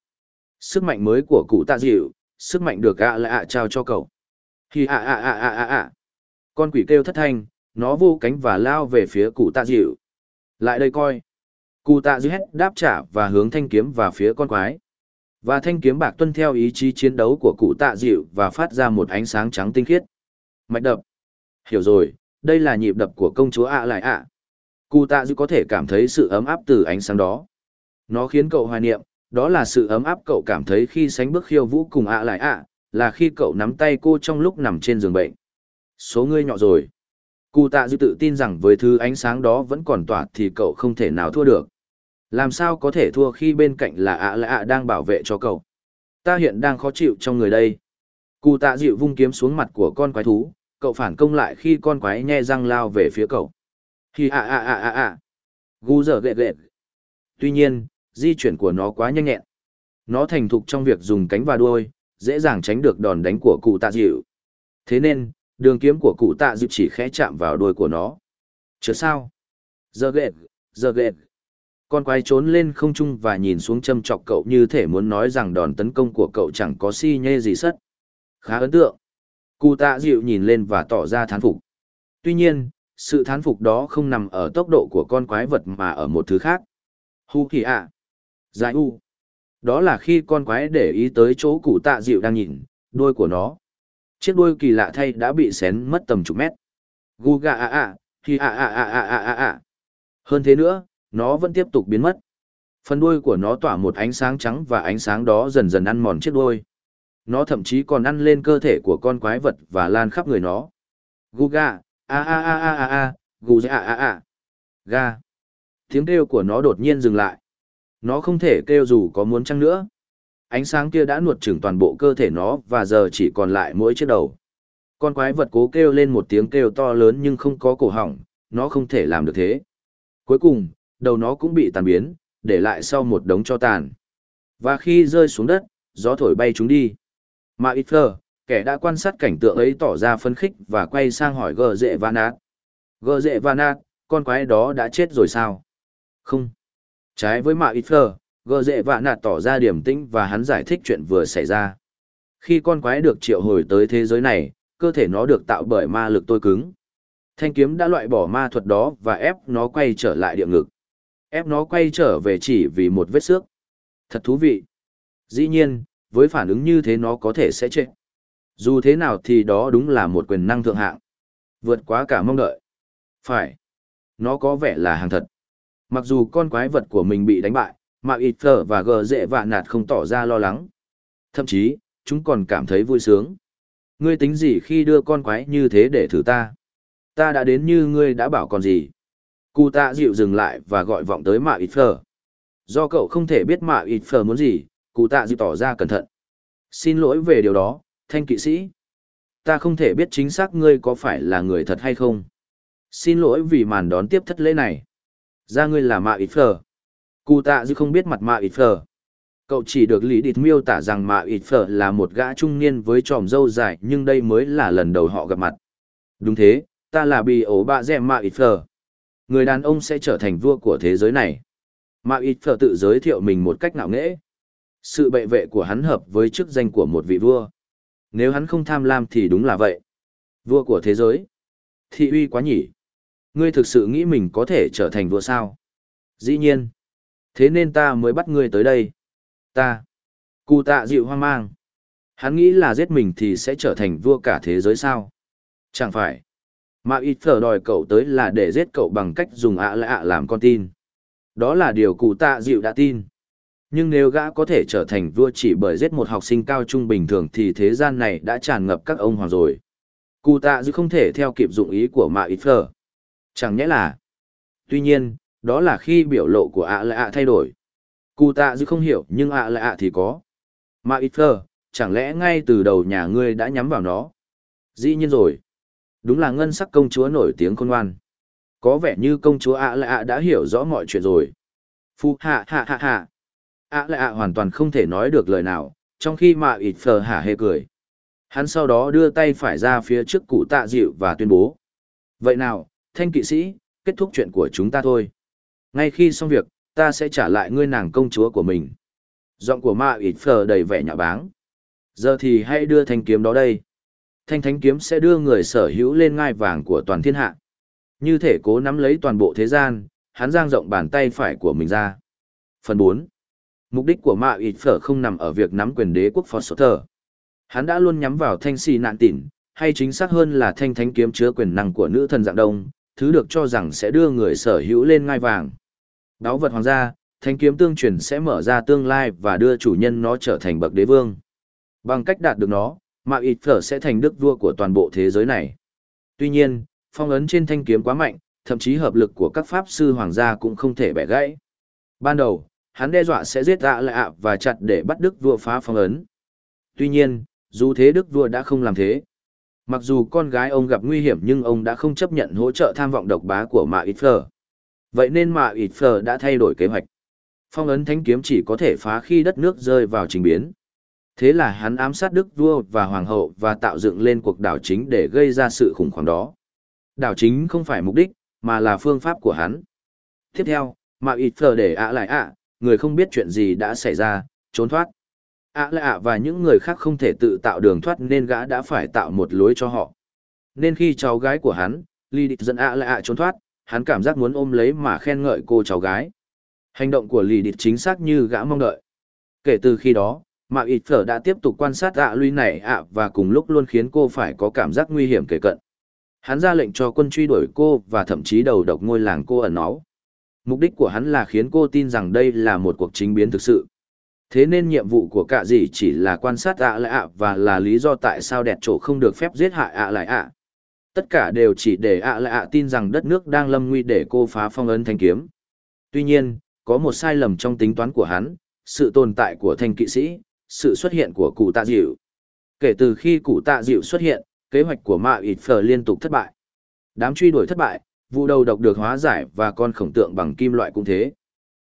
Sức mạnh mới của cụ tạ dịu, sức mạnh được ạ là ạ trao cho cậu. Khi ạ ạ ạ ạ ạ ạ. Con quỷ kêu thất thanh, nó vô cánh và lao về phía cụ tạ dịu. Lại đây coi. Cụ tạ dịu hét đáp trả và hướng thanh kiếm vào phía con quái. Và thanh kiếm bạc tuân theo ý chí chiến đấu của cụ tạ dịu và phát ra một ánh sáng trắng tinh khiết. Mạch đập. Hiểu rồi, đây là nhịp đập của công chúa ạ lại ạ. Cụ tạ dịu có thể cảm thấy sự ấm áp từ ánh sáng đó. Nó khiến cậu hoài niệm, đó là sự ấm áp cậu cảm thấy khi sánh bước khiêu vũ cùng ạ lại ạ, là khi cậu nắm tay cô trong lúc nằm trên giường bệnh. Số ngươi nhỏ rồi. Cụ tạ dư tự tin rằng với thứ ánh sáng đó vẫn còn tỏa thì cậu không thể nào thua được. Làm sao có thể thua khi bên cạnh là ạ lại ạ đang bảo vệ cho cậu. Ta hiện đang khó chịu trong người đây. Cụ tạ dịu vung kiếm xuống mặt của con quái thú, cậu phản công lại khi con quái nhe răng lao về phía cậu. Hi ạ ạ ạ ạ ạ. Gu giờ ghệ ghệ. Tuy nhiên, di chuyển của nó quá nhanh nhẹn. Nó thành thục trong việc dùng cánh và đuôi, dễ dàng tránh được đòn đánh của cụ tạ dịu. Thế nên, đường kiếm của cụ tạ dịu chỉ khẽ chạm vào đuôi của nó. Chờ sao? Giờ ghẹt, giờ ghẹt. Con quái trốn lên không trung và nhìn xuống châm chọc cậu như thể muốn nói rằng đòn tấn công của cậu chẳng có si nhê gì sất. Khá ấn tượng. Cụ tạ dịu nhìn lên và tỏ ra thán phục. Tuy nhiên, sự thán phục đó không nằm ở tốc độ của con quái vật mà ở một thứ khác. Hu kỳ ạ. Giải u. Đó là khi con quái để ý tới chỗ cụ tạ dịu đang nhìn, đuôi của nó. Chiếc đuôi kỳ lạ thay đã bị xén mất tầm chục mét. Gu gà ạ a, hi a, a, a, ạ ạ ạ Hơn thế nữa, nó vẫn tiếp tục biến mất. Phần đuôi của nó tỏa một ánh sáng trắng và ánh sáng đó dần dần ăn mòn chiếc đuôi. Nó thậm chí còn ăn lên cơ thể của con quái vật và lan khắp người nó. Gu gà, a a a a a a, gu a a a. Ga. Tiếng kêu của nó đột nhiên dừng lại. Nó không thể kêu dù có muốn chăng nữa. Ánh sáng kia đã nuốt chửng toàn bộ cơ thể nó và giờ chỉ còn lại mỗi chiếc đầu. Con quái vật cố kêu lên một tiếng kêu to lớn nhưng không có cổ họng, nó không thể làm được thế. Cuối cùng, đầu nó cũng bị tàn biến, để lại sau một đống cho tàn. Và khi rơi xuống đất, gió thổi bay chúng đi. Mà ít phờ, kẻ đã quan sát cảnh tượng ấy tỏ ra phấn khích và quay sang hỏi gờ dệ van át. Gờ dệ van át, con quái đó đã chết rồi sao? Không. Trái với mạ ít phờ, gờ dệ vạ nạt tỏ ra điểm tĩnh và hắn giải thích chuyện vừa xảy ra. Khi con quái được triệu hồi tới thế giới này, cơ thể nó được tạo bởi ma lực tôi cứng. Thanh kiếm đã loại bỏ ma thuật đó và ép nó quay trở lại địa ngực. Ép nó quay trở về chỉ vì một vết xước. Thật thú vị. Dĩ nhiên, với phản ứng như thế nó có thể sẽ chết. Dù thế nào thì đó đúng là một quyền năng thượng hạng. Vượt quá cả mong đợi. Phải. Nó có vẻ là hàng thật. Mặc dù con quái vật của mình bị đánh bại, mà ít thở và gờ dễ vạ nạt không tỏ ra lo lắng. Thậm chí, chúng còn cảm thấy vui sướng. Ngươi tính gì khi đưa con quái như thế để thử ta? Ta đã đến như ngươi đã bảo còn gì? Cụ tạ dịu dừng lại và gọi vọng tới mạ ít phở. Do cậu không thể biết mạ ít phở muốn gì, cụ tạ dịu tỏ ra cẩn thận. Xin lỗi về điều đó, thanh kỵ sĩ. Ta không thể biết chính xác ngươi có phải là người thật hay không. Xin lỗi vì màn đón tiếp thất lễ này. Ra ngươi là mạ ít phở. Cụ tạ dư không biết mặt mạ ít phở. Cậu chỉ được lý Địch miêu tả rằng mạ ít phở là một gã trung niên với tròm râu dài nhưng đây mới là lần đầu họ gặp mặt. Đúng thế, ta là bì ổ bạ rẽ mạ ít phở. Người đàn ông sẽ trở thành vua của thế giới này. Mạ ít phở tự giới thiệu mình một cách ngạo nghễ. Sự bệ vệ của hắn hợp với chức danh của một vị vua. Nếu hắn không tham lam thì đúng là vậy. Vua của thế giới. Thị uy quá nhỉ. Ngươi thực sự nghĩ mình có thể trở thành vua sao? Dĩ nhiên. Thế nên ta mới bắt ngươi tới đây. Ta. Cụ tạ dịu hoang mang. Hắn nghĩ là giết mình thì sẽ trở thành vua cả thế giới sao? Chẳng phải. Mà ít phở đòi cậu tới là để giết cậu bằng cách dùng ạ lạ ạ làm con tin. Đó là điều cụ tạ dịu đã tin. Nhưng nếu gã có thể trở thành vua chỉ bởi giết một học sinh cao trung bình thường thì thế gian này đã tràn ngập các ông hoàng rồi. Cụ tạ dịu không thể theo kịp dụng ý của mạ ít phở. Chẳng nhẽ là... Tuy nhiên, đó là khi biểu lộ của ạ lạ thay đổi. Cụ tạ dư không hiểu nhưng ạ lạ thì có. Mà ít thơ, chẳng lẽ ngay từ đầu nhà ngươi đã nhắm vào nó? Dĩ nhiên rồi. Đúng là ngân sắc công chúa nổi tiếng khôn ngoan. Có vẻ như công chúa ạ lạ đã hiểu rõ mọi chuyện rồi. Phu hạ hạ hạ hạ. ạ lạ hoàn toàn không thể nói được lời nào, trong khi mà ít thơ hả hê cười. Hắn sau đó đưa tay phải ra phía trước cụ tạ dịu và tuyên bố. Vậy nào, thanh kỵ sĩ, kết thúc chuyện của chúng ta thôi. Ngay khi xong việc, ta sẽ trả lại ngươi nàng công chúa của mình. Giọng của ma ịt phờ đầy vẻ nhạo báng. Giờ thì hãy đưa thanh kiếm đó đây. Thanh thánh kiếm sẽ đưa người sở hữu lên ngai vàng của toàn thiên hạ. Như thể cố nắm lấy toàn bộ thế gian, hắn giang rộng bàn tay phải của mình ra. Phần 4. Mục đích của Ma Ịt Phở không nằm ở việc nắm quyền đế quốc Phật Sở Thờ. Hắn đã luôn nhắm vào thanh xì nạn tỉn, hay chính xác hơn là thanh thánh kiếm chứa quyền năng của nữ thần dạng đông, thứ được cho rằng sẽ đưa người sở hữu lên ngai vàng. Đáo vật hoàng gia, thanh kiếm tương truyền sẽ mở ra tương lai và đưa chủ nhân nó trở thành bậc đế vương. Bằng cách đạt được nó, Mạ Ít Phở sẽ thành đức vua của toàn bộ thế giới này. Tuy nhiên, phong ấn trên thanh kiếm quá mạnh, thậm chí hợp lực của các pháp sư hoàng gia cũng không thể bẻ gãy. Ban đầu, hắn đe dọa sẽ giết dạ ạ lại ạ và chặt để bắt đức vua phá phong ấn. Tuy nhiên, dù thế đức vua đã không làm thế. Mặc dù con gái ông gặp nguy hiểm nhưng ông đã không chấp nhận hỗ trợ tham vọng độc bá của Mạ Ít Phở. Vậy nên Mạ Ít Phở đã thay đổi kế hoạch. Phong ấn thánh kiếm chỉ có thể phá khi đất nước rơi vào trình biến. Thế là hắn ám sát đức vua và hoàng hậu và tạo dựng lên cuộc đảo chính để gây ra sự khủng hoảng đó. Đảo chính không phải mục đích, mà là phương pháp của hắn. Tiếp theo, Mạ Ít Phở để ạ lại ạ, người không biết chuyện gì đã xảy ra, trốn thoát ạ lạ ạ và những người khác không thể tự tạo đường thoát nên gã đã phải tạo một lối cho họ. Nên khi cháu gái của hắn, Ly Địch dẫn ạ lại ạ trốn thoát, hắn cảm giác muốn ôm lấy mà khen ngợi cô cháu gái. Hành động của Ly Địch chính xác như gã mong đợi. Kể từ khi đó, mạng Ít Phở đã tiếp tục quan sát ạ luy lui này ạ và cùng lúc luôn khiến cô phải có cảm giác nguy hiểm kể cận. Hắn ra lệnh cho quân truy đuổi cô và thậm chí đầu độc ngôi làng cô ẩn náu. Mục đích của hắn là khiến cô tin rằng đây là một cuộc chính biến thực sự. Thế nên nhiệm vụ của cả dì chỉ là quan sát ạ lại ạ và là lý do tại sao đẹp chỗ không được phép giết hại ạ lại ạ. Tất cả đều chỉ để ạ lại ạ tin rằng đất nước đang lâm nguy để cô phá phong ấn thanh kiếm. Tuy nhiên, có một sai lầm trong tính toán của hắn, sự tồn tại của thanh kỵ sĩ, sự xuất hiện của cụ tạ dịu. Kể từ khi cụ tạ dịu xuất hiện, kế hoạch của mạ ít phờ liên tục thất bại. Đám truy đuổi thất bại, vụ đầu độc được hóa giải và con khổng tượng bằng kim loại cũng thế.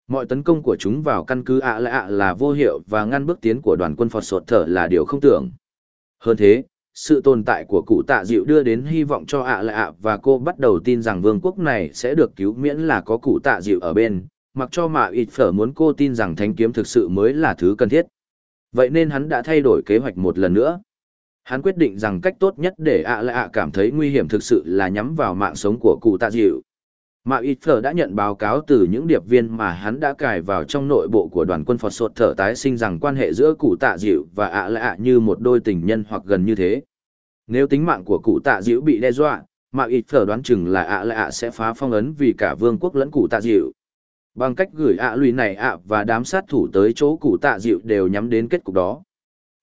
Mọi tấn công của chúng vào căn cứ ạ lạ là vô hiệu và ngăn bước tiến của đoàn quân Phật sột thở là điều không tưởng. Hơn thế, sự tồn tại của cụ tạ dịu đưa đến hy vọng cho ạ lạ và cô bắt đầu tin rằng vương quốc này sẽ được cứu miễn là có cụ tạ dịu ở bên, mặc cho Mạ Ít phở muốn cô tin rằng thanh kiếm thực sự mới là thứ cần thiết. Vậy nên hắn đã thay đổi kế hoạch một lần nữa. Hắn quyết định rằng cách tốt nhất để ạ lạ cảm thấy nguy hiểm thực sự là nhắm vào mạng sống của cụ tạ dịu. Mạ ít phở đã nhận báo cáo từ những điệp viên mà hắn đã cài vào trong nội bộ của đoàn quân Phật sột thở tái sinh rằng quan hệ giữa cụ tạ dịu và ạ lạ như một đôi tình nhân hoặc gần như thế. Nếu tính mạng của cụ tạ dịu bị đe dọa, Mạ ít phở đoán chừng là ạ lạ sẽ phá phong ấn vì cả vương quốc lẫn cụ tạ dịu. Bằng cách gửi ạ lùi này ạ và đám sát thủ tới chỗ cụ tạ dịu đều nhắm đến kết cục đó.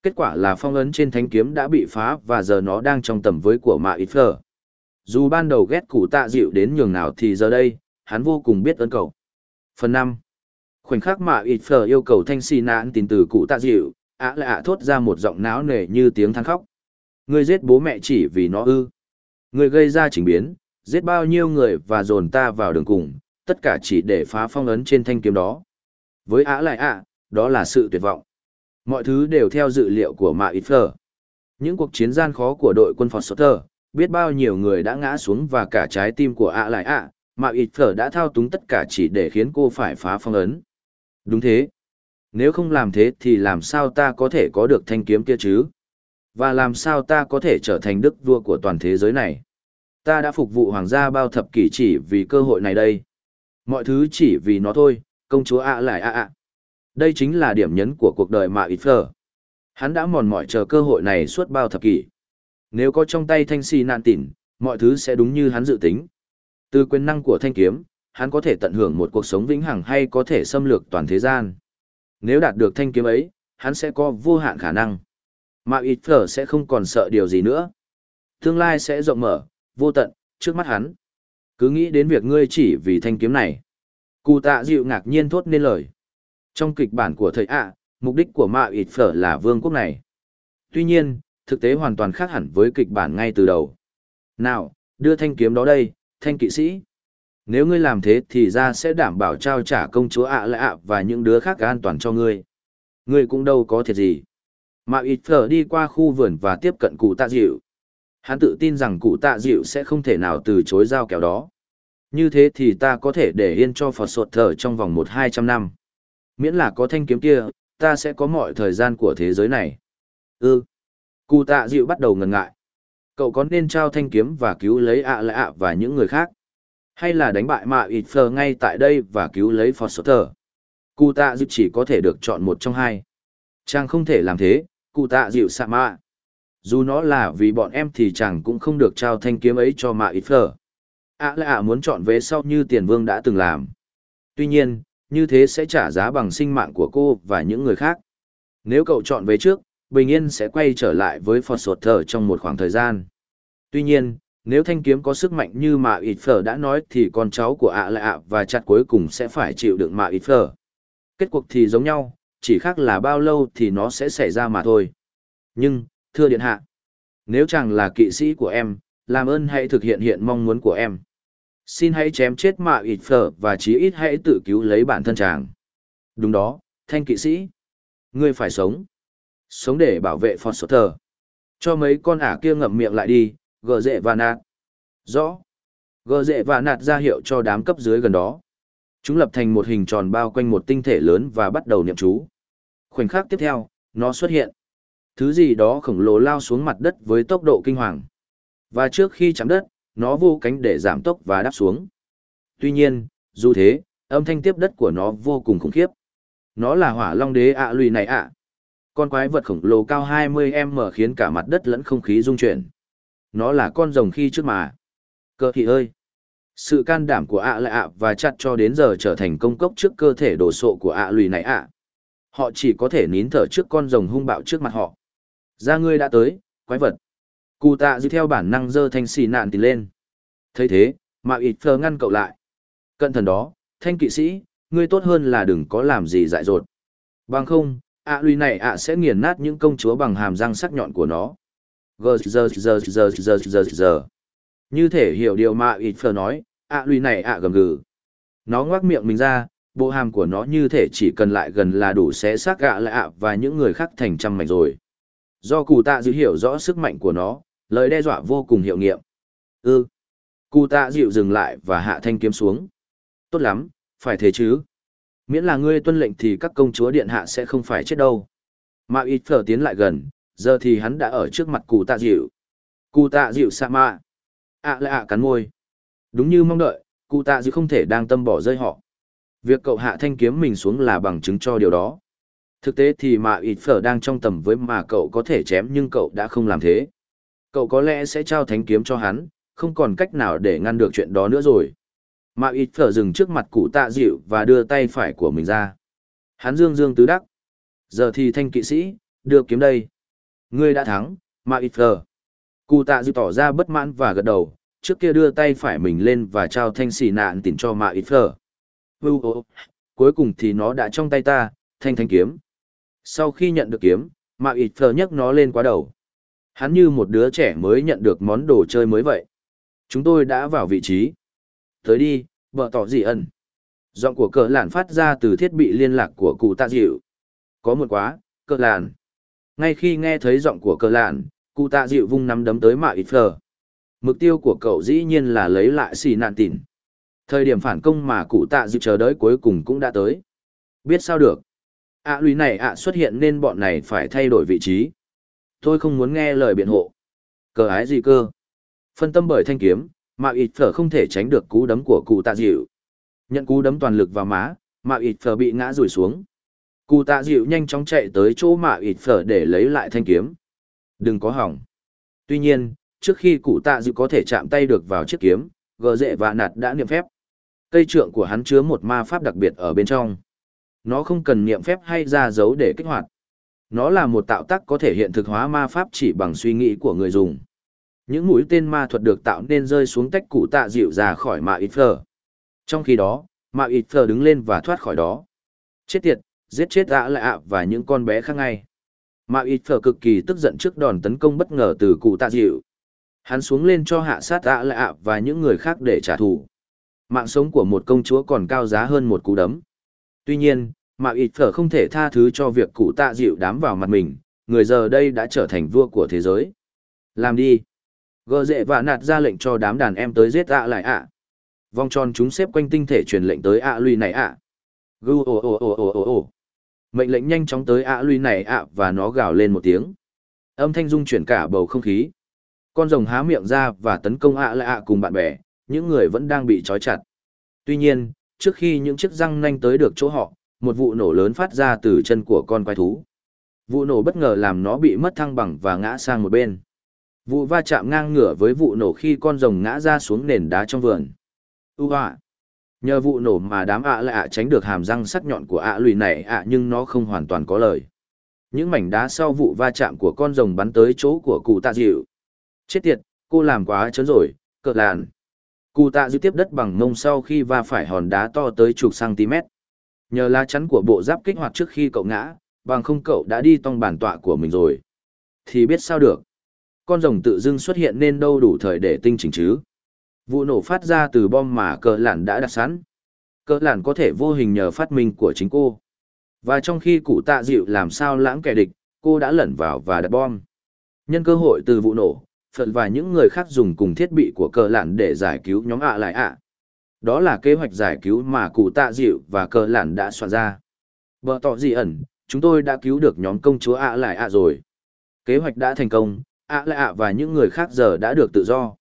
Kết quả là phong ấn trên thanh kiếm đã bị phá và giờ nó đang trong tầm với của Mạ ít phở. Dù ban đầu ghét cụ tạ dịu đến nhường nào thì giờ đây, hắn vô cùng biết ơn cậu. Phần năm Khoảnh khắc mà ít phở yêu cầu thanh xì nạn tin từ cụ tạ dịu, ạ lại ạ thốt ra một giọng náo nề như tiếng than khóc. Ngươi giết bố mẹ chỉ vì nó ư. Ngươi gây ra chỉnh biến, giết bao nhiêu người và dồn ta vào đường cùng, tất cả chỉ để phá phong ấn trên thanh kiếm đó. Với ạ lại ạ, đó là sự tuyệt vọng. Mọi thứ đều theo dự liệu của Mạ Ít Phở. Những cuộc chiến gian khó của đội quân Phật Sotter, biết bao nhiêu người đã ngã xuống và cả trái tim của ạ lại ạ, mà ít phở đã thao túng tất cả chỉ để khiến cô phải phá phong ấn. Đúng thế. Nếu không làm thế thì làm sao ta có thể có được thanh kiếm kia chứ? Và làm sao ta có thể trở thành đức vua của toàn thế giới này? Ta đã phục vụ hoàng gia bao thập kỷ chỉ vì cơ hội này đây. Mọi thứ chỉ vì nó thôi, công chúa ạ lại ạ ạ. Đây chính là điểm nhấn của cuộc đời mà ít phở. Hắn đã mòn mỏi chờ cơ hội này suốt bao thập kỷ. Nếu có trong tay thanh si nạn tỉn, mọi thứ sẽ đúng như hắn dự tính. Từ quyền năng của thanh kiếm, hắn có thể tận hưởng một cuộc sống vĩnh hằng hay có thể xâm lược toàn thế gian. Nếu đạt được thanh kiếm ấy, hắn sẽ có vô hạn khả năng. Mà ít phở sẽ không còn sợ điều gì nữa. Tương lai sẽ rộng mở, vô tận, trước mắt hắn. Cứ nghĩ đến việc ngươi chỉ vì thanh kiếm này. Cụ tạ dịu ngạc nhiên thốt nên lời. Trong kịch bản của thầy ạ, mục đích của mạ ít phở là vương quốc này. Tuy nhiên, thực tế hoàn toàn khác hẳn với kịch bản ngay từ đầu. Nào, đưa thanh kiếm đó đây, thanh kỵ sĩ. Nếu ngươi làm thế thì ra sẽ đảm bảo trao trả công chúa ạ lạ ạ và những đứa khác an toàn cho ngươi. Ngươi cũng đâu có thiệt gì. Mà ít phở đi qua khu vườn và tiếp cận cụ tạ dịu. Hắn tự tin rằng cụ tạ dịu sẽ không thể nào từ chối giao kéo đó. Như thế thì ta có thể để yên cho Phật sột thở trong vòng một hai trăm năm. Miễn là có thanh kiếm kia, ta sẽ có mọi thời gian của thế giới này. Ừ. Cụ tạ dịu bắt đầu ngần ngại. Cậu có nên trao thanh kiếm và cứu lấy ạ lạ ạ và những người khác? Hay là đánh bại mạ ịt phờ ngay tại đây và cứu lấy Foster? Cụ tạ dịu chỉ có thể được chọn một trong hai. Chàng không thể làm thế, cụ tạ dịu xạ mạ. Dù nó là vì bọn em thì chàng cũng không được trao thanh kiếm ấy cho mạ ít phờ. ạ lại ạ muốn chọn về sau như tiền vương đã từng làm. Tuy nhiên, như thế sẽ trả giá bằng sinh mạng của cô và những người khác. Nếu cậu chọn về trước, bình yên sẽ quay trở lại với Phật Sột Thở trong một khoảng thời gian. Tuy nhiên, nếu thanh kiếm có sức mạnh như mà ít phở đã nói thì con cháu của ạ lạ ạ và chặt cuối cùng sẽ phải chịu đựng mà ít phở. Kết cuộc thì giống nhau, chỉ khác là bao lâu thì nó sẽ xảy ra mà thôi. Nhưng, thưa điện hạ, nếu chàng là kỵ sĩ của em, làm ơn hãy thực hiện hiện mong muốn của em. Xin hãy chém chết mạ ịt phở và chí ít hãy tự cứu lấy bản thân chàng. Đúng đó, thanh kỵ sĩ. Ngươi phải sống. Sống để bảo vệ Phật Thờ. Cho mấy con ả kia ngậm miệng lại đi, gờ dệ và nạt. Rõ. Gờ dệ và nạt ra hiệu cho đám cấp dưới gần đó. Chúng lập thành một hình tròn bao quanh một tinh thể lớn và bắt đầu niệm chú. Khoảnh khắc tiếp theo, nó xuất hiện. Thứ gì đó khổng lồ lao xuống mặt đất với tốc độ kinh hoàng. Và trước khi chạm đất, nó vô cánh để giảm tốc và đáp xuống. Tuy nhiên, dù thế, âm thanh tiếp đất của nó vô cùng khủng khiếp. Nó là hỏa long đế ạ lùi này ạ. Con quái vật khổng lồ cao 20m khiến cả mặt đất lẫn không khí rung chuyển. Nó là con rồng khi trước mà. Cơ thị ơi! Sự can đảm của ạ lại ạ và chặt cho đến giờ trở thành công cốc trước cơ thể đồ sộ của ạ lùi này ạ. Họ chỉ có thể nín thở trước con rồng hung bạo trước mặt họ. Ra ngươi đã tới, quái vật. Cụ tạ dư theo bản năng dơ thanh xì nạn thì lên. thấy thế, mà ịt phờ ngăn cậu lại. Cận thần đó, thanh kỵ sĩ, ngươi tốt hơn là đừng có làm gì dại dột. Bằng không, ạ à lùi này ạ sẽ nghiền nát những công chúa bằng hàm răng sắc nhọn của nó. Gờ giờ giờ giờ giờ giờ giờ. Như thể hiểu điều mà ít phờ nói, ạ à lùi này ạ gầm gừ. Nó ngoác miệng mình ra, bộ hàm của nó như thể chỉ cần lại gần là đủ xé xác gạ lại ạ và những người khác thành trăm mảnh rồi. Do cụ tạ dữ hiểu rõ sức mạnh của nó, lời đe dọa vô cùng hiệu nghiệm. Ư. Ừ. Cụ tạ dịu dừng lại và hạ thanh kiếm xuống. Tốt lắm, phải thế chứ. Miễn là ngươi tuân lệnh thì các công chúa điện hạ sẽ không phải chết đâu. Mà ít phở tiến lại gần, giờ thì hắn đã ở trước mặt cụ tạ dịu. Cụ tạ dịu sa mạ. ạ lại ạ cắn môi. Đúng như mong đợi, cụ tạ dịu không thể đang tâm bỏ rơi họ. Việc cậu hạ thanh kiếm mình xuống là bằng chứng cho điều đó. Thực tế thì mà ít phở đang trong tầm với mà cậu có thể chém nhưng cậu đã không làm thế. Cậu có lẽ sẽ trao thánh kiếm cho hắn, không còn cách nào để ngăn được chuyện đó nữa rồi. Mà ít phở dừng trước mặt cụ tạ dịu và đưa tay phải của mình ra. Hắn dương dương tứ đắc. Giờ thì thanh kỵ sĩ, đưa kiếm đây. Ngươi đã thắng, mà ít phở. Cụ tạ dịu tỏ ra bất mãn và gật đầu, trước kia đưa tay phải mình lên và trao thanh xì nạn tỉnh cho mà ít phở. Cuối cùng thì nó đã trong tay ta, thanh thanh kiếm. Sau khi nhận được kiếm, Mạc Ít Phờ nhấc nó lên quá đầu. Hắn như một đứa trẻ mới nhận được món đồ chơi mới vậy. Chúng tôi đã vào vị trí. Tới đi, vợ tỏ gì ẩn. Giọng của cờ lạn phát ra từ thiết bị liên lạc của cụ tạ dịu. Có một quá, cờ lạn. Ngay khi nghe thấy giọng của cờ lạn, cụ tạ dịu vung nắm đấm tới mạ Ít Phờ. Mục tiêu của cậu dĩ nhiên là lấy lại xì nạn tỉn. Thời điểm phản công mà cụ tạ dịu chờ đợi cuối cùng cũng đã tới. Biết sao được ạ à, lùi này ạ xuất hiện nên bọn này phải thay đổi vị trí tôi không muốn nghe lời biện hộ cờ ái gì cơ phân tâm bởi thanh kiếm mà ít phở không thể tránh được cú đấm của cụ tạ dịu. Nhận cú đấm toàn lực vào má, mà ít phở bị ngã rủi xuống. Cụ tạ dịu nhanh chóng chạy tới chỗ mà ít phở để lấy lại thanh kiếm. Đừng có hỏng. Tuy nhiên, trước khi cụ tạ dịu có thể chạm tay được vào chiếc kiếm gờ dệ và nạt đã niệm phép. Cây trượng của hắn chứa một ma pháp đặc biệt ở bên trong. Nó không cần niệm phép hay ra dấu để kích hoạt. Nó là một tạo tác có thể hiện thực hóa ma pháp chỉ bằng suy nghĩ của người dùng. Những mũi tên ma thuật được tạo nên rơi xuống tách cụ tạ dịu ra khỏi mạ ít phở. Trong khi đó, mạ ít phở đứng lên và thoát khỏi đó. Chết tiệt, giết chết ạ lạ và những con bé khác ngay. Mạ ít phở cực kỳ tức giận trước đòn tấn công bất ngờ từ cụ tạ dịu. Hắn xuống lên cho hạ sát ạ lạ và những người khác để trả thù. Mạng sống của một công chúa còn cao giá hơn một cú đấm. Tuy nhiên, Mạ ít phở không thể tha thứ cho việc cụ tạ dịu đám vào mặt mình, người giờ đây đã trở thành vua của thế giới. Làm đi. Gờ dệ và nạt ra lệnh cho đám đàn em tới giết ạ lại ạ. Vòng tròn chúng xếp quanh tinh thể truyền lệnh tới ạ lùi này ạ. Gu ồ ồ ồ ồ ồ ồ. Mệnh lệnh nhanh chóng tới ạ lùi này ạ và nó gào lên một tiếng. Âm thanh dung chuyển cả bầu không khí. Con rồng há miệng ra và tấn công ạ lại ạ cùng bạn bè, những người vẫn đang bị trói chặt. Tuy nhiên, trước khi những chiếc răng nanh tới được chỗ họ, một vụ nổ lớn phát ra từ chân của con quái thú. Vụ nổ bất ngờ làm nó bị mất thăng bằng và ngã sang một bên. Vụ va chạm ngang ngửa với vụ nổ khi con rồng ngã ra xuống nền đá trong vườn. Ua! ạ! Nhờ vụ nổ mà đám ạ lại ạ tránh được hàm răng sắc nhọn của ạ lùi này ạ nhưng nó không hoàn toàn có lời. Những mảnh đá sau vụ va chạm của con rồng bắn tới chỗ của cụ tạ dịu. Chết tiệt, cô làm quá chớn rồi, cợt làn. Cụ tạ dịu tiếp đất bằng mông sau khi va phải hòn đá to tới chục cm. Nhờ lá chắn của bộ giáp kích hoạt trước khi cậu ngã, bằng không cậu đã đi tong bản tọa của mình rồi. Thì biết sao được. Con rồng tự dưng xuất hiện nên đâu đủ thời để tinh chỉnh chứ. Vụ nổ phát ra từ bom mà cờ lản đã đặt sẵn. Cờ lản có thể vô hình nhờ phát minh của chính cô. Và trong khi cụ tạ dịu làm sao lãng kẻ địch, cô đã lẩn vào và đặt bom. Nhân cơ hội từ vụ nổ, Phật và những người khác dùng cùng thiết bị của cờ lản để giải cứu nhóm ạ lại ạ. Đó là kế hoạch giải cứu mà cụ tạ dịu và cờ lản đã soạn ra. Bờ tỏ gì ẩn, chúng tôi đã cứu được nhóm công chúa ạ lại ạ rồi. Kế hoạch đã thành công, ạ lạ ạ và những người khác giờ đã được tự do.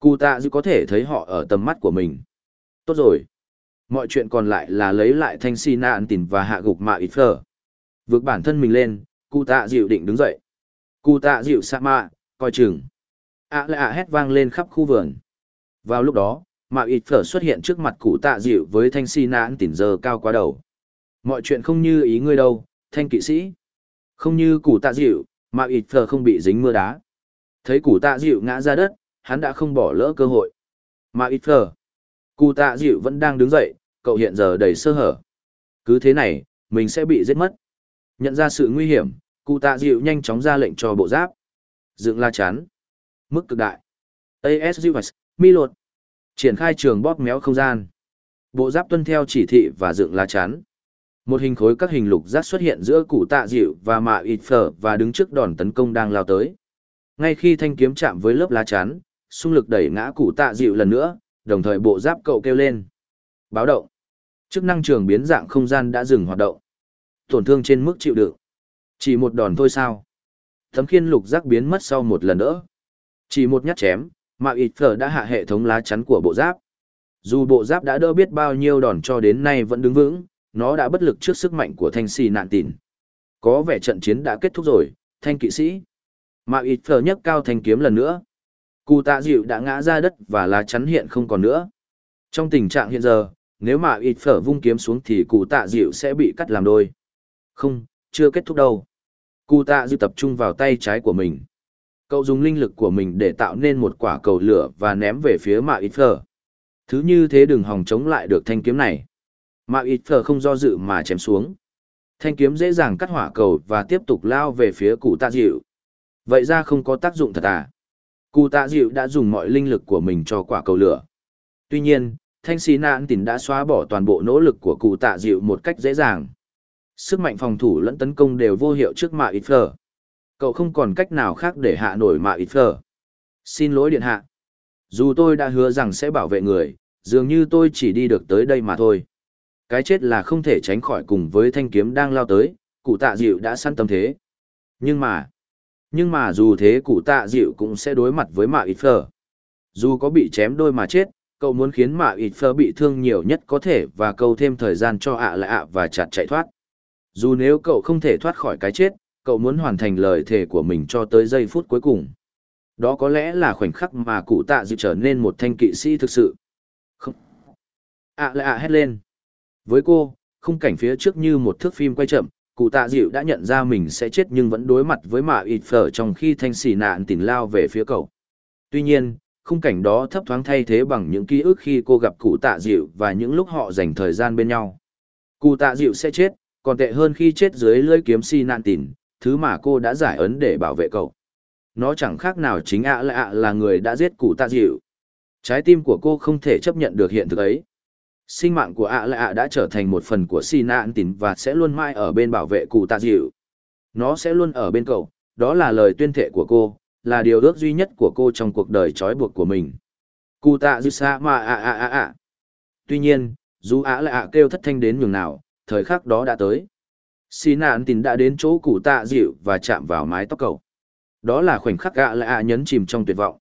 Cụ tạ dịu có thể thấy họ ở tầm mắt của mình. Tốt rồi. Mọi chuyện còn lại là lấy lại thanh si nạn tỉn và hạ gục mạ ít phở. Vượt bản thân mình lên, cụ tạ dịu định đứng dậy. Cụ tạ dịu sa mạ, coi chừng. ạ lạ ạ hét vang lên khắp khu vườn. Vào lúc đó, mạ ít phở xuất hiện trước mặt cụ tạ dịu với thanh si nạn tỉn giờ cao quá đầu. Mọi chuyện không như ý ngươi đâu, thanh kỵ sĩ. Không như cụ tạ dịu, mà ít thờ không bị dính mưa đá. Thấy cụ tạ dịu ngã ra đất, hắn đã không bỏ lỡ cơ hội. Mà ít thờ, Cụ tạ dịu vẫn đang đứng dậy, cậu hiện giờ đầy sơ hở. Cứ thế này, mình sẽ bị giết mất. Nhận ra sự nguy hiểm, cụ tạ dịu nhanh chóng ra lệnh cho bộ giáp. Dựng la chắn. Mức cực đại. ASUS, mi lột. Triển khai trường bóp méo không gian. Bộ giáp tuân theo chỉ thị và dựng la chắn. Một hình khối các hình lục giác xuất hiện giữa cụ tạ dịu và mạ ịt phở và đứng trước đòn tấn công đang lao tới. Ngay khi thanh kiếm chạm với lớp lá chắn, xung lực đẩy ngã cụ tạ dịu lần nữa, đồng thời bộ giáp cậu kêu lên. Báo động. Chức năng trường biến dạng không gian đã dừng hoạt động. Tổn thương trên mức chịu đựng. Chỉ một đòn thôi sao? Thấm khiên lục giác biến mất sau một lần nữa. Chỉ một nhát chém, mạ ịt phở đã hạ hệ thống lá chắn của bộ giáp. Dù bộ giáp đã đỡ biết bao nhiêu đòn cho đến nay vẫn đứng vững, nó đã bất lực trước sức mạnh của thanh xì nạn tìn. Có vẻ trận chiến đã kết thúc rồi, thanh kỵ sĩ. Mà ít phở nhấc cao thanh kiếm lần nữa. Cụ tạ dịu đã ngã ra đất và lá chắn hiện không còn nữa. Trong tình trạng hiện giờ, nếu mà ít phở vung kiếm xuống thì cụ tạ dịu sẽ bị cắt làm đôi. Không, chưa kết thúc đâu. Cụ tạ dịu tập trung vào tay trái của mình. Cậu dùng linh lực của mình để tạo nên một quả cầu lửa và ném về phía mạ ít phở. Thứ như thế đừng hòng chống lại được thanh kiếm này. Mạ ít thờ không do dự mà chém xuống. Thanh kiếm dễ dàng cắt hỏa cầu và tiếp tục lao về phía cụ tạ dịu. Vậy ra không có tác dụng thật à? Cụ tạ dịu đã dùng mọi linh lực của mình cho quả cầu lửa. Tuy nhiên, thanh xì nạn tỉn đã xóa bỏ toàn bộ nỗ lực của cụ tạ dịu một cách dễ dàng sức mạnh phòng thủ lẫn tấn công đều vô hiệu trước mạ ít phở cậu không còn cách nào khác để hạ nổi mạ ít phở xin lỗi điện hạ dù tôi đã hứa rằng sẽ bảo vệ người dường như tôi chỉ đi được tới đây mà thôi cái chết là không thể tránh khỏi cùng với thanh kiếm đang lao tới, cụ tạ dịu đã săn tâm thế. Nhưng mà nhưng mà dù thế cụ tạ dịu cũng sẽ đối mặt với mạ ít phở. Dù có bị chém đôi mà chết, cậu muốn khiến mạ ít Phở bị thương nhiều nhất có thể và câu thêm thời gian cho ạ lại ạ và chặt chạy thoát. Dù nếu cậu không thể thoát khỏi cái chết, cậu muốn hoàn thành lời thề của mình cho tới giây phút cuối cùng. Đó có lẽ là khoảnh khắc mà cụ tạ dịu trở nên một thanh kỵ sĩ thực sự. Không. ạ lại ạ hét lên với cô khung cảnh phía trước như một thước phim quay chậm cụ tạ dịu đã nhận ra mình sẽ chết nhưng vẫn đối mặt với mạ ít phở trong khi thanh xì nạn tìm lao về phía cậu tuy nhiên khung cảnh đó thấp thoáng thay thế bằng những ký ức khi cô gặp cụ tạ dịu và những lúc họ dành thời gian bên nhau. Cụ tạ dịu sẽ chết, còn tệ hơn khi chết dưới lưỡi kiếm xì nạn tỉn, thứ mà cô đã giải ấn để bảo vệ cậu. Nó chẳng khác nào chính ạ là ạ là người đã giết cụ tạ dịu. Trái tim của cô không thể chấp nhận được hiện thực ấy. Sinh mạng của ạ là ạ đã trở thành một phần của xì nạn tín và sẽ luôn mãi ở bên bảo vệ cụ tạ dịu. Nó sẽ luôn ở bên cậu, đó là lời tuyên thệ của cô, là điều ước duy nhất của cô trong cuộc đời trói buộc của mình. Cụ tạ dư xa mà ạ ạ ạ ạ. Tuy nhiên, dù ạ là ạ kêu thất thanh đến nhường nào, thời khắc đó đã tới. Xì nạn tín đã đến chỗ cụ tạ dịu và chạm vào mái tóc cậu. Đó là khoảnh khắc ạ là ạ nhấn chìm trong tuyệt vọng.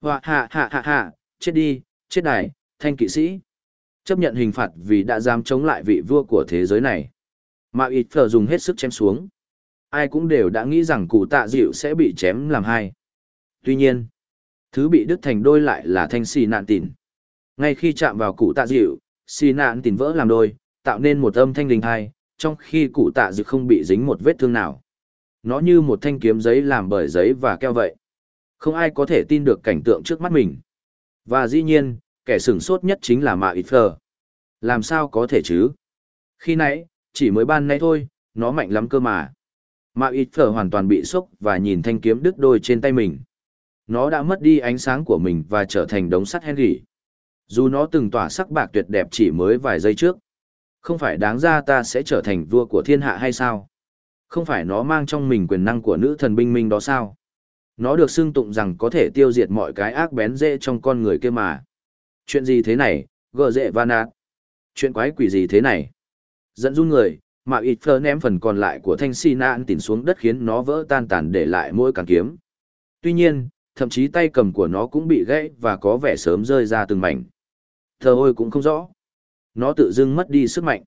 Hoa hạ hạ hạ hạ, chết đi, chết đài, thanh kỵ sĩ. Chấp nhận hình phạt vì đã dám chống lại vị vua của thế giới này. Mà ít phở dùng hết sức chém xuống. Ai cũng đều đã nghĩ rằng cụ tạ dịu sẽ bị chém làm hai. Tuy nhiên, thứ bị đứt thành đôi lại là thanh xì nạn tỉn. Ngay khi chạm vào cụ tạ dịu, xì nạn tỉn vỡ làm đôi, tạo nên một âm thanh đình hai, trong khi cụ tạ dịu không bị dính một vết thương nào. Nó như một thanh kiếm giấy làm bởi giấy và keo vậy. Không ai có thể tin được cảnh tượng trước mắt mình. Và dĩ nhiên, kẻ sửng sốt nhất chính là Mạ Ít Phờ. Làm sao có thể chứ? Khi nãy, chỉ mới ban nãy thôi, nó mạnh lắm cơ mà. Mạ Ít Phờ hoàn toàn bị sốc và nhìn thanh kiếm đứt đôi trên tay mình. Nó đã mất đi ánh sáng của mình và trở thành đống sắt hen gỉ. Dù nó từng tỏa sắc bạc tuyệt đẹp chỉ mới vài giây trước. Không phải đáng ra ta sẽ trở thành vua của thiên hạ hay sao? Không phải nó mang trong mình quyền năng của nữ thần binh minh đó sao? Nó được xưng tụng rằng có thể tiêu diệt mọi cái ác bén dễ trong con người kia mà. Chuyện gì thế này, gờ dễ và nạt? Chuyện quái quỷ gì thế này? Dẫn run người, mà ít phơ ném phần còn lại của thanh si nạn tỉn xuống đất khiến nó vỡ tan tàn để lại mỗi càng kiếm. Tuy nhiên, thậm chí tay cầm của nó cũng bị gãy và có vẻ sớm rơi ra từng mảnh. Thờ ôi cũng không rõ. Nó tự dưng mất đi sức mạnh.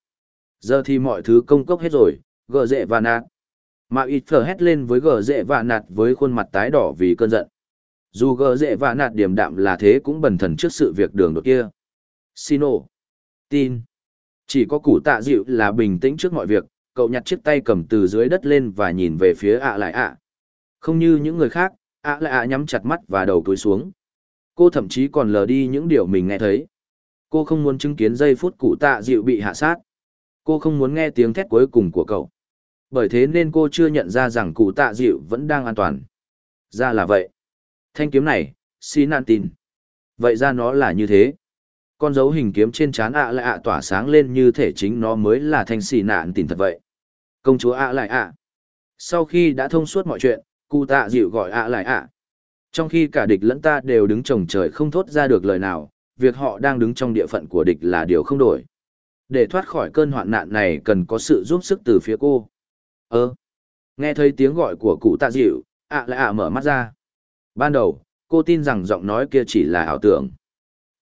Giờ thì mọi thứ công cốc hết rồi, gờ dễ và nạt. Mà ít phở hét lên với gờ dễ và nạt với khuôn mặt tái đỏ vì cơn giận. Dù gờ dễ và nạt điểm đạm là thế cũng bần thần trước sự việc đường đột kia. Sino. Tin. Chỉ có củ tạ dịu là bình tĩnh trước mọi việc, cậu nhặt chiếc tay cầm từ dưới đất lên và nhìn về phía ạ lại ạ. Không như những người khác, ạ lại ạ nhắm chặt mắt và đầu túi xuống. Cô thậm chí còn lờ đi những điều mình nghe thấy. Cô không muốn chứng kiến giây phút cụ tạ dịu bị hạ sát. Cô không muốn nghe tiếng thét cuối cùng của cậu. Bởi thế nên cô chưa nhận ra rằng cụ tạ dịu vẫn đang an toàn. Ra là vậy. Thanh kiếm này, xin nạn tin. Vậy ra nó là như thế. Con dấu hình kiếm trên trán ạ lại ạ tỏa sáng lên như thể chính nó mới là thanh xì nạn tin thật vậy. Công chúa ạ lại ạ. Sau khi đã thông suốt mọi chuyện, cụ tạ dịu gọi ạ lại ạ. Trong khi cả địch lẫn ta đều đứng trồng trời không thốt ra được lời nào, việc họ đang đứng trong địa phận của địch là điều không đổi. Để thoát khỏi cơn hoạn nạn này cần có sự giúp sức từ phía cô. Ơ, nghe thấy tiếng gọi của cụ tạ dịu, ạ lại ạ mở mắt ra. Ban đầu, cô tin rằng giọng nói kia chỉ là ảo tưởng.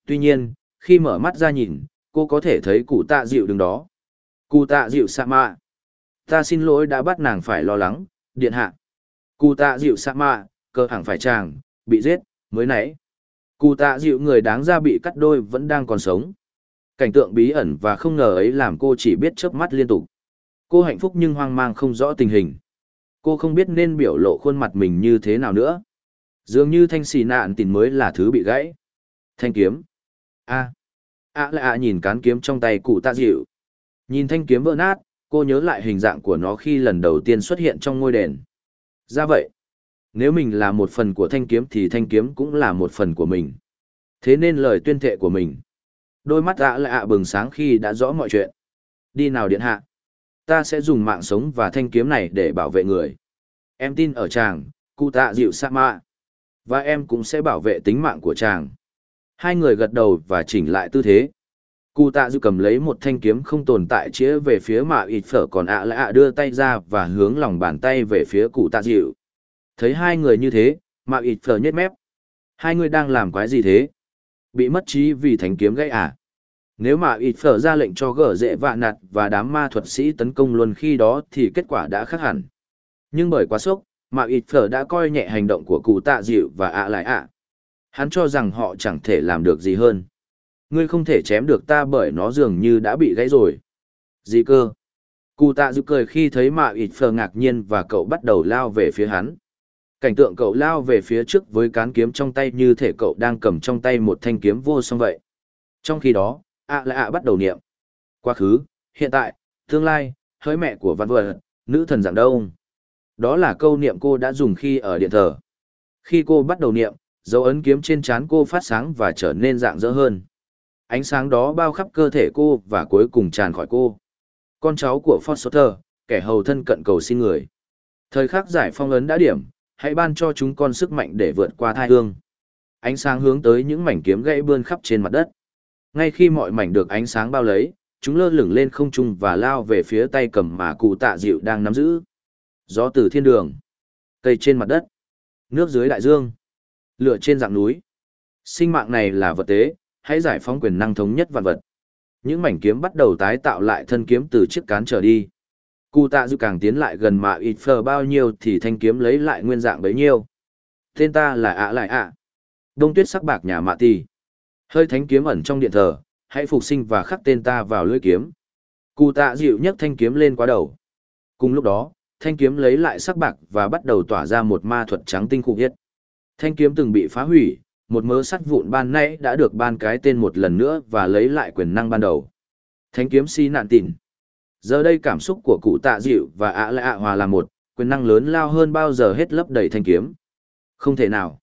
Tuy nhiên, khi mở mắt ra nhìn, cô có thể thấy cụ tạ dịu đứng đó. Cụ tạ dịu sa mạ. Ta xin lỗi đã bắt nàng phải lo lắng, điện hạ. Cụ tạ dịu sa mạ, cơ hàng phải chàng, bị giết, mới nãy. Cụ tạ dịu người đáng ra bị cắt đôi vẫn đang còn sống. Cảnh tượng bí ẩn và không ngờ ấy làm cô chỉ biết chớp mắt liên tục. Cô hạnh phúc nhưng hoang mang không rõ tình hình. Cô không biết nên biểu lộ khuôn mặt mình như thế nào nữa. Dường như thanh xì nạn tìm mới là thứ bị gãy. Thanh kiếm. a a lạ a nhìn cán kiếm trong tay cụ tạ dịu. Nhìn thanh kiếm vỡ nát, cô nhớ lại hình dạng của nó khi lần đầu tiên xuất hiện trong ngôi đền. Ra vậy, nếu mình là một phần của thanh kiếm thì thanh kiếm cũng là một phần của mình. Thế nên lời tuyên thệ của mình. Đôi mắt ạ lạ ạ bừng sáng khi đã rõ mọi chuyện. Đi nào điện hạ. Ta sẽ dùng mạng sống và thanh kiếm này để bảo vệ người. Em tin ở chàng, cụ tạ dịu sa mạ. Và em cũng sẽ bảo vệ tính mạng của chàng. Hai người gật đầu và chỉnh lại tư thế. Cụ tạ dịu cầm lấy một thanh kiếm không tồn tại chĩa về phía mạ ịt phở còn ạ lạ ạ đưa tay ra và hướng lòng bàn tay về phía cụ tạ dịu. Thấy hai người như thế, mạ ịt phở nhếch mép. Hai người đang làm quái gì thế? Bị mất trí vì thanh kiếm gãy à? Nếu mà ít phở ra lệnh cho gở dễ vạ nạt và đám ma thuật sĩ tấn công luôn khi đó thì kết quả đã khác hẳn. Nhưng bởi quá sốc, mà ít phở đã coi nhẹ hành động của cụ tạ dịu và ạ lại ạ. Hắn cho rằng họ chẳng thể làm được gì hơn. Ngươi không thể chém được ta bởi nó dường như đã bị gãy rồi. Gì cơ? Cụ tạ dịu cười khi thấy mà ít phở ngạc nhiên và cậu bắt đầu lao về phía hắn. Cảnh tượng cậu lao về phía trước với cán kiếm trong tay như thể cậu đang cầm trong tay một thanh kiếm vô song vậy. Trong khi đó, ạ lại ạ bắt đầu niệm. Quá khứ, hiện tại, tương lai, hỡi mẹ của văn vật, nữ thần giảng đông. Đó là câu niệm cô đã dùng khi ở điện thờ. Khi cô bắt đầu niệm, dấu ấn kiếm trên trán cô phát sáng và trở nên dạng dỡ hơn. Ánh sáng đó bao khắp cơ thể cô và cuối cùng tràn khỏi cô. Con cháu của Foster, kẻ hầu thân cận cầu xin người. Thời khắc giải phong ấn đã điểm, hãy ban cho chúng con sức mạnh để vượt qua thai hương. Ánh sáng hướng tới những mảnh kiếm gãy bươn khắp trên mặt đất. Ngay khi mọi mảnh được ánh sáng bao lấy, chúng lơ lửng lên không trung và lao về phía tay cầm mà cụ tạ dịu đang nắm giữ. Gió từ thiên đường. Cây trên mặt đất. Nước dưới đại dương. Lửa trên dạng núi. Sinh mạng này là vật tế, hãy giải phóng quyền năng thống nhất vạn vật. Những mảnh kiếm bắt đầu tái tạo lại thân kiếm từ chiếc cán trở đi. Cụ tạ dư càng tiến lại gần mà ít phờ bao nhiêu thì thanh kiếm lấy lại nguyên dạng bấy nhiêu. Tên ta là ạ lại ạ. Đông tuyết sắc bạc nhà mạ tì. Hơi thánh kiếm ẩn trong điện thờ, hãy phục sinh và khắc tên ta vào lưỡi kiếm. Cụ tạ dịu nhấc thanh kiếm lên quá đầu. Cùng lúc đó, thanh kiếm lấy lại sắc bạc và bắt đầu tỏa ra một ma thuật trắng tinh khủng hiết. Thanh kiếm từng bị phá hủy, một mớ sắt vụn ban nãy đã được ban cái tên một lần nữa và lấy lại quyền năng ban đầu. Thanh kiếm si nạn tịn. Giờ đây cảm xúc của cụ tạ dịu và ạ lạ ạ hòa là một, quyền năng lớn lao hơn bao giờ hết lấp đầy thanh kiếm. Không thể nào.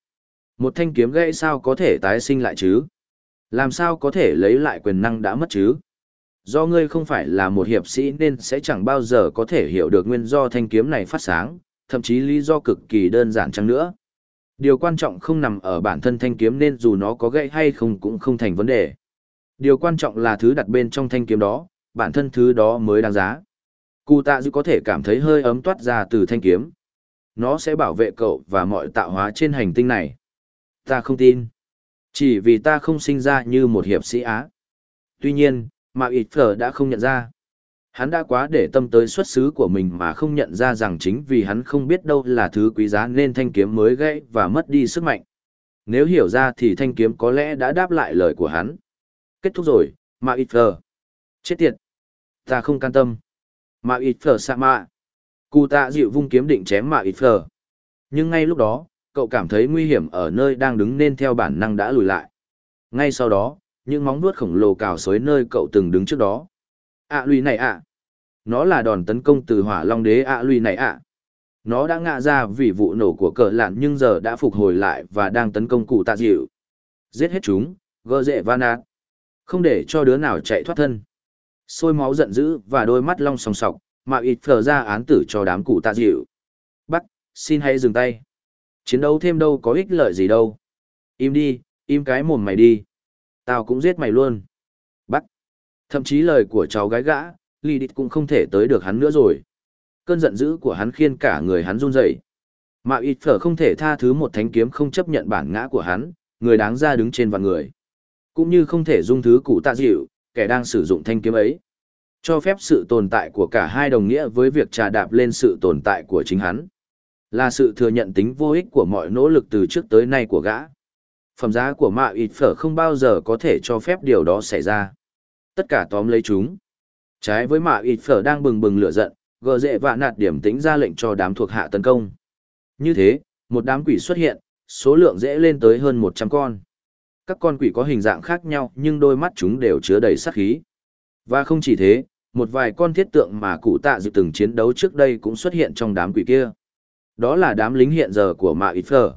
Một thanh kiếm gãy sao có thể tái sinh lại chứ? Làm sao có thể lấy lại quyền năng đã mất chứ? Do ngươi không phải là một hiệp sĩ nên sẽ chẳng bao giờ có thể hiểu được nguyên do thanh kiếm này phát sáng, thậm chí lý do cực kỳ đơn giản chăng nữa. Điều quan trọng không nằm ở bản thân thanh kiếm nên dù nó có gãy hay không cũng không thành vấn đề. Điều quan trọng là thứ đặt bên trong thanh kiếm đó, bản thân thứ đó mới đáng giá. Cụ tạ dư có thể cảm thấy hơi ấm toát ra từ thanh kiếm. Nó sẽ bảo vệ cậu và mọi tạo hóa trên hành tinh này. Ta không tin. Chỉ vì ta không sinh ra như một hiệp sĩ Á. Tuy nhiên, mà ít phở đã không nhận ra. Hắn đã quá để tâm tới xuất xứ của mình mà không nhận ra rằng chính vì hắn không biết đâu là thứ quý giá nên thanh kiếm mới gãy và mất đi sức mạnh. Nếu hiểu ra thì thanh kiếm có lẽ đã đáp lại lời của hắn. Kết thúc rồi, mà ít phở. Chết tiệt. Ta không can tâm. Mà ít phở sa mạ. Cụ tạ dịu vung kiếm định chém mà ít phở. Nhưng ngay lúc đó, cậu cảm thấy nguy hiểm ở nơi đang đứng nên theo bản năng đã lùi lại. Ngay sau đó, những móng vuốt khổng lồ cào xới nơi cậu từng đứng trước đó. ạ à, lùi này ạ. Nó là đòn tấn công từ hỏa long đế ạ à, lùi này ạ. Nó đã ngã ra vì vụ nổ của cờ lạn nhưng giờ đã phục hồi lại và đang tấn công cụ tạ dịu. Giết hết chúng, gơ dệ van nát. Không để cho đứa nào chạy thoát thân. Sôi máu giận dữ và đôi mắt long sòng sọc, mà ít phở ra án tử cho đám cụ tạ dịu. Bắt, xin hãy dừng tay. Chiến đấu thêm đâu có ích lợi gì đâu. Im đi, im cái mồm mày đi. Tao cũng giết mày luôn. Bắt. Thậm chí lời của cháu gái gã, Lý Địch cũng không thể tới được hắn nữa rồi. Cơn giận dữ của hắn khiến cả người hắn run rẩy. Mà ít phở không thể tha thứ một thánh kiếm không chấp nhận bản ngã của hắn, người đáng ra đứng trên vạn người. Cũng như không thể dung thứ cụ tạ dịu, kẻ đang sử dụng thanh kiếm ấy. Cho phép sự tồn tại của cả hai đồng nghĩa với việc trà đạp lên sự tồn tại của chính hắn. Là sự thừa nhận tính vô ích của mọi nỗ lực từ trước tới nay của gã. Phẩm giá của mạ ịt phở không bao giờ có thể cho phép điều đó xảy ra. Tất cả tóm lấy chúng. Trái với mạ ịt phở đang bừng bừng lửa giận, gờ dệ vạ nạt điểm tính ra lệnh cho đám thuộc hạ tấn công. Như thế, một đám quỷ xuất hiện, số lượng dễ lên tới hơn một trăm con. Các con quỷ có hình dạng khác nhau nhưng đôi mắt chúng đều chứa đầy sát khí. Và không chỉ thế, một vài con thiết tượng mà cụ tạ dự từng chiến đấu trước đây cũng xuất hiện trong đám quỷ kia. Đó là đám lính hiện giờ của mạ ít phở.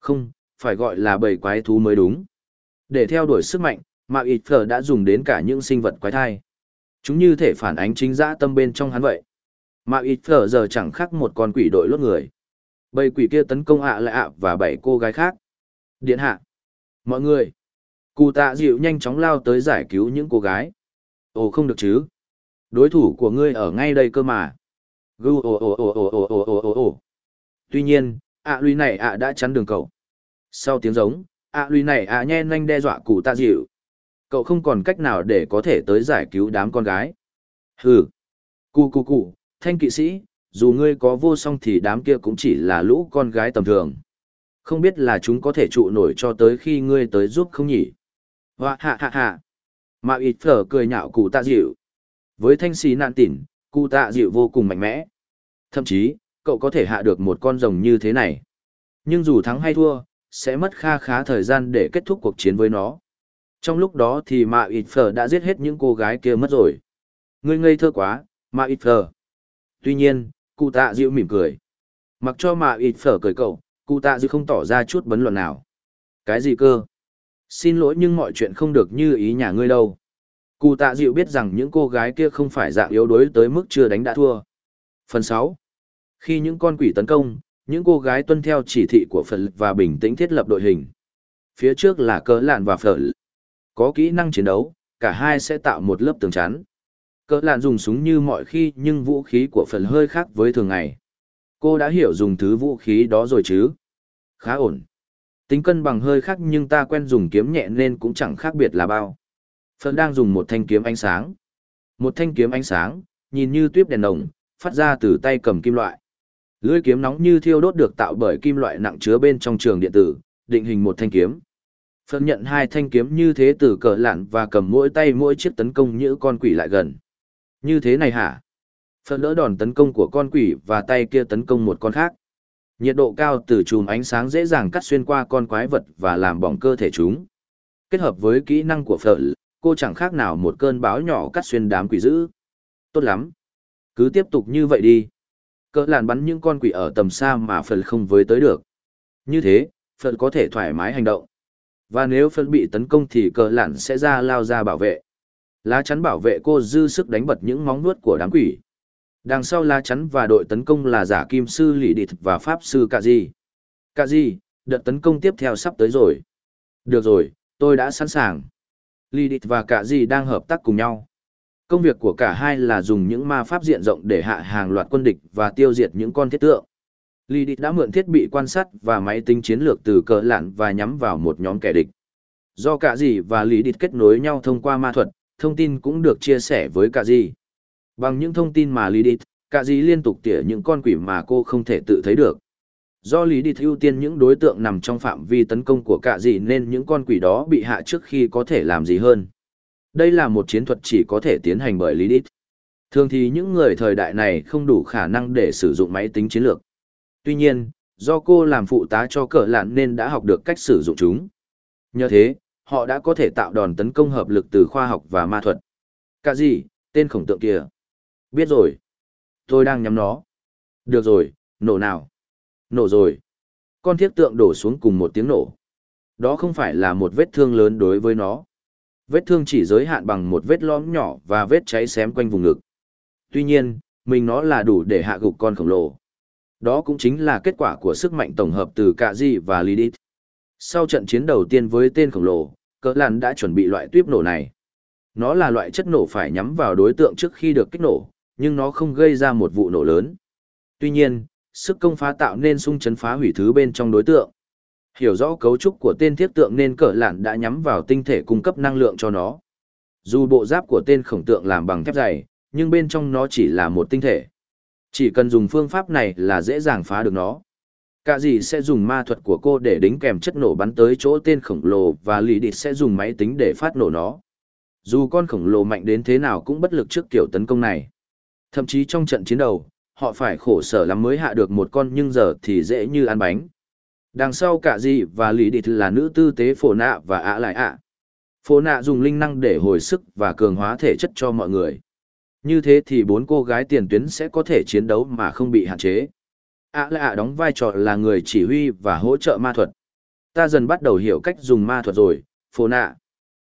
Không, phải gọi là bầy quái thú mới đúng. Để theo đuổi sức mạnh, mạ ít phở đã dùng đến cả những sinh vật quái thai. Chúng như thể phản ánh chính dã tâm bên trong hắn vậy. Mạ ít phở giờ chẳng khác một con quỷ đội lốt người. Bầy quỷ kia tấn công ạ lại ạ và bảy cô gái khác. Điện hạ. Mọi người. Cụ tạ dịu nhanh chóng lao tới giải cứu những cô gái. Ồ không được chứ. Đối thủ của ngươi ở ngay đây cơ mà. Gư ồ ồ ồ ồ ồ ồ ồ ồ ồ tuy nhiên ạ à lùi này ạ đã chắn đường cậu sau tiếng giống ạ à lùi này ạ nhen nhanh đe dọa cụ tạ dịu. Cậu không còn cách nào để có thể tới giải cứu đám con gái. Hừ. Cụ cụ cụ thanh kỵ sĩ dù ngươi có vô song thì đám kia cũng chỉ là lũ con gái tầm thường. Không biết là chúng có thể trụ nổi cho tới khi ngươi tới giúp không nhỉ? Hoa hạ hạ hạ mà ít phở cười nhạo cụ tạ dịu. Với thanh xì nạn tỉn cụ tạ dịu vô cùng mạnh mẽ. Thậm chí cậu có thể hạ được một con rồng như thế này. Nhưng dù thắng hay thua, sẽ mất kha khá thời gian để kết thúc cuộc chiến với nó. Trong lúc đó thì Mạ Ít Phở đã giết hết những cô gái kia mất rồi. Ngươi ngây thơ quá, Mạ Ít Phở. Tuy nhiên, cụ tạ dịu mỉm cười. Mặc cho Mạ Ít Phở cười cậu, cụ tạ dịu không tỏ ra chút bấn luận nào. Cái gì cơ? Xin lỗi nhưng mọi chuyện không được như ý nhà ngươi đâu. Cụ tạ dịu biết rằng những cô gái kia không phải dạng yếu đuối tới mức chưa đánh đã thua. Phần 6 khi những con quỷ tấn công, những cô gái tuân theo chỉ thị của Phật và bình tĩnh thiết lập đội hình. Phía trước là cỡ lạn và Phật. Có kỹ năng chiến đấu, cả hai sẽ tạo một lớp tường chắn. Cỡ lạn dùng súng như mọi khi nhưng vũ khí của Phật hơi khác với thường ngày. Cô đã hiểu dùng thứ vũ khí đó rồi chứ? Khá ổn. Tính cân bằng hơi khác nhưng ta quen dùng kiếm nhẹ nên cũng chẳng khác biệt là bao. Phật đang dùng một thanh kiếm ánh sáng. Một thanh kiếm ánh sáng, nhìn như tuyếp đèn nồng, phát ra từ tay cầm kim loại. Lưỡi kiếm nóng như thiêu đốt được tạo bởi kim loại nặng chứa bên trong trường điện tử, định hình một thanh kiếm. Phân nhận hai thanh kiếm như thế từ cờ lạn và cầm mỗi tay mỗi chiếc tấn công như con quỷ lại gần. Như thế này hả? Phân đỡ đòn tấn công của con quỷ và tay kia tấn công một con khác. Nhiệt độ cao từ chùm ánh sáng dễ dàng cắt xuyên qua con quái vật và làm bỏng cơ thể chúng. Kết hợp với kỹ năng của Phở, cô chẳng khác nào một cơn bão nhỏ cắt xuyên đám quỷ dữ. Tốt lắm. Cứ tiếp tục như vậy đi. Cỡ làn bắn những con quỷ ở tầm xa mà Phật không với tới được. Như thế, Phật có thể thoải mái hành động. Và nếu Phật bị tấn công thì cỡ làn sẽ ra lao ra bảo vệ. Lá chắn bảo vệ cô dư sức đánh bật những móng vuốt của đám quỷ. Đằng sau lá chắn và đội tấn công là giả kim sư lỷ địch và pháp sư Cà Di. Cà Di, đợt tấn công tiếp theo sắp tới rồi. Được rồi, tôi đã sẵn sàng. Lỷ địch và Cà Di đang hợp tác cùng nhau. Công việc của cả hai là dùng những ma pháp diện rộng để hạ hàng loạt quân địch và tiêu diệt những con thiết tượng. Lý địch đã mượn thiết bị quan sát và máy tính chiến lược từ cờ lạn và nhắm vào một nhóm kẻ địch. Do cả dì và Lý địch kết nối nhau thông qua ma thuật, thông tin cũng được chia sẻ với cả dì. Bằng những thông tin mà Lý Địch, cả dì liên tục tỉa những con quỷ mà cô không thể tự thấy được. Do Lý Địch ưu tiên những đối tượng nằm trong phạm vi tấn công của cả dì nên những con quỷ đó bị hạ trước khi có thể làm gì hơn. Đây là một chiến thuật chỉ có thể tiến hành bởi Lý Đít. Thường thì những người thời đại này không đủ khả năng để sử dụng máy tính chiến lược. Tuy nhiên, do cô làm phụ tá cho cờ lạn nên đã học được cách sử dụng chúng. Nhờ thế, họ đã có thể tạo đòn tấn công hợp lực từ khoa học và ma thuật. Cả gì, tên khổng tượng kia. Biết rồi. Tôi đang nhắm nó. Được rồi, nổ nào. Nổ rồi. Con thiết tượng đổ xuống cùng một tiếng nổ. Đó không phải là một vết thương lớn đối với nó. Vết thương chỉ giới hạn bằng một vết lõm nhỏ và vết cháy xém quanh vùng ngực. Tuy nhiên, mình nó là đủ để hạ gục con khổng lồ. Đó cũng chính là kết quả của sức mạnh tổng hợp từ Cạ Di và Lidit. Sau trận chiến đầu tiên với tên khổng lồ, cỡ làn đã chuẩn bị loại tuyếp nổ này. Nó là loại chất nổ phải nhắm vào đối tượng trước khi được kích nổ, nhưng nó không gây ra một vụ nổ lớn. Tuy nhiên, sức công phá tạo nên xung chấn phá hủy thứ bên trong đối tượng. Hiểu rõ cấu trúc của tên thiết tượng nên cỡ lạn đã nhắm vào tinh thể cung cấp năng lượng cho nó. Dù bộ giáp của tên khổng tượng làm bằng thép dày, nhưng bên trong nó chỉ là một tinh thể. Chỉ cần dùng phương pháp này là dễ dàng phá được nó. Cả gì sẽ dùng ma thuật của cô để đính kèm chất nổ bắn tới chỗ tên khổng lồ và lì địch sẽ dùng máy tính để phát nổ nó. Dù con khổng lồ mạnh đến thế nào cũng bất lực trước kiểu tấn công này. Thậm chí trong trận chiến đầu, họ phải khổ sở lắm mới hạ được một con nhưng giờ thì dễ như ăn bánh. Đằng sau cả gì và lý địch là nữ tư tế phổ nạ và ạ lại ạ. Phổ nạ dùng linh năng để hồi sức và cường hóa thể chất cho mọi người. Như thế thì bốn cô gái tiền tuyến sẽ có thể chiến đấu mà không bị hạn chế. ạ lại ạ đóng vai trò là người chỉ huy và hỗ trợ ma thuật. Ta dần bắt đầu hiểu cách dùng ma thuật rồi, phổ nạ.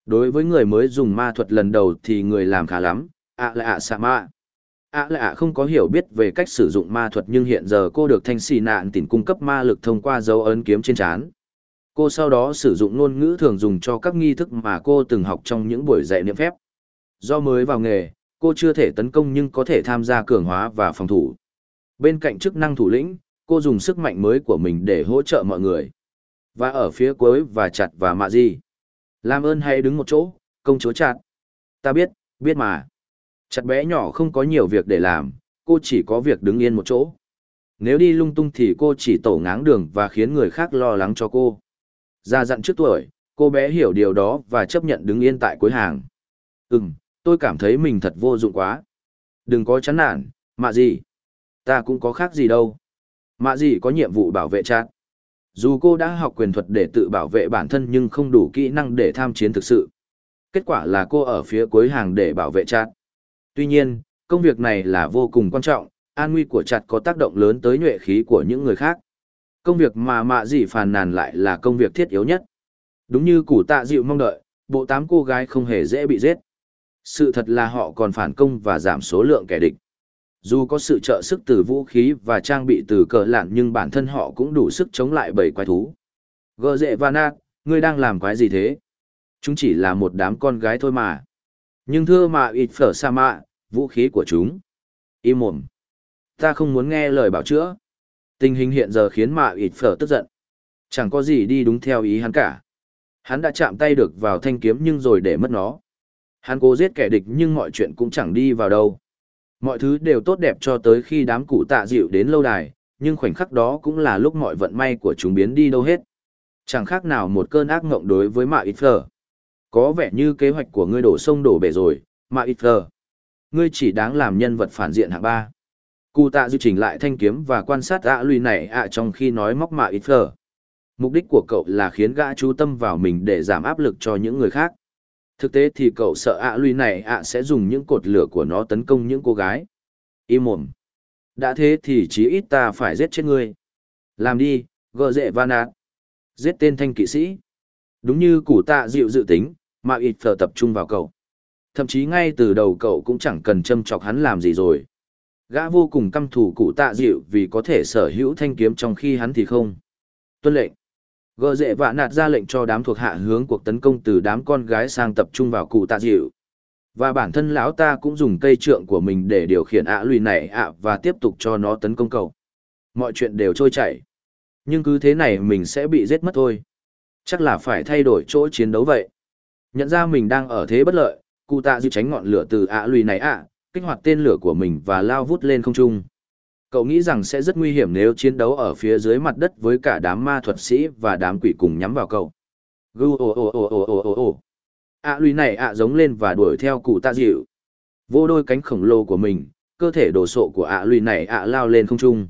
Đối với người mới dùng ma thuật lần đầu thì người làm khá lắm, ạ lại ạ xạ ma ạ lạ không có hiểu biết về cách sử dụng ma thuật nhưng hiện giờ cô được thanh xì nạn tìm cung cấp ma lực thông qua dấu ấn kiếm trên trán. Cô sau đó sử dụng ngôn ngữ thường dùng cho các nghi thức mà cô từng học trong những buổi dạy niệm phép. Do mới vào nghề, cô chưa thể tấn công nhưng có thể tham gia cường hóa và phòng thủ. Bên cạnh chức năng thủ lĩnh, cô dùng sức mạnh mới của mình để hỗ trợ mọi người. Và ở phía cuối và chặt và mạ di làm ơn hãy đứng một chỗ, công chúa chặt. Ta biết biết mà. Chặt bé nhỏ không có nhiều việc để làm, cô chỉ có việc đứng yên một chỗ. Nếu đi lung tung thì cô chỉ tổ ngáng đường và khiến người khác lo lắng cho cô. Ra dặn trước tuổi, cô bé hiểu điều đó và chấp nhận đứng yên tại cuối hàng. Ừm, tôi cảm thấy mình thật vô dụng quá. Đừng có chán nản, mạ gì. Ta cũng có khác gì đâu. Mạ gì có nhiệm vụ bảo vệ chát. Dù cô đã học quyền thuật để tự bảo vệ bản thân nhưng không đủ kỹ năng để tham chiến thực sự. Kết quả là cô ở phía cuối hàng để bảo vệ chát. Tuy nhiên, công việc này là vô cùng quan trọng, an nguy của chặt có tác động lớn tới nhuệ khí của những người khác. Công việc mà mạ dị phàn nàn lại là công việc thiết yếu nhất. Đúng như củ tạ dịu mong đợi, bộ tám cô gái không hề dễ bị giết. Sự thật là họ còn phản công và giảm số lượng kẻ địch. Dù có sự trợ sức từ vũ khí và trang bị từ cờ lạn nhưng bản thân họ cũng đủ sức chống lại bầy quái thú. Gơ dệ và nạt, ngươi đang làm quái gì thế? Chúng chỉ là một đám con gái thôi mà. Nhưng thưa mà ít phở sa mạ, vũ khí của chúng. Im mồm. Ta không muốn nghe lời bảo chữa. Tình hình hiện giờ khiến mạ ít phở tức giận. Chẳng có gì đi đúng theo ý hắn cả. Hắn đã chạm tay được vào thanh kiếm nhưng rồi để mất nó. Hắn cố giết kẻ địch nhưng mọi chuyện cũng chẳng đi vào đâu. Mọi thứ đều tốt đẹp cho tới khi đám cụ tạ dịu đến lâu đài, nhưng khoảnh khắc đó cũng là lúc mọi vận may của chúng biến đi đâu hết. Chẳng khác nào một cơn ác ngộng đối với Mạ Ít Phở. Có vẻ như kế hoạch của ngươi đổ sông đổ bể rồi, mà Ít Phở. Ngươi chỉ đáng làm nhân vật phản diện hạng ba. Cụ tạ dịu chỉnh lại thanh kiếm và quan sát ạ lùi này ạ trong khi nói móc Mạ Ít Phở. Mục đích của cậu là khiến gã chú tâm vào mình để giảm áp lực cho những người khác. Thực tế thì cậu sợ ạ lùi này ạ sẽ dùng những cột lửa của nó tấn công những cô gái. Im mồm. Đã thế thì chí ít ta phải giết chết ngươi. Làm đi, gờ dễ van nạt. Giết tên thanh kỵ sĩ. Đúng như củ tạ dịu dự tính, mà ít phở tập trung vào cậu. Thậm chí ngay từ đầu cậu cũng chẳng cần châm chọc hắn làm gì rồi. Gã vô cùng căm thù cụ tạ dịu vì có thể sở hữu thanh kiếm trong khi hắn thì không. Tuân lệnh. Gờ dễ vạ nạt ra lệnh cho đám thuộc hạ hướng cuộc tấn công từ đám con gái sang tập trung vào cụ tạ dịu. Và bản thân lão ta cũng dùng cây trượng của mình để điều khiển ạ lùi này ạ và tiếp tục cho nó tấn công cậu. Mọi chuyện đều trôi chảy. Nhưng cứ thế này mình sẽ bị giết mất thôi. Chắc là phải thay đổi chỗ chiến đấu vậy. Nhận ra mình đang ở thế bất lợi, cụ tạ dịu tránh ngọn lửa từ ạ lùi này ạ, kích hoạt tên lửa của mình và lao vút lên không trung. Cậu nghĩ rằng sẽ rất nguy hiểm nếu chiến đấu ở phía dưới mặt đất với cả đám ma thuật sĩ và đám quỷ cùng nhắm vào cậu. Gu ồ ồ ồ ồ ồ ồ ồ. ạ lùi này ạ giống lên và đuổi theo cụ tạ dịu. Vô đôi cánh khổng lồ của mình, cơ thể đồ sộ của ạ lùi này ạ lao lên không trung.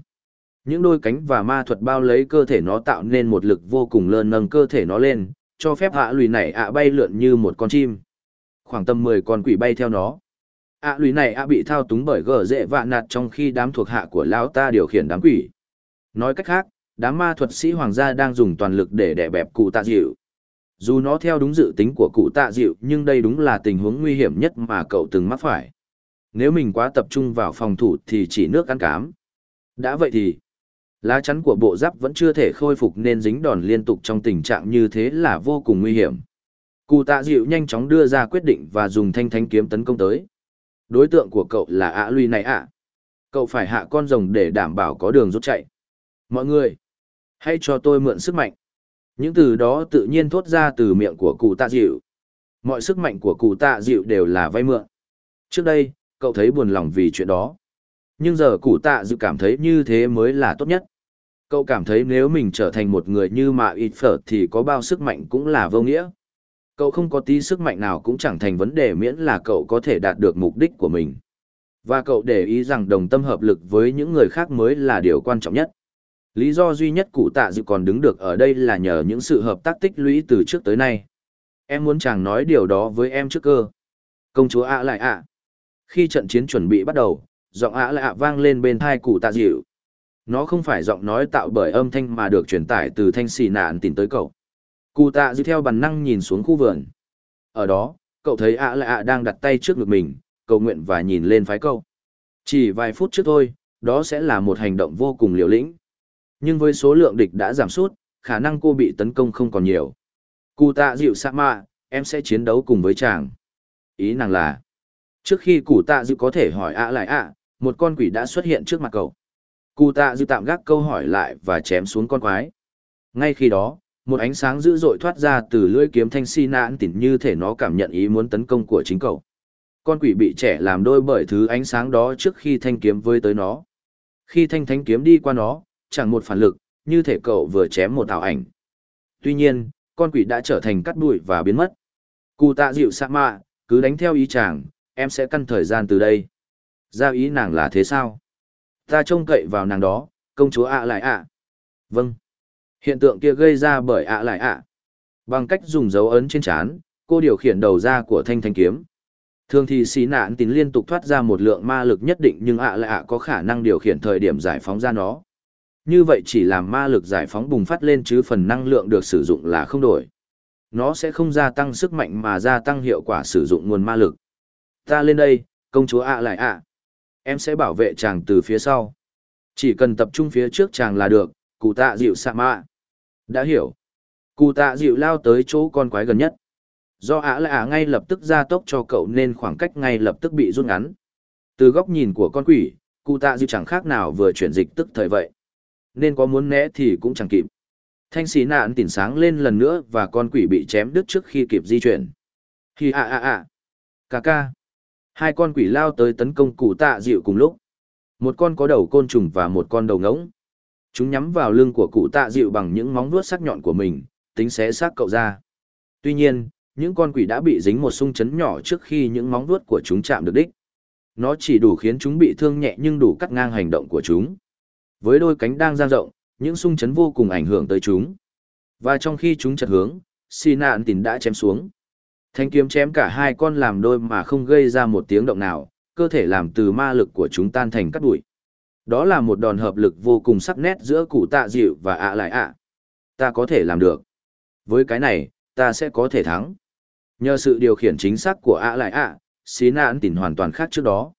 Những đôi cánh và ma thuật bao lấy cơ thể nó tạo nên một lực vô cùng lớn nâng cơ thể nó lên, cho phép ạ lùi này ạ bay lượn như một con chim. Khoảng tầm mười con quỷ bay theo nó. Ạ à, lùi này ạ bị thao túng bởi gờ dễ vạ nạt trong khi đám thuộc hạ của lão ta điều khiển đám quỷ. Nói cách khác đám ma thuật sĩ hoàng gia đang dùng toàn lực để đè bẹp cụ tạ dịu. Dù nó theo đúng dự tính của cụ tạ dịu nhưng đây đúng là tình huống nguy hiểm nhất mà cậu từng mắc phải. Nếu mình quá tập trung vào phòng thủ thì chỉ nước ăn cám. Đã vậy thì lá chắn của bộ giáp vẫn chưa thể khôi phục nên dính đòn liên tục trong tình trạng như thế là vô cùng nguy hiểm cụ tạ dịu nhanh chóng đưa ra quyết định và dùng thanh thanh kiếm tấn công tới Đối tượng của cậu là ạ Luy này ạ. Cậu phải hạ con rồng để đảm bảo có đường rút chạy. Mọi người, hãy cho tôi mượn sức mạnh. Những từ đó tự nhiên thốt ra từ miệng của cụ tạ dịu. Mọi sức mạnh của cụ tạ dịu đều là vay mượn. Trước đây, cậu thấy buồn lòng vì chuyện đó. Nhưng giờ cụ tạ dự cảm thấy như thế mới là tốt nhất. Cậu cảm thấy nếu mình trở thành một người như mà ít phở thì có bao sức mạnh cũng là vô nghĩa. Cậu không có tí sức mạnh nào cũng chẳng thành vấn đề miễn là cậu có thể đạt được mục đích của mình. Và cậu để ý rằng đồng tâm hợp lực với những người khác mới là điều quan trọng nhất. Lý do duy nhất cụ tạ dự còn đứng được ở đây là nhờ những sự hợp tác tích lũy từ trước tới nay. Em muốn chàng nói điều đó với em trước cơ. Công chúa ạ lại ạ. Khi trận chiến chuẩn bị bắt đầu, giọng ạ lạ ạ vang lên bên thai cụ tạ dịu. Nó không phải giọng nói tạo bởi âm thanh mà được truyền tải từ thanh xì nạn tìm tới cậu. Cụ tạ dịu theo bản năng nhìn xuống khu vườn. Ở đó, cậu thấy ạ lạ ạ đang đặt tay trước ngực mình, cầu nguyện và nhìn lên phái câu. Chỉ vài phút trước thôi, đó sẽ là một hành động vô cùng liều lĩnh. Nhưng với số lượng địch đã giảm sút, khả năng cô bị tấn công không còn nhiều. Cụ tạ dịu sa mạ, em sẽ chiến đấu cùng với chàng. Ý nàng là, trước khi cụ tạ dịu có thể hỏi ạ lại ạ, một con quỷ đã xuất hiện trước mặt cậu. Cụ tạ dư tạm gác câu hỏi lại và chém xuống con quái. Ngay khi đó, một ánh sáng dữ dội thoát ra từ lưỡi kiếm thanh si nạn tỉn như thể nó cảm nhận ý muốn tấn công của chính cậu. Con quỷ bị trẻ làm đôi bởi thứ ánh sáng đó trước khi thanh kiếm với tới nó. Khi thanh thanh kiếm đi qua nó chẳng một phản lực như thể cậu vừa chém một ảo ảnh. Tuy nhiên con quỷ đã trở thành cắt bụi và biến mất. Cụ tạ dịu sạ mạ cứ đánh theo ý chàng em sẽ căn thời gian từ đây. Giao ý nàng là thế sao ta trông cậy vào nàng đó công chúa ạ lại ạ vâng Hiện tượng kia gây ra bởi ạ lại ạ. Bằng cách dùng dấu ấn trên chán, cô điều khiển đầu ra của thanh thanh kiếm. Thường thì xí nạn tín liên tục thoát ra một lượng ma lực nhất định nhưng ạ lại ạ có khả năng điều khiển thời điểm giải phóng ra nó. Như vậy chỉ làm ma lực giải phóng bùng phát lên chứ phần năng lượng được sử dụng là không đổi. Nó sẽ không gia tăng sức mạnh mà gia tăng hiệu quả sử dụng nguồn ma lực. Ta lên đây, công chúa ạ lại ạ. Em sẽ bảo vệ chàng từ phía sau. Chỉ cần tập trung phía trước chàng là được, cụ tạ dịu sa mạ. Đã hiểu. Cụ tạ dịu lao tới chỗ con quái gần nhất. Do ả là ả ngay lập tức ra tốc cho cậu nên khoảng cách ngay lập tức bị rút ngắn. Từ góc nhìn của con quỷ, cụ tạ dịu chẳng khác nào vừa chuyển dịch tức thời vậy. Nên có muốn né thì cũng chẳng kịp. Thanh xì nạn tỉnh sáng lên lần nữa và con quỷ bị chém đứt trước khi kịp di chuyển. khi ạ ạ ạ. ca ca. Hai con quỷ lao tới tấn công cụ tạ dịu cùng lúc. Một con có đầu côn trùng và một con đầu ngỗng. Chúng nhắm vào lưng của cụ tạ dịu bằng những móng vuốt sắc nhọn của mình, tính xé xác cậu ra. Tuy nhiên, những con quỷ đã bị dính một xung chấn nhỏ trước khi những móng vuốt của chúng chạm được đích. Nó chỉ đủ khiến chúng bị thương nhẹ nhưng đủ cắt ngang hành động của chúng. Với đôi cánh đang dang rộng, những xung chấn vô cùng ảnh hưởng tới chúng. Và trong khi chúng chật hướng, xì nạn tìn đã chém xuống. Thanh kiếm chém cả hai con làm đôi mà không gây ra một tiếng động nào, cơ thể làm từ ma lực của chúng tan thành cát bụi. Đó là một đòn hợp lực vô cùng sắc nét giữa cụ tạ dịu và ạ lại ạ. Ta có thể làm được. Với cái này, ta sẽ có thể thắng. Nhờ sự điều khiển chính xác của ạ lại ạ, xí nạn tỉnh hoàn toàn khác trước đó.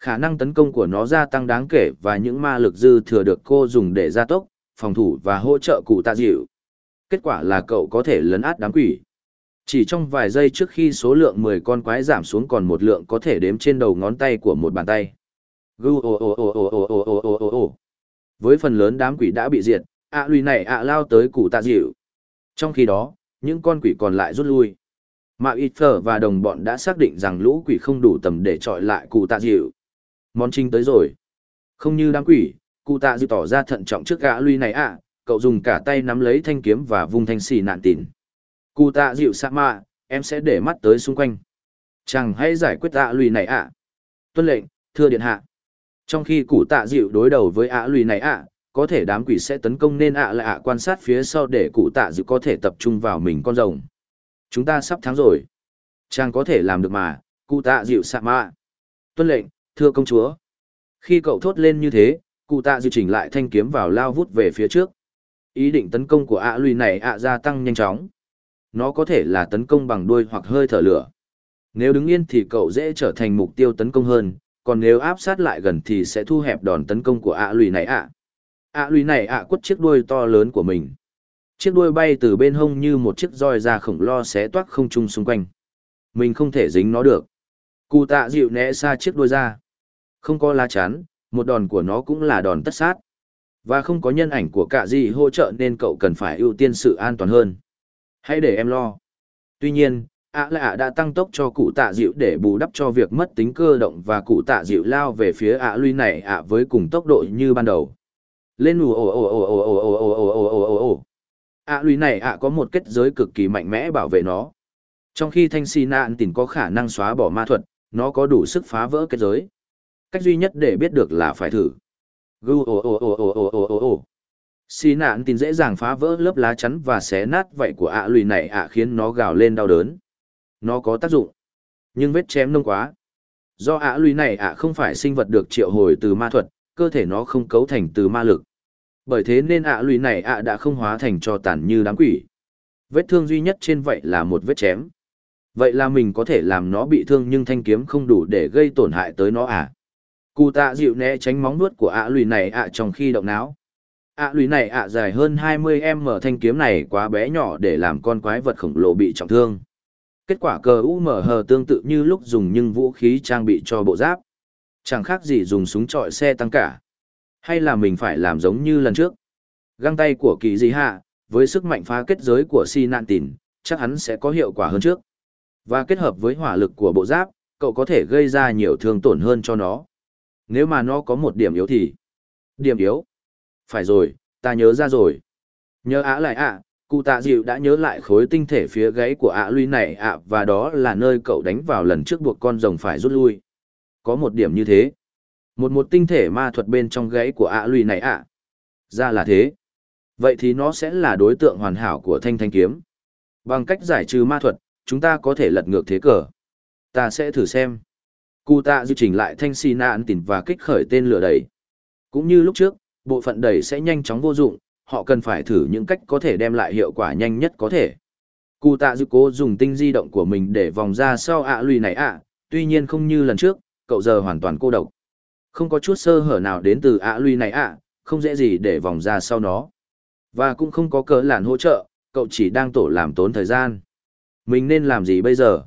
Khả năng tấn công của nó gia tăng đáng kể và những ma lực dư thừa được cô dùng để gia tốc, phòng thủ và hỗ trợ cụ tạ dịu. Kết quả là cậu có thể lấn át đám quỷ. Chỉ trong vài giây trước khi số lượng 10 con quái giảm xuống còn một lượng có thể đếm trên đầu ngón tay của một bàn tay. Với phần lớn đám quỷ đã bị diệt, ạ à lùi này ạ lao tới cụ tạ dịu. Trong khi đó, những con quỷ còn lại rút lui. Mạ Ít Phở và đồng bọn đã xác định rằng lũ quỷ không đủ tầm để trọi lại cụ tạ dịu. Món trinh tới rồi. Không như đám quỷ, cụ tạ dịu tỏ ra thận trọng trước gã lui này ạ, cậu dùng cả tay nắm lấy thanh kiếm và vung thanh xì nạn tìn. Cụ tạ dịu sa mạ, em sẽ để mắt tới xung quanh. Chẳng hãy giải quyết ạ lùi này ạ. Tuân lệnh, thưa điện hạ. Trong khi cụ tạ dịu đối đầu với ạ lùi này ạ, có thể đám quỷ sẽ tấn công nên ạ lại ạ quan sát phía sau để cụ tạ dịu có thể tập trung vào mình con rồng. Chúng ta sắp thắng rồi. Chàng có thể làm được mà, cụ tạ dịu sa mạ. Tuân lệnh, thưa công chúa. Khi cậu thốt lên như thế, cụ tạ dịu chỉnh lại thanh kiếm vào lao vút về phía trước. Ý định tấn công của ạ lùi này ạ gia tăng nhanh chóng. Nó có thể là tấn công bằng đuôi hoặc hơi thở lửa. Nếu đứng yên thì cậu dễ trở thành mục tiêu tấn công hơn, còn nếu áp sát lại gần thì sẽ thu hẹp đòn tấn công của ạ lùi này ạ. ạ lùi này ạ quất chiếc đuôi to lớn của mình. Chiếc đuôi bay từ bên hông như một chiếc roi da khổng lo xé toác không trung xung quanh. Mình không thể dính nó được. Cụ tạ dịu né xa chiếc đuôi ra. Không có lá chắn, một đòn của nó cũng là đòn tất sát. Và không có nhân ảnh của cả gì hỗ trợ nên cậu cần phải ưu tiên sự an toàn hơn. Hãy để em lo. Tuy nhiên, ạ à lạ đã tăng tốc cho cụ tạ dịu để bù đắp cho việc mất tính cơ động và cụ tạ dịu lao về phía ạ lui này ạ với cùng tốc độ như ban đầu. Lên ù ồ ồ ồ ồ ồ ồ ồ ồ ồ ồ ồ ồ. ạ lui này ạ có một kết giới cực kỳ mạnh mẽ bảo vệ nó. Trong khi thanh si nạn tìm có khả năng xóa bỏ ma thuật, nó có đủ sức phá vỡ kết giới. Cách duy nhất để biết được là phải thử. Gu ồ ồ ồ ồ ồ ồ ồ ồ. Xì nạn tin dễ dàng phá vỡ lớp lá chắn và xé nát vậy của ạ lùi này ạ khiến nó gào lên đau đớn. Nó có tác dụng. Nhưng vết chém nông quá. Do ạ lùi này ạ không phải sinh vật được triệu hồi từ ma thuật, cơ thể nó không cấu thành từ ma lực. Bởi thế nên ạ lùi này ạ đã không hóa thành cho tàn như đám quỷ. Vết thương duy nhất trên vậy là một vết chém. Vậy là mình có thể làm nó bị thương nhưng thanh kiếm không đủ để gây tổn hại tới nó à? Cụ tạ dịu né tránh móng nuốt của ạ lùi này ạ trong khi động não ạ lùi này ạ dài hơn 20 m thanh kiếm này quá bé nhỏ để làm con quái vật khổng lồ bị trọng thương. Kết quả cờ u mở hờ tương tự như lúc dùng nhưng vũ khí trang bị cho bộ giáp. Chẳng khác gì dùng súng trọi xe tăng cả. Hay là mình phải làm giống như lần trước. Găng tay của kỳ di hạ, với sức mạnh phá kết giới của si nạn tìn, chắc hắn sẽ có hiệu quả hơn trước. Và kết hợp với hỏa lực của bộ giáp, cậu có thể gây ra nhiều thương tổn hơn cho nó. Nếu mà nó có một điểm yếu thì... Điểm yếu, phải rồi, ta nhớ ra rồi. Nhớ ạ lại ạ, cụ tạ dịu đã nhớ lại khối tinh thể phía gáy của ạ lui này ạ và đó là nơi cậu đánh vào lần trước buộc con rồng phải rút lui. Có một điểm như thế. Một một tinh thể ma thuật bên trong gáy của ạ lui này ạ. Ra là thế. Vậy thì nó sẽ là đối tượng hoàn hảo của thanh thanh kiếm. Bằng cách giải trừ ma thuật, chúng ta có thể lật ngược thế cờ. Ta sẽ thử xem. Cụ tạ dịu chỉnh lại thanh xì nạn tỉn và kích khởi tên lửa đẩy. Cũng như lúc trước, bộ phận đẩy sẽ nhanh chóng vô dụng, họ cần phải thử những cách có thể đem lại hiệu quả nhanh nhất có thể. Cụ tạ dự cố dùng tinh di động của mình để vòng ra sau ạ lùi này ạ, tuy nhiên không như lần trước, cậu giờ hoàn toàn cô độc. Không có chút sơ hở nào đến từ ạ lùi này ạ, không dễ gì để vòng ra sau nó. Và cũng không có cỡ làn hỗ trợ, cậu chỉ đang tổ làm tốn thời gian. Mình nên làm gì bây giờ?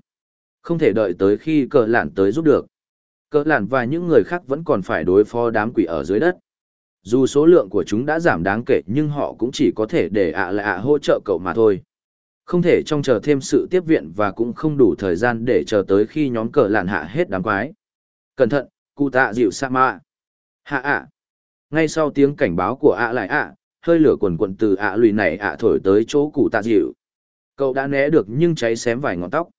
Không thể đợi tới khi cờ làn tới giúp được. Cờ làn và những người khác vẫn còn phải đối phó đám quỷ ở dưới đất. Dù số lượng của chúng đã giảm đáng kể nhưng họ cũng chỉ có thể để ạ lạ ạ hỗ trợ cậu mà thôi. Không thể trông chờ thêm sự tiếp viện và cũng không đủ thời gian để chờ tới khi nhóm cờ lạn hạ hết đám quái. Cẩn thận, cụ tạ dịu sa ma. Hạ ạ. Ngay sau tiếng cảnh báo của ạ lại ạ, hơi lửa quần quần từ ạ lùi này ạ thổi tới chỗ cụ tạ dịu. Cậu đã né được nhưng cháy xém vài ngọn tóc.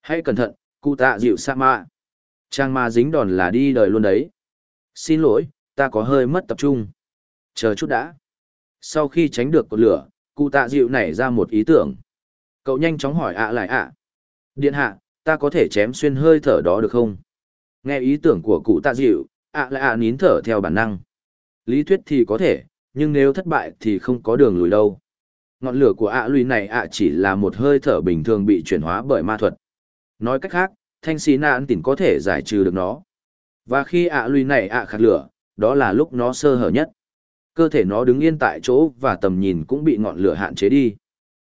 Hãy cẩn thận, cụ tạ dịu sa ma. Trang ma dính đòn là đi đời luôn đấy. Xin lỗi, ta có hơi mất tập trung. Chờ chút đã. Sau khi tránh được cột lửa, cụ tạ dịu nảy ra một ý tưởng. Cậu nhanh chóng hỏi ạ lại ạ. Điện hạ, ta có thể chém xuyên hơi thở đó được không? Nghe ý tưởng của cụ tạ dịu, ạ lại ạ nín thở theo bản năng. Lý thuyết thì có thể, nhưng nếu thất bại thì không có đường lùi đâu. Ngọn lửa của ạ lùi này ạ chỉ là một hơi thở bình thường bị chuyển hóa bởi ma thuật. Nói cách khác, thanh xí nạn tỉnh có thể giải trừ được nó. Và khi ạ lùi này ạ khát lửa, đó là lúc nó sơ hở nhất. Cơ thể nó đứng yên tại chỗ và tầm nhìn cũng bị ngọn lửa hạn chế đi.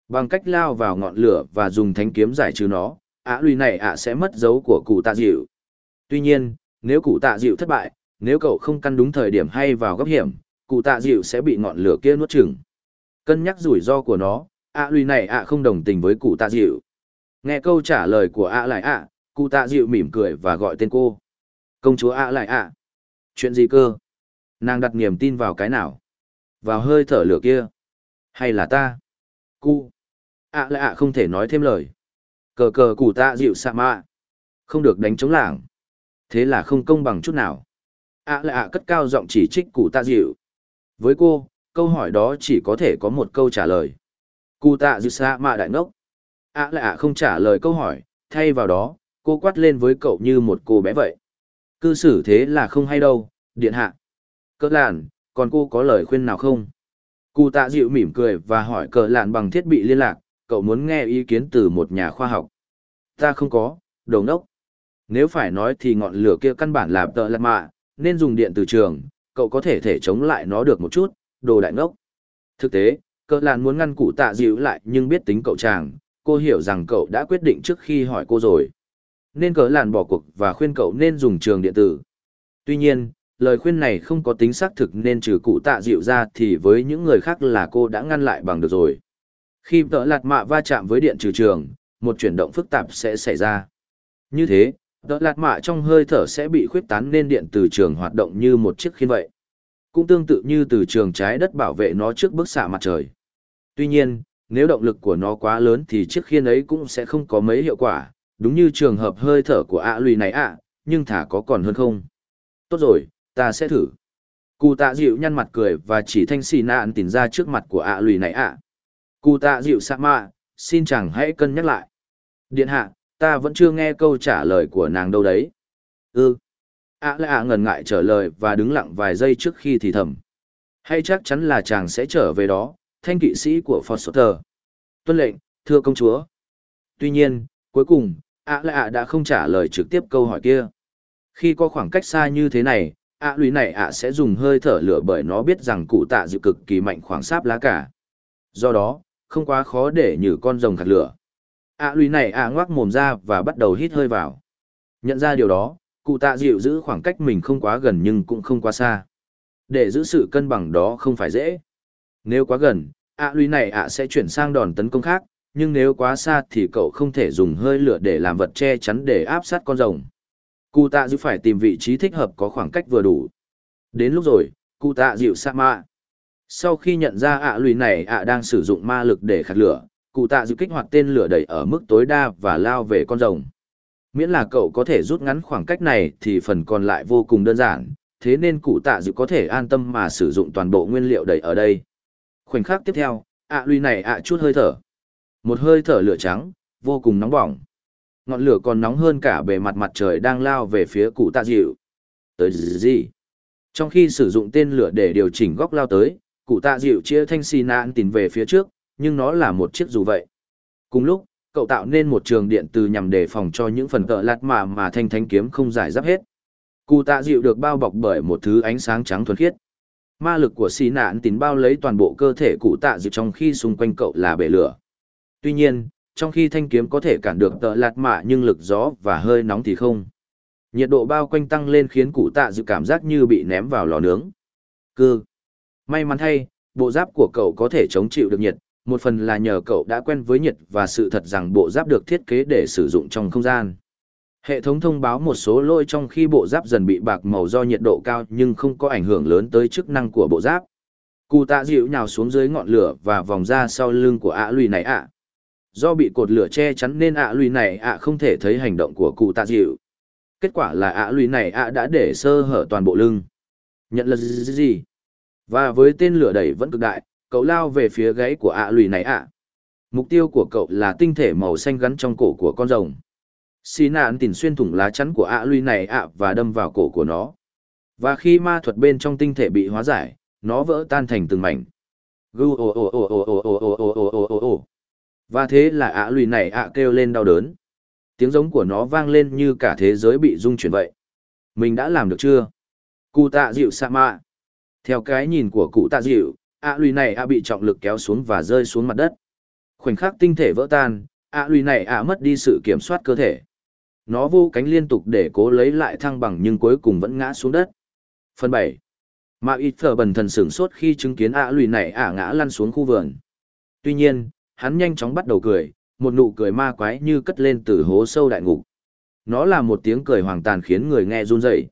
Bằng cách lao vào ngọn lửa và dùng thánh kiếm giải trừ nó, ạ lùi này ạ sẽ mất dấu của cụ tạ dịu. Tuy nhiên, nếu cụ tạ dịu thất bại, nếu cậu không căn đúng thời điểm hay vào góc hiểm, cụ tạ dịu sẽ bị ngọn lửa kia nuốt chửng. Cân nhắc rủi ro của nó, ạ lùi này ạ không đồng tình với cụ tạ dịu. Nghe câu trả lời của ạ lại ạ, cụ tạ dịu mỉm cười và gọi tên cô. Công chúa ạ lại ạ. Chuyện gì cơ? Nàng đặt niềm tin vào cái nào? Vào hơi thở lửa kia? Hay là ta? Cụ. ạ à lạ ạ không thể nói thêm lời. Cờ cờ cụ ta dịu sạ mạ. Không được đánh chống lảng. Thế là không công bằng chút nào. À ạ lại ạ cất cao giọng chỉ trích cụ ta dịu. Với cô, câu hỏi đó chỉ có thể có một câu trả lời. Cụ tạ dịu sạ mạ đại ngốc. ạ lạ ạ không trả lời câu hỏi, thay vào đó, cô quát lên với cậu như một cô bé vậy. Cư xử thế là không hay đâu, điện hạ. Cỡ lạn, còn cô có lời khuyên nào không? Cụ tạ dịu mỉm cười và hỏi cỡ lạn bằng thiết bị liên lạc, cậu muốn nghe ý kiến từ một nhà khoa học. Ta không có, đồ nốc. Nếu phải nói thì ngọn lửa kia căn bản là tợ lạc mạ, nên dùng điện từ trường, cậu có thể thể chống lại nó được một chút, đồ đại ngốc. Thực tế, cỡ lạn muốn ngăn cụ tạ dịu lại nhưng biết tính cậu chàng, cô hiểu rằng cậu đã quyết định trước khi hỏi cô rồi. Nên cỡ lạn bỏ cuộc và khuyên cậu nên dùng trường điện tử. Tuy nhiên, lời khuyên này không có tính xác thực nên trừ cụ tạ dịu ra thì với những người khác là cô đã ngăn lại bằng được rồi. Khi tợ lạt mạ va chạm với điện trừ trường, một chuyển động phức tạp sẽ xảy ra. Như thế, tợ lạt mạ trong hơi thở sẽ bị khuyết tán nên điện từ trường hoạt động như một chiếc khiên vậy. Cũng tương tự như từ trường trái đất bảo vệ nó trước bức xạ mặt trời. Tuy nhiên, nếu động lực của nó quá lớn thì chiếc khiên ấy cũng sẽ không có mấy hiệu quả, đúng như trường hợp hơi thở của ạ lùi này ạ, nhưng thả có còn hơn không. Tốt rồi, ta sẽ thử. Cụ tạ dịu nhăn mặt cười và chỉ thanh xì nạn tìm ra trước mặt của ạ lùi này ạ. Cụ tạ dịu sa mạ, xin chẳng hãy cân nhắc lại. Điện hạ, ta vẫn chưa nghe câu trả lời của nàng đâu đấy. Ừ. ạ lạ ạ ngần ngại trả lời và đứng lặng vài giây trước khi thì thầm. Hay chắc chắn là chàng sẽ trở về đó, thanh kỵ sĩ của Foster. Tuân lệnh, thưa công chúa. Tuy nhiên, cuối cùng, ạ lạ ạ đã không trả lời trực tiếp câu hỏi kia. Khi có khoảng cách xa như thế này, ạ lụy này ạ sẽ dùng hơi thở lửa bởi nó biết rằng cụ tạ dịu cực kỳ mạnh khoảng sáp lá cả. Do đó, không quá khó để nhử con rồng khạt lửa. ạ lụy này ạ ngoác mồm ra và bắt đầu hít hơi vào. Nhận ra điều đó, cụ tạ dịu giữ khoảng cách mình không quá gần nhưng cũng không quá xa. Để giữ sự cân bằng đó không phải dễ. Nếu quá gần, ạ lụy này ạ sẽ chuyển sang đòn tấn công khác, nhưng nếu quá xa thì cậu không thể dùng hơi lửa để làm vật che chắn để áp sát con rồng. Cụ tạ dịu phải tìm vị trí thích hợp có khoảng cách vừa đủ. Đến lúc rồi, cụ tạ dịu sa ma. Sau khi nhận ra ạ lùi này ạ đang sử dụng ma lực để khát lửa, cụ tạ dịu kích hoạt tên lửa đẩy ở mức tối đa và lao về con rồng. Miễn là cậu có thể rút ngắn khoảng cách này thì phần còn lại vô cùng đơn giản, thế nên cụ tạ dịu có thể an tâm mà sử dụng toàn bộ nguyên liệu đẩy ở đây. Khoảnh khắc tiếp theo, ạ lùi này ạ chút hơi thở. Một hơi thở lửa trắng, vô cùng nóng bỏng. Ngọn lửa còn nóng hơn cả bề mặt mặt trời đang lao về phía cụ tạ dịu. Tới gì? Trong khi sử dụng tên lửa để điều chỉnh góc lao tới, cụ tạ dịu chia thanh xì nạn tìm về phía trước, nhưng nó là một chiếc dù vậy. Cùng lúc, cậu tạo nên một trường điện từ nhằm đề phòng cho những phần tợ lạt mà mà thanh thanh kiếm không giải giáp hết. Cụ tạ dịu được bao bọc bởi một thứ ánh sáng trắng thuần khiết. Ma lực của xì nạn tín bao lấy toàn bộ cơ thể cụ tạ dịu trong khi xung quanh cậu là bể lửa. Tuy nhiên, trong khi thanh kiếm có thể cản được tợ lạt mạ nhưng lực gió và hơi nóng thì không. Nhiệt độ bao quanh tăng lên khiến cụ tạ dự cảm giác như bị ném vào lò nướng. Cư. May mắn thay, bộ giáp của cậu có thể chống chịu được nhiệt, một phần là nhờ cậu đã quen với nhiệt và sự thật rằng bộ giáp được thiết kế để sử dụng trong không gian. Hệ thống thông báo một số lỗi trong khi bộ giáp dần bị bạc màu do nhiệt độ cao nhưng không có ảnh hưởng lớn tới chức năng của bộ giáp. Cụ tạ dịu nhào xuống dưới ngọn lửa và vòng ra sau lưng của ạ lùi này ạ. Do bị cột lửa che chắn nên ạ lùi này ạ không thể thấy hành động của cụ tạ dịu. Kết quả là ạ lùi này ạ đã để sơ hở toàn bộ lưng. Nhận là gì? gì? Và với tên lửa đẩy vẫn cực đại, cậu lao về phía gáy của ạ lùi này ạ. Mục tiêu của cậu là tinh thể màu xanh gắn trong cổ của con rồng. Xì nạn tìm xuyên thủng lá chắn của ạ lùi này ạ và đâm vào cổ của nó. Và khi ma thuật bên trong tinh thể bị hóa giải, nó vỡ tan thành từng mảnh. Gu ồ ồ ồ ồ ồ ồ ồ ồ ồ ồ ồ ồ. Và thế là ạ lùi này ạ kêu lên đau đớn. Tiếng giống của nó vang lên như cả thế giới bị rung chuyển vậy. Mình đã làm được chưa? Cụ tạ dịu sa mạ. Theo cái nhìn của cụ tạ dịu, ạ lùi này ạ bị trọng lực kéo xuống và rơi xuống mặt đất. Khoảnh khắc tinh thể vỡ tan, ạ lùi này ạ mất đi sự kiểm soát cơ thể. Nó vô cánh liên tục để cố lấy lại thăng bằng nhưng cuối cùng vẫn ngã xuống đất. Phần bảy mà ít phở bần thần sửng sốt khi chứng kiến ạ lùi này ạ ngã lăn xuống khu vườn. Tuy nhiên, hắn nhanh chóng bắt đầu cười, một nụ cười ma quái như cất lên từ hố sâu đại ngục. Nó là một tiếng cười hoàng tàn khiến người nghe run rẩy.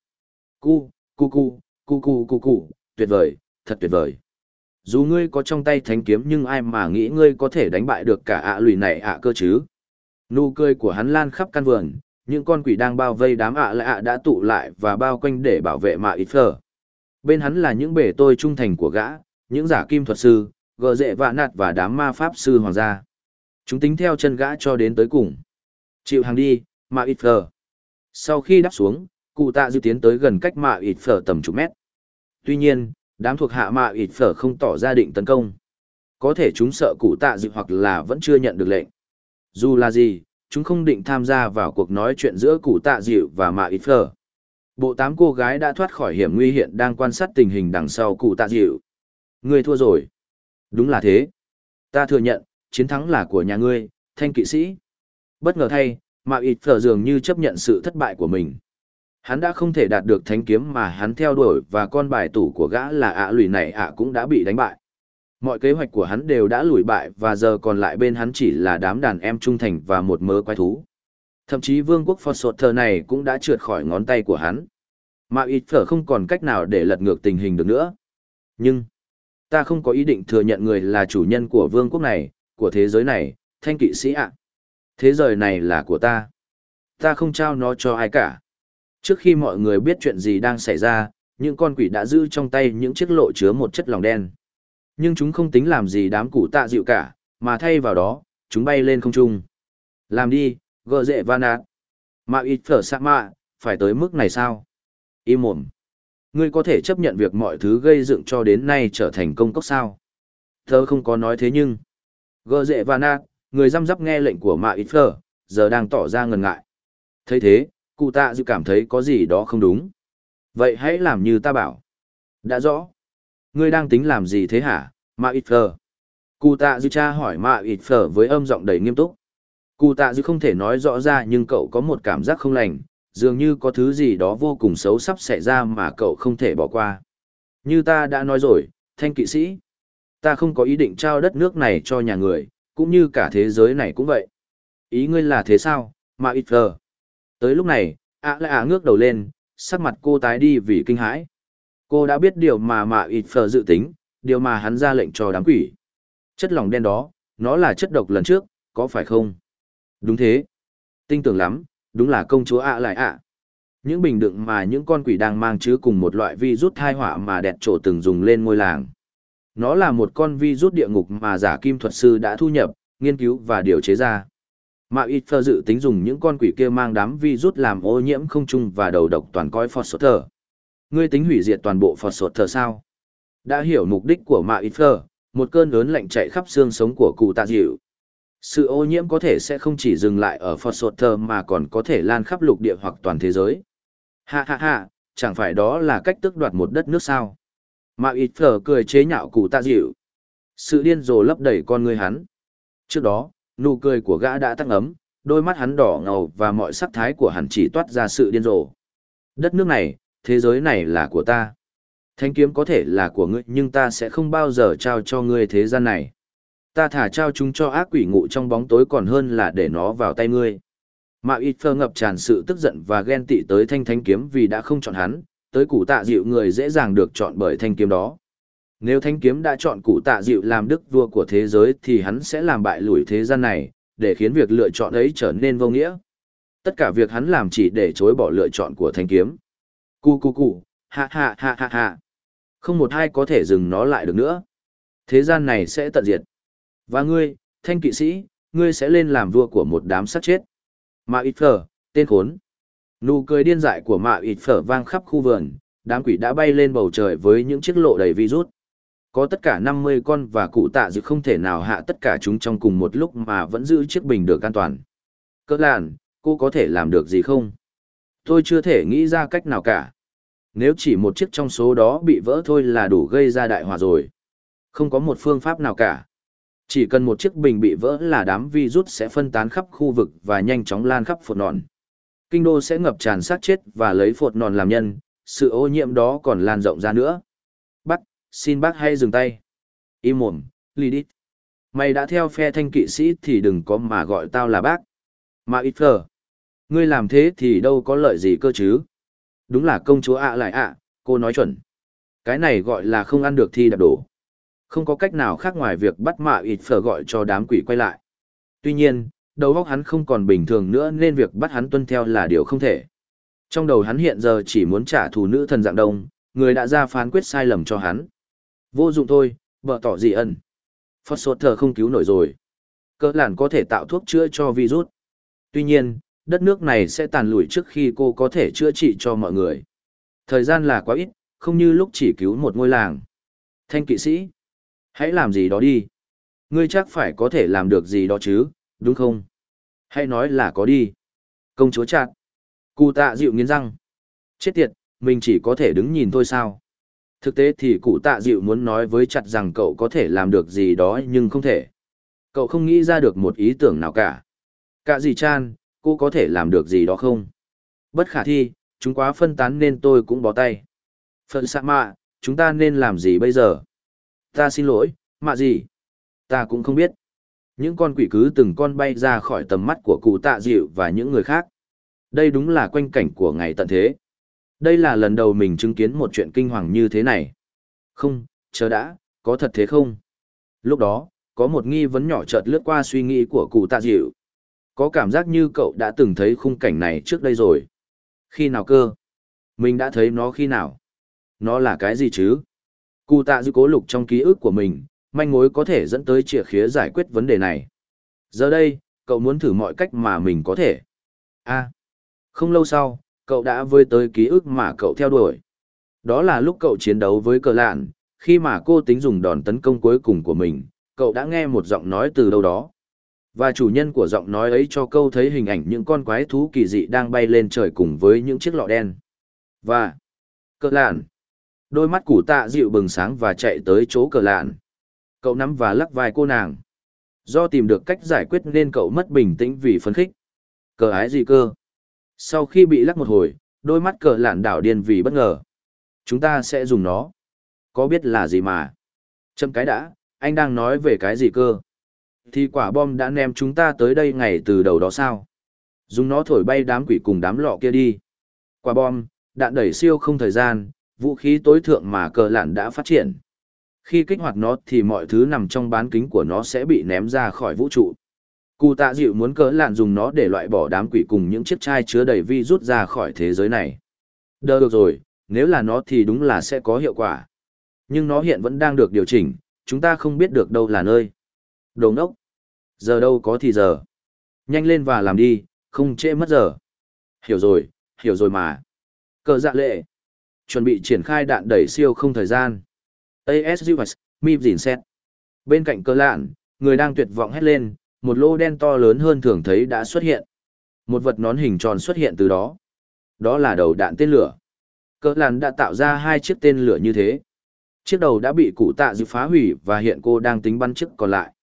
Cu, cu cu, cu cu cu cu, tuyệt vời, thật tuyệt vời. Dù ngươi có trong tay thánh kiếm nhưng ai mà nghĩ ngươi có thể đánh bại được cả ạ lùi này ạ cơ chứ. Nụ cười của hắn lan khắp căn vườn, những con quỷ đang bao vây đám ạ lại ạ đã tụ lại và bao quanh để bảo vệ mạ ít phở. Bên hắn là những bể tôi trung thành của gã, những giả kim thuật sư, gờ dệ vạ nạt và đám ma pháp sư hoàng gia. Chúng tính theo chân gã cho đến tới cùng. Chịu hàng đi, mạ ít phở. Sau khi đáp xuống, cụ tạ dư tiến tới gần cách mạ ít phở tầm chục mét. Tuy nhiên, đám thuộc hạ mạ ít phở không tỏ ra định tấn công. Có thể chúng sợ cụ tạ dư hoặc là vẫn chưa nhận được lệnh. Dù là gì, chúng không định tham gia vào cuộc nói chuyện giữa cụ tạ dịu và mạ ít phở. Bộ tám cô gái đã thoát khỏi hiểm nguy hiện đang quan sát tình hình đằng sau cụ tạ dịu. Người thua rồi. Đúng là thế. Ta thừa nhận, chiến thắng là của nhà ngươi, thanh kỵ sĩ. Bất ngờ thay, mạ ít phở dường như chấp nhận sự thất bại của mình. Hắn đã không thể đạt được thánh kiếm mà hắn theo đuổi và con bài tủ của gã là ạ lùi này ạ cũng đã bị đánh bại. Mọi kế hoạch của hắn đều đã lùi bại và giờ còn lại bên hắn chỉ là đám đàn em trung thành và một mớ quái thú. Thậm chí vương quốc Phật Sột Thờ này cũng đã trượt khỏi ngón tay của hắn. Mà ít phở không còn cách nào để lật ngược tình hình được nữa. Nhưng, ta không có ý định thừa nhận người là chủ nhân của vương quốc này, của thế giới này, thanh kỵ sĩ ạ. Thế giới này là của ta. Ta không trao nó cho ai cả. Trước khi mọi người biết chuyện gì đang xảy ra, những con quỷ đã giữ trong tay những chiếc lộ chứa một chất lòng đen. Nhưng chúng không tính làm gì đám củ tạ dịu cả, mà thay vào đó, chúng bay lên không trung. Làm đi, gờ dệ van ạ. Mà ít phở sạ mạ, phải tới mức này sao? Im mồm. Ngươi có thể chấp nhận việc mọi thứ gây dựng cho đến nay trở thành công cốc sao? Thơ không có nói thế nhưng. Gờ dệ và nạt, người răm rắp nghe lệnh của mạ ít phở, giờ đang tỏ ra ngần ngại. thấy thế, cụ tạ dự cảm thấy có gì đó không đúng. Vậy hãy làm như ta bảo. Đã rõ. Ngươi đang tính làm gì thế hả, mạ ít phở? Cụ tạ dự cha hỏi mạ ít phở với âm giọng đầy nghiêm túc. Cụ tạ dự không thể nói rõ ra nhưng cậu có một cảm giác không lành, dường như có thứ gì đó vô cùng xấu sắp xảy ra mà cậu không thể bỏ qua. Như ta đã nói rồi, thanh kỵ sĩ, ta không có ý định trao đất nước này cho nhà người, cũng như cả thế giới này cũng vậy. Ý ngươi là thế sao, mà ít vờ. Tới lúc này, ạ lại ạ ngước đầu lên, sắc mặt cô tái đi vì kinh hãi. Cô đã biết điều mà mà ít vờ dự tính, điều mà hắn ra lệnh cho đám quỷ. Chất lỏng đen đó, nó là chất độc lần trước, có phải không? Đúng thế. Tinh tưởng lắm, đúng là công chúa ạ lại ạ. Những bình đựng mà những con quỷ đang mang chứa cùng một loại vi rút thai họa mà đẹp trổ từng dùng lên ngôi làng. Nó là một con vi rút địa ngục mà giả kim thuật sư đã thu nhập, nghiên cứu và điều chế ra. Mà ít phơ dự tính dùng những con quỷ kia mang đám vi rút làm ô nhiễm không trung và đầu độc toàn coi Phật Sốt Thờ. Ngươi tính hủy diệt toàn bộ Phật Sốt Thờ sao? Đã hiểu mục đích của Mạ ít phơ, một cơn lớn lạnh chạy khắp xương sống của cụ tạ dịu, sự ô nhiễm có thể sẽ không chỉ dừng lại ở Phật Sột Thơ mà còn có thể lan khắp lục địa hoặc toàn thế giới. Ha ha ha, chẳng phải đó là cách tước đoạt một đất nước sao. Mạo ít phở cười chế nhạo cụ tạ dịu. Sự điên rồ lấp đầy con người hắn. Trước đó, nụ cười của gã đã tăng ấm, đôi mắt hắn đỏ ngầu và mọi sắc thái của hắn chỉ toát ra sự điên rồ. Đất nước này, thế giới này là của ta. Thánh kiếm có thể là của ngươi nhưng ta sẽ không bao giờ trao cho ngươi thế gian này. Ta thả trao chúng cho ác quỷ ngụ trong bóng tối còn hơn là để nó vào tay ngươi. Mạ ít phơ ngập tràn sự tức giận và ghen tị tới thanh thanh kiếm vì đã không chọn hắn, tới cụ tạ dịu người dễ dàng được chọn bởi thanh kiếm đó. Nếu thanh kiếm đã chọn cụ tạ dịu làm đức vua của thế giới thì hắn sẽ làm bại lùi thế gian này, để khiến việc lựa chọn ấy trở nên vô nghĩa. Tất cả việc hắn làm chỉ để chối bỏ lựa chọn của thanh kiếm. Cu cu cu, ha ha ha ha ha. Không một ai có thể dừng nó lại được nữa. Thế gian này sẽ tận diệt. Và ngươi, thanh kỵ sĩ, ngươi sẽ lên làm vua của một đám sát chết. Mạ ít phở, tên khốn. Nụ cười điên dại của mạ ít phở vang khắp khu vườn, đám quỷ đã bay lên bầu trời với những chiếc lộ đầy virus. Có tất cả 50 con và cụ tạ dự không thể nào hạ tất cả chúng trong cùng một lúc mà vẫn giữ chiếc bình được an toàn. Cỡ làn, cô có thể làm được gì không? Tôi chưa thể nghĩ ra cách nào cả. Nếu chỉ một chiếc trong số đó bị vỡ thôi là đủ gây ra đại họa rồi. Không có một phương pháp nào cả. Chỉ cần một chiếc bình bị vỡ là đám virus sẽ phân tán khắp khu vực và nhanh chóng lan khắp phột nòn. Kinh đô sẽ ngập tràn sát chết và lấy phột nòn làm nhân, sự ô nhiễm đó còn lan rộng ra nữa. Bác, xin bác hay dừng tay. Im mồm, Lidit. Mày đã theo phe thanh kỵ sĩ thì đừng có mà gọi tao là bác. Mà ít phở. Ngươi làm thế thì đâu có lợi gì cơ chứ. Đúng là công chúa ạ lại ạ, cô nói chuẩn. Cái này gọi là không ăn được thi đạp đổ. Không có cách nào khác ngoài việc bắt mạ ít phở gọi cho đám quỷ quay lại. Tuy nhiên, đầu óc hắn không còn bình thường nữa nên việc bắt hắn tuân theo là điều không thể. Trong đầu hắn hiện giờ chỉ muốn trả thù nữ thần dạng đông, người đã ra phán quyết sai lầm cho hắn. Vô dụng thôi, vợ tỏ gì ẩn. Phật sốt thờ không cứu nổi rồi. Cơ làn có thể tạo thuốc chữa cho virus. Tuy nhiên, đất nước này sẽ tàn lụi trước khi cô có thể chữa trị cho mọi người. Thời gian là quá ít, không như lúc chỉ cứu một ngôi làng. Thanh kỵ sĩ, hãy làm gì đó đi. Ngươi chắc phải có thể làm được gì đó chứ, đúng không? Hãy nói là có đi. Công chúa chặt. Cụ tạ dịu nghiến răng. Chết tiệt, mình chỉ có thể đứng nhìn thôi sao? Thực tế thì cụ tạ dịu muốn nói với chặt rằng cậu có thể làm được gì đó nhưng không thể. Cậu không nghĩ ra được một ý tưởng nào cả. Cả gì chan, cô có thể làm được gì đó không? Bất khả thi, chúng quá phân tán nên tôi cũng bó tay. Phận sạ mạ, chúng ta nên làm gì bây giờ? Ta xin lỗi, mạ gì? Ta cũng không biết. Những con quỷ cứ từng con bay ra khỏi tầm mắt của cụ tạ dịu và những người khác. Đây đúng là quanh cảnh của ngày tận thế. Đây là lần đầu mình chứng kiến một chuyện kinh hoàng như thế này. Không, chờ đã, có thật thế không? Lúc đó, có một nghi vấn nhỏ chợt lướt qua suy nghĩ của cụ tạ dịu. Có cảm giác như cậu đã từng thấy khung cảnh này trước đây rồi. Khi nào cơ? Mình đã thấy nó khi nào? Nó là cái gì chứ? Cụ tạ dư cố lục trong ký ức của mình, manh mối có thể dẫn tới chìa khía giải quyết vấn đề này. Giờ đây, cậu muốn thử mọi cách mà mình có thể. a không lâu sau, cậu đã vơi tới ký ức mà cậu theo đuổi. Đó là lúc cậu chiến đấu với cờ lạn, khi mà cô tính dùng đòn tấn công cuối cùng của mình, cậu đã nghe một giọng nói từ đâu đó. Và chủ nhân của giọng nói ấy cho câu thấy hình ảnh những con quái thú kỳ dị đang bay lên trời cùng với những chiếc lọ đen. Và... Cờ lạn. Đôi mắt củ tạ dịu bừng sáng và chạy tới chỗ cờ lạn. Cậu nắm và lắc vai cô nàng. Do tìm được cách giải quyết nên cậu mất bình tĩnh vì phấn khích. Cờ ái gì cơ? Sau khi bị lắc một hồi, đôi mắt cờ lạn đảo điên vì bất ngờ. Chúng ta sẽ dùng nó. Có biết là gì mà? Châm cái đã, anh đang nói về cái gì cơ? Thì quả bom đã ném chúng ta tới đây ngày từ đầu đó sao? Dùng nó thổi bay đám quỷ cùng đám lọ kia đi. Quả bom, đạn đẩy siêu không thời gian, vũ khí tối thượng mà cờ lạn đã phát triển. Khi kích hoạt nó thì mọi thứ nằm trong bán kính của nó sẽ bị ném ra khỏi vũ trụ. Cụ tạ dịu muốn cờ lạn dùng nó để loại bỏ đám quỷ cùng những chiếc chai chứa đầy vi rút ra khỏi thế giới này. Đỡ được rồi, nếu là nó thì đúng là sẽ có hiệu quả. Nhưng nó hiện vẫn đang được điều chỉnh, chúng ta không biết được đâu là nơi. Đồ ngốc. Giờ đâu có thì giờ. Nhanh lên và làm đi, không trễ mất giờ. Hiểu rồi, hiểu rồi mà. Cờ dạ lệ. Chuẩn bị triển khai đạn đẩy siêu không thời gian. ASUS, MIP dìn xét. Bên cạnh cơ lạn, người đang tuyệt vọng hét lên, một lô đen to lớn hơn thường thấy đã xuất hiện. Một vật nón hình tròn xuất hiện từ đó. Đó là đầu đạn tên lửa. Cơ lạn đã tạo ra hai chiếc tên lửa như thế. Chiếc đầu đã bị cụ tạ dự phá hủy và hiện cô đang tính bắn chiếc còn lại.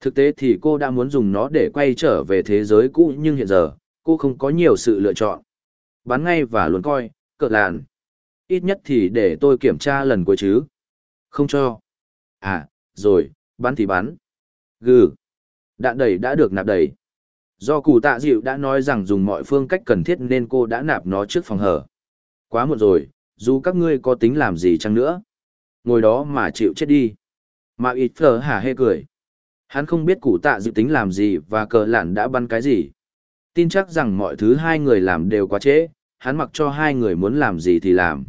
Thực tế thì cô đã muốn dùng nó để quay trở về thế giới cũ nhưng hiện giờ, cô không có nhiều sự lựa chọn. Bắn ngay và luôn coi, cỡ lạn. Ít nhất thì để tôi kiểm tra lần cuối chứ. Không cho. À, rồi, bắn thì bắn. Gừ. Đạn đầy đã được nạp đầy. Do cụ tạ dịu đã nói rằng dùng mọi phương cách cần thiết nên cô đã nạp nó trước phòng hở. Quá muộn rồi, dù các ngươi có tính làm gì chăng nữa. Ngồi đó mà chịu chết đi. Mà ít phở hả hê cười. Hắn không biết cụ tạ dịu tính làm gì và cờ lạn đã bắn cái gì. Tin chắc rằng mọi thứ hai người làm đều quá trễ, hắn mặc cho hai người muốn làm gì thì làm.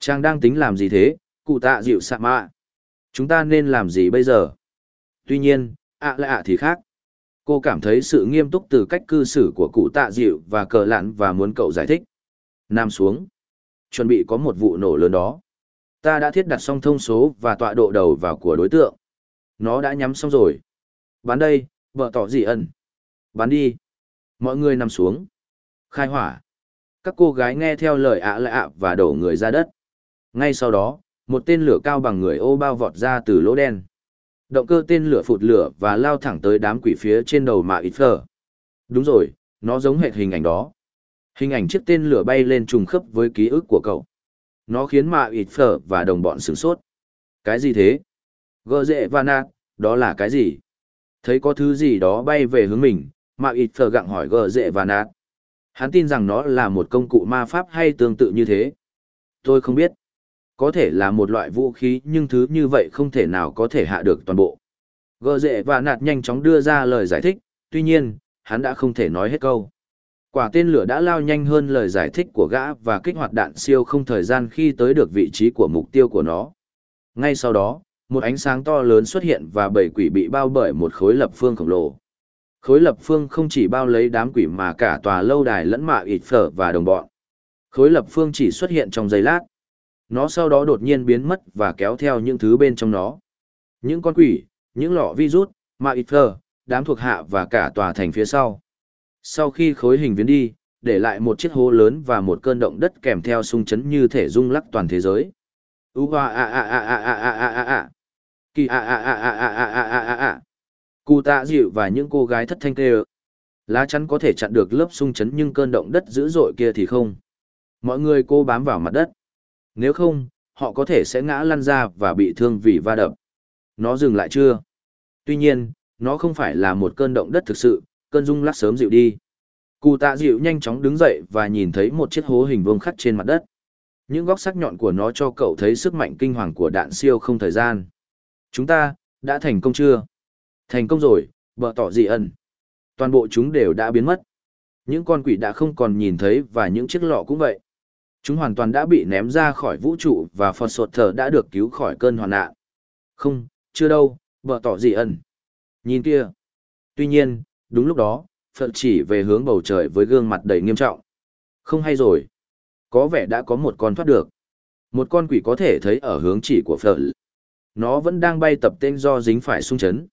Chàng đang tính làm gì thế, cụ tạ dịu sạ mạ. Chúng ta nên làm gì bây giờ? Tuy nhiên, ạ à ạ thì khác. Cô cảm thấy sự nghiêm túc từ cách cư xử của cụ tạ dịu và cờ lạn và muốn cậu giải thích. Nam xuống. Chuẩn bị có một vụ nổ lớn đó. Ta đã thiết đặt xong thông số và tọa độ đầu vào của đối tượng. Nó đã nhắm xong rồi. Bán đây, vợ tỏ gì ẩn. Bán đi. Mọi người nằm xuống. Khai hỏa. Các cô gái nghe theo lời ạ lạ và đổ người ra đất. Ngay sau đó, một tên lửa cao bằng người ô bao vọt ra từ lỗ đen. Động cơ tên lửa phụt lửa và lao thẳng tới đám quỷ phía trên đầu mạ ít phở. Đúng rồi, nó giống hệt hình ảnh đó. Hình ảnh chiếc tên lửa bay lên trùng khớp với ký ức của cậu. Nó khiến mạ ít phở và đồng bọn sửng sốt. Cái gì thế? Gơ dệ và nạt, đó là cái gì? Thấy có thứ gì đó bay về hướng mình, mạ ít phở gặng hỏi gơ dệ và nạt. Hắn tin rằng nó là một công cụ ma pháp hay tương tự như thế. Tôi không biết có thể là một loại vũ khí nhưng thứ như vậy không thể nào có thể hạ được toàn bộ. Gờ dệ và nạt nhanh chóng đưa ra lời giải thích, tuy nhiên, hắn đã không thể nói hết câu. Quả tên lửa đã lao nhanh hơn lời giải thích của gã và kích hoạt đạn siêu không thời gian khi tới được vị trí của mục tiêu của nó. Ngay sau đó, một ánh sáng to lớn xuất hiện và bảy quỷ bị bao bởi một khối lập phương khổng lồ. Khối lập phương không chỉ bao lấy đám quỷ mà cả tòa lâu đài lẫn mạ ịt phở và đồng bọn. Khối lập phương chỉ xuất hiện trong giây lát nó sau đó đột nhiên biến mất và kéo theo những thứ bên trong nó. Những con quỷ, những lọ virus, ma ít phơ, đám thuộc hạ và cả tòa thành phía sau. Sau khi khối hình biến đi, để lại một chiếc hố lớn và một cơn động đất kèm theo sung chấn như thể rung lắc toàn thế giới. U a a a a a a a a a a. Kỳ a a a a a a a a a a. Cụ tạ dịu và những cô gái thất thanh kêu. Lá chắn có thể chặn được lớp sung chấn nhưng cơn động đất dữ dội kia thì không. Mọi người cô bám vào mặt đất. Nếu không, họ có thể sẽ ngã lăn ra và bị thương vì va đập. Nó dừng lại chưa? Tuy nhiên, nó không phải là một cơn động đất thực sự, cơn rung lắc sớm dịu đi. Cụ tạ dịu nhanh chóng đứng dậy và nhìn thấy một chiếc hố hình vuông khắc trên mặt đất. Những góc sắc nhọn của nó cho cậu thấy sức mạnh kinh hoàng của đạn siêu không thời gian. Chúng ta, đã thành công chưa? Thành công rồi, bờ tỏ dị ẩn. Toàn bộ chúng đều đã biến mất. Những con quỷ đã không còn nhìn thấy và những chiếc lọ cũng vậy. Chúng hoàn toàn đã bị ném ra khỏi vũ trụ và Phật Sột Thờ đã được cứu khỏi cơn hoàn nạn. Không, chưa đâu, vợ tỏ gì ẩn. Nhìn kia. Tuy nhiên, đúng lúc đó, Phật chỉ về hướng bầu trời với gương mặt đầy nghiêm trọng. Không hay rồi. Có vẻ đã có một con thoát được. Một con quỷ có thể thấy ở hướng chỉ của Phật. Nó vẫn đang bay tập tên do dính phải sung chấn.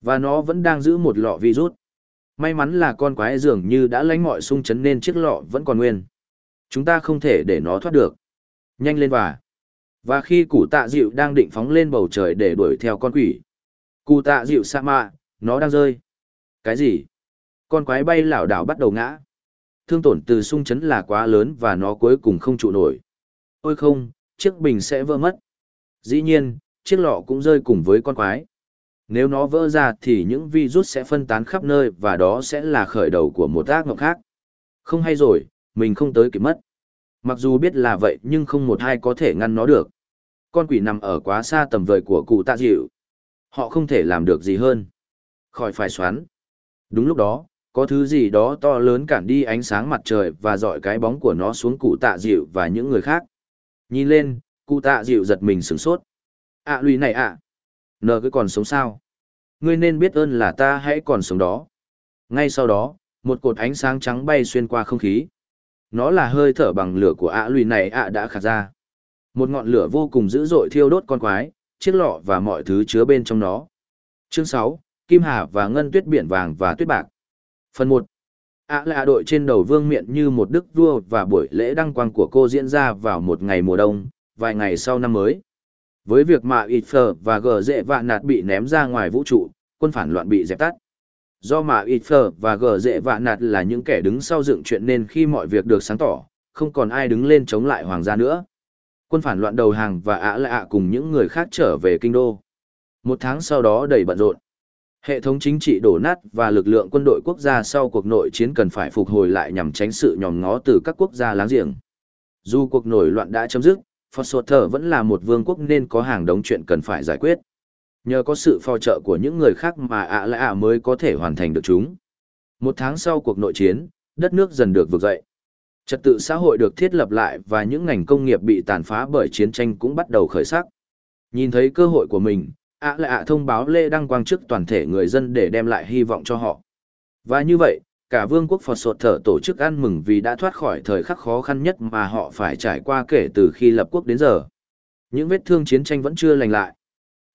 Và nó vẫn đang giữ một lọ virus. May mắn là con quái dường như đã lánh mọi sung chấn nên chiếc lọ vẫn còn nguyên. Chúng ta không thể để nó thoát được. Nhanh lên và. Và khi cụ tạ dịu đang định phóng lên bầu trời để đuổi theo con quỷ. Cụ tạ dịu sa mạ, nó đang rơi. Cái gì? Con quái bay lảo đảo bắt đầu ngã. Thương tổn từ sung chấn là quá lớn và nó cuối cùng không trụ nổi. Ôi không, chiếc bình sẽ vỡ mất. Dĩ nhiên, chiếc lọ cũng rơi cùng với con quái. Nếu nó vỡ ra thì những virus sẽ phân tán khắp nơi và đó sẽ là khởi đầu của một ác ngộng khác. Không hay rồi, mình không tới kịp mất. Mặc dù biết là vậy nhưng không một ai có thể ngăn nó được. Con quỷ nằm ở quá xa tầm vời của cụ tạ dịu. Họ không thể làm được gì hơn. Khỏi phải xoắn. Đúng lúc đó, có thứ gì đó to lớn cản đi ánh sáng mặt trời và dọi cái bóng của nó xuống cụ tạ dịu và những người khác. Nhìn lên, cụ tạ dịu giật mình sửng sốt. À lùi này ạ. À. Nờ cứ còn sống sao? Ngươi nên biết ơn là ta hãy còn sống đó. Ngay sau đó, một cột ánh sáng trắng bay xuyên qua không khí. Nó là hơi thở bằng lửa của ạ lùi này ạ đã khả ra. Một ngọn lửa vô cùng dữ dội thiêu đốt con quái, chiếc lọ và mọi thứ chứa bên trong nó. Chương sáu Kim Hà và Ngân Tuyết Biển Vàng và Tuyết Bạc. Phần một ạ là đội trên đầu vương miện như một đức vua và buổi lễ đăng quang của cô diễn ra vào một ngày mùa đông, vài ngày sau năm mới. Với việc mà ít phờ và gờ dễ vạn nạt bị ném ra ngoài vũ trụ, quân phản loạn bị dẹp tắt. Do mà ít và gờ dệ vạ nạt là những kẻ đứng sau dựng chuyện nên khi mọi việc được sáng tỏ, không còn ai đứng lên chống lại hoàng gia nữa. Quân phản loạn đầu hàng và ạ lạ cùng những người khác trở về kinh đô. Một tháng sau đó đầy bận rộn. Hệ thống chính trị đổ nát và lực lượng quân đội quốc gia sau cuộc nội chiến cần phải phục hồi lại nhằm tránh sự nhòm ngó từ các quốc gia láng giềng. Dù cuộc nổi loạn đã chấm dứt, Foster vẫn là một vương quốc nên có hàng đống chuyện cần phải giải quyết. Nhờ có sự phò trợ của những người khác mà ạ lạ mới có thể hoàn thành được chúng. Một tháng sau cuộc nội chiến, đất nước dần được vực dậy. Trật tự xã hội được thiết lập lại và những ngành công nghiệp bị tàn phá bởi chiến tranh cũng bắt đầu khởi sắc. Nhìn thấy cơ hội của mình, ạ lạ thông báo lê đăng quang trước toàn thể người dân để đem lại hy vọng cho họ. Và như vậy, cả vương quốc Phật sột thở tổ chức ăn mừng vì đã thoát khỏi thời khắc khó khăn nhất mà họ phải trải qua kể từ khi lập quốc đến giờ. Những vết thương chiến tranh vẫn chưa lành lại.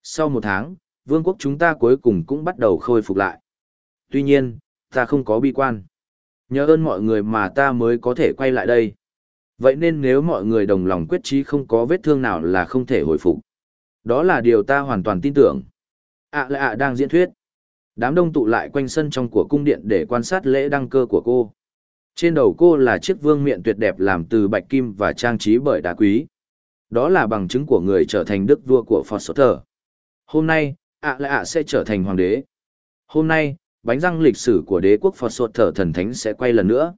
Sau một tháng, vương quốc chúng ta cuối cùng cũng bắt đầu khôi phục lại. Tuy nhiên, ta không có bi quan. Nhờ ơn mọi người mà ta mới có thể quay lại đây. Vậy nên nếu mọi người đồng lòng quyết chí không có vết thương nào là không thể hồi phục. Đó là điều ta hoàn toàn tin tưởng. ạ là ạ đang diễn thuyết. Đám đông tụ lại quanh sân trong của cung điện để quan sát lễ đăng cơ của cô. Trên đầu cô là chiếc vương miện tuyệt đẹp làm từ bạch kim và trang trí bởi đá quý. Đó là bằng chứng của người trở thành đức vua của Foster. Hôm nay, ạ là ạ sẽ trở thành hoàng đế. Hôm nay, bánh răng lịch sử của đế quốc Phật Sột Thở Thần Thánh sẽ quay lần nữa.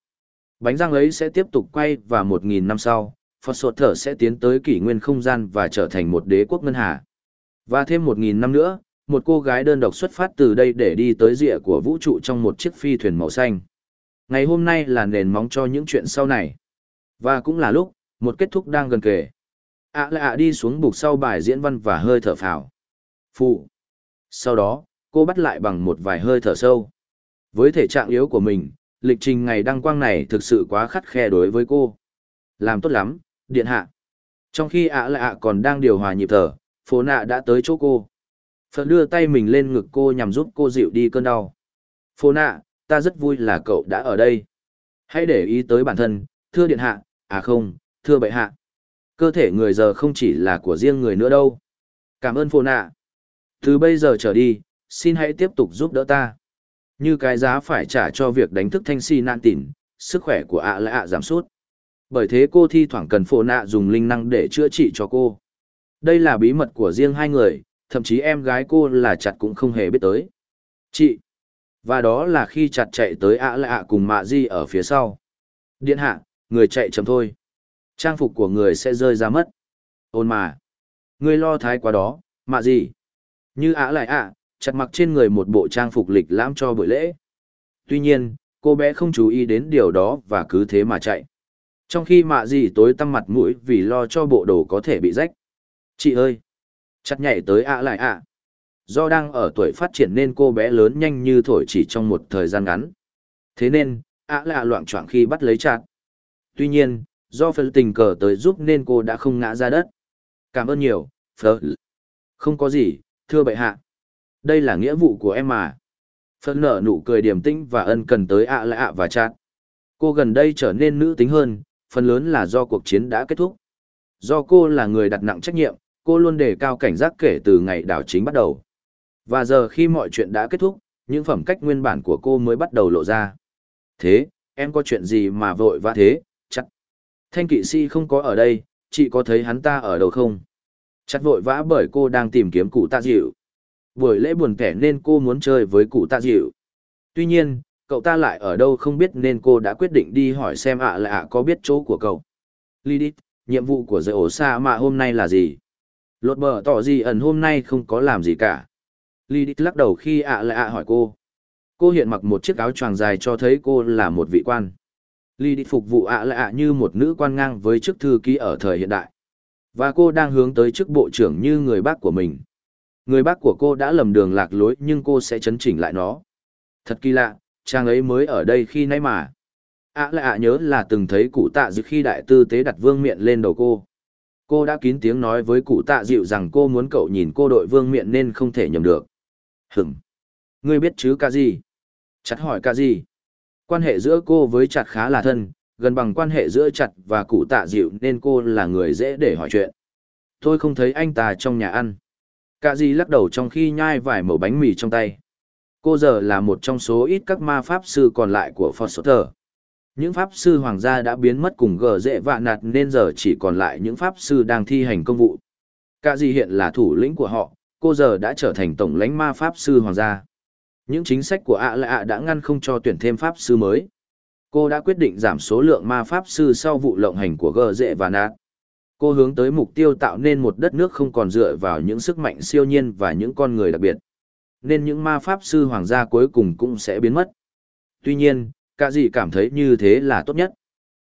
Bánh răng ấy sẽ tiếp tục quay và một nghìn năm sau, Phật Sột Thở sẽ tiến tới kỷ nguyên không gian và trở thành một đế quốc ngân hà. Và thêm một nghìn năm nữa, một cô gái đơn độc xuất phát từ đây để đi tới rìa của vũ trụ trong một chiếc phi thuyền màu xanh. Ngày hôm nay là nền móng cho những chuyện sau này. Và cũng là lúc, một kết thúc đang gần kề. ạ à ạ đi xuống bục sau bài diễn văn và hơi thở phào. Phụ. Sau đó, cô bắt lại bằng một vài hơi thở sâu. Với thể trạng yếu của mình, lịch trình ngày đăng quang này thực sự quá khắt khe đối với cô. Làm tốt lắm, điện hạ. Trong khi ạ lạ ạ còn đang điều hòa nhịp thở, phố nạ đã tới chỗ cô. Phật đưa tay mình lên ngực cô nhằm giúp cô dịu đi cơn đau. Phố nạ, ta rất vui là cậu đã ở đây. Hãy để ý tới bản thân, thưa điện hạ, à không, thưa bệ hạ. Cơ thể người giờ không chỉ là của riêng người nữa đâu. Cảm ơn phố nạ. Từ bây giờ trở đi, xin hãy tiếp tục giúp đỡ ta. Như cái giá phải trả cho việc đánh thức thanh si nạn tỉn, sức khỏe của ạ lại ạ giảm sút. Bởi thế cô thi thoảng cần phổ nạ dùng linh năng để chữa trị cho cô. Đây là bí mật của riêng hai người, thậm chí em gái cô là chặt cũng không hề biết tới. Chị. Và đó là khi chặt chạy tới ạ lại ạ cùng mạ di ở phía sau. Điện hạ, người chạy chậm thôi. Trang phục của người sẽ rơi ra mất. Ôn mà. Người lo thái quá đó, mạ gì? Như ạ lại ạ, chặt mặc trên người một bộ trang phục lịch lãm cho buổi lễ. Tuy nhiên, cô bé không chú ý đến điều đó và cứ thế mà chạy. Trong khi mạ gì tối tăm mặt mũi vì lo cho bộ đồ có thể bị rách. Chị ơi! Chặt nhảy tới ạ lại ạ. Do đang ở tuổi phát triển nên cô bé lớn nhanh như thổi chỉ trong một thời gian ngắn. Thế nên, ạ lạ loạn choạng khi bắt lấy chặt. Tuy nhiên, do phần tình cờ tới giúp nên cô đã không ngã ra đất. Cảm ơn nhiều, Phật. Không có gì, thưa bệ hạ. Đây là nghĩa vụ của em mà. Phân nở nụ cười điềm tĩnh và ân cần tới ạ lạ và chát. Cô gần đây trở nên nữ tính hơn, phần lớn là do cuộc chiến đã kết thúc. Do cô là người đặt nặng trách nhiệm, cô luôn đề cao cảnh giác kể từ ngày đảo chính bắt đầu. Và giờ khi mọi chuyện đã kết thúc, những phẩm cách nguyên bản của cô mới bắt đầu lộ ra. Thế, em có chuyện gì mà vội vã thế, chắc. Thanh kỵ sĩ không có ở đây, chị có thấy hắn ta ở đâu không? Chặt vội vã bởi cô đang tìm kiếm cụ tạ dịu. Buổi lễ buồn kẻ nên cô muốn chơi với cụ tạ dịu. Tuy nhiên, cậu ta lại ở đâu không biết nên cô đã quyết định đi hỏi xem ạ là ạ có biết chỗ của cậu. Lidit, nhiệm vụ của giới ổ xa mà hôm nay là gì? Lột bờ tỏ gì ẩn hôm nay không có làm gì cả. Lidit lắc đầu khi ạ là ạ hỏi cô. Cô hiện mặc một chiếc áo choàng dài cho thấy cô là một vị quan. Lidit phục vụ ạ là ạ như một nữ quan ngang với chức thư ký ở thời hiện đại. Và cô đang hướng tới chức bộ trưởng như người bác của mình. Người bác của cô đã lầm đường lạc lối nhưng cô sẽ chấn chỉnh lại nó. Thật kỳ lạ, chàng ấy mới ở đây khi nãy mà. à lại ạ nhớ là từng thấy cụ tạ dịu khi đại tư tế đặt vương miện lên đầu cô. Cô đã kín tiếng nói với cụ tạ dịu rằng cô muốn cậu nhìn cô đội vương miện nên không thể nhầm được. Hửm! Ngươi biết chứ ca gì? Chặt hỏi ca gì? Quan hệ giữa cô với chặt khá là thân, gần bằng quan hệ giữa chặt và cụ tạ dịu nên cô là người dễ để hỏi chuyện. Tôi không thấy anh ta trong nhà ăn. Cả gì lắc đầu trong khi nhai vài mẩu bánh mì trong tay. Cô giờ là một trong số ít các ma pháp sư còn lại của Foster. Những pháp sư hoàng gia đã biến mất cùng gờ dễ vạ nạt nên giờ chỉ còn lại những pháp sư đang thi hành công vụ. Cả gì hiện là thủ lĩnh của họ, cô giờ đã trở thành tổng lãnh ma pháp sư hoàng gia. Những chính sách của ạ lạ đã ngăn không cho tuyển thêm pháp sư mới. Cô đã quyết định giảm số lượng ma pháp sư sau vụ lộng hành của gờ dệ và nạt. Cô hướng tới mục tiêu tạo nên một đất nước không còn dựa vào những sức mạnh siêu nhiên và những con người đặc biệt. Nên những ma pháp sư hoàng gia cuối cùng cũng sẽ biến mất. Tuy nhiên, cả gì cảm thấy như thế là tốt nhất.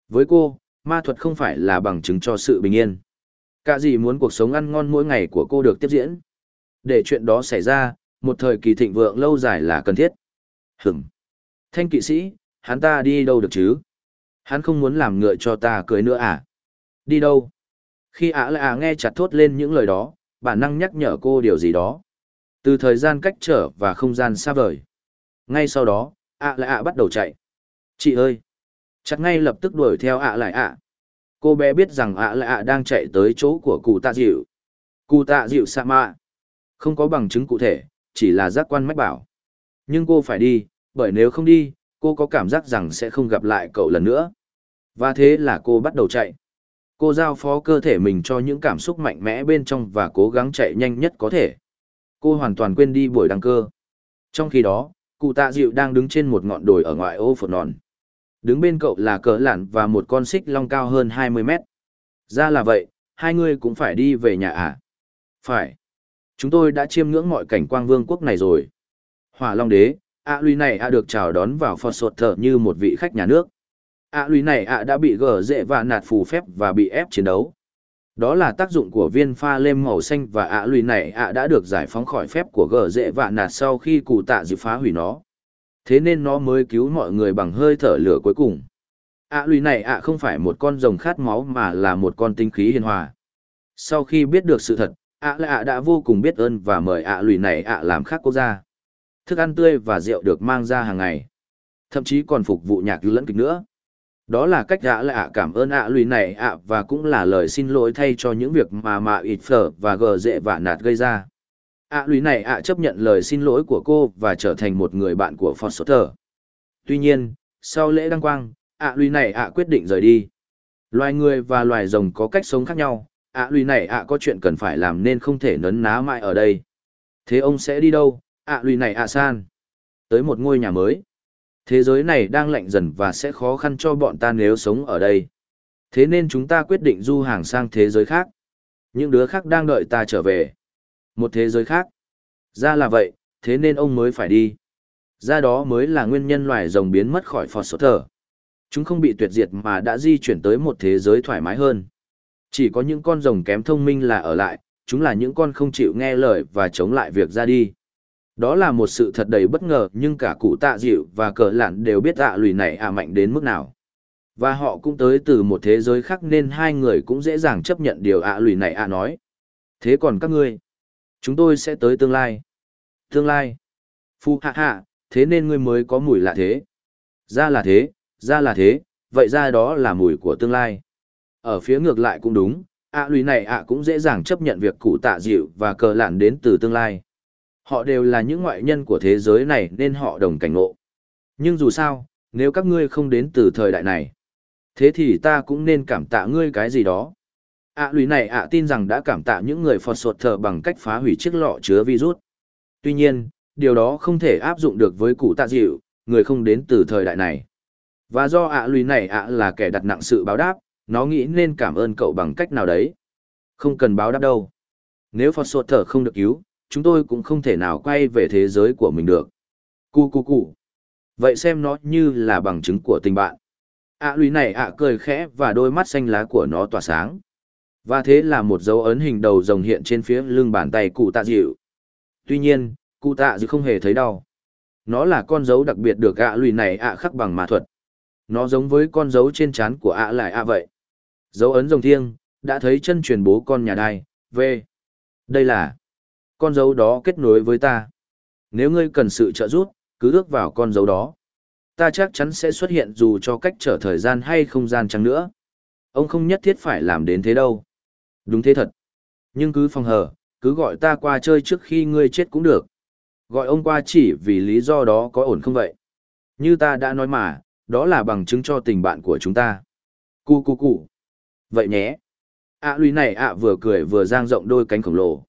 Với cô, ma thuật không phải là bằng chứng cho sự bình yên. Cả gì muốn cuộc sống ăn ngon mỗi ngày của cô được tiếp diễn. Để chuyện đó xảy ra, một thời kỳ thịnh vượng lâu dài là cần thiết. Hửm. Thanh kỵ sĩ, hắn ta đi đâu được chứ? Hắn không muốn làm ngựa cho ta cưới nữa à? Đi đâu? Khi ả lại à nghe chặt thốt lên những lời đó, bản năng nhắc nhở cô điều gì đó. Từ thời gian cách trở và không gian xa vời. Ngay sau đó, ạ lại ạ bắt đầu chạy. Chị ơi! Chặt ngay lập tức đuổi theo ạ lại ạ. Cô bé biết rằng ạ lại ạ đang chạy tới chỗ của cụ tạ dịu. Cụ tạ dịu sa mạ. Không có bằng chứng cụ thể, chỉ là giác quan mách bảo. Nhưng cô phải đi, bởi nếu không đi, cô có cảm giác rằng sẽ không gặp lại cậu lần nữa. Và thế là cô bắt đầu chạy. Cô giao phó cơ thể mình cho những cảm xúc mạnh mẽ bên trong và cố gắng chạy nhanh nhất có thể. Cô hoàn toàn quên đi buổi đăng cơ. Trong khi đó, cụ tạ dịu đang đứng trên một ngọn đồi ở ngoại ô phột nòn. Đứng bên cậu là cỡ Lạn và một con xích long cao hơn 20 mét. Ra là vậy, hai người cũng phải đi về nhà à? Phải. Chúng tôi đã chiêm ngưỡng mọi cảnh quang vương quốc này rồi. Hỏa Long Đế, ạ à, lùi này ạ được chào đón vào Phật Sột Thở như một vị khách nhà nước. ạ à, lùi này ạ đã bị gở dễ và nạt phù phép và bị ép chiến đấu. Đó là tác dụng của viên pha lêm màu xanh và ạ lùi này ạ đã được giải phóng khỏi phép của gở dễ và nạt sau khi cụ tạ dự phá hủy nó. Thế nên nó mới cứu mọi người bằng hơi thở lửa cuối cùng. ạ lùi này ạ không phải một con rồng khát máu mà là một con tinh khí hiền hòa. Sau khi biết được sự thật, ạ là ạ đã vô cùng biết ơn và mời ạ lùi này ạ làm khác quốc gia thức ăn tươi và rượu được mang ra hàng ngày. Thậm chí còn phục vụ nhạc lẫn kịch nữa. Đó là cách ạ là ạ cảm ơn ạ lùi này ạ và cũng là lời xin lỗi thay cho những việc mà mạ ít phở và gờ dễ và nạt gây ra. Ạ lùi này ạ chấp nhận lời xin lỗi của cô và trở thành một người bạn của foster. Tuy nhiên, sau lễ đăng quang, ạ lùi này ạ quyết định rời đi. Loài người và loài rồng có cách sống khác nhau. Ạ lùi này ạ có chuyện cần phải làm nên không thể nấn ná mãi ở đây. Thế ông sẽ đi đâu? Ạ à, lùi này ạ san. Tới một ngôi nhà mới. Thế giới này đang lạnh dần và sẽ khó khăn cho bọn ta nếu sống ở đây. Thế nên chúng ta quyết định du hàng sang thế giới khác. Những đứa khác đang đợi ta trở về. Một thế giới khác. Ra là vậy thế nên ông mới phải đi. Ra đó mới là nguyên nhân loài rồng biến mất khỏi phò sốt thở chúng không bị tuyệt diệt mà đã di chuyển tới một thế giới thoải mái hơn. Chỉ có những con rồng kém thông minh là ở lại, chúng là những con không chịu nghe lời và chống lại việc ra đi. Đó là một sự thật đầy bất ngờ nhưng cả cụ tạ dịu và cờ lạn đều biết ạ lùi này à mạnh đến mức nào. Và họ cũng tới từ một thế giới khác nên hai người cũng dễ dàng chấp nhận điều ạ lùi này à nói. Thế còn các ngươi? Chúng tôi sẽ tới tương lai. Tương lai? Phu hạ hạ, thế nên ngươi mới có mùi lạ thế. Ra là thế, ra là thế, vậy ra đó là mùi của tương lai. Ở phía ngược lại cũng đúng, ạ à, lùi này ạ cũng dễ dàng chấp nhận việc cụ tạ dịu và cờ lạn đến từ tương lai. Họ đều là những ngoại nhân của thế giới này nên họ đồng cảnh ngộ. Nhưng dù sao, nếu các ngươi không đến từ thời đại này, thế thì ta cũng nên cảm tạ ngươi cái gì đó. ạ à, lùi này ạ tin rằng đã cảm tạ những người phọt sột thờ bằng cách phá hủy chiếc lọ chứa virus. Tuy nhiên, điều đó không thể áp dụng được với cụ tạ dịu, người không đến từ thời đại này. Và do ạ lùi này ạ là kẻ đặt nặng sự báo đáp, nó nghĩ nên cảm ơn cậu bằng cách nào đấy. Không cần báo đáp đâu. Nếu Phật sột thở không được cứu, chúng tôi cũng không thể nào quay về thế giới của mình được. Cu cu cu. Vậy xem nó như là bằng chứng của tình bạn. ạ lùi này ạ cười khẽ và đôi mắt xanh lá của nó tỏa sáng. Và thế là một dấu ấn hình đầu rồng hiện trên phía lưng bàn tay cụ tạ dịu. Tuy nhiên, cụ tạ dịu không hề thấy đau. Nó là con dấu đặc biệt được ạ lùi này ạ khắc bằng ma thuật. Nó giống với con dấu trên trán của ạ lại ạ vậy. Dấu ấn rồng thiêng, đã thấy chân truyền bố con nhà đai, V. Đây là con dấu đó kết nối với ta. Nếu ngươi cần sự trợ giúp, cứ ước vào con dấu đó. Ta chắc chắn sẽ xuất hiện dù cho cách trở thời gian hay không gian chăng nữa. Ông không nhất thiết phải làm đến thế đâu. Đúng thế thật. Nhưng cứ phòng hờ, cứ gọi ta qua chơi trước khi ngươi chết cũng được. Gọi ông qua chỉ vì lý do đó có ổn không vậy? Như ta đã nói mà, đó là bằng chứng cho tình bạn của chúng ta. Cu cu cu. Vậy nhé. ạ à, lùi này ạ vừa cười vừa giang rộng đôi cánh khổng lồ.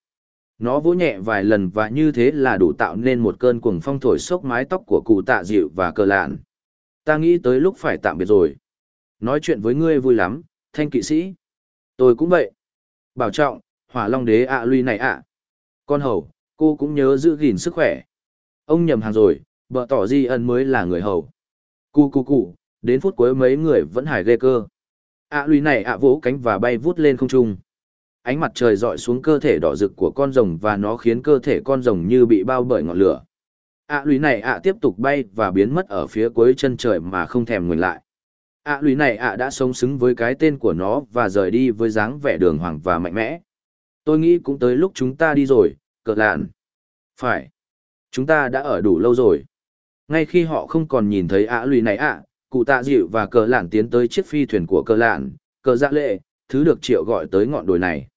Nó vỗ nhẹ vài lần và như thế là đủ tạo nên một cơn cuồng phong thổi xốc mái tóc của cụ tạ dịu và cờ lạn. Ta nghĩ tới lúc phải tạm biệt rồi. Nói chuyện với ngươi vui lắm, thanh kỵ sĩ. Tôi cũng vậy. Bảo trọng, hỏa long đế ạ à lui này ạ. Con hầu, cô cũng nhớ giữ gìn sức khỏe. Ông nhầm hàng rồi, vợ tỏ di ân mới là người hầu. Cu cu cu, đến phút cuối mấy người vẫn hài ghê cơ. ạ à lui này ạ vỗ cánh và bay vút lên không trung. Ánh mặt trời dọi xuống cơ thể đỏ rực của con rồng và nó khiến cơ thể con rồng như bị bao bởi ngọn lửa. ạ lùi này ạ tiếp tục bay và biến mất ở phía cuối chân trời mà không thèm ngừng lại. ạ lùi này ạ đã sống xứng với cái tên của nó và rời đi với dáng vẻ đường hoàng và mạnh mẽ. Tôi nghĩ cũng tới lúc chúng ta đi rồi, cờ lạn. Phải. Chúng ta đã ở đủ lâu rồi. Ngay khi họ không còn nhìn thấy ạ lùi này ạ, cụ tạ dịu và cờ lạn tiến tới chiếc phi thuyền của cờ lạn, cờ dạ lệ, thứ được triệu gọi tới ngọn đồi này.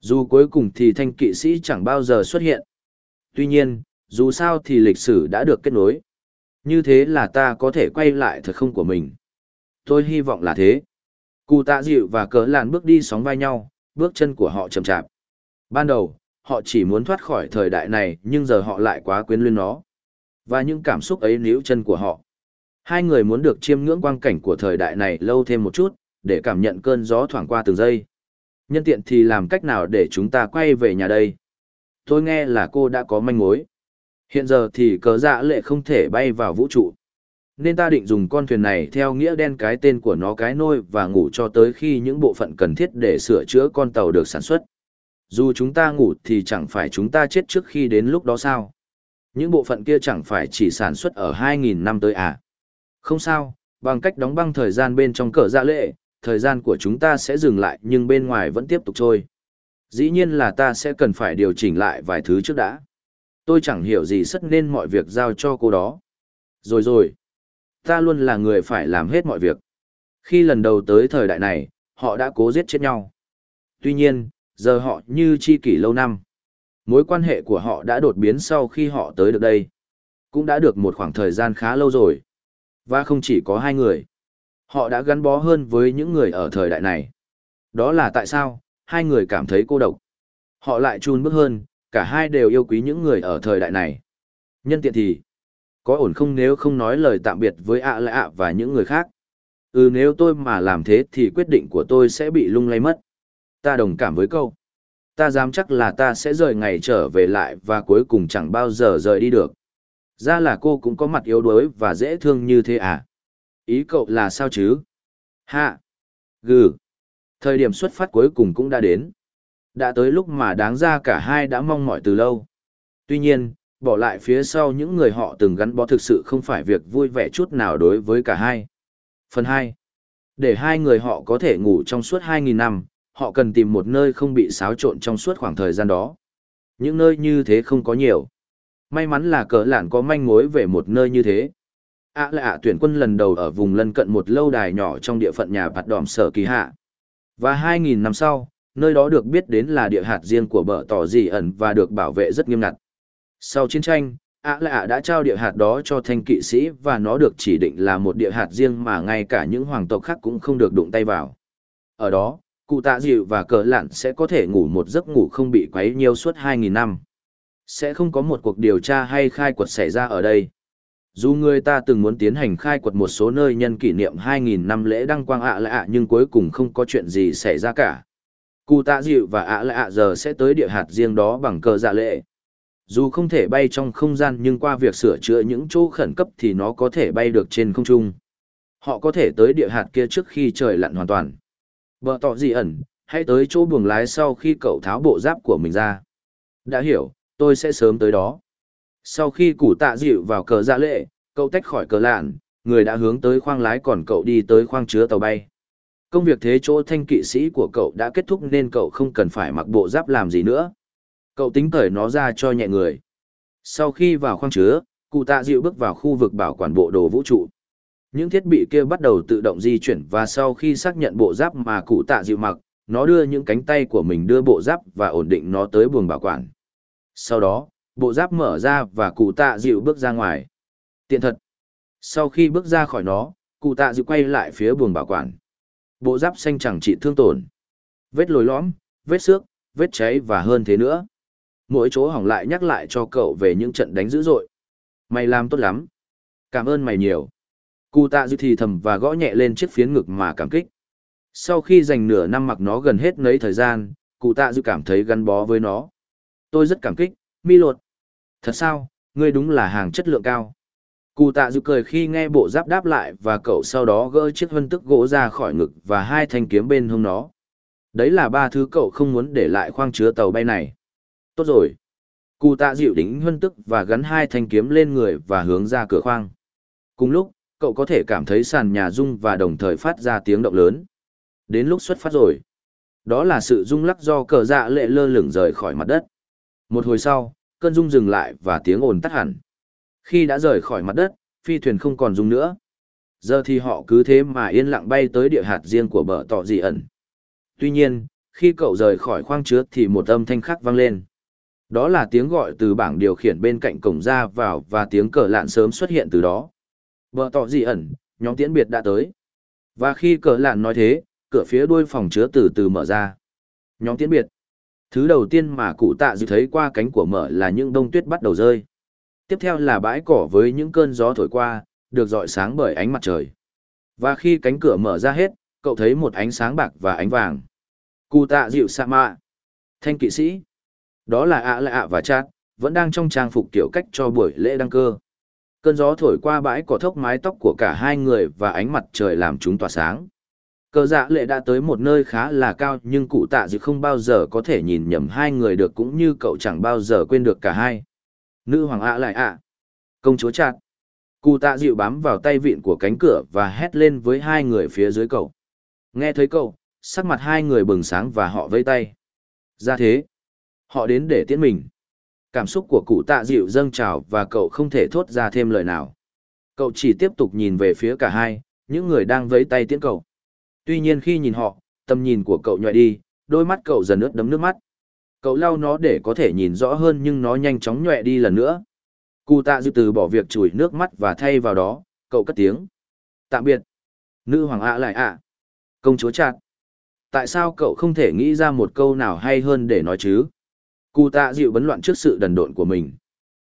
Dù cuối cùng thì thanh kỵ sĩ chẳng bao giờ xuất hiện. Tuy nhiên, dù sao thì lịch sử đã được kết nối. Như thế là ta có thể quay lại thật không của mình. Tôi hy vọng là thế. Cụ tạ dịu và cỡ làn bước đi sóng vai nhau, bước chân của họ chậm chạp. Ban đầu, họ chỉ muốn thoát khỏi thời đại này nhưng giờ họ lại quá quyến luyến nó. Và những cảm xúc ấy níu chân của họ. Hai người muốn được chiêm ngưỡng quang cảnh của thời đại này lâu thêm một chút, để cảm nhận cơn gió thoảng qua từng giây. Nhân tiện thì làm cách nào để chúng ta quay về nhà đây? Tôi nghe là cô đã có manh mối. Hiện giờ thì cờ dạ lệ không thể bay vào vũ trụ. Nên ta định dùng con thuyền này theo nghĩa đen cái tên của nó cái nôi và ngủ cho tới khi những bộ phận cần thiết để sửa chữa con tàu được sản xuất. Dù chúng ta ngủ thì chẳng phải chúng ta chết trước khi đến lúc đó sao? Những bộ phận kia chẳng phải chỉ sản xuất ở 2.000 năm tới à? Không sao, bằng cách đóng băng thời gian bên trong cờ dạ lệ, thời gian của chúng ta sẽ dừng lại nhưng bên ngoài vẫn tiếp tục trôi. Dĩ nhiên là ta sẽ cần phải điều chỉnh lại vài thứ trước đã. Tôi chẳng hiểu gì sất nên mọi việc giao cho cô đó. Rồi rồi. Ta luôn là người phải làm hết mọi việc. Khi lần đầu tới thời đại này, họ đã cố giết chết nhau. Tuy nhiên, giờ họ như chi kỷ lâu năm. Mối quan hệ của họ đã đột biến sau khi họ tới được đây. Cũng đã được một khoảng thời gian khá lâu rồi. Và không chỉ có hai người. Họ đã gắn bó hơn với những người ở thời đại này. Đó là tại sao, hai người cảm thấy cô độc. Họ lại chun bước hơn, cả hai đều yêu quý những người ở thời đại này. Nhân tiện thì, có ổn không nếu không nói lời tạm biệt với ạ lạ ạ và những người khác. Ừ nếu tôi mà làm thế thì quyết định của tôi sẽ bị lung lay mất. Ta đồng cảm với câu. Ta dám chắc là ta sẽ rời ngày trở về lại và cuối cùng chẳng bao giờ rời đi được. Ra là cô cũng có mặt yếu đuối và dễ thương như thế à? Ý cậu là sao chứ? Hạ! Gừ! Thời điểm xuất phát cuối cùng cũng đã đến. Đã tới lúc mà đáng ra cả hai đã mong mỏi từ lâu. Tuy nhiên, bỏ lại phía sau những người họ từng gắn bó thực sự không phải việc vui vẻ chút nào đối với cả hai. Phần hai, Để hai người họ có thể ngủ trong suốt 2.000 năm, họ cần tìm một nơi không bị xáo trộn trong suốt khoảng thời gian đó. Những nơi như thế không có nhiều. May mắn là cỡ lạn có manh mối về một nơi như thế ạ là ạ tuyển quân lần đầu ở vùng lân cận một lâu đài nhỏ trong địa phận nhà bạt đỏm sở kỳ hạ. Và 2.000 năm sau, nơi đó được biết đến là địa hạt riêng của bờ tỏ dị ẩn và được bảo vệ rất nghiêm ngặt. Sau chiến tranh, ạ là ạ đã trao địa hạt đó cho thanh kỵ sĩ và nó được chỉ định là một địa hạt riêng mà ngay cả những hoàng tộc khác cũng không được đụng tay vào. Ở đó, cụ tạ dịu và cờ lặn sẽ có thể ngủ một giấc ngủ không bị quấy nhiêu suốt 2.000 năm. Sẽ không có một cuộc điều tra hay khai quật xảy ra ở đây dù người ta từng muốn tiến hành khai quật một số nơi nhân kỷ niệm 2.000 năm lễ đăng quang ạ lạ nhưng cuối cùng không có chuyện gì xảy ra cả. Cụ tạ dịu và ạ lạ giờ sẽ tới địa hạt riêng đó bằng cờ dạ lệ. Dù không thể bay trong không gian nhưng qua việc sửa chữa những chỗ khẩn cấp thì nó có thể bay được trên không trung. Họ có thể tới địa hạt kia trước khi trời lặn hoàn toàn. Bờ tỏ gì ẩn, hãy tới chỗ buồng lái sau khi cậu tháo bộ giáp của mình ra. Đã hiểu, tôi sẽ sớm tới đó. Sau khi củ tạ dịu vào cờ dạ lệ, cậu tách khỏi cờ lạn, người đã hướng tới khoang lái còn cậu đi tới khoang chứa tàu bay. Công việc thế chỗ thanh kỵ sĩ của cậu đã kết thúc nên cậu không cần phải mặc bộ giáp làm gì nữa. Cậu tính cởi nó ra cho nhẹ người. Sau khi vào khoang chứa, cụ tạ dịu bước vào khu vực bảo quản bộ đồ vũ trụ. Những thiết bị kia bắt đầu tự động di chuyển và sau khi xác nhận bộ giáp mà cụ tạ dịu mặc, nó đưa những cánh tay của mình đưa bộ giáp và ổn định nó tới buồng bảo quản. Sau đó, bộ giáp mở ra và cụ tạ dịu bước ra ngoài. Tiện thật. Sau khi bước ra khỏi nó, cụ tạ dịu quay lại phía buồng bảo quản. Bộ giáp xanh chẳng trị thương tổn. Vết lồi lõm, vết xước, vết cháy và hơn thế nữa. Mỗi chỗ hỏng lại nhắc lại cho cậu về những trận đánh dữ dội. Mày làm tốt lắm. Cảm ơn mày nhiều. Cụ tạ dịu thì thầm và gõ nhẹ lên chiếc phiến ngực mà cảm kích. Sau khi dành nửa năm mặc nó gần hết nấy thời gian, cụ tạ dịu cảm thấy gắn bó với nó. Tôi rất cảm kích, mi lột. Thật sao, ngươi đúng là hàng chất lượng cao. Cụ tạ dịu cười khi nghe bộ giáp đáp lại và cậu sau đó gỡ chiếc vân tức gỗ ra khỏi ngực và hai thanh kiếm bên hông nó. Đấy là ba thứ cậu không muốn để lại khoang chứa tàu bay này. Tốt rồi. Cụ tạ dịu đính vân tức và gắn hai thanh kiếm lên người và hướng ra cửa khoang. Cùng lúc, cậu có thể cảm thấy sàn nhà rung và đồng thời phát ra tiếng động lớn. Đến lúc xuất phát rồi. Đó là sự rung lắc do cờ dạ lệ lơ lửng rời khỏi mặt đất. Một hồi sau, cơn rung dừng lại và tiếng ồn tắt hẳn. Khi đã rời khỏi mặt đất, phi thuyền không còn rung nữa. Giờ thì họ cứ thế mà yên lặng bay tới địa hạt riêng của bờ tọ dị ẩn. Tuy nhiên, khi cậu rời khỏi khoang chứa thì một âm thanh khác vang lên. Đó là tiếng gọi từ bảng điều khiển bên cạnh cổng ra vào và tiếng cờ lạn sớm xuất hiện từ đó. Bờ tọ dị ẩn, nhóm tiễn biệt đã tới. Và khi cờ lạn nói thế, cửa phía đuôi phòng chứa từ từ mở ra. Nhóm tiễn biệt. Thứ đầu tiên mà cụ tạ dự thấy qua cánh của mở là những đông tuyết bắt đầu rơi. Tiếp theo là bãi cỏ với những cơn gió thổi qua, được dọi sáng bởi ánh mặt trời. Và khi cánh cửa mở ra hết, cậu thấy một ánh sáng bạc và ánh vàng. Cụ tạ dịu sa mạ. Thanh kỵ sĩ. Đó là ạ lạ và chát, vẫn đang trong trang phục kiểu cách cho buổi lễ đăng cơ. Cơn gió thổi qua bãi cỏ thốc mái tóc của cả hai người và ánh mặt trời làm chúng tỏa sáng. Cờ dạ lệ đã tới một nơi khá là cao nhưng cụ tạ dự không bao giờ có thể nhìn nhầm hai người được cũng như cậu chẳng bao giờ quên được cả hai. Nữ hoàng ạ lại ạ. Công chúa chặt. Cụ tạ dịu bám vào tay vịn của cánh cửa và hét lên với hai người phía dưới cậu. Nghe thấy cậu, sắc mặt hai người bừng sáng và họ vây tay. Ra thế. Họ đến để tiễn mình. Cảm xúc của cụ tạ dịu dâng trào và cậu không thể thốt ra thêm lời nào. Cậu chỉ tiếp tục nhìn về phía cả hai, những người đang vẫy tay tiễn cậu. Tuy nhiên khi nhìn họ, tầm nhìn của cậu nhòe đi, đôi mắt cậu dần ướt đấm nước mắt. Cậu lau nó để có thể nhìn rõ hơn nhưng nó nhanh chóng nhòe đi lần nữa. Cụ tạ dư từ bỏ việc chùi nước mắt và thay vào đó, cậu cất tiếng. Tạm biệt. Nữ hoàng ạ lại ạ. Công chúa chặt. Tại sao cậu không thể nghĩ ra một câu nào hay hơn để nói chứ? Cụ tạ dịu bấn loạn trước sự đần độn của mình.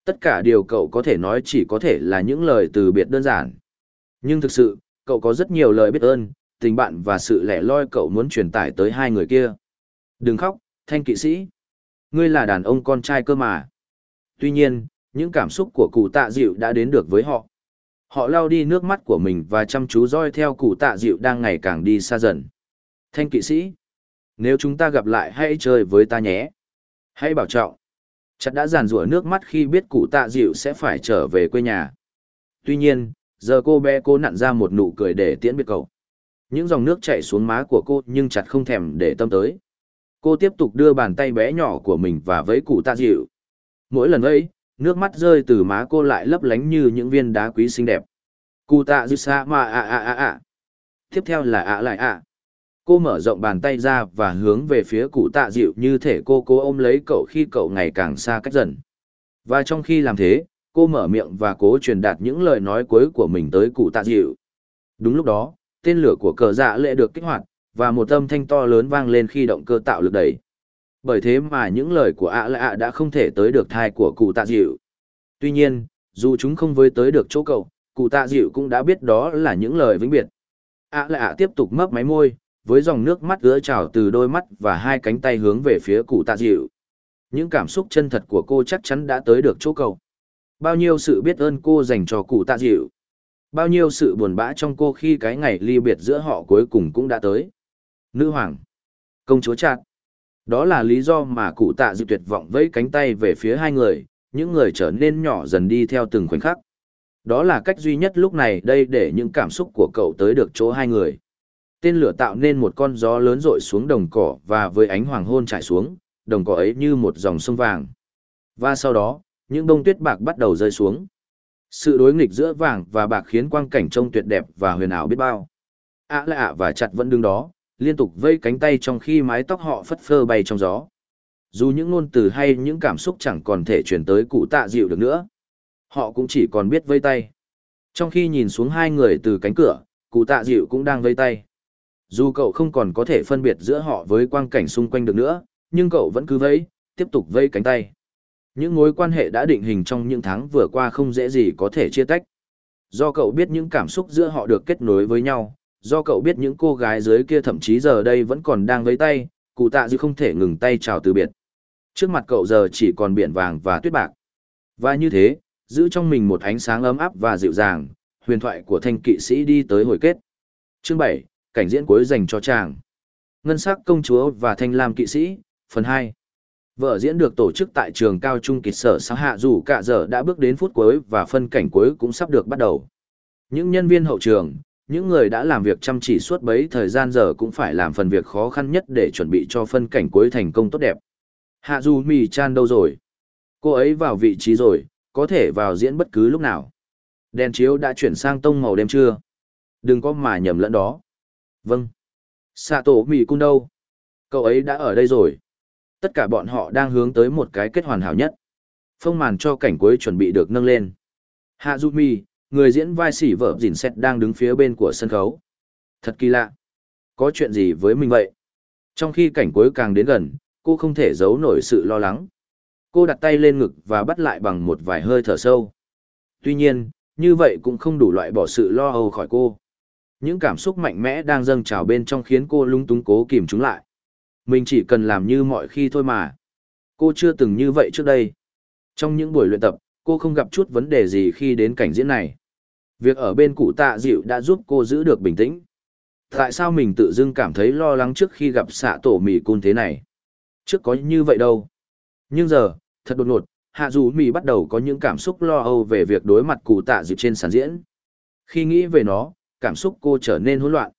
Tất cả điều cậu có thể nói chỉ có thể là những lời từ biệt đơn giản. Nhưng thực sự, cậu có rất nhiều lời biết ơn, tình bạn và sự lẻ loi cậu muốn truyền tải tới hai người kia. Đừng khóc, thanh kỵ sĩ. Ngươi là đàn ông con trai cơ mà. Tuy nhiên, những cảm xúc của cụ tạ dịu đã đến được với họ. Họ lau đi nước mắt của mình và chăm chú dõi theo cụ tạ dịu đang ngày càng đi xa dần. Thanh kỵ sĩ, nếu chúng ta gặp lại hãy chơi với ta nhé. Hãy bảo trọng. Chặt đã giàn rủa nước mắt khi biết cụ tạ dịu sẽ phải trở về quê nhà. Tuy nhiên, giờ cô bé cô nặn ra một nụ cười để tiễn biệt cậu. Những dòng nước chảy xuống má của cô nhưng chặt không thèm để tâm tới. Cô tiếp tục đưa bàn tay bé nhỏ của mình và vẫy cụ tạ dịu. Mỗi lần ấy, nước mắt rơi từ má cô lại lấp lánh như những viên đá quý xinh đẹp. Cụ tạ dịu xa mà ạ ạ ạ ạ. Tiếp theo là ạ lại ạ. Cô mở rộng bàn tay ra và hướng về phía cụ tạ dịu như thể cô cố ôm lấy cậu khi cậu ngày càng xa cách dần. Và trong khi làm thế, cô mở miệng và cố truyền đạt những lời nói cuối của mình tới cụ tạ dịu. Đúng lúc đó, tên lửa của cờ dạ lệ được kích hoạt, và một âm thanh to lớn vang lên khi động cơ tạo lực đẩy. Bởi thế mà những lời của ạ lạ đã không thể tới được thai của cụ tạ dịu. Tuy nhiên, dù chúng không với tới được chỗ cậu, cụ tạ dịu cũng đã biết đó là những lời vĩnh biệt. ạ lạ tiếp tục mấp máy môi, với dòng nước mắt ứa trào từ đôi mắt và hai cánh tay hướng về phía cụ tạ dịu. Những cảm xúc chân thật của cô chắc chắn đã tới được chỗ cậu. Bao nhiêu sự biết ơn cô dành cho cụ tạ dịu. Bao nhiêu sự buồn bã trong cô khi cái ngày ly biệt giữa họ cuối cùng cũng đã tới. Nữ hoàng. Công chúa chặt. Đó là lý do mà cụ tạ dịu tuyệt vọng vẫy cánh tay về phía hai người, những người trở nên nhỏ dần đi theo từng khoảnh khắc. Đó là cách duy nhất lúc này đây để những cảm xúc của cậu tới được chỗ hai người. Tên lửa tạo nên một con gió lớn rội xuống đồng cỏ và với ánh hoàng hôn trải xuống, đồng cỏ ấy như một dòng sông vàng. Và sau đó, những bông tuyết bạc bắt đầu rơi xuống. Sự đối nghịch giữa vàng và bạc khiến quang cảnh trông tuyệt đẹp và huyền ảo biết bao. ạ lạ ạ và chặt vẫn đứng đó, liên tục vây cánh tay trong khi mái tóc họ phất phơ bay trong gió. Dù những ngôn từ hay những cảm xúc chẳng còn thể truyền tới cụ tạ dịu được nữa. Họ cũng chỉ còn biết vây tay. Trong khi nhìn xuống hai người từ cánh cửa, cụ tạ dịu cũng đang vây tay. Dù cậu không còn có thể phân biệt giữa họ với quang cảnh xung quanh được nữa, nhưng cậu vẫn cứ vây, tiếp tục vây cánh tay. Những mối quan hệ đã định hình trong những tháng vừa qua không dễ gì có thể chia tách. Do cậu biết những cảm xúc giữa họ được kết nối với nhau, do cậu biết những cô gái dưới kia thậm chí giờ đây vẫn còn đang với tay, cụ tạ dư không thể ngừng tay chào từ biệt. Trước mặt cậu giờ chỉ còn biển vàng và tuyết bạc. Và như thế, giữ trong mình một ánh sáng ấm áp và dịu dàng, huyền thoại của thanh kỵ sĩ đi tới hồi kết. Chương 7, cảnh diễn cuối dành cho chàng. Ngân sắc công chúa và thanh lam kỵ sĩ, phần 2. Vở diễn được tổ chức tại trường cao trung kịch sở sáng hạ dù cả giờ đã bước đến phút cuối và phân cảnh cuối cũng sắp được bắt đầu. Những nhân viên hậu trường, những người đã làm việc chăm chỉ suốt bấy thời gian giờ cũng phải làm phần việc khó khăn nhất để chuẩn bị cho phân cảnh cuối thành công tốt đẹp. Hạ dù mì chan đâu rồi? Cô ấy vào vị trí rồi, có thể vào diễn bất cứ lúc nào. Đèn chiếu đã chuyển sang tông màu đêm chưa? Đừng có mà nhầm lẫn đó. Vâng. Sạ tổ mì cung đâu? Cậu ấy đã ở đây rồi. Tất cả bọn họ đang hướng tới một cái kết hoàn hảo nhất. Phong màn cho cảnh cuối chuẩn bị được nâng lên. Hạ Du Mi, người diễn vai sỉ vợ dìn xét đang đứng phía bên của sân khấu. Thật kỳ lạ. Có chuyện gì với mình vậy? Trong khi cảnh cuối càng đến gần, cô không thể giấu nổi sự lo lắng. Cô đặt tay lên ngực và bắt lại bằng một vài hơi thở sâu. Tuy nhiên, như vậy cũng không đủ loại bỏ sự lo âu khỏi cô. Những cảm xúc mạnh mẽ đang dâng trào bên trong khiến cô lung túng cố kìm chúng lại. Mình chỉ cần làm như mọi khi thôi mà. Cô chưa từng như vậy trước đây. Trong những buổi luyện tập, cô không gặp chút vấn đề gì khi đến cảnh diễn này. Việc ở bên cụ tạ dịu đã giúp cô giữ được bình tĩnh. Tại sao mình tự dưng cảm thấy lo lắng trước khi gặp xạ tổ mì cun thế này? Trước có như vậy đâu. Nhưng giờ, thật đột ngột, hạ dù mì bắt đầu có những cảm xúc lo âu về việc đối mặt cụ tạ dịu trên sàn diễn. Khi nghĩ về nó, cảm xúc cô trở nên hỗn loạn.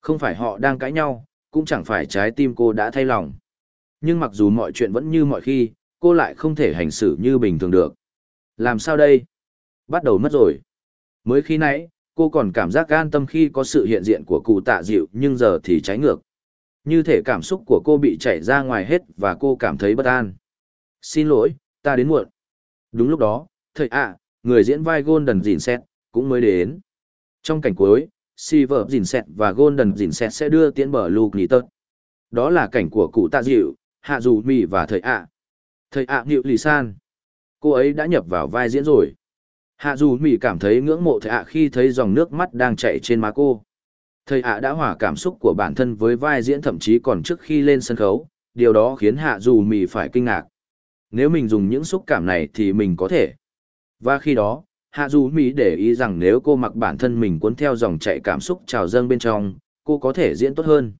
Không phải họ đang cãi nhau, cũng chẳng phải trái tim cô đã thay lòng. Nhưng mặc dù mọi chuyện vẫn như mọi khi, cô lại không thể hành xử như bình thường được. Làm sao đây? Bắt đầu mất rồi. Mới khi nãy, cô còn cảm giác an tâm khi có sự hiện diện của cụ tạ dịu nhưng giờ thì trái ngược. Như thể cảm xúc của cô bị chảy ra ngoài hết và cô cảm thấy bất an. Xin lỗi, ta đến muộn. Đúng lúc đó, thầy ạ, người diễn vai Golden Dìn Xét, cũng mới đến. Trong cảnh cuối, Silver Dìn Xét và Golden Dìn Xét sẽ đưa tiến bờ Luke Nitton. Đó là cảnh của cụ tạ dịu, hạ dù mì và thầy ạ. Thầy ạ à, lì san. Cô ấy đã nhập vào vai diễn rồi. Hạ dù mì cảm thấy ngưỡng mộ thầy ạ khi thấy dòng nước mắt đang chảy trên má cô. Thầy ạ đã hòa cảm xúc của bản thân với vai diễn thậm chí còn trước khi lên sân khấu, điều đó khiến hạ dù mì phải kinh ngạc. Nếu mình dùng những xúc cảm này thì mình có thể. Và khi đó, hạ dù Mỹ để ý rằng nếu cô mặc bản thân mình cuốn theo dòng chảy cảm xúc trào dâng bên trong, cô có thể diễn tốt hơn.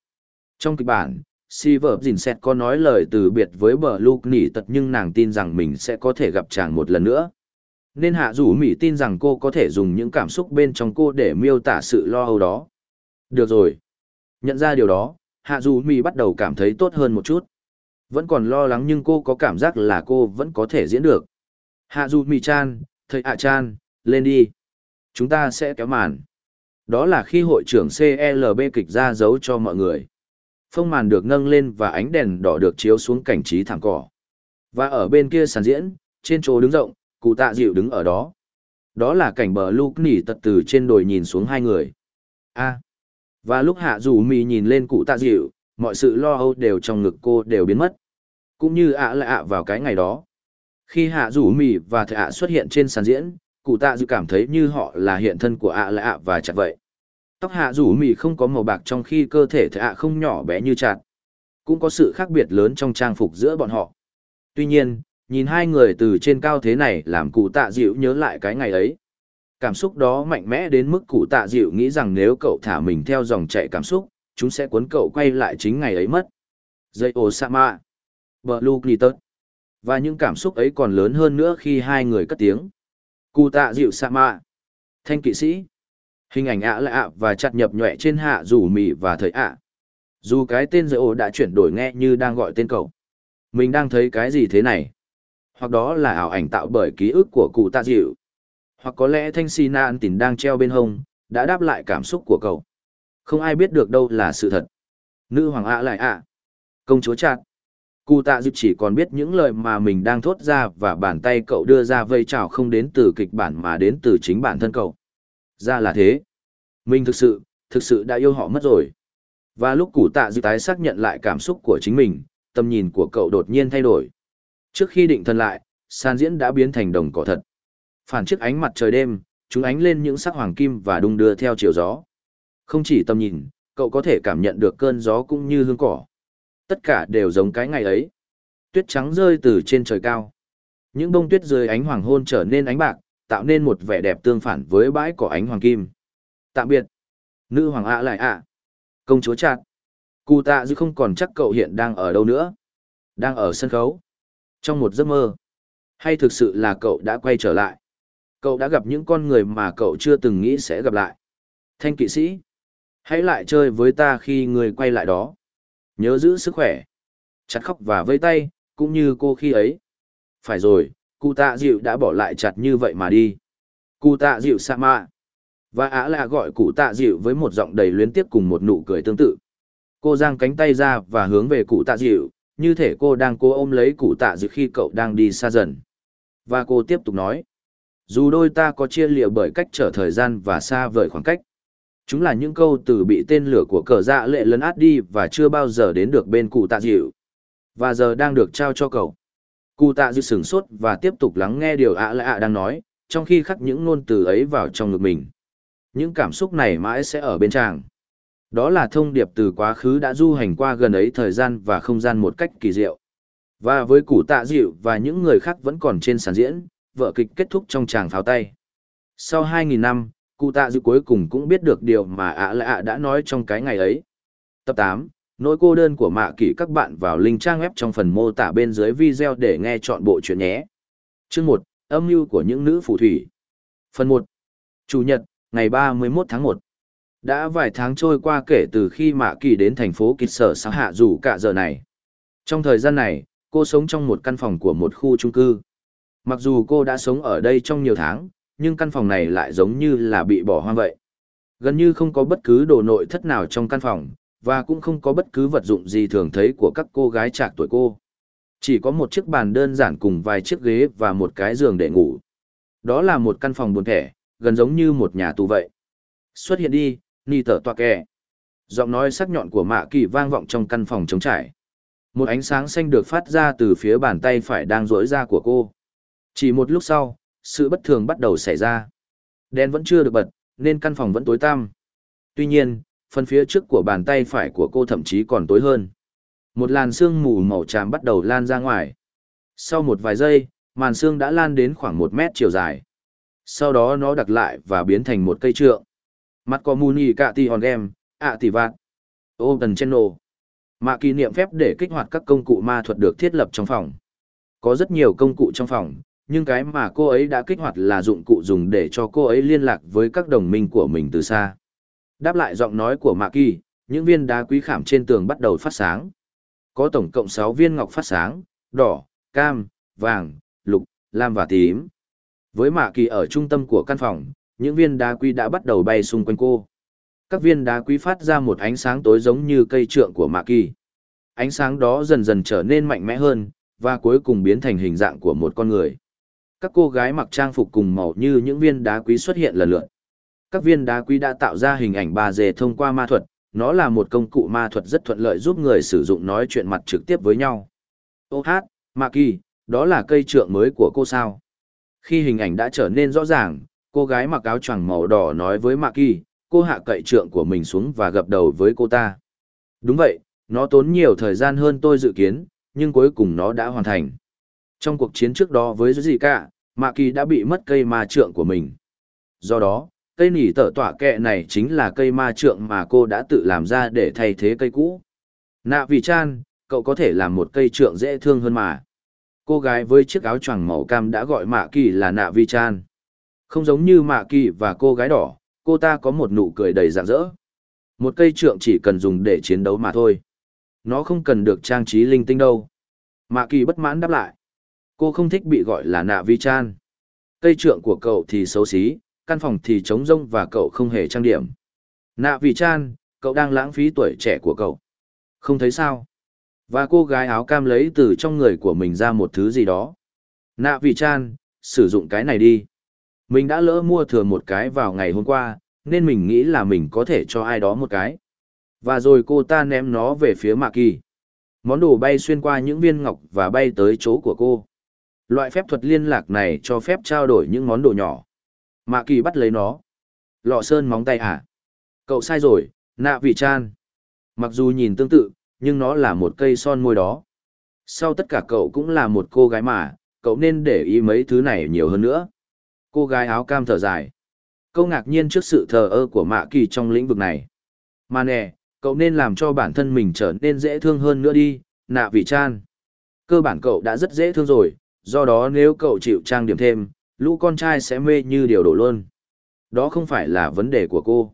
Trong kịch bản, Silver Dìn có nói lời từ biệt với bờ Luke nỉ tật nhưng nàng tin rằng mình sẽ có thể gặp chàng một lần nữa. Nên hạ rủ Mỹ tin rằng cô có thể dùng những cảm xúc bên trong cô để miêu tả sự lo âu đó. Được rồi. Nhận ra điều đó, hạ rủ Mỹ bắt đầu cảm thấy tốt hơn một chút. Vẫn còn lo lắng nhưng cô có cảm giác là cô vẫn có thể diễn được. Hạ rủ Mỹ chan, thầy hạ chan, lên đi. Chúng ta sẽ kéo màn. Đó là khi hội trưởng CLB kịch ra dấu cho mọi người. Phông màn được nâng lên và ánh đèn đỏ được chiếu xuống cảnh trí thẳng cỏ. Và ở bên kia sàn diễn, trên chỗ đứng rộng, cụ tạ dịu đứng ở đó. Đó là cảnh bờ lúc nỉ tật từ trên đồi nhìn xuống hai người. a và lúc hạ dù mì nhìn lên cụ tạ dịu, mọi sự lo âu đều trong ngực cô đều biến mất. Cũng như ạ lại ạ vào cái ngày đó. Khi hạ rủ mì và thầy ạ xuất hiện trên sàn diễn, cụ tạ dự cảm thấy như họ là hiện thân của ạ lạ ạ và chặt vậy. Tóc hạ rủ mì không có màu bạc trong khi cơ thể Thạ ạ không nhỏ bé như chặt. Cũng có sự khác biệt lớn trong trang phục giữa bọn họ. Tuy nhiên, nhìn hai người từ trên cao thế này làm cụ tạ dịu nhớ lại cái ngày ấy. Cảm xúc đó mạnh mẽ đến mức cụ tạ dịu nghĩ rằng nếu cậu thả mình theo dòng chạy cảm xúc, chúng sẽ cuốn cậu quay lại chính ngày ấy mất. Dây ô sa mạ. Lu. Và những cảm xúc ấy còn lớn hơn nữa khi hai người cất tiếng. Cụ tạ dịu sa mạ. Thanh kỵ sĩ. Hình ảnh ạ lạ và chặt nhập nhẹ trên hạ rủ mì và thời ạ. Dù cái tên dây ồ đã chuyển đổi nghe như đang gọi tên cậu. Mình đang thấy cái gì thế này? hoặc đó là ảo ảnh tạo bởi ký ức của cụ tạ dịu hoặc có lẽ thanh si na ăn tìn đang treo bên hông, đã đáp lại cảm xúc của cậu không ai biết được đâu là sự thật nữ hoàng ạ lại ạ công chúa chặt cụ tạ dịp chỉ còn biết những lời mà mình đang thốt ra và bàn tay cậu đưa ra vây trào không đến từ kịch bản mà đến từ chính bản thân cậu ra là thế mình thực sự thực sự đã yêu họ mất rồi. Và lúc cụ tạ dịp tái xác nhận lại cảm xúc của chính mình, tầm nhìn của cậu đột nhiên thay đổi. Trước khi định thân lại, san diễn đã biến thành đồng cỏ thật. Phản chiếc ánh mặt trời đêm, chúng ánh lên những sắc hoàng kim và đung đưa theo chiều gió. Không chỉ tầm nhìn, cậu có thể cảm nhận được cơn gió cũng như hương cỏ. Tất cả đều giống cái ngày ấy. Tuyết trắng rơi từ trên trời cao. Những bông tuyết dưới ánh hoàng hôn trở nên ánh bạc, tạo nên một vẻ đẹp tương phản với bãi cỏ ánh hoàng kim. Tạm biệt. Nữ hoàng ạ lại ạ. Công chúa chặt. Cụ tạ dư không còn chắc cậu hiện đang ở đâu nữa. Đang ở sân khấu. Trong một giấc mơ. Hay thực sự là cậu đã quay trở lại. Cậu đã gặp những con người mà cậu chưa từng nghĩ sẽ gặp lại. Thanh kỵ sĩ. Hãy lại chơi với ta khi người quay lại đó. Nhớ giữ sức khỏe. Chặt khóc và vây tay, cũng như cô khi ấy. Phải rồi, cụ tạ dịu đã bỏ lại chặt như vậy mà đi. Cụ tạ dịu sa mạ. Và á là gọi cụ tạ dịu với một giọng đầy luyến tiếc cùng một nụ cười tương tự. Cô giang cánh tay ra và hướng về cụ tạ dịu, như thể cô đang cố ôm lấy cụ tạ dịu khi cậu đang đi xa dần. Và cô tiếp tục nói. Dù đôi ta có chia lịa bởi cách trở thời gian và xa vời khoảng cách. Chúng là những câu từ bị tên lửa của cờ dạ lệ lấn át đi và chưa bao giờ đến được bên cụ tạ dịu. Và giờ đang được trao cho cậu. Cụ tạ dịu sửng sốt và tiếp tục lắng nghe điều ạ lạ đang nói, trong khi khắc những ngôn từ ấy vào trong ngực mình. Những cảm xúc này mãi sẽ ở bên chàng. Đó là thông điệp từ quá khứ đã du hành qua gần ấy thời gian và không gian một cách kỳ diệu. Và với củ tạ dịu và những người khác vẫn còn trên sàn diễn, vở kịch kết thúc trong tràng pháo tay. Sau 2.000 năm, cụ tạ dịu cuối cùng cũng biết được điều mà ạ lạ đã nói trong cái ngày ấy. Tập 8, nỗi cô đơn của mạ kỷ các bạn vào link trang web trong phần mô tả bên dưới video để nghe chọn bộ chuyện nhé. Chương 1, âm mưu của những nữ phù thủy. Phần 1, Chủ nhật, ngày 31 tháng 1. Đã vài tháng trôi qua kể từ khi Mạ Kỳ đến thành phố Kịch Sở xã hạ dù cả giờ này. Trong thời gian này, cô sống trong một căn phòng của một khu chung cư. Mặc dù cô đã sống ở đây trong nhiều tháng, nhưng căn phòng này lại giống như là bị bỏ hoang vậy. Gần như không có bất cứ đồ nội thất nào trong căn phòng, và cũng không có bất cứ vật dụng gì thường thấy của các cô gái trạc tuổi cô. Chỉ có một chiếc bàn đơn giản cùng vài chiếc ghế và một cái giường để ngủ. Đó là một căn phòng buồn thẻ, gần giống như một nhà tù vậy. Xuất hiện đi, ni tở toa kè. Giọng nói sắc nhọn của mạ kỳ vang vọng trong căn phòng trống trải. Một ánh sáng xanh được phát ra từ phía bàn tay phải đang rỗi ra của cô. Chỉ một lúc sau, sự bất thường bắt đầu xảy ra. Đèn vẫn chưa được bật, nên căn phòng vẫn tối tăm. Tuy nhiên, phần phía trước của bàn tay phải của cô thậm chí còn tối hơn. Một làn sương mù màu tràm bắt đầu lan ra ngoài. Sau một vài giây, màn sương đã lan đến khoảng một mét chiều dài. Sau đó nó đặc lại và biến thành một cây trượng. Mắt có muni cả ti hòn game, ạ tỷ vạn. Open channel. Mạ kỷ niệm phép để kích hoạt các công cụ ma thuật được thiết lập trong phòng. Có rất nhiều công cụ trong phòng, nhưng cái mà cô ấy đã kích hoạt là dụng cụ dùng để cho cô ấy liên lạc với các đồng minh của mình từ xa. Đáp lại giọng nói của Mạc Kỳ, những viên đá quý khảm trên tường bắt đầu phát sáng. Có tổng cộng 6 viên ngọc phát sáng, đỏ, cam, vàng, lục, lam và tím. Với Mạc Kỳ ở trung tâm của căn phòng, những viên đá quý đã bắt đầu bay xung quanh cô. Các viên đá quý phát ra một ánh sáng tối giống như cây trượng của Mạc Kỳ. Ánh sáng đó dần dần trở nên mạnh mẽ hơn, và cuối cùng biến thành hình dạng của một con người. Các cô gái mặc trang phục cùng màu như những viên đá quý xuất hiện lần lượt. Các viên đá quý đã tạo ra hình ảnh 3D thông qua ma thuật, nó là một công cụ ma thuật rất thuận lợi giúp người sử dụng nói chuyện mặt trực tiếp với nhau. Ô hát, Mạ Kỳ, đó là cây trượng mới của cô sao? Khi hình ảnh đã trở nên rõ ràng, cô gái mặc áo choàng màu đỏ nói với Mạ Kỳ, cô hạ cậy trượng của mình xuống và gập đầu với cô ta. Đúng vậy, nó tốn nhiều thời gian hơn tôi dự kiến, nhưng cuối cùng nó đã hoàn thành. Trong cuộc chiến trước đó với gì cả, Mạ Kỳ đã bị mất cây ma trượng của mình. Do đó, cây nỉ tở tỏa kẹ này chính là cây ma trượng mà cô đã tự làm ra để thay thế cây cũ. Nạ vì chan, cậu có thể làm một cây trượng dễ thương hơn mà. Cô gái với chiếc áo choàng màu cam đã gọi Mạ Kỳ là Nạ Vi Chan. Không giống như Mạ Kỳ và cô gái đỏ, cô ta có một nụ cười đầy rạng rỡ. Một cây trượng chỉ cần dùng để chiến đấu mà thôi. Nó không cần được trang trí linh tinh đâu. Mạ Kỳ bất mãn đáp lại. Cô không thích bị gọi là Nạ Vi Chan. Cây trượng của cậu thì xấu xí, căn phòng thì trống rông và cậu không hề trang điểm. Nạ Vi chan, cậu đang lãng phí tuổi trẻ của cậu. Không thấy sao? Và cô gái áo cam lấy từ trong người của mình ra một thứ gì đó. Nạ Vi chan, sử dụng cái này đi. Mình đã lỡ mua thừa một cái vào ngày hôm qua, nên mình nghĩ là mình có thể cho ai đó một cái. Và rồi cô ta ném nó về phía Mạ Kỳ. Món đồ bay xuyên qua những viên ngọc và bay tới chỗ của cô. Loại phép thuật liên lạc này cho phép trao đổi những món đồ nhỏ. Mạ Kỳ bắt lấy nó. Lọ sơn móng tay à? Cậu sai rồi, nạ vị chan. Mặc dù nhìn tương tự, nhưng nó là một cây son môi đó. Sau tất cả cậu cũng là một cô gái mà, cậu nên để ý mấy thứ này nhiều hơn nữa. Cô gái áo cam thở dài. Câu ngạc nhiên trước sự thờ ơ của Mạ Kỳ trong lĩnh vực này. Mà nè, cậu nên làm cho bản thân mình trở nên dễ thương hơn nữa đi, nạ vị chan. Cơ bản cậu đã rất dễ thương rồi, do đó nếu cậu chịu trang điểm thêm, lũ con trai sẽ mê như điều đổ luôn. Đó không phải là vấn đề của cô.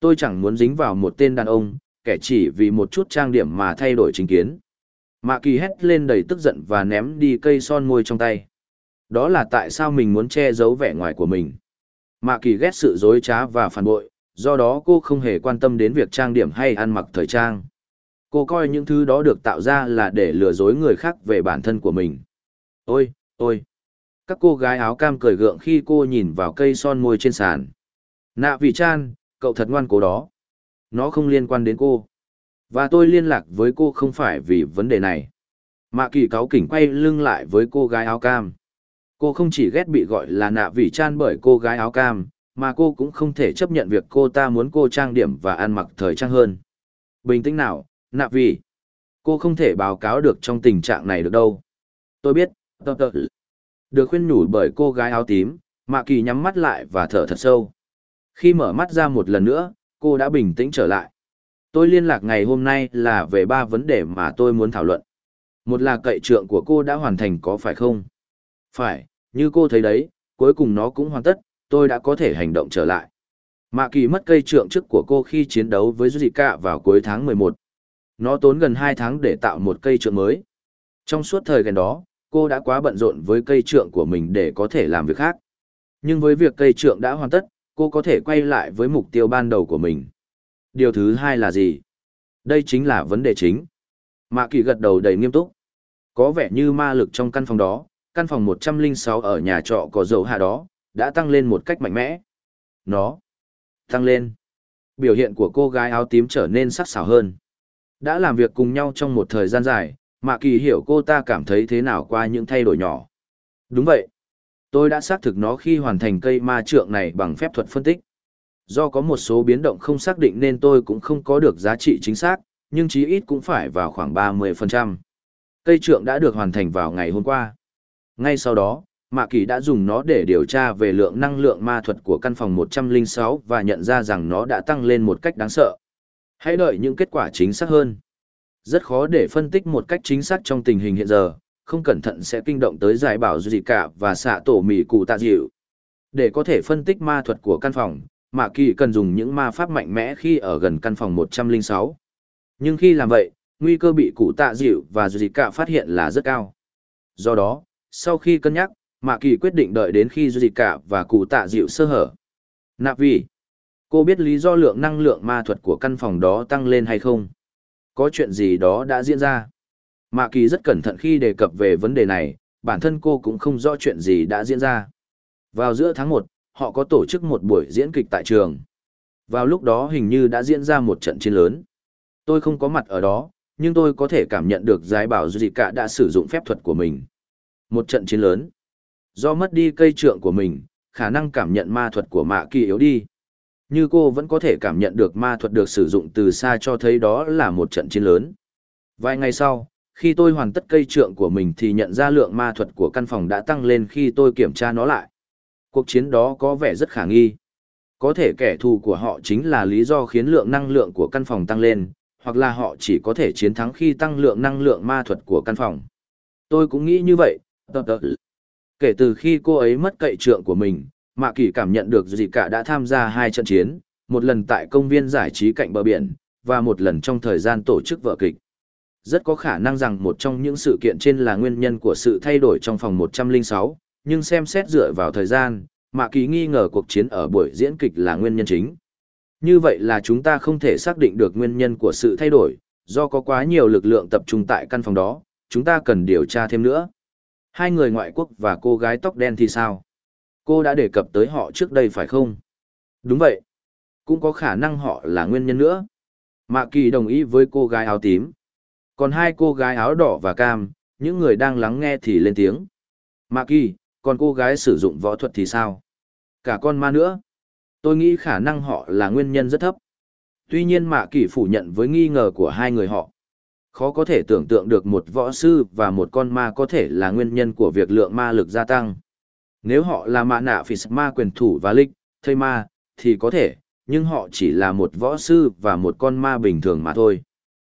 Tôi chẳng muốn dính vào một tên đàn ông, kẻ chỉ vì một chút trang điểm mà thay đổi chính kiến. Mạ kỳ hét lên đầy tức giận và ném đi cây son môi trong tay. Đó là tại sao mình muốn che giấu vẻ ngoài của mình. Mạ kỳ ghét sự dối trá và phản bội, do đó cô không hề quan tâm đến việc trang điểm hay ăn mặc thời trang. Cô coi những thứ đó được tạo ra là để lừa dối người khác về bản thân của mình. Ôi, ôi! Các cô gái áo cam cười gượng khi cô nhìn vào cây son môi trên sàn. Nạ vị chan, cậu thật ngoan cố đó. Nó không liên quan đến cô. Và tôi liên lạc với cô không phải vì vấn đề này. Mạ kỳ cáo kỉnh quay lưng lại với cô gái áo cam. Cô không chỉ ghét bị gọi là nạ vị chan bởi cô gái áo cam, mà cô cũng không thể chấp nhận việc cô ta muốn cô trang điểm và ăn mặc thời trang hơn. Bình tĩnh nào, nạ vị. Cô không thể báo cáo được trong tình trạng này được đâu. Tôi biết, tờ tờ. Được khuyên nhủ bởi cô gái áo tím, Mạ Kỳ nhắm mắt lại và thở thật sâu. Khi mở mắt ra một lần nữa, cô đã bình tĩnh trở lại. Tôi liên lạc ngày hôm nay là về ba vấn đề mà tôi muốn thảo luận. Một là cậy trượng của cô đã hoàn thành có phải không? Phải, như cô thấy đấy, cuối cùng nó cũng hoàn tất, tôi đã có thể hành động trở lại. Mạ kỳ mất cây trượng trước của cô khi chiến đấu với Zika vào cuối tháng 11. Nó tốn gần 2 tháng để tạo một cây trượng mới. Trong suốt thời gian đó, cô đã quá bận rộn với cây trượng của mình để có thể làm việc khác. Nhưng với việc cây trượng đã hoàn tất, cô có thể quay lại với mục tiêu ban đầu của mình. Điều thứ hai là gì? Đây chính là vấn đề chính. Mạ kỳ gật đầu đầy nghiêm túc. Có vẻ như ma lực trong căn phòng đó, căn phòng 106 ở nhà trọ có dầu hạ đó, đã tăng lên một cách mạnh mẽ. Nó tăng lên. Biểu hiện của cô gái áo tím trở nên sắc sảo hơn. Đã làm việc cùng nhau trong một thời gian dài, Mạ Kỳ hiểu cô ta cảm thấy thế nào qua những thay đổi nhỏ. Đúng vậy. Tôi đã xác thực nó khi hoàn thành cây ma trượng này bằng phép thuật phân tích. Do có một số biến động không xác định nên tôi cũng không có được giá trị chính xác, nhưng chí ít cũng phải vào khoảng 30%. Cây trượng đã được hoàn thành vào ngày hôm qua. Ngay sau đó, Mạ Kỳ đã dùng nó để điều tra về lượng năng lượng ma thuật của căn phòng 106 và nhận ra rằng nó đã tăng lên một cách đáng sợ. Hãy đợi những kết quả chính xác hơn. Rất khó để phân tích một cách chính xác trong tình hình hiện giờ, không cẩn thận sẽ kinh động tới giải bảo gì cả và xạ tổ mì cụ tạ dịu. Để có thể phân tích ma thuật của căn phòng, Mạ Kỳ cần dùng những ma pháp mạnh mẽ khi ở gần căn phòng 106. Nhưng khi làm vậy, nguy cơ bị cụ tạ dịu và gì cả phát hiện là rất cao. Do đó, sau khi cân nhắc, Mạ Kỳ quyết định đợi đến khi gì cả và cụ tạ dịu sơ hở. Nạp vì, cô biết lý do lượng năng lượng ma thuật của căn phòng đó tăng lên hay không? Có chuyện gì đó đã diễn ra. Mạ Kỳ rất cẩn thận khi đề cập về vấn đề này, bản thân cô cũng không rõ chuyện gì đã diễn ra. Vào giữa tháng 1, họ có tổ chức một buổi diễn kịch tại trường. Vào lúc đó hình như đã diễn ra một trận chiến lớn. Tôi không có mặt ở đó, nhưng tôi có thể cảm nhận được giải bảo gì cả đã sử dụng phép thuật của mình. Một trận chiến lớn. Do mất đi cây trượng của mình, khả năng cảm nhận ma thuật của Mạ Kỳ yếu đi. Như cô vẫn có thể cảm nhận được ma thuật được sử dụng từ xa cho thấy đó là một trận chiến lớn. Vài ngày sau, khi tôi hoàn tất cây trượng của mình thì nhận ra lượng ma thuật của căn phòng đã tăng lên khi tôi kiểm tra nó lại. Cuộc chiến đó có vẻ rất khả nghi. Có thể kẻ thù của họ chính là lý do khiến lượng năng lượng của căn phòng tăng lên, hoặc là họ chỉ có thể chiến thắng khi tăng lượng năng lượng ma thuật của căn phòng. Tôi cũng nghĩ như vậy. Kể từ khi cô ấy mất cậy trượng của mình, Mạ Kỳ cảm nhận được gì cả đã tham gia hai trận chiến, một lần tại công viên giải trí cạnh bờ biển, và một lần trong thời gian tổ chức vở kịch. Rất có khả năng rằng một trong những sự kiện trên là nguyên nhân của sự thay đổi trong phòng 106, nhưng xem xét dựa vào thời gian, Mạ Kỳ nghi ngờ cuộc chiến ở buổi diễn kịch là nguyên nhân chính. Như vậy là chúng ta không thể xác định được nguyên nhân của sự thay đổi, do có quá nhiều lực lượng tập trung tại căn phòng đó, chúng ta cần điều tra thêm nữa. Hai người ngoại quốc và cô gái tóc đen thì sao? Cô đã đề cập tới họ trước đây phải không? Đúng vậy. Cũng có khả năng họ là nguyên nhân nữa. Mạ kỳ đồng ý với cô gái áo tím. Còn hai cô gái áo đỏ và cam, những người đang lắng nghe thì lên tiếng. Mạ kỳ, còn cô gái sử dụng võ thuật thì sao? Cả con ma nữa. Tôi nghĩ khả năng họ là nguyên nhân rất thấp. Tuy nhiên Mạ kỳ phủ nhận với nghi ngờ của hai người họ. Khó có thể tưởng tượng được một võ sư và một con ma có thể là nguyên nhân của việc lượng ma lực gia tăng. Nếu họ là mạ nạ phỉ ma quyền thủ và lịch, thây ma, thì có thể, nhưng họ chỉ là một võ sư và một con ma bình thường mà thôi.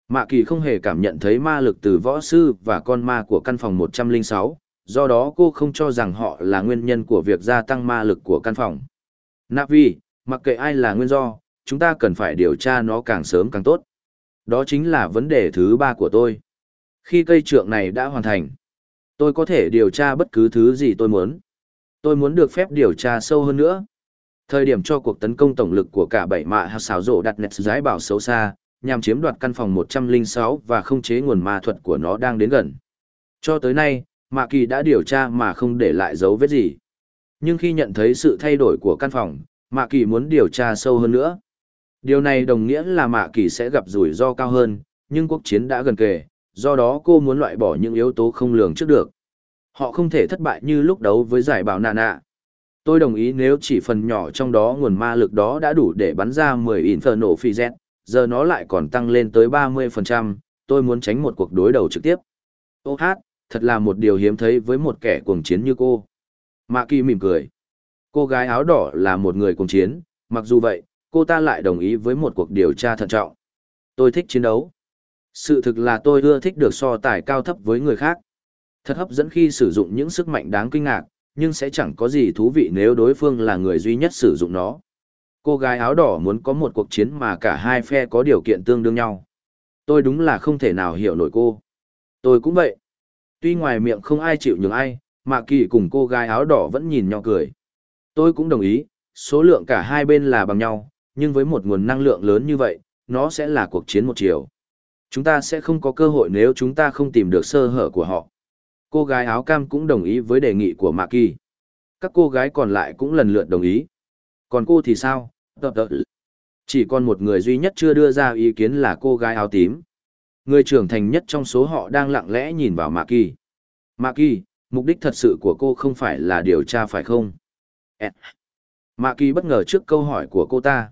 Mạ kỳ không hề cảm nhận thấy ma lực từ võ sư và con ma của căn phòng 106, do đó cô không cho rằng họ là nguyên nhân của việc gia tăng ma lực của căn phòng. Navi, mặc kệ ai là nguyên do, chúng ta cần phải điều tra nó càng sớm càng tốt. Đó chính là vấn đề thứ ba của tôi. Khi cây trượng này đã hoàn thành, tôi có thể điều tra bất cứ thứ gì tôi muốn. Tôi muốn được phép điều tra sâu hơn nữa. Thời điểm cho cuộc tấn công tổng lực của cả bảy mạ hạt xảo rổ đặt nẹt giái bảo xấu xa, nhằm chiếm đoạt căn phòng 106 và không chế nguồn ma thuật của nó đang đến gần. Cho tới nay, Mạ Kỳ đã điều tra mà không để lại dấu vết gì. Nhưng khi nhận thấy sự thay đổi của căn phòng, Mạ Kỳ muốn điều tra sâu hơn nữa. Điều này đồng nghĩa là Mạ Kỳ sẽ gặp rủi ro cao hơn, nhưng cuộc chiến đã gần kề, do đó cô muốn loại bỏ những yếu tố không lường trước được. Họ không thể thất bại như lúc đấu với giải bảo nạ nạ. Tôi đồng ý nếu chỉ phần nhỏ trong đó nguồn ma lực đó đã đủ để bắn ra 10 Inferno Phi Z, giờ nó lại còn tăng lên tới 30%, tôi muốn tránh một cuộc đối đầu trực tiếp. Ô hát, thật là một điều hiếm thấy với một kẻ cuồng chiến như cô. Mạ kỳ mỉm cười. Cô gái áo đỏ là một người cuồng chiến, mặc dù vậy, cô ta lại đồng ý với một cuộc điều tra thận trọng. Tôi thích chiến đấu. Sự thực là tôi ưa thích được so tài cao thấp với người khác. Thật hấp dẫn khi sử dụng những sức mạnh đáng kinh ngạc, nhưng sẽ chẳng có gì thú vị nếu đối phương là người duy nhất sử dụng nó. Cô gái áo đỏ muốn có một cuộc chiến mà cả hai phe có điều kiện tương đương nhau. Tôi đúng là không thể nào hiểu nổi cô. Tôi cũng vậy. Tuy ngoài miệng không ai chịu nhường ai, Mạ Kỳ cùng cô gái áo đỏ vẫn nhìn nhau cười. Tôi cũng đồng ý, số lượng cả hai bên là bằng nhau, nhưng với một nguồn năng lượng lớn như vậy, nó sẽ là cuộc chiến một chiều. Chúng ta sẽ không có cơ hội nếu chúng ta không tìm được sơ hở của họ. Cô gái áo cam cũng đồng ý với đề nghị của Mạ Kỳ. Các cô gái còn lại cũng lần lượt đồng ý. Còn cô thì sao? Chỉ còn một người duy nhất chưa đưa ra ý kiến là cô gái áo tím. Người trưởng thành nhất trong số họ đang lặng lẽ nhìn vào Mạ Kỳ. Mạ Kỳ, mục đích thật sự của cô không phải là điều tra phải không? Mạ Kỳ bất ngờ trước câu hỏi của cô ta.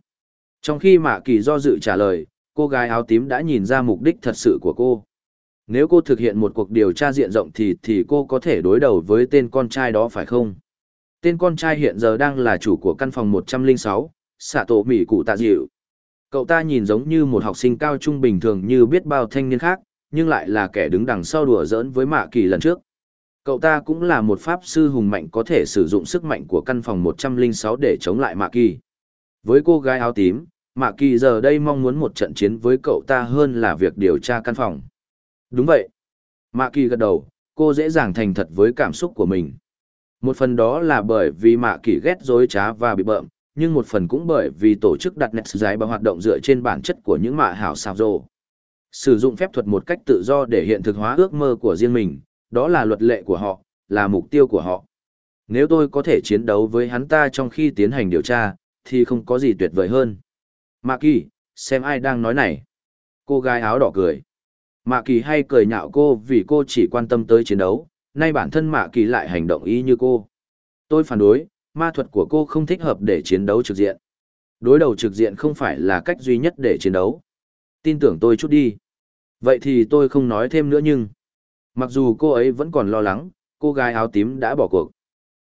Trong khi Mạ Kỳ do dự trả lời, cô gái áo tím đã nhìn ra mục đích thật sự của cô. Nếu cô thực hiện một cuộc điều tra diện rộng thì thì cô có thể đối đầu với tên con trai đó phải không? Tên con trai hiện giờ đang là chủ của căn phòng 106, xạ tổ mỹ cụ tạ dịu. Cậu ta nhìn giống như một học sinh cao trung bình thường như biết bao thanh niên khác, nhưng lại là kẻ đứng đằng sau đùa giỡn với mạ kỳ lần trước. Cậu ta cũng là một pháp sư hùng mạnh có thể sử dụng sức mạnh của căn phòng 106 để chống lại mạ kỳ. Với cô gái áo tím, mạ kỳ giờ đây mong muốn một trận chiến với cậu ta hơn là việc điều tra căn phòng. Đúng vậy. Mạ kỳ gật đầu, cô dễ dàng thành thật với cảm xúc của mình. Một phần đó là bởi vì mạ kỳ ghét dối trá và bị bợm, nhưng một phần cũng bởi vì tổ chức đặt nét giải bằng hoạt động dựa trên bản chất của những mạ hảo xào rồ. Sử dụng phép thuật một cách tự do để hiện thực hóa ước mơ của riêng mình, đó là luật lệ của họ, là mục tiêu của họ. Nếu tôi có thể chiến đấu với hắn ta trong khi tiến hành điều tra, thì không có gì tuyệt vời hơn. Mạ kỳ, xem ai đang nói này. Cô gái áo đỏ cười. Mạ kỳ hay cười nhạo cô vì cô chỉ quan tâm tới chiến đấu, nay bản thân Mạ kỳ lại hành động y như cô. Tôi phản đối, ma thuật của cô không thích hợp để chiến đấu trực diện. Đối đầu trực diện không phải là cách duy nhất để chiến đấu. Tin tưởng tôi chút đi. Vậy thì tôi không nói thêm nữa nhưng... Mặc dù cô ấy vẫn còn lo lắng, cô gái áo tím đã bỏ cuộc.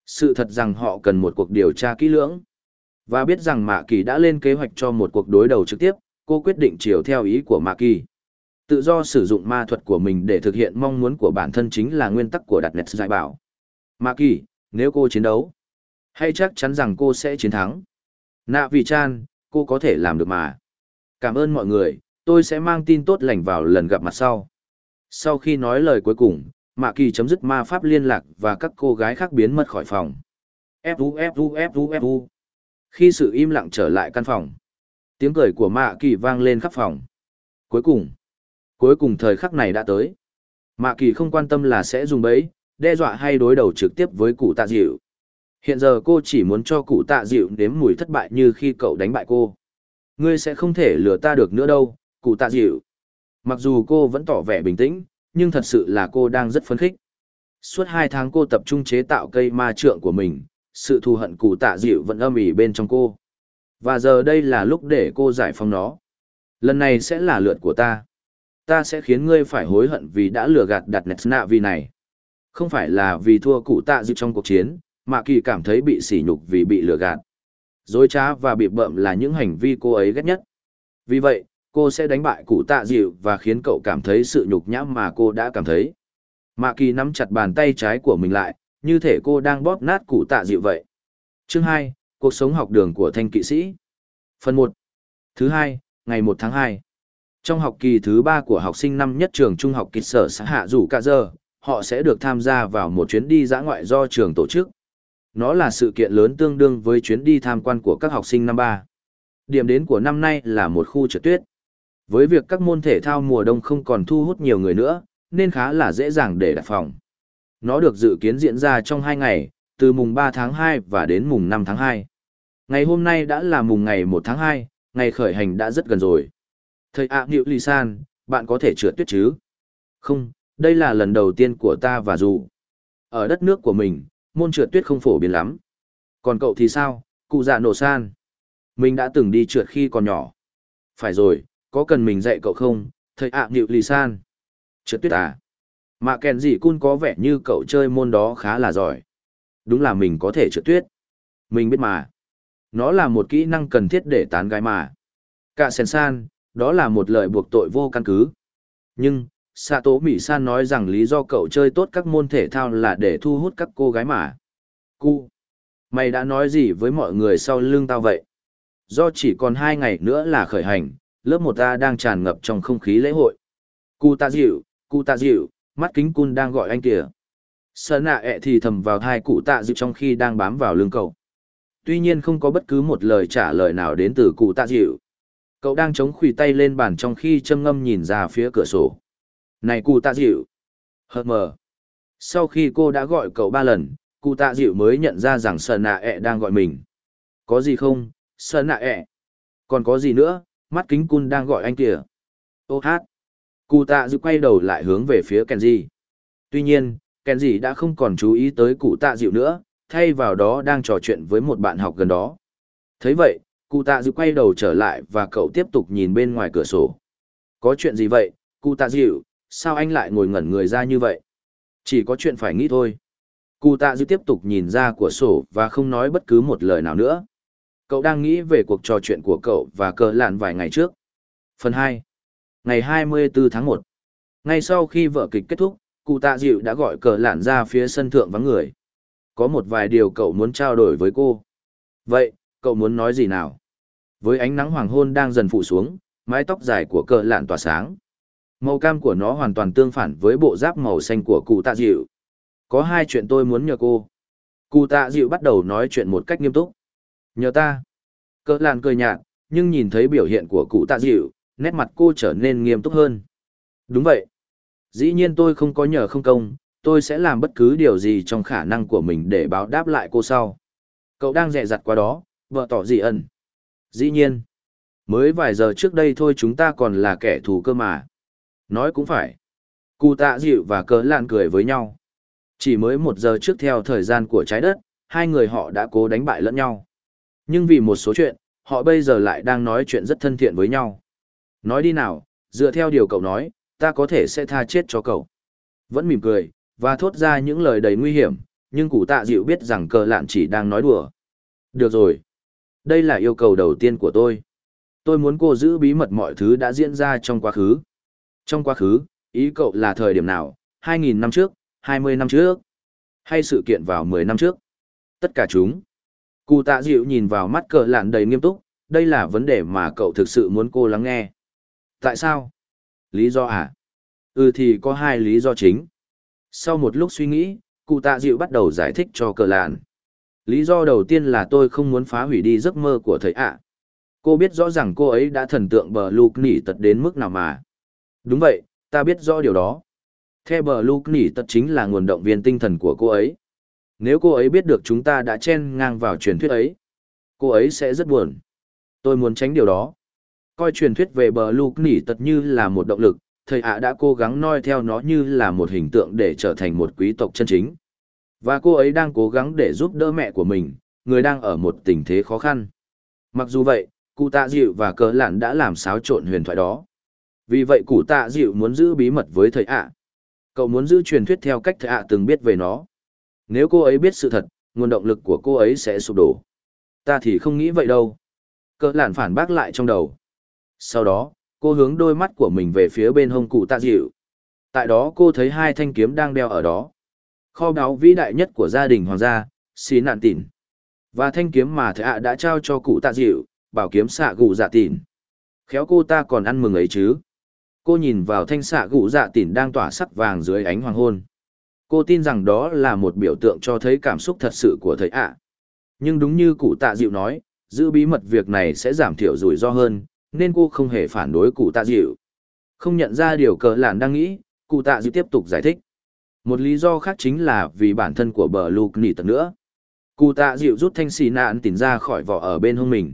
Sự thật rằng họ cần một cuộc điều tra kỹ lưỡng. Và biết rằng Mạ Kỳ đã lên kế hoạch cho một cuộc đối đầu trực tiếp, cô quyết định chiều theo ý của Mạ Kỳ. Tự do sử dụng ma thuật của mình để thực hiện mong muốn của bản thân chính là nguyên tắc của đặt nét giải bảo. Ma Kỳ, nếu cô chiến đấu, hay chắc chắn rằng cô sẽ chiến thắng. Nạ vì chan, cô có thể làm được mà. Cảm ơn mọi người, tôi sẽ mang tin tốt lành vào lần gặp mặt sau. Sau khi nói lời cuối cùng, Mạ Kỳ chấm dứt ma pháp liên lạc và các cô gái khác biến mất khỏi phòng. Fu Fu Fu Fu. Khi sự im lặng trở lại căn phòng, tiếng cười của Mạ Kỳ vang lên khắp phòng. Cuối cùng, cuối cùng thời khắc này đã tới. Mạ Kỳ không quan tâm là sẽ dùng bẫy, đe dọa hay đối đầu trực tiếp với cụ tạ dịu. Hiện giờ cô chỉ muốn cho cụ tạ dịu nếm mùi thất bại như khi cậu đánh bại cô. Ngươi sẽ không thể lừa ta được nữa đâu, cụ tạ dịu. Mặc dù cô vẫn tỏ vẻ bình tĩnh, nhưng thật sự là cô đang rất phấn khích. Suốt hai tháng cô tập trung chế tạo cây ma trượng của mình, sự thù hận cụ tạ dịu vẫn âm ỉ bên trong cô. Và giờ đây là lúc để cô giải phóng nó. Lần này sẽ là lượt của ta. Ta sẽ khiến ngươi phải hối hận vì đã lừa gạt đặt nẹt nạ vì này. Không phải là vì thua cụ tạ dự trong cuộc chiến, mà kỳ cảm thấy bị sỉ nhục vì bị lừa gạt. Dối trá và bị bợm là những hành vi cô ấy ghét nhất. Vì vậy, cô sẽ đánh bại cụ tạ dịu và khiến cậu cảm thấy sự nhục nhã mà cô đã cảm thấy. Mạ kỳ nắm chặt bàn tay trái của mình lại, như thể cô đang bóp nát cụ tạ dịu vậy. Chương hai, Cuộc sống học đường của thanh kỵ sĩ. Phần một, Thứ hai, ngày một tháng hai. Trong học kỳ thứ ba của học sinh năm nhất trường trung học kịch sở xã hạ rủ cả giờ, họ sẽ được tham gia vào một chuyến đi dã ngoại do trường tổ chức. Nó là sự kiện lớn tương đương với chuyến đi tham quan của các học sinh năm ba. Điểm đến của năm nay là một khu trượt tuyết. Với việc các môn thể thao mùa đông không còn thu hút nhiều người nữa, nên khá là dễ dàng để đặt phòng. Nó được dự kiến diễn ra trong hai ngày, từ mùng 3 tháng 2 và đến mùng 5 tháng 2. Ngày hôm nay đã là mùng ngày 1 tháng 2, ngày khởi hành đã rất gần rồi. Thầy ạ à, Nhiệu Lì San, bạn có thể trượt tuyết chứ? Không, đây là lần đầu tiên của ta và dù. Ở đất nước của mình, môn trượt tuyết không phổ biến lắm. Còn cậu thì sao, cụ già nổ san? Mình đã từng đi trượt khi còn nhỏ. Phải rồi, có cần mình dạy cậu không, thầy ạ à, Nhiệu Lì San? Trượt tuyết à? Mà kèn gì cun có vẻ như cậu chơi môn đó khá là giỏi. Đúng là mình có thể trượt tuyết. Mình biết mà. Nó là một kỹ năng cần thiết để tán gái mà. Cả sen san, đó là một lời buộc tội vô căn cứ. Nhưng, Sato Mỹ San nói rằng lý do cậu chơi tốt các môn thể thao là để thu hút các cô gái mà. Cu, mày đã nói gì với mọi người sau lưng tao vậy? Do chỉ còn hai ngày nữa là khởi hành, lớp một a đang tràn ngập trong không khí lễ hội. Cu ta dịu, cu ta dịu, mắt kính cun đang gọi anh kìa. Sơn nạ ẹ thì thầm vào hai cụ tạ dịu trong khi đang bám vào lưng cậu. Tuy nhiên không có bất cứ một lời trả lời nào đến từ cụ tạ dịu. Cậu đang chống khuỷu tay lên bàn trong khi châm ngâm nhìn ra phía cửa sổ. Này cụ tạ dịu. Hờ mờ. Sau khi cô đã gọi cậu ba lần, cụ tạ dịu mới nhận ra rằng sơn nạ ẹ đang gọi mình. Có gì không, sơn nạ ẹ? Còn có gì nữa, mắt kính cun đang gọi anh kìa. Ô hát. Cụ tạ dịu quay đầu lại hướng về phía Kenji. Tuy nhiên, Kenji đã không còn chú ý tới cụ tạ dịu nữa, thay vào đó đang trò chuyện với một bạn học gần đó. thấy vậy, cụ tạ dịu quay đầu trở lại và cậu tiếp tục nhìn bên ngoài cửa sổ. Có chuyện gì vậy, cụ tạ dịu, sao anh lại ngồi ngẩn người ra như vậy? Chỉ có chuyện phải nghĩ thôi. Cụ tạ dịu tiếp tục nhìn ra cửa sổ và không nói bất cứ một lời nào nữa. Cậu đang nghĩ về cuộc trò chuyện của cậu và cờ lạn vài ngày trước. Phần 2 Ngày 24 tháng 1 Ngay sau khi vở kịch kết thúc, cụ tạ dịu đã gọi cờ lạn ra phía sân thượng vắng người. Có một vài điều cậu muốn trao đổi với cô. Vậy, cậu muốn nói gì nào? Với ánh nắng hoàng hôn đang dần phủ xuống, mái tóc dài của cờ lạn tỏa sáng. Màu cam của nó hoàn toàn tương phản với bộ giáp màu xanh của cụ tạ dịu. Có hai chuyện tôi muốn nhờ cô. Cụ tạ dịu bắt đầu nói chuyện một cách nghiêm túc. Nhờ ta. Cờ lạn cười nhạt, nhưng nhìn thấy biểu hiện của cụ tạ dịu, nét mặt cô trở nên nghiêm túc hơn. Đúng vậy. Dĩ nhiên tôi không có nhờ không công, tôi sẽ làm bất cứ điều gì trong khả năng của mình để báo đáp lại cô sau. Cậu đang dè dặt qua đó, vợ tỏ gì ẩn. Dĩ nhiên. Mới vài giờ trước đây thôi chúng ta còn là kẻ thù cơ mà. Nói cũng phải. Cụ tạ dịu và cớ lạn cười với nhau. Chỉ mới một giờ trước theo thời gian của trái đất, hai người họ đã cố đánh bại lẫn nhau. Nhưng vì một số chuyện, họ bây giờ lại đang nói chuyện rất thân thiện với nhau. Nói đi nào, dựa theo điều cậu nói, ta có thể sẽ tha chết cho cậu. Vẫn mỉm cười, và thốt ra những lời đầy nguy hiểm, nhưng cụ tạ dịu biết rằng cờ lạn chỉ đang nói đùa. Được rồi. Đây là yêu cầu đầu tiên của tôi. Tôi muốn cô giữ bí mật mọi thứ đã diễn ra trong quá khứ. Trong quá khứ, ý cậu là thời điểm nào, 2.000 năm trước, 20 năm trước, hay sự kiện vào 10 năm trước? Tất cả chúng. Cụ tạ dịu nhìn vào mắt cờ lạn đầy nghiêm túc, đây là vấn đề mà cậu thực sự muốn cô lắng nghe. Tại sao? Lý do à? Ừ thì có hai lý do chính. Sau một lúc suy nghĩ, cụ tạ dịu bắt đầu giải thích cho cờ lạn. Lý do đầu tiên là tôi không muốn phá hủy đi giấc mơ của thầy ạ. Cô biết rõ rằng cô ấy đã thần tượng bờ lục nỉ tật đến mức nào mà. Đúng vậy, ta biết rõ điều đó. The bờ lục nỉ tật chính là nguồn động viên tinh thần của cô ấy. Nếu cô ấy biết được chúng ta đã chen ngang vào truyền thuyết ấy, cô ấy sẽ rất buồn. Tôi muốn tránh điều đó. Coi truyền thuyết về bờ lục nỉ tật như là một động lực, thầy ạ đã cố gắng noi theo nó như là một hình tượng để trở thành một quý tộc chân chính. Và cô ấy đang cố gắng để giúp đỡ mẹ của mình, người đang ở một tình thế khó khăn. Mặc dù vậy, cụ tạ dịu và cờ lạn đã làm xáo trộn huyền thoại đó. Vì vậy cụ tạ dịu muốn giữ bí mật với thầy ạ. Cậu muốn giữ truyền thuyết theo cách thầy ạ từng biết về nó. Nếu cô ấy biết sự thật, nguồn động lực của cô ấy sẽ sụp đổ. Ta thì không nghĩ vậy đâu. Cờ lạn phản bác lại trong đầu. Sau đó, cô hướng đôi mắt của mình về phía bên hông cụ tạ dịu. Tại đó cô thấy hai thanh kiếm đang đeo ở đó. Kho báu vĩ đại nhất của gia đình hoàng gia, xí nạn tỉn. Và thanh kiếm mà thầy ạ đã trao cho cụ tạ dịu, bảo kiếm xạ gụ dạ tỉn. Khéo cô ta còn ăn mừng ấy chứ. Cô nhìn vào thanh xạ gụ dạ tỉn đang tỏa sắc vàng dưới ánh hoàng hôn. Cô tin rằng đó là một biểu tượng cho thấy cảm xúc thật sự của thầy ạ. Nhưng đúng như cụ tạ dịu nói, giữ bí mật việc này sẽ giảm thiểu rủi ro hơn, nên cô không hề phản đối cụ tạ dịu. Không nhận ra điều cờ lạn đang nghĩ, cụ tạ dịu tiếp tục giải thích. Một lý do khác chính là vì bản thân của bờ lục nỉ tật nữa. Cụ tạ dịu rút thanh xì nạn tìm ra khỏi vỏ ở bên hông mình.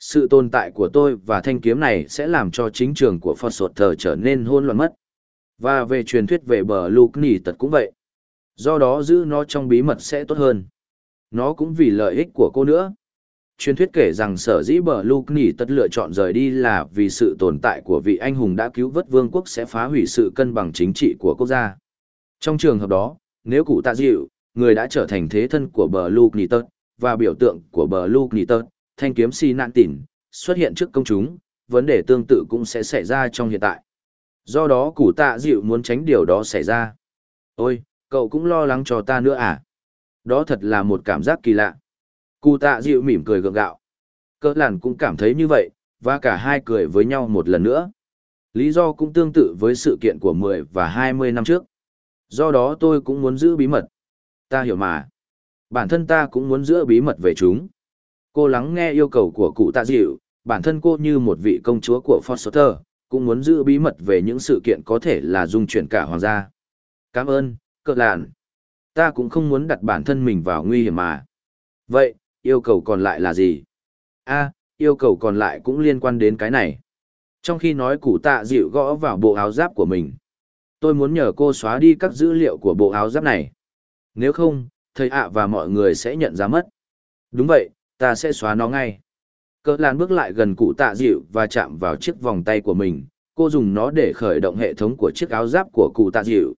Sự tồn tại của tôi và thanh kiếm này sẽ làm cho chính trường của Phật Sột Thờ trở nên hôn loạn mất. Và về truyền thuyết về bờ lục nỉ tật cũng vậy. Do đó giữ nó trong bí mật sẽ tốt hơn. Nó cũng vì lợi ích của cô nữa truyền thuyết kể rằng sở dĩ bờ Lục Nỉ tất lựa chọn rời đi là vì sự tồn tại của vị anh hùng đã cứu vớt vương quốc sẽ phá hủy sự cân bằng chính trị của quốc gia. Trong trường hợp đó, nếu cụ tạ dịu, người đã trở thành thế thân của bờ Luke và biểu tượng của bờ Luke thanh kiếm si nạn tỉn, xuất hiện trước công chúng, vấn đề tương tự cũng sẽ xảy ra trong hiện tại. Do đó cụ tạ dịu muốn tránh điều đó xảy ra. Ôi, cậu cũng lo lắng cho ta nữa à? Đó thật là một cảm giác kỳ lạ. Cụ tạ dịu mỉm cười gượng gạo. Cơ làn cũng cảm thấy như vậy, và cả hai cười với nhau một lần nữa. Lý do cũng tương tự với sự kiện của 10 và 20 năm trước. Do đó tôi cũng muốn giữ bí mật. Ta hiểu mà. Bản thân ta cũng muốn giữ bí mật về chúng. Cô lắng nghe yêu cầu của cụ tạ dịu, bản thân cô như một vị công chúa của Foster, cũng muốn giữ bí mật về những sự kiện có thể là dung chuyển cả hoàng gia. Cảm ơn, cỡ lạn. Ta cũng không muốn đặt bản thân mình vào nguy hiểm mà. Vậy, yêu cầu còn lại là gì? a yêu cầu còn lại cũng liên quan đến cái này. Trong khi nói cụ tạ dịu gõ vào bộ áo giáp của mình. Tôi muốn nhờ cô xóa đi các dữ liệu của bộ áo giáp này. Nếu không, thầy ạ và mọi người sẽ nhận ra mất. Đúng vậy, ta sẽ xóa nó ngay. Cỡ lan bước lại gần cụ tạ dịu và chạm vào chiếc vòng tay của mình. Cô dùng nó để khởi động hệ thống của chiếc áo giáp của cụ tạ dịu.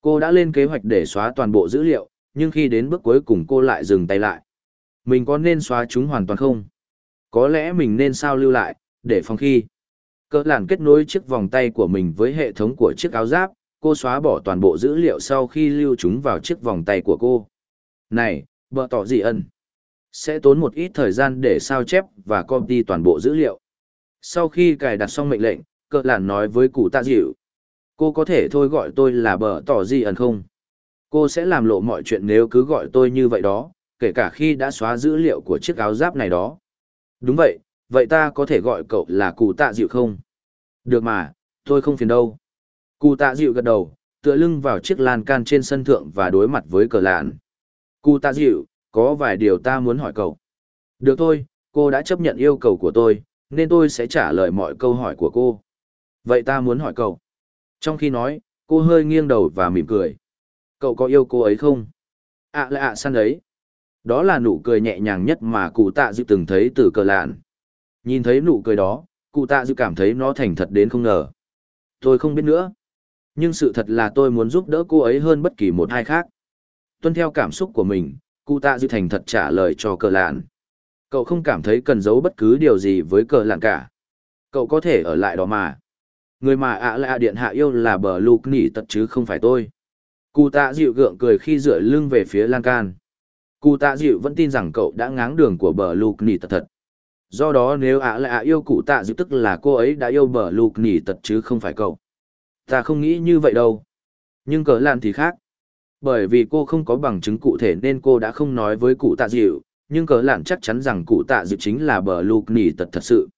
Cô đã lên kế hoạch để xóa toàn bộ dữ liệu, nhưng khi đến bước cuối cùng cô lại dừng tay lại. Mình có nên xóa chúng hoàn toàn không? Có lẽ mình nên sao lưu lại, để phòng khi. Cỡ làn kết nối chiếc vòng tay của mình với hệ thống của chiếc áo giáp, cô xóa bỏ toàn bộ dữ liệu sau khi lưu chúng vào chiếc vòng tay của cô. Này, vợ tỏ gì ẩn? Sẽ tốn một ít thời gian để sao chép và copy toàn bộ dữ liệu. Sau khi cài đặt xong mệnh lệnh, cờ làn nói với cụ tạ dịu. Cô có thể thôi gọi tôi là bờ tỏ gì ẩn không? Cô sẽ làm lộ mọi chuyện nếu cứ gọi tôi như vậy đó, kể cả khi đã xóa dữ liệu của chiếc áo giáp này đó. Đúng vậy, vậy ta có thể gọi cậu là cụ tạ dịu không? Được mà, tôi không phiền đâu. Cụ tạ dịu gật đầu, tựa lưng vào chiếc lan can trên sân thượng và đối mặt với cờ lạn. Cụ tạ dịu, có vài điều ta muốn hỏi cậu. Được thôi, cô đã chấp nhận yêu cầu của tôi, nên tôi sẽ trả lời mọi câu hỏi của cô. Vậy ta muốn hỏi cậu. Trong khi nói, cô hơi nghiêng đầu và mỉm cười. Cậu có yêu cô ấy không? ạ à là ạ à săn ấy. Đó là nụ cười nhẹ nhàng nhất mà cụ tạ dịu từng thấy từ cờ lạn. Nhìn thấy nụ cười đó, cụ tạ dịu cảm thấy nó thành thật đến không ngờ. Tôi không biết nữa. Nhưng sự thật là tôi muốn giúp đỡ cô ấy hơn bất kỳ một ai khác. Tuân theo cảm xúc của mình, cụ tạ dư thành thật trả lời cho cờ lạn. Cậu không cảm thấy cần giấu bất cứ điều gì với cờ lạn cả. Cậu có thể ở lại đó mà. Người mà ạ à lạ điện hạ yêu là bờ lục nỉ tật chứ không phải tôi. Cụ tạ dịu gượng cười khi dựa lưng về phía lan can. Cụ tạ dịu vẫn tin rằng cậu đã ngáng đường của bờ lục nỉ tật thật. Do đó nếu ạ lại yêu cụ tạ dịu tức là cô ấy đã yêu bờ lục nỉ tật chứ không phải cậu. Ta không nghĩ như vậy đâu. Nhưng cờ lạn thì khác. Bởi vì cô không có bằng chứng cụ thể nên cô đã không nói với cụ tạ dịu, nhưng cờ lạn chắc chắn rằng cụ tạ dịu chính là bờ lục nỉ tật thật sự.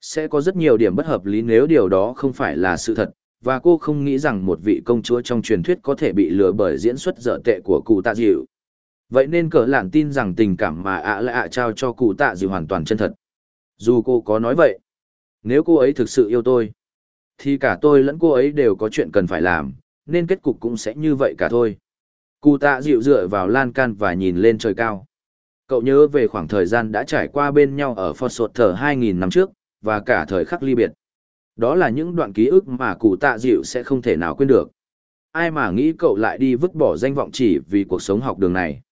Sẽ có rất nhiều điểm bất hợp lý nếu điều đó không phải là sự thật, và cô không nghĩ rằng một vị công chúa trong truyền thuyết có thể bị lừa bởi diễn xuất dở tệ của cụ tạ dịu vậy nên cờ lạn tin rằng tình cảm mà ạ lại ạ trao cho cụ tạ dịu hoàn toàn chân thật dù cô có nói vậy Nếu cô ấy thực sự yêu tôi, thì cả tôi lẫn cô ấy đều có chuyện cần phải làm, nên kết cục cũng sẽ như vậy cả thôi. Cụ tạ dịu dựa vào lan can và nhìn lên trời cao. Cậu nhớ về khoảng thời gian đã trải qua bên nhau ở Fort Sột thở 2.000 năm trước, và cả thời khắc ly biệt. Đó là những đoạn ký ức mà cụ tạ dịu sẽ không thể nào quên được. Ai mà nghĩ cậu lại đi vứt bỏ danh vọng chỉ vì cuộc sống học đường này.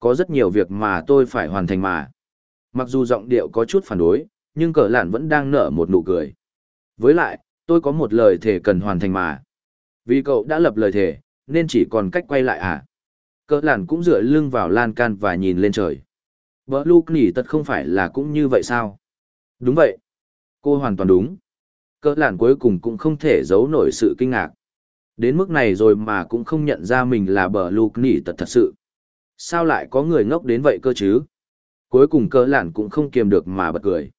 Có rất nhiều việc mà tôi phải hoàn thành mà. Mặc dù giọng điệu có chút phản đối, nhưng cờ lạn vẫn đang nở một nụ cười. Với lại, tôi có một lời thề cần hoàn thành mà. Vì cậu đã lập lời thề, nên chỉ còn cách quay lại à. Cỡ lạn cũng dựa lưng vào lan can và nhìn lên trời. Bờ Luke nỉ tật không phải là cũng như vậy sao? Đúng vậy. Cô hoàn toàn đúng. Cỡ lạn cuối cùng cũng không thể giấu nổi sự kinh ngạc. Đến mức này rồi mà cũng không nhận ra mình là bờ Luke nỉ tật thật sự. Sao lại có người ngốc đến vậy cơ chứ? Cuối cùng cỡ lạn cũng không kiềm được mà bật cười.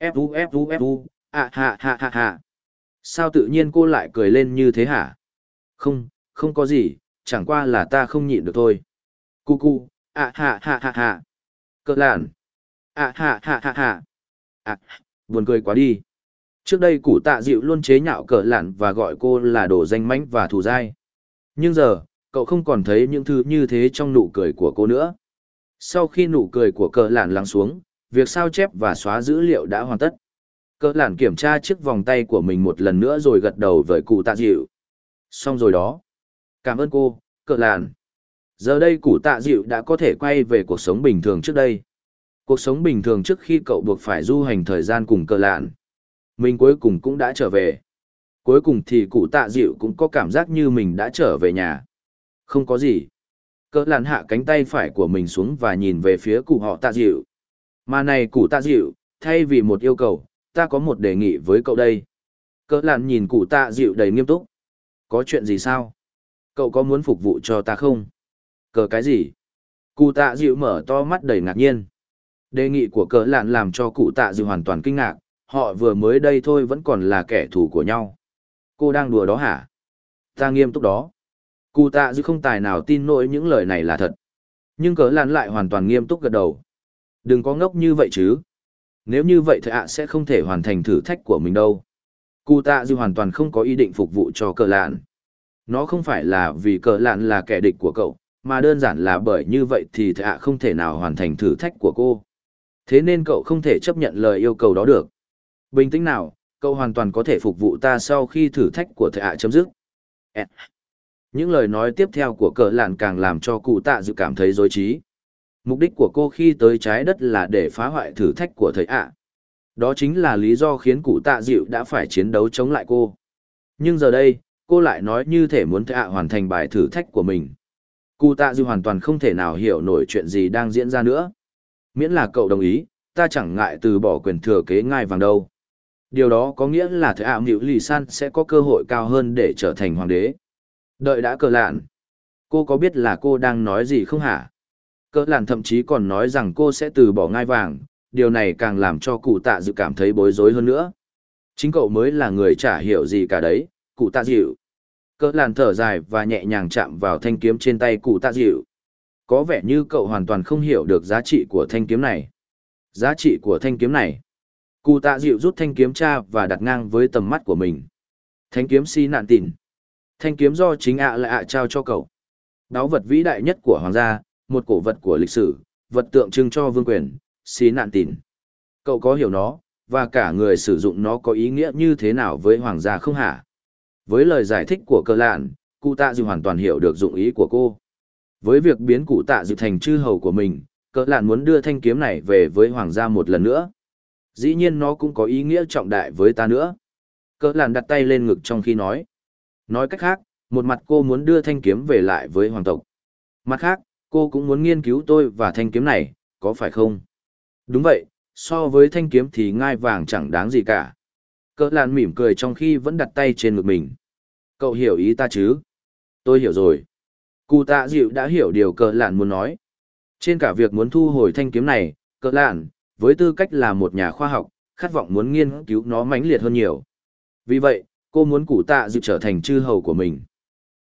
Fu fu fu, à ha ha ha ha. Sao tự nhiên cô lại cười lên như thế hả? Không, không có gì, chẳng qua là ta không nhịn được thôi. Cu cu, ạ hạ hạ hạ hạ. Cỡ lạn. ạ hạ hạ hạ hạ. À, buồn cười quá đi. Trước đây cụ tạ dịu luôn chế nhạo cỡ lạn và gọi cô là đồ danh mánh và thù dai. Nhưng giờ, cậu không còn thấy những thứ như thế trong nụ cười của cô nữa. Sau khi nụ cười của cỡ lạn lắng xuống, việc sao chép và xóa dữ liệu đã hoàn tất. Cỡ lạn kiểm tra chiếc vòng tay của mình một lần nữa rồi gật đầu với cụ tạ dịu. Xong rồi đó. Cảm ơn cô, cỡ lạn. Giờ đây cụ tạ dịu đã có thể quay về cuộc sống bình thường trước đây. Cuộc sống bình thường trước khi cậu buộc phải du hành thời gian cùng cỡ lạn. Mình cuối cùng cũng đã trở về. Cuối cùng thì cụ tạ dịu cũng có cảm giác như mình đã trở về nhà. Không có gì. Cỡ lạn hạ cánh tay phải của mình xuống và nhìn về phía cụ họ tạ dịu. Mà này cụ tạ dịu, thay vì một yêu cầu, ta có một đề nghị với cậu đây. Cỡ lạn nhìn cụ tạ dịu đầy nghiêm túc. Có chuyện gì sao? Cậu có muốn phục vụ cho ta không? Cờ cái gì? Cụ tạ dịu mở to mắt đầy ngạc nhiên. Đề nghị của cỡ lạn làm cho cụ tạ dịu hoàn toàn kinh ngạc, họ vừa mới đây thôi vẫn còn là kẻ thù của nhau. Cô đang đùa đó hả? Ta nghiêm túc đó. Cụ tạ dịu không tài nào tin nổi những lời này là thật. Nhưng cỡ lạn lại hoàn toàn nghiêm túc gật đầu. Đừng có ngốc như vậy chứ. Nếu như vậy thì ạ sẽ không thể hoàn thành thử thách của mình đâu. Cụ tạ dư hoàn toàn không có ý định phục vụ cho Cờ lạn. Nó không phải là vì Cờ lạn là kẻ địch của cậu, mà đơn giản là bởi như vậy thì thạ không thể nào hoàn thành thử thách của cô. Thế nên cậu không thể chấp nhận lời yêu cầu đó được. Bình tĩnh nào, cậu hoàn toàn có thể phục vụ ta sau khi thử thách của thạ chấm dứt. Những lời nói tiếp theo của Cờ lạn càng làm cho cụ tạ dự cảm thấy dối trí. Mục đích của cô khi tới trái đất là để phá hoại thử thách của thầy ạ. Đó chính là lý do khiến cụ tạ dịu đã phải chiến đấu chống lại cô. Nhưng giờ đây, cô lại nói như thể muốn thầy ạ hoàn thành bài thử thách của mình. Cụ tạ dịu hoàn toàn không thể nào hiểu nổi chuyện gì đang diễn ra nữa. Miễn là cậu đồng ý, ta chẳng ngại từ bỏ quyền thừa kế ngai vàng đâu. Điều đó có nghĩa là thầy ạ à lì san sẽ có cơ hội cao hơn để trở thành hoàng đế. Đợi đã cờ lạn. Cô có biết là cô đang nói gì không hả? Cơ Làn thậm chí còn nói rằng cô sẽ từ bỏ ngai vàng, điều này càng làm cho cụ tạ dự cảm thấy bối rối hơn nữa. Chính cậu mới là người chả hiểu gì cả đấy, cụ tạ dịu. Cơ Làn thở dài và nhẹ nhàng chạm vào thanh kiếm trên tay cụ tạ dịu. Có vẻ như cậu hoàn toàn không hiểu được giá trị của thanh kiếm này. Giá trị của thanh kiếm này. Cụ tạ dịu rút thanh kiếm cha và đặt ngang với tầm mắt của mình. Thanh kiếm si nạn tìn. Thanh kiếm do chính ạ lại ạ trao cho cậu. Đáo vật vĩ đại nhất của hoàng gia, một cổ vật của lịch sử, vật tượng trưng cho vương quyền, xí nạn tìn. Cậu có hiểu nó, và cả người sử dụng nó có ý nghĩa như thế nào với hoàng gia không hả? Với lời giải thích của cơ lạn, cụ tạ dịu hoàn toàn hiểu được dụng ý của cô. Với việc biến cụ tạ dịu thành chư hầu của mình, cơ lạn muốn đưa thanh kiếm này về với hoàng gia một lần nữa. Dĩ nhiên nó cũng có ý nghĩa trọng đại với ta nữa. Cơ lạn đặt tay lên ngực trong khi nói. Nói cách khác, một mặt cô muốn đưa thanh kiếm về lại với hoàng tộc. Mặt khác, cô cũng muốn nghiên cứu tôi và thanh kiếm này, có phải không? Đúng vậy, so với thanh kiếm thì ngai vàng chẳng đáng gì cả. Cỡ lạn mỉm cười trong khi vẫn đặt tay trên ngực mình. Cậu hiểu ý ta chứ? Tôi hiểu rồi. Cụ tạ dịu đã hiểu điều cỡ lạn muốn nói. Trên cả việc muốn thu hồi thanh kiếm này, cỡ lạn, với tư cách là một nhà khoa học, khát vọng muốn nghiên cứu nó mãnh liệt hơn nhiều. Vì vậy, cô muốn cụ tạ dịu trở thành chư hầu của mình.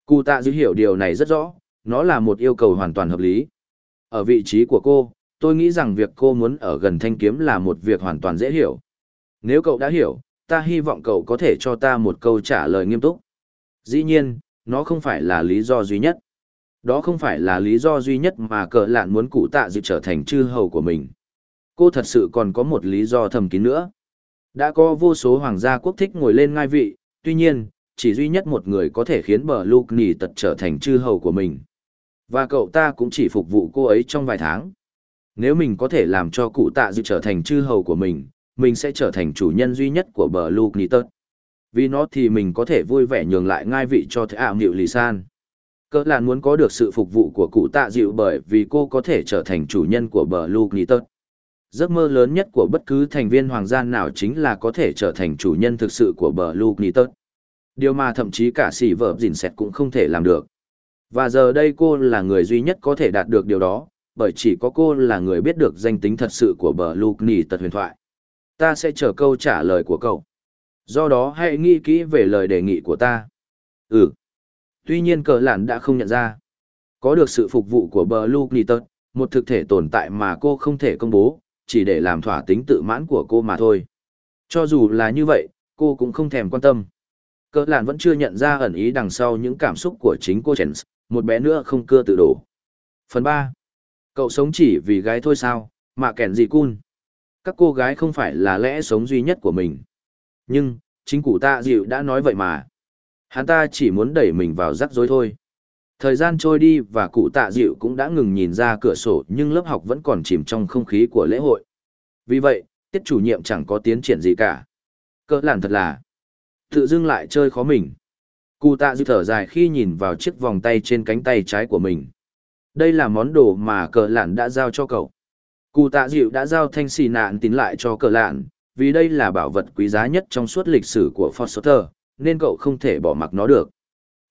Cụ tạ dịu hiểu điều này rất rõ, nó là một yêu cầu hoàn toàn hợp lý. Ở vị trí của cô, tôi nghĩ rằng việc cô muốn ở gần thanh kiếm là một việc hoàn toàn dễ hiểu. Nếu cậu đã hiểu, ta hy vọng cậu có thể cho ta một câu trả lời nghiêm túc. Dĩ nhiên, nó không phải là lý do duy nhất. Đó không phải là lý do duy nhất mà cờ lạn muốn cụ tạ dịp trở thành chư hầu của mình. Cô thật sự còn có một lý do thầm kín nữa. Đã có vô số hoàng gia quốc thích ngồi lên ngai vị, tuy nhiên, chỉ duy nhất một người có thể khiến bờ lục nỉ tật trở thành chư hầu của mình. Và cậu ta cũng chỉ phục vụ cô ấy trong vài tháng. Nếu mình có thể làm cho cụ tạ dự trở thành chư hầu của mình, mình sẽ trở thành chủ nhân duy nhất của bờ Luke nỉ tật. Vì nó thì mình có thể vui vẻ nhường lại ngai vị cho thế ảo nghịu lì san. Cỡ lạn muốn có được sự phục vụ của cụ tạ dịu bởi vì cô có thể trở thành chủ nhân của bờ Luke nỉ tật. Giấc mơ lớn nhất của bất cứ thành viên hoàng gia nào chính là có thể trở thành chủ nhân thực sự của bờ Luke nỉ tật. Điều mà thậm chí cả xỉ vợ dìn xẹt cũng không thể làm được. Và giờ đây cô là người duy nhất có thể đạt được điều đó, bởi chỉ có cô là người biết được danh tính thật sự của bờ lục nỉ tật huyền thoại. Ta sẽ chờ câu trả lời của cậu. Do đó hãy nghĩ kỹ về lời đề nghị của ta. Ừ. Tuy nhiên cờ lản đã không nhận ra. Có được sự phục vụ của bờ lục nỉ tật, một thực thể tồn tại mà cô không thể công bố, chỉ để làm thỏa tính tự mãn của cô mà thôi. Cho dù là như vậy, cô cũng không thèm quan tâm. Cờ lạn vẫn chưa nhận ra ẩn ý đằng sau những cảm xúc của chính cô Jens, một bé nữa không cưa tự đổ. Phần 3. Cậu sống chỉ vì gái thôi sao, mà kẻn gì cun. Các cô gái không phải là lẽ sống duy nhất của mình. Nhưng, chính cụ ta dịu đã nói vậy mà. Hắn ta chỉ muốn đẩy mình vào rắc rối thôi. Thời gian trôi đi và cụ tạ dịu cũng đã ngừng nhìn ra cửa sổ nhưng lớp học vẫn còn chìm trong không khí của lễ hội. Vì vậy, tiết chủ nhiệm chẳng có tiến triển gì cả. Cỡ làn thật là tự dưng lại chơi khó mình. Cụ tạ dịu thở dài khi nhìn vào chiếc vòng tay trên cánh tay trái của mình. Đây là món đồ mà cờ lạn đã giao cho cậu. Cụ tạ dịu đã giao thanh xì nạn tín lại cho cờ lạn, vì đây là bảo vật quý giá nhất trong suốt lịch sử của Foster, nên cậu không thể bỏ mặc nó được.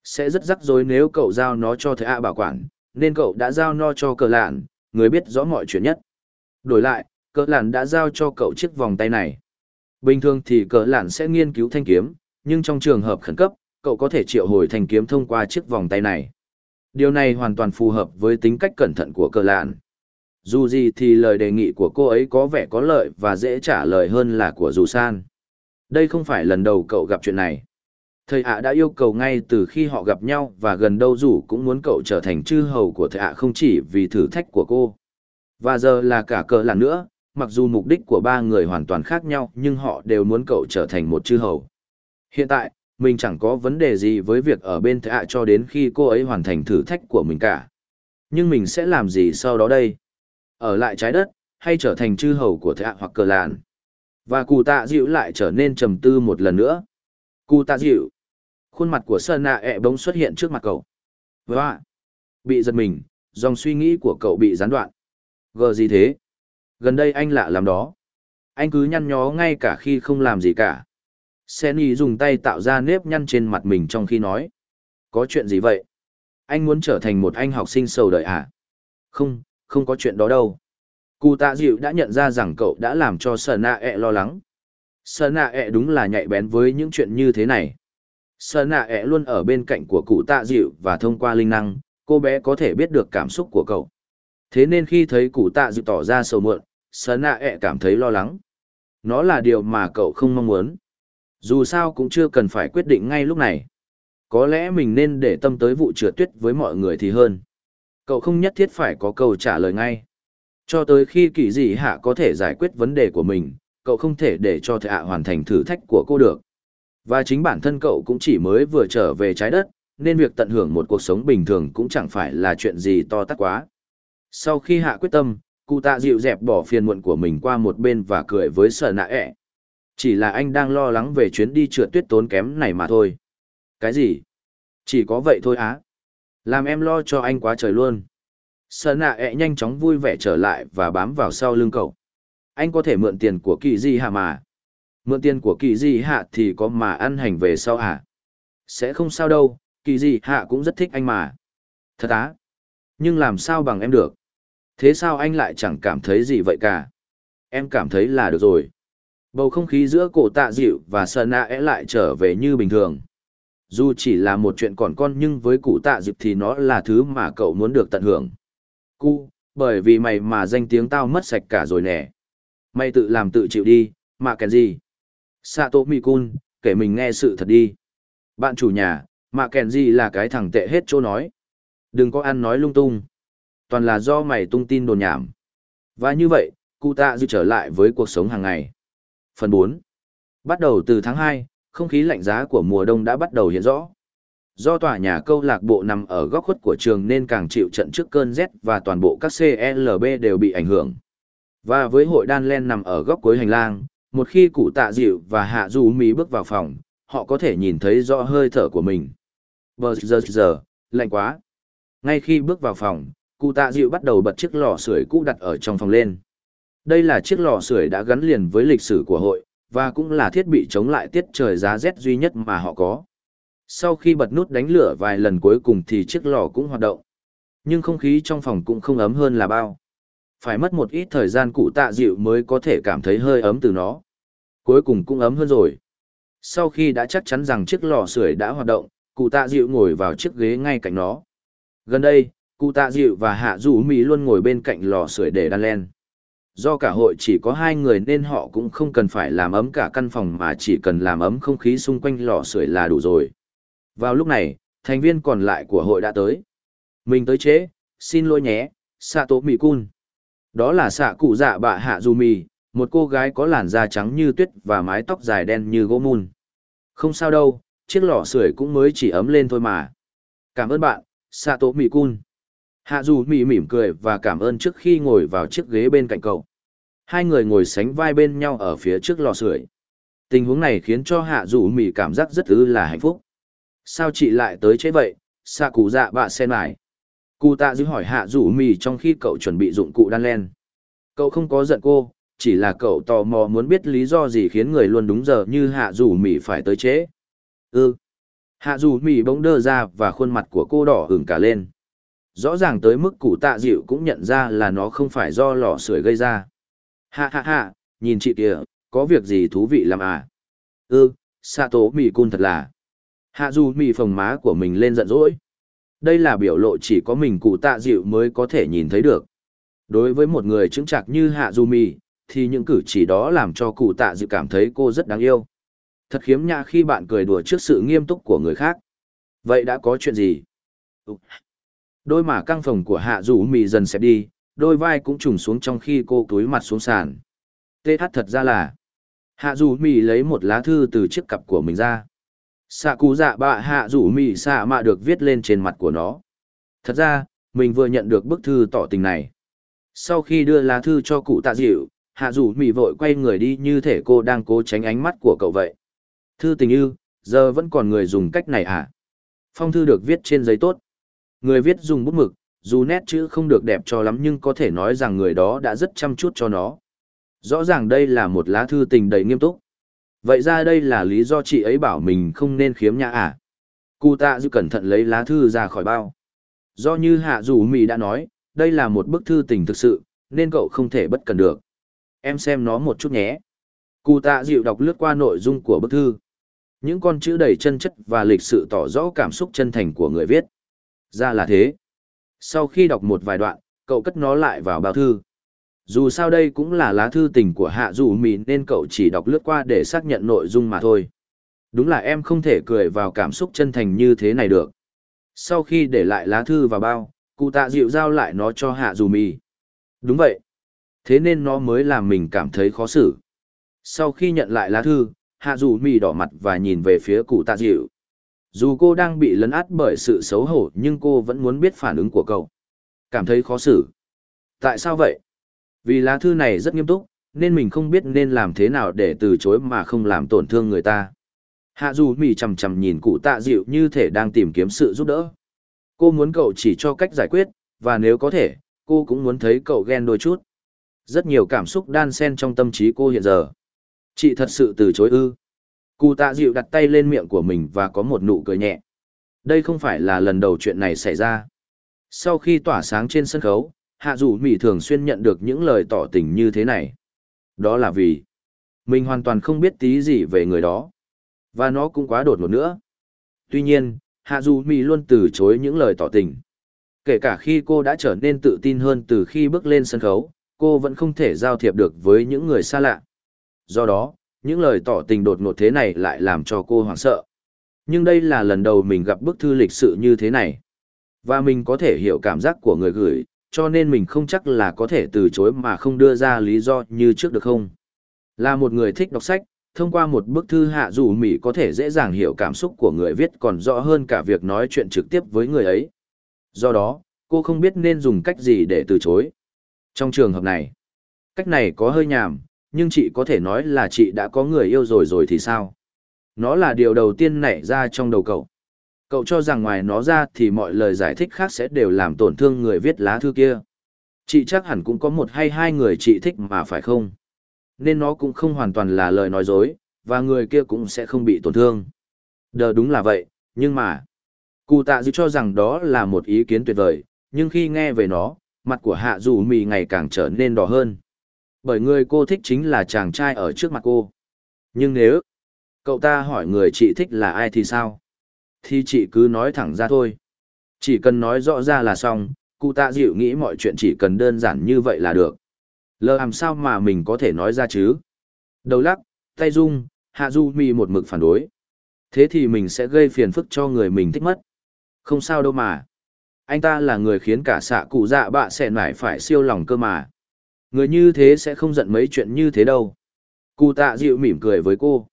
Sẽ rất rắc rối nếu cậu giao nó cho thầy ạ bảo quản, nên cậu đã giao nó cho cờ lạn, người biết rõ mọi chuyện nhất. Đổi lại, cờ lạn đã giao cho cậu chiếc vòng tay này. Bình thường thì cờ lạn sẽ nghiên cứu thanh kiếm, nhưng trong trường hợp khẩn cấp, cậu có thể triệu hồi thanh kiếm thông qua chiếc vòng tay này. Điều này hoàn toàn phù hợp với tính cách cẩn thận của cờ lạn. Dù gì thì lời đề nghị của cô ấy có vẻ có lợi và dễ trả lời hơn là của dù san. Đây không phải lần đầu cậu gặp chuyện này. Thầy ạ đã yêu cầu ngay từ khi họ gặp nhau và gần đâu dù cũng muốn cậu trở thành chư hầu của thầy ạ không chỉ vì thử thách của cô. Và giờ là cả cờ Lạn nữa, mặc dù mục đích của ba người hoàn toàn khác nhau nhưng họ đều muốn cậu trở thành một chư hầu. Hiện tại, mình chẳng có vấn đề gì với việc ở bên thạ cho đến khi cô ấy hoàn thành thử thách của mình cả. Nhưng mình sẽ làm gì sau đó đây? Ở lại trái đất, hay trở thành chư hầu của thạ hoặc cờ làn? Và cụ tạ dịu lại trở nên trầm tư một lần nữa. Cụ tạ dịu. Khuôn mặt của Sơn nạ ẹ bỗng xuất hiện trước mặt cậu. Vâng Và, bị giật mình, dòng suy nghĩ của cậu bị gián đoạn. Gờ gì thế? Gần đây anh lạ làm đó. Anh cứ nhăn nhó ngay cả khi không làm gì cả. Senny dùng tay tạo ra nếp nhăn trên mặt mình trong khi nói. Có chuyện gì vậy? Anh muốn trở thành một anh học sinh sầu đời à? Không, không có chuyện đó đâu. Cụ tạ dịu đã nhận ra rằng cậu đã làm cho Sơn nạ ẹ lo lắng. Sơn nạ ẹ đúng là nhạy bén với những chuyện như thế này. Sơn nạ ẹ luôn ở bên cạnh của cụ tạ dịu và thông qua linh năng, cô bé có thể biết được cảm xúc của cậu. Thế nên khi thấy cụ tạ dịu tỏ ra sầu muộn, Sơn nạ ẹ cảm thấy lo lắng. Nó là điều mà cậu không mong muốn. Dù sao cũng chưa cần phải quyết định ngay lúc này. Có lẽ mình nên để tâm tới vụ trượt tuyết với mọi người thì hơn. Cậu không nhất thiết phải có câu trả lời ngay. Cho tới khi kỳ dị hạ có thể giải quyết vấn đề của mình, cậu không thể để cho thệ hạ hoàn thành thử thách của cô được. Và chính bản thân cậu cũng chỉ mới vừa trở về trái đất, nên việc tận hưởng một cuộc sống bình thường cũng chẳng phải là chuyện gì to tát quá. Sau khi hạ quyết tâm, cụ tạ dịu dẹp bỏ phiền muộn của mình qua một bên và cười với sợ nạ ẹ. Chỉ là anh đang lo lắng về chuyến đi trượt tuyết tốn kém này mà thôi. Cái gì? Chỉ có vậy thôi á. Làm em lo cho anh quá trời luôn. Sợ nạ ẹ nhanh chóng vui vẻ trở lại và bám vào sau lưng cậu. Anh có thể mượn tiền của kỳ di hạ mà. Mượn tiền của kỳ di hạ thì có mà ăn hành về sau à? Sẽ không sao đâu, kỳ di hạ cũng rất thích anh mà. Thật á? Nhưng làm sao bằng em được? Thế sao anh lại chẳng cảm thấy gì vậy cả? Em cảm thấy là được rồi. Bầu không khí giữa cổ tạ dịu và Sơn nạ ẽ lại trở về như bình thường. Dù chỉ là một chuyện còn con nhưng với cụ tạ dịp thì nó là thứ mà cậu muốn được tận hưởng. Cụ, bởi vì mày mà danh tiếng tao mất sạch cả rồi nè. Mày tự làm tự chịu đi, mà kèn gì. Sato Mikun, kể mình nghe sự thật đi. Bạn chủ nhà, mà kèn gì là cái thằng tệ hết chỗ nói. Đừng có ăn nói lung tung. Toàn là do mày tung tin đồn nhảm. Và như vậy, cụ tạ dư trở lại với cuộc sống hàng ngày. Phần 4. Bắt đầu từ tháng 2, không khí lạnh giá của mùa đông đã bắt đầu hiện rõ. Do tòa nhà câu lạc bộ nằm ở góc khuất của trường nên càng chịu trận trước cơn rét và toàn bộ các CLB đều bị ảnh hưởng. Và với hội đan len nằm ở góc cuối hành lang, một khi cụ tạ dịu và hạ du mỹ bước vào phòng, họ có thể nhìn thấy rõ hơi thở của mình. Bờ giờ giờ, lạnh quá. Ngay khi bước vào phòng, cụ tạ dịu bắt đầu bật chiếc lò sưởi cũ đặt ở trong phòng lên. Đây là chiếc lò sưởi đã gắn liền với lịch sử của hội, và cũng là thiết bị chống lại tiết trời giá rét duy nhất mà họ có. Sau khi bật nút đánh lửa vài lần cuối cùng thì chiếc lò cũng hoạt động. Nhưng không khí trong phòng cũng không ấm hơn là bao. Phải mất một ít thời gian cụ tạ dịu mới có thể cảm thấy hơi ấm từ nó. Cuối cùng cũng ấm hơn rồi. Sau khi đã chắc chắn rằng chiếc lò sưởi đã hoạt động, cụ tạ dịu ngồi vào chiếc ghế ngay cạnh nó. Gần đây, cụ tạ dịu và hạ dù mỹ luôn ngồi bên cạnh lò sưởi để đan len. Do cả hội chỉ có hai người nên họ cũng không cần phải làm ấm cả căn phòng mà chỉ cần làm ấm không khí xung quanh lò sưởi là đủ rồi. Vào lúc này, thành viên còn lại của hội đã tới. Mình tới chế, xin lỗi nhé, Sato Mikun. Đó là xạ cụ dạ bạ hạ dù mì, một cô gái có làn da trắng như tuyết và mái tóc dài đen như gỗ mun. Không sao đâu, chiếc lò sưởi cũng mới chỉ ấm lên thôi mà. Cảm ơn bạn, Sato Mikun. Hạ dù mỉ mỉm cười và cảm ơn trước khi ngồi vào chiếc ghế bên cạnh cậu. Hai người ngồi sánh vai bên nhau ở phía trước lò sưởi. Tình huống này khiến cho hạ dù mỉ cảm giác rất ư là hạnh phúc. Sao chị lại tới chế vậy, xạ cụ dạ bạ sen lại. Cụ tạ dư hỏi hạ rủ mỉ trong khi cậu chuẩn bị dụng cụ đan len. Cậu không có giận cô, chỉ là cậu tò mò muốn biết lý do gì khiến người luôn đúng giờ như hạ rủ mỉ phải tới chế. Ừ. Hạ rủ mỉ bỗng đơ ra và khuôn mặt của cô đỏ hửng cả lên. Rõ ràng tới mức cụ tạ dịu cũng nhận ra là nó không phải do lò sưởi gây ra. Ha ha ha, nhìn chị kìa, có việc gì thú vị làm à? Ừ, Sato mì cun thật là. Hạ dù mì phồng má của mình lên giận dỗi. Đây là biểu lộ chỉ có mình cụ tạ dịu mới có thể nhìn thấy được. Đối với một người chứng chạc như Hạ dù mì, thì những cử chỉ đó làm cho cụ tạ dịu cảm thấy cô rất đáng yêu. Thật khiếm nhã khi bạn cười đùa trước sự nghiêm túc của người khác. Vậy đã có chuyện gì? Đôi mà căng phòng của Hạ rủ mì dần xẹp đi, đôi vai cũng trùng xuống trong khi cô túi mặt xuống sàn. TH thật ra là Hạ rủ mì lấy một lá thư từ chiếc cặp của mình ra. Xạ cú dạ bạ hạ rủ mì xạ mạ được viết lên trên mặt của nó. Thật ra mình vừa nhận được bức thư tỏ tình này. Sau khi đưa lá thư cho cụ tạ dịu hạ rủ mì vội quay người đi như thể cô đang cố tránh ánh mắt của cậu vậy. Thư tình ư giờ vẫn còn người dùng cách này à? Phong thư được viết trên giấy tốt người viết dùng bút mực dù nét chữ không được đẹp cho lắm nhưng có thể nói rằng người đó đã rất chăm chút cho nó rõ ràng đây là một lá thư tình đầy nghiêm túc Vậy ra đây là lý do chị ấy bảo mình không nên khiếm nhã à? Cụ tạ dư cẩn thận lấy lá thư ra khỏi bao. Do như hạ dù mì đã nói, đây là một bức thư tình thực sự, nên cậu không thể bất cần được. Em xem nó một chút nhé. Cụ tạ dịu đọc lướt qua nội dung của bức thư. Những con chữ đầy chân chất và lịch sự tỏ rõ cảm xúc chân thành của người viết. Ra là thế. Sau khi đọc một vài đoạn, cậu cất nó lại vào bao thư. Dù sao đây cũng là lá thư tình của hạ dù mì nên cậu chỉ đọc lướt qua để xác nhận nội dung mà thôi. Đúng là em không thể cười vào cảm xúc chân thành như thế này được. Sau khi để lại lá thư vào bao, cụ tạ dịu giao lại nó cho hạ dù mì. Đúng vậy. Thế nên nó mới làm mình cảm thấy khó xử. Sau khi nhận lại lá thư, hạ dù mì đỏ mặt và nhìn về phía cụ tạ dịu. Dù cô đang bị lấn át bởi sự xấu hổ nhưng cô vẫn muốn biết phản ứng của cậu. Cảm thấy khó xử. Tại sao vậy? Vì lá thư này rất nghiêm túc, nên mình không biết nên làm thế nào để từ chối mà không làm tổn thương người ta. Hạ dù mỉ chầm chầm nhìn cụ tạ dịu như thể đang tìm kiếm sự giúp đỡ. Cô muốn cậu chỉ cho cách giải quyết, và nếu có thể, cô cũng muốn thấy cậu ghen đôi chút. Rất nhiều cảm xúc đan xen trong tâm trí cô hiện giờ. Chị thật sự từ chối ư. Cụ tạ dịu đặt tay lên miệng của mình và có một nụ cười nhẹ. Đây không phải là lần đầu chuyện này xảy ra. Sau khi tỏa sáng trên sân khấu, hạ dù mỹ thường xuyên nhận được những lời tỏ tình như thế này. Đó là vì mình hoàn toàn không biết tí gì về người đó. Và nó cũng quá đột ngột nữa. Tuy nhiên hạ dù mỹ luôn từ chối những lời tỏ tình. Kể cả khi cô đã trở nên tự tin hơn từ khi bước lên sân khấu cô vẫn không thể giao thiệp được với những người xa lạ. Do đó những lời tỏ tình đột ngột thế này lại làm cho cô hoảng sợ. Nhưng đây là lần đầu mình gặp bức thư lịch sự như thế này. Và mình có thể hiểu cảm giác của người gửi, cho nên mình không chắc là có thể từ chối mà không đưa ra lý do như trước được không. Là một người thích đọc sách, thông qua một bức thư hạ dù mỹ có thể dễ dàng hiểu cảm xúc của người viết còn rõ hơn cả việc nói chuyện trực tiếp với người ấy. Do đó, cô không biết nên dùng cách gì để từ chối. Trong trường hợp này, cách này có hơi nhàm, nhưng chị có thể nói là chị đã có người yêu rồi rồi thì sao? Nó là điều đầu tiên nảy ra trong đầu cậu. Cậu cho rằng ngoài nó ra thì mọi lời giải thích khác sẽ đều làm tổn thương người viết lá thư kia. Chị chắc hẳn cũng có một hay hai người chị thích mà phải không? Nên nó cũng không hoàn toàn là lời nói dối, và người kia cũng sẽ không bị tổn thương. Đờ đúng là vậy, nhưng mà... Cụ tạ dư cho rằng đó là một ý kiến tuyệt vời, nhưng khi nghe về nó, mặt của hạ dù mì ngày càng trở nên đỏ hơn. Bởi người cô thích chính là chàng trai ở trước mặt cô. Nhưng nếu cậu ta hỏi người chị thích là ai thì sao? Thì chị cứ nói thẳng ra thôi. Chỉ cần nói rõ ra là xong, cụ tạ dịu nghĩ mọi chuyện chỉ cần đơn giản như vậy là được. Lờ làm sao mà mình có thể nói ra chứ? Đầu lắc, tay rung, hạ du mì một mực phản đối. Thế thì mình sẽ gây phiền phức cho người mình thích mất. Không sao đâu mà. Anh ta là người khiến cả xạ cụ dạ bạ sẽ nải phải siêu lòng cơ mà. Người như thế sẽ không giận mấy chuyện như thế đâu. Cụ tạ dịu mỉm cười với cô.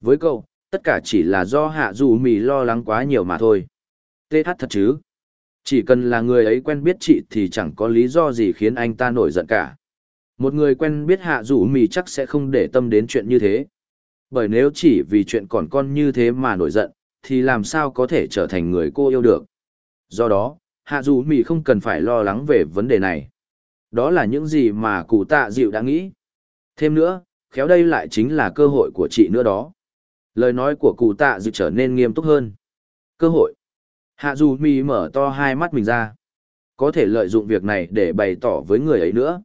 Với cậu, tất cả chỉ là do hạ dù mì lo lắng quá nhiều mà thôi. Tê hát thật chứ. Chỉ cần là người ấy quen biết chị thì chẳng có lý do gì khiến anh ta nổi giận cả. Một người quen biết hạ dù mì chắc sẽ không để tâm đến chuyện như thế. Bởi nếu chỉ vì chuyện còn con như thế mà nổi giận, thì làm sao có thể trở thành người cô yêu được. Do đó, hạ dù mì không cần phải lo lắng về vấn đề này. Đó là những gì mà cụ tạ dịu đã nghĩ. Thêm nữa, khéo đây lại chính là cơ hội của chị nữa đó. Lời nói của cụ tạ dịu trở nên nghiêm túc hơn. Cơ hội. Hạ dù mì mở to hai mắt mình ra. Có thể lợi dụng việc này để bày tỏ với người ấy nữa.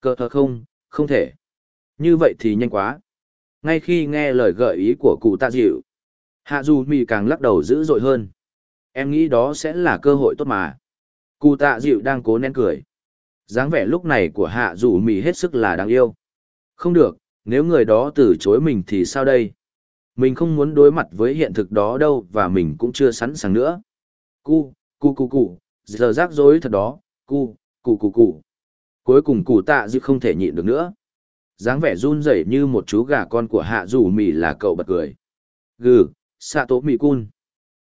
Cơ thơ không, không thể. Như vậy thì nhanh quá. Ngay khi nghe lời gợi ý của cụ tạ dịu, hạ dù mì càng lắc đầu dữ dội hơn. Em nghĩ đó sẽ là cơ hội tốt mà. Cụ tạ dịu đang cố nén cười dáng vẻ lúc này của hạ dù mì hết sức là đáng yêu. Không được, nếu người đó từ chối mình thì sao đây? Mình không muốn đối mặt với hiện thực đó đâu và mình cũng chưa sẵn sàng nữa. Cu cu cu cu, giờ rắc rối thật đó. Cu cu cu cu. Cuối cùng cụ tạ dư không thể nhịn được nữa. Dáng vẻ run rẩy như một chú gà con của hạ dù mì là cậu bật cười. Gừ xạ tố mì cun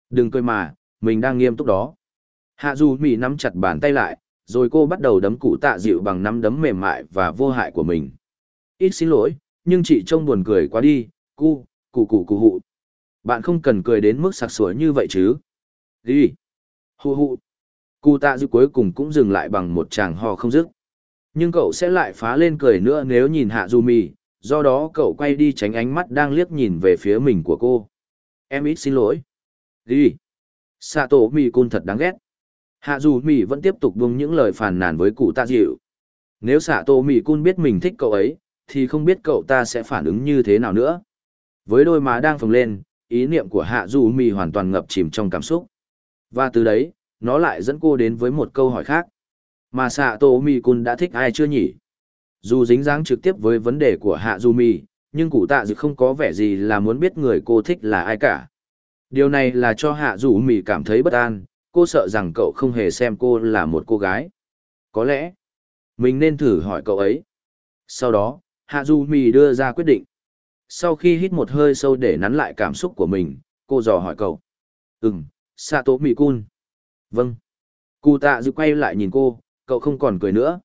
đừng cười mà, mình đang nghiêm túc đó. Hạ dù mì nắm chặt bàn tay lại rồi cô bắt đầu đấm cụ tạ dịu bằng nắm đấm mềm mại và vô hại của mình. Ít xin lỗi, nhưng chị trông buồn cười quá đi, cu, cụ cụ cụ hụ. Bạn không cần cười đến mức sặc sủa như vậy chứ. Đi. Hụ hụ. Cụ tạ dịu cuối cùng cũng dừng lại bằng một tràng ho không dứt. Nhưng cậu sẽ lại phá lên cười nữa nếu nhìn hạ du mì, do đó cậu quay đi tránh ánh mắt đang liếc nhìn về phía mình của cô. Em ít xin lỗi. Đi. Sato mì cun thật đáng ghét. Hạ dù mỹ vẫn tiếp tục buông những lời phàn nàn với cụ tạ dịu. Nếu xạ tô mỹ cun biết mình thích cậu ấy, thì không biết cậu ta sẽ phản ứng như thế nào nữa. Với đôi má đang phồng lên, ý niệm của hạ dù mỹ hoàn toàn ngập chìm trong cảm xúc. Và từ đấy, nó lại dẫn cô đến với một câu hỏi khác. Mà xạ tô mỹ cun đã thích ai chưa nhỉ? Dù dính dáng trực tiếp với vấn đề của hạ dù mỹ nhưng cụ tạ dịu không có vẻ gì là muốn biết người cô thích là ai cả. Điều này là cho hạ dù mỹ cảm thấy bất an, cô sợ rằng cậu không hề xem cô là một cô gái. Có lẽ, mình nên thử hỏi cậu ấy. Sau đó, Hạ Du Mì đưa ra quyết định. Sau khi hít một hơi sâu để nắn lại cảm xúc của mình, cô dò hỏi cậu. Ừm, Sato Mì Cun. Vâng. Cụ tạ dự quay lại nhìn cô, cậu không còn cười nữa.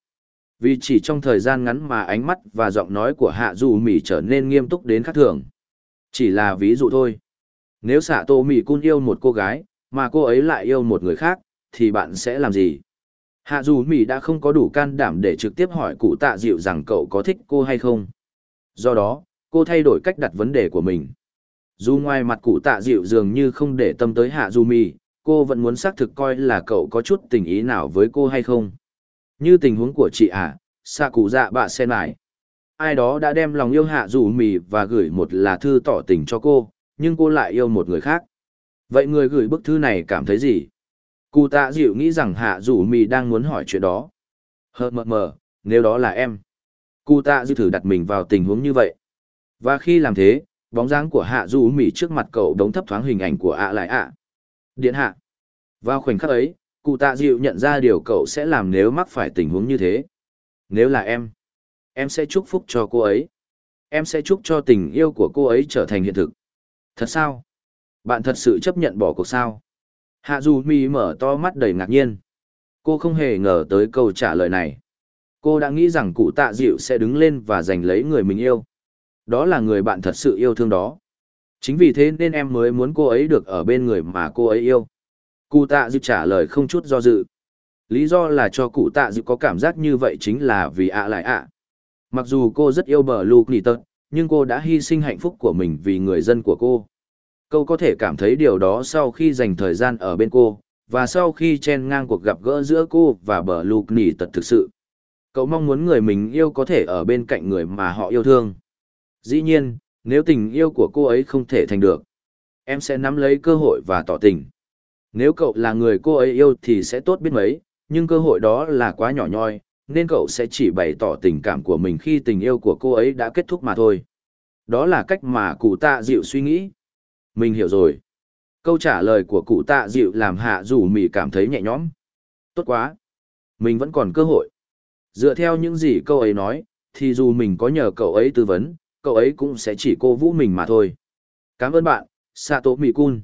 Vì chỉ trong thời gian ngắn mà ánh mắt và giọng nói của Hạ Du Mì trở nên nghiêm túc đến khác thường. Chỉ là ví dụ thôi. Nếu Sato Mì Cun yêu một cô gái, mà cô ấy lại yêu một người khác, thì bạn sẽ làm gì? Hạ dù Mỹ đã không có đủ can đảm để trực tiếp hỏi cụ tạ dịu rằng cậu có thích cô hay không. Do đó, cô thay đổi cách đặt vấn đề của mình. Dù ngoài mặt cụ tạ dịu dường như không để tâm tới Hạ dù Mỹ, cô vẫn muốn xác thực coi là cậu có chút tình ý nào với cô hay không. Như tình huống của chị ạ, xa cụ dạ bạ sen lại. Ai đó đã đem lòng yêu Hạ dù Mỹ và gửi một lá thư tỏ tình cho cô, nhưng cô lại yêu một người khác. Vậy người gửi bức thư này cảm thấy gì? Cụ tạ dịu nghĩ rằng hạ rủ mì đang muốn hỏi chuyện đó. Hờ mờ mờ, nếu đó là em. Cụ tạ dịu thử đặt mình vào tình huống như vậy. Và khi làm thế, bóng dáng của hạ du mì trước mặt cậu đống thấp thoáng hình ảnh của ạ lại ạ. Điện hạ. Vào khoảnh khắc ấy, cụ tạ dịu nhận ra điều cậu sẽ làm nếu mắc phải tình huống như thế. Nếu là em, em sẽ chúc phúc cho cô ấy. Em sẽ chúc cho tình yêu của cô ấy trở thành hiện thực. Thật sao? Bạn thật sự chấp nhận bỏ cuộc sao? Hạ dù mi mở to mắt đầy ngạc nhiên. Cô không hề ngờ tới câu trả lời này. Cô đã nghĩ rằng cụ tạ dịu sẽ đứng lên và giành lấy người mình yêu. Đó là người bạn thật sự yêu thương đó. Chính vì thế nên em mới muốn cô ấy được ở bên người mà cô ấy yêu. Cụ tạ dịu trả lời không chút do dự. Lý do là cho cụ tạ dịu có cảm giác như vậy chính là vì ạ lại ạ. Mặc dù cô rất yêu bờ Luke Nitton, nhưng cô đã hy sinh hạnh phúc của mình vì người dân của cô. Câu có thể cảm thấy điều đó sau khi dành thời gian ở bên cô, và sau khi chen ngang cuộc gặp gỡ giữa cô và bờ lục nỉ tật thực sự. Cậu mong muốn người mình yêu có thể ở bên cạnh người mà họ yêu thương. Dĩ nhiên, nếu tình yêu của cô ấy không thể thành được, em sẽ nắm lấy cơ hội và tỏ tình. Nếu cậu là người cô ấy yêu thì sẽ tốt biết mấy, nhưng cơ hội đó là quá nhỏ nhoi, nên cậu sẽ chỉ bày tỏ tình cảm của mình khi tình yêu của cô ấy đã kết thúc mà thôi. Đó là cách mà cụ tạ dịu suy nghĩ. Mình hiểu rồi. Câu trả lời của cụ tạ dịu làm hạ dù mỉ cảm thấy nhẹ nhõm. Tốt quá. Mình vẫn còn cơ hội. Dựa theo những gì câu ấy nói, thì dù mình có nhờ cậu ấy tư vấn, cậu ấy cũng sẽ chỉ cô vũ mình mà thôi. Cảm ơn bạn, Sato Cun.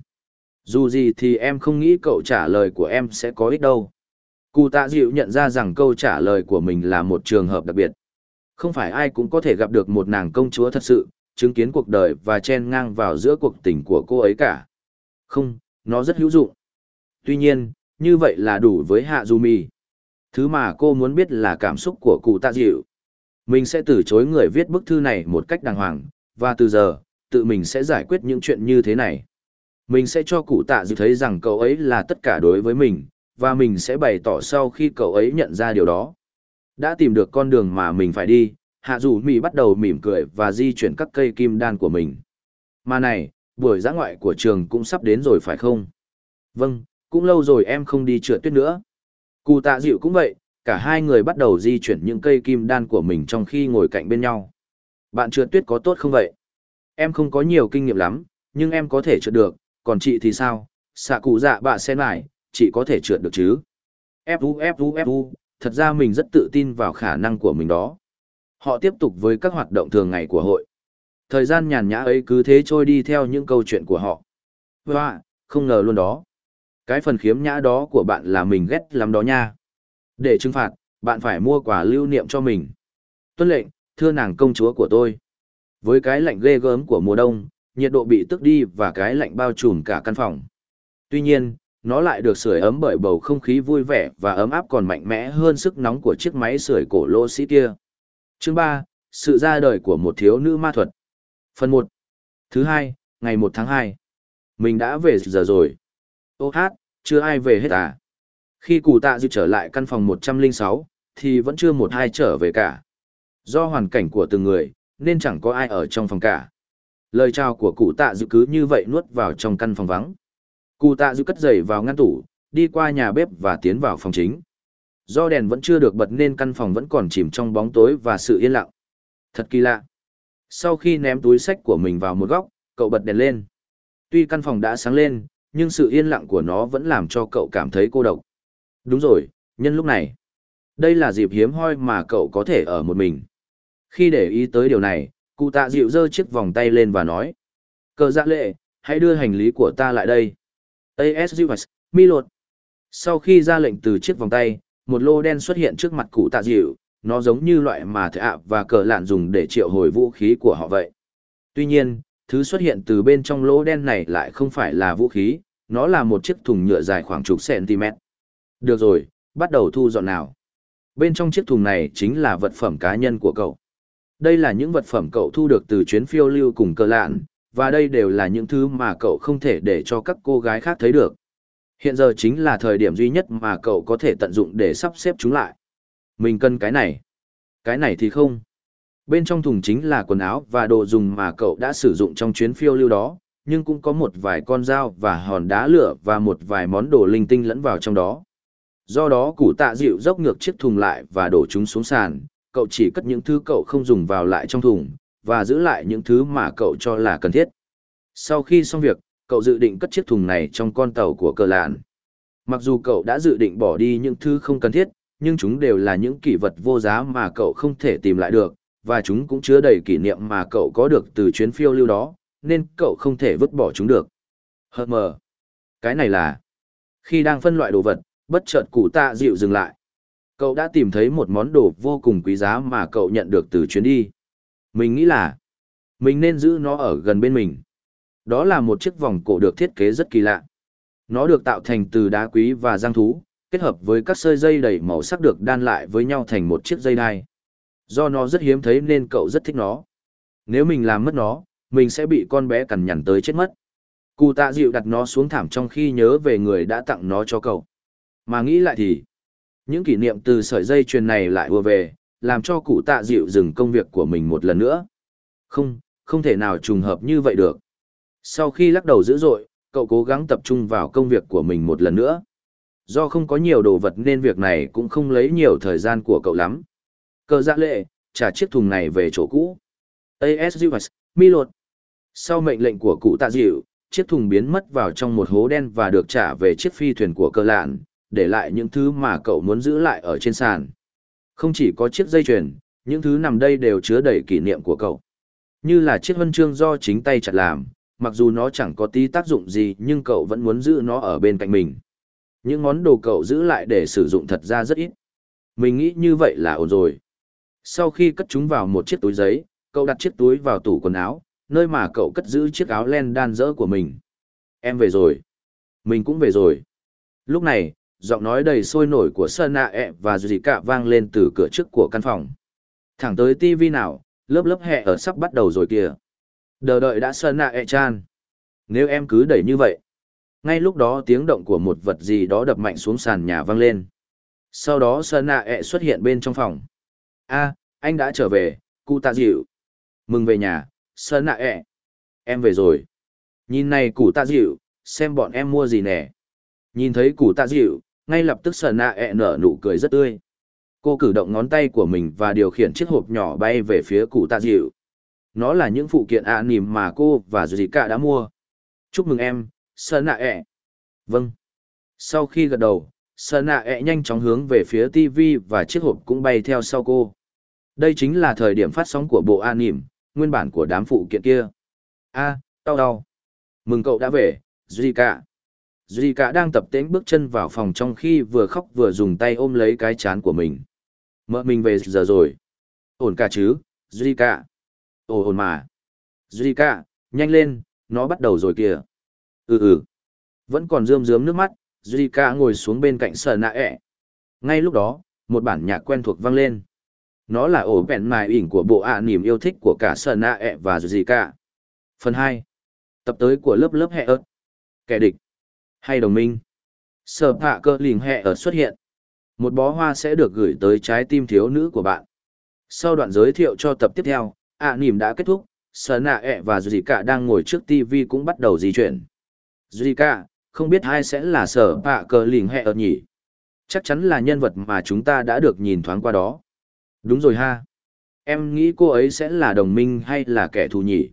Dù gì thì em không nghĩ cậu trả lời của em sẽ có ích đâu. Cụ tạ dịu nhận ra rằng câu trả lời của mình là một trường hợp đặc biệt. Không phải ai cũng có thể gặp được một nàng công chúa thật sự, chứng kiến cuộc đời và chen ngang vào giữa cuộc tình của cô ấy cả. Không, nó rất hữu dụng. Tuy nhiên, như vậy là đủ với Hạ Du Mi. Thứ mà cô muốn biết là cảm xúc của cụ tạ dịu. Mình sẽ từ chối người viết bức thư này một cách đàng hoàng, và từ giờ, tự mình sẽ giải quyết những chuyện như thế này. Mình sẽ cho cụ tạ dịu thấy rằng cậu ấy là tất cả đối với mình, và mình sẽ bày tỏ sau khi cậu ấy nhận ra điều đó. Đã tìm được con đường mà mình phải đi, hạ dù mỹ bắt đầu mỉm cười và di chuyển các cây kim đan của mình. Mà này, buổi giã ngoại của trường cũng sắp đến rồi phải không? Vâng, cũng lâu rồi em không đi trượt tuyết nữa. Cụ tạ dịu cũng vậy, cả hai người bắt đầu di chuyển những cây kim đan của mình trong khi ngồi cạnh bên nhau. Bạn trượt tuyết có tốt không vậy? Em không có nhiều kinh nghiệm lắm, nhưng em có thể trượt được, còn chị thì sao? Xạ cụ dạ bạ sen lại, chị có thể trượt được chứ? Fu Fu Fu, thật ra mình rất tự tin vào khả năng của mình đó. Họ tiếp tục với các hoạt động thường ngày của hội. Thời gian nhàn nhã ấy cứ thế trôi đi theo những câu chuyện của họ. Và, không ngờ luôn đó. Cái phần khiếm nhã đó của bạn là mình ghét lắm đó nha. Để trừng phạt, bạn phải mua quà lưu niệm cho mình. Tuân lệnh, thưa nàng công chúa của tôi. Với cái lạnh ghê gớm của mùa đông, nhiệt độ bị tức đi và cái lạnh bao trùm cả căn phòng. Tuy nhiên, nó lại được sưởi ấm bởi bầu không khí vui vẻ và ấm áp còn mạnh mẽ hơn sức nóng của chiếc máy sưởi cổ lô sĩ kia. Chương ba, Sự ra đời của một thiếu nữ ma thuật. Phần một, Thứ hai, ngày một tháng hai, Mình đã về giờ rồi. Ô hát, chưa ai về hết à? Khi cụ tạ dư trở lại căn phòng 106, thì vẫn chưa một ai trở về cả. Do hoàn cảnh của từng người, nên chẳng có ai ở trong phòng cả. Lời chào của cụ tạ dư cứ như vậy nuốt vào trong căn phòng vắng. Cụ tạ dư cất giày vào ngăn tủ, đi qua nhà bếp và tiến vào phòng chính. Do đèn vẫn chưa được bật nên căn phòng vẫn còn chìm trong bóng tối và sự yên lặng. Thật kỳ lạ. Sau khi ném túi sách của mình vào một góc, cậu bật đèn lên. Tuy căn phòng đã sáng lên, nhưng sự yên lặng của nó vẫn làm cho cậu cảm thấy cô độc. Đúng rồi, nhân lúc này. Đây là dịp hiếm hoi mà cậu có thể ở một mình. Khi để ý tới điều này, cụ tạ dịu giơ chiếc vòng tay lên và nói. Cờ dạ lệ, hãy đưa hành lý của ta lại đây. ASUS, mi lột. Sau khi ra lệnh từ chiếc vòng tay, một lô đen xuất hiện trước mặt cụ tạ dịu, nó giống như loại mà thợ ạ và cờ lạn dùng để triệu hồi vũ khí của họ vậy. Tuy nhiên, thứ xuất hiện từ bên trong lỗ đen này lại không phải là vũ khí, nó là một chiếc thùng nhựa dài khoảng chục cm. Được rồi, bắt đầu thu dọn nào. Bên trong chiếc thùng này chính là vật phẩm cá nhân của cậu. Đây là những vật phẩm cậu thu được từ chuyến phiêu lưu cùng cờ lạn, và đây đều là những thứ mà cậu không thể để cho các cô gái khác thấy được. Hiện giờ chính là thời điểm duy nhất mà cậu có thể tận dụng để sắp xếp chúng lại. Mình cần cái này. Cái này thì không. Bên trong thùng chính là quần áo và đồ dùng mà cậu đã sử dụng trong chuyến phiêu lưu đó, nhưng cũng có một vài con dao và hòn đá lửa và một vài món đồ linh tinh lẫn vào trong đó. Do đó củ tạ dịu dốc ngược chiếc thùng lại và đổ chúng xuống sàn, cậu chỉ cất những thứ cậu không dùng vào lại trong thùng, và giữ lại những thứ mà cậu cho là cần thiết. Sau khi xong việc, cậu dự định cất chiếc thùng này trong con tàu của cờ lạn. Mặc dù cậu đã dự định bỏ đi những thứ không cần thiết, nhưng chúng đều là những kỷ vật vô giá mà cậu không thể tìm lại được, và chúng cũng chứa đầy kỷ niệm mà cậu có được từ chuyến phiêu lưu đó, nên cậu không thể vứt bỏ chúng được. Hờ mờ. Cái này là... Khi đang phân loại đồ vật, bất chợt cụ tạ dịu dừng lại. Cậu đã tìm thấy một món đồ vô cùng quý giá mà cậu nhận được từ chuyến đi. Mình nghĩ là... Mình nên giữ nó ở gần bên mình. Đó là một chiếc vòng cổ được thiết kế rất kỳ lạ. Nó được tạo thành từ đá quý và giang thú, kết hợp với các sợi dây đầy màu sắc được đan lại với nhau thành một chiếc dây đai. Do nó rất hiếm thấy nên cậu rất thích nó. Nếu mình làm mất nó, mình sẽ bị con bé cằn nhằn tới chết mất. Cụ tạ dịu đặt nó xuống thảm trong khi nhớ về người đã tặng nó cho cậu. Mà nghĩ lại thì, những kỷ niệm từ sợi dây chuyền này lại ùa về, làm cho cụ tạ dịu dừng công việc của mình một lần nữa. Không, không thể nào trùng hợp như vậy được. Sau khi lắc đầu dữ dội, cậu cố gắng tập trung vào công việc của mình một lần nữa. Do không có nhiều đồ vật nên việc này cũng không lấy nhiều thời gian của cậu lắm. Cờ dạ lệ, trả chiếc thùng này về chỗ cũ. ASUS, mi lột. Sau mệnh lệnh của cụ tạ dịu, chiếc thùng biến mất vào trong một hố đen và được trả về chiếc phi thuyền của cờ lạn, để lại những thứ mà cậu muốn giữ lại ở trên sàn. Không chỉ có chiếc dây chuyền, những thứ nằm đây đều chứa đầy kỷ niệm của cậu. Như là chiếc huân chương do chính tay chặt làm, mặc dù nó chẳng có tí tác dụng gì nhưng cậu vẫn muốn giữ nó ở bên cạnh mình. Những món đồ cậu giữ lại để sử dụng thật ra rất ít. Mình nghĩ như vậy là ổn rồi. Sau khi cất chúng vào một chiếc túi giấy, cậu đặt chiếc túi vào tủ quần áo, nơi mà cậu cất giữ chiếc áo len đan dỡ của mình. Em về rồi. Mình cũng về rồi. Lúc này, giọng nói đầy sôi nổi của Sơn Nạ e ẹ và Dì cả vang lên từ cửa trước của căn phòng. Thẳng tới TV nào, lớp lớp hẹ ở sắp bắt đầu rồi kìa. Đờ đợi đã Sơn Nạ e chan. Nếu em cứ đẩy như vậy. Ngay lúc đó tiếng động của một vật gì đó đập mạnh xuống sàn nhà vang lên. Sau đó Sơn Nạ e xuất hiện bên trong phòng. a anh đã trở về, cụ tạ dịu. Mừng về nhà, Sơn Nạ e. Em về rồi. Nhìn này cụ tạ dịu, xem bọn em mua gì nè. Nhìn thấy cụ tạ dịu, ngay lập tức Sơn Nạ e nở nụ cười rất tươi. Cô cử động ngón tay của mình và điều khiển chiếc hộp nhỏ bay về phía cụ tạ dịu. Nó là những phụ kiện ạ à nìm mà cô và Cả đã mua. Chúc mừng em, Sơn ạ ẹ. Vâng. Sau khi gật đầu, Sơn ạ ẹ nhanh chóng hướng về phía TV và chiếc hộp cũng bay theo sau cô. Đây chính là thời điểm phát sóng của bộ ạ nìm, nguyên bản của đám phụ kiện kia. a đau đau. Mừng cậu đã về, Cả. Duy cả đang tập tễnh bước chân vào phòng trong khi vừa khóc vừa dùng tay ôm lấy cái chán của mình. Mợ mình về giờ rồi. Ổn cả chứ, Duy cả. Ồ ổn mà. Duy nhanh lên, nó bắt đầu rồi kìa. Ừ ừ. Vẫn còn rơm rớm nước mắt, Duy ngồi xuống bên cạnh sờ nạ ẹ. Ngay lúc đó, một bản nhạc quen thuộc vang lên. Nó là ổ bẹn mài ỉn của bộ ạ niềm yêu thích của cả sờ nạ ẹ và Duy. Phần hai Tập tới của lớp lớp hẹ ớt. Kẻ địch hay đồng minh sở hạ cơ lình hẹ ở xuất hiện một bó hoa sẽ được gửi tới trái tim thiếu nữ của bạn sau đoạn giới thiệu cho tập tiếp theo ạ à, nỉm đã kết thúc sở nạ ẹ và dì cả đang ngồi trước tv cũng bắt đầu di chuyển. Dì cả không biết ai sẽ là sở bạ cờ lình hẹ ợt nhỉ? Chắc chắn là nhân vật mà chúng ta đã được nhìn thoáng qua đó. Đúng rồi ha. Em nghĩ cô ấy sẽ là đồng minh hay là kẻ thù nhỉ?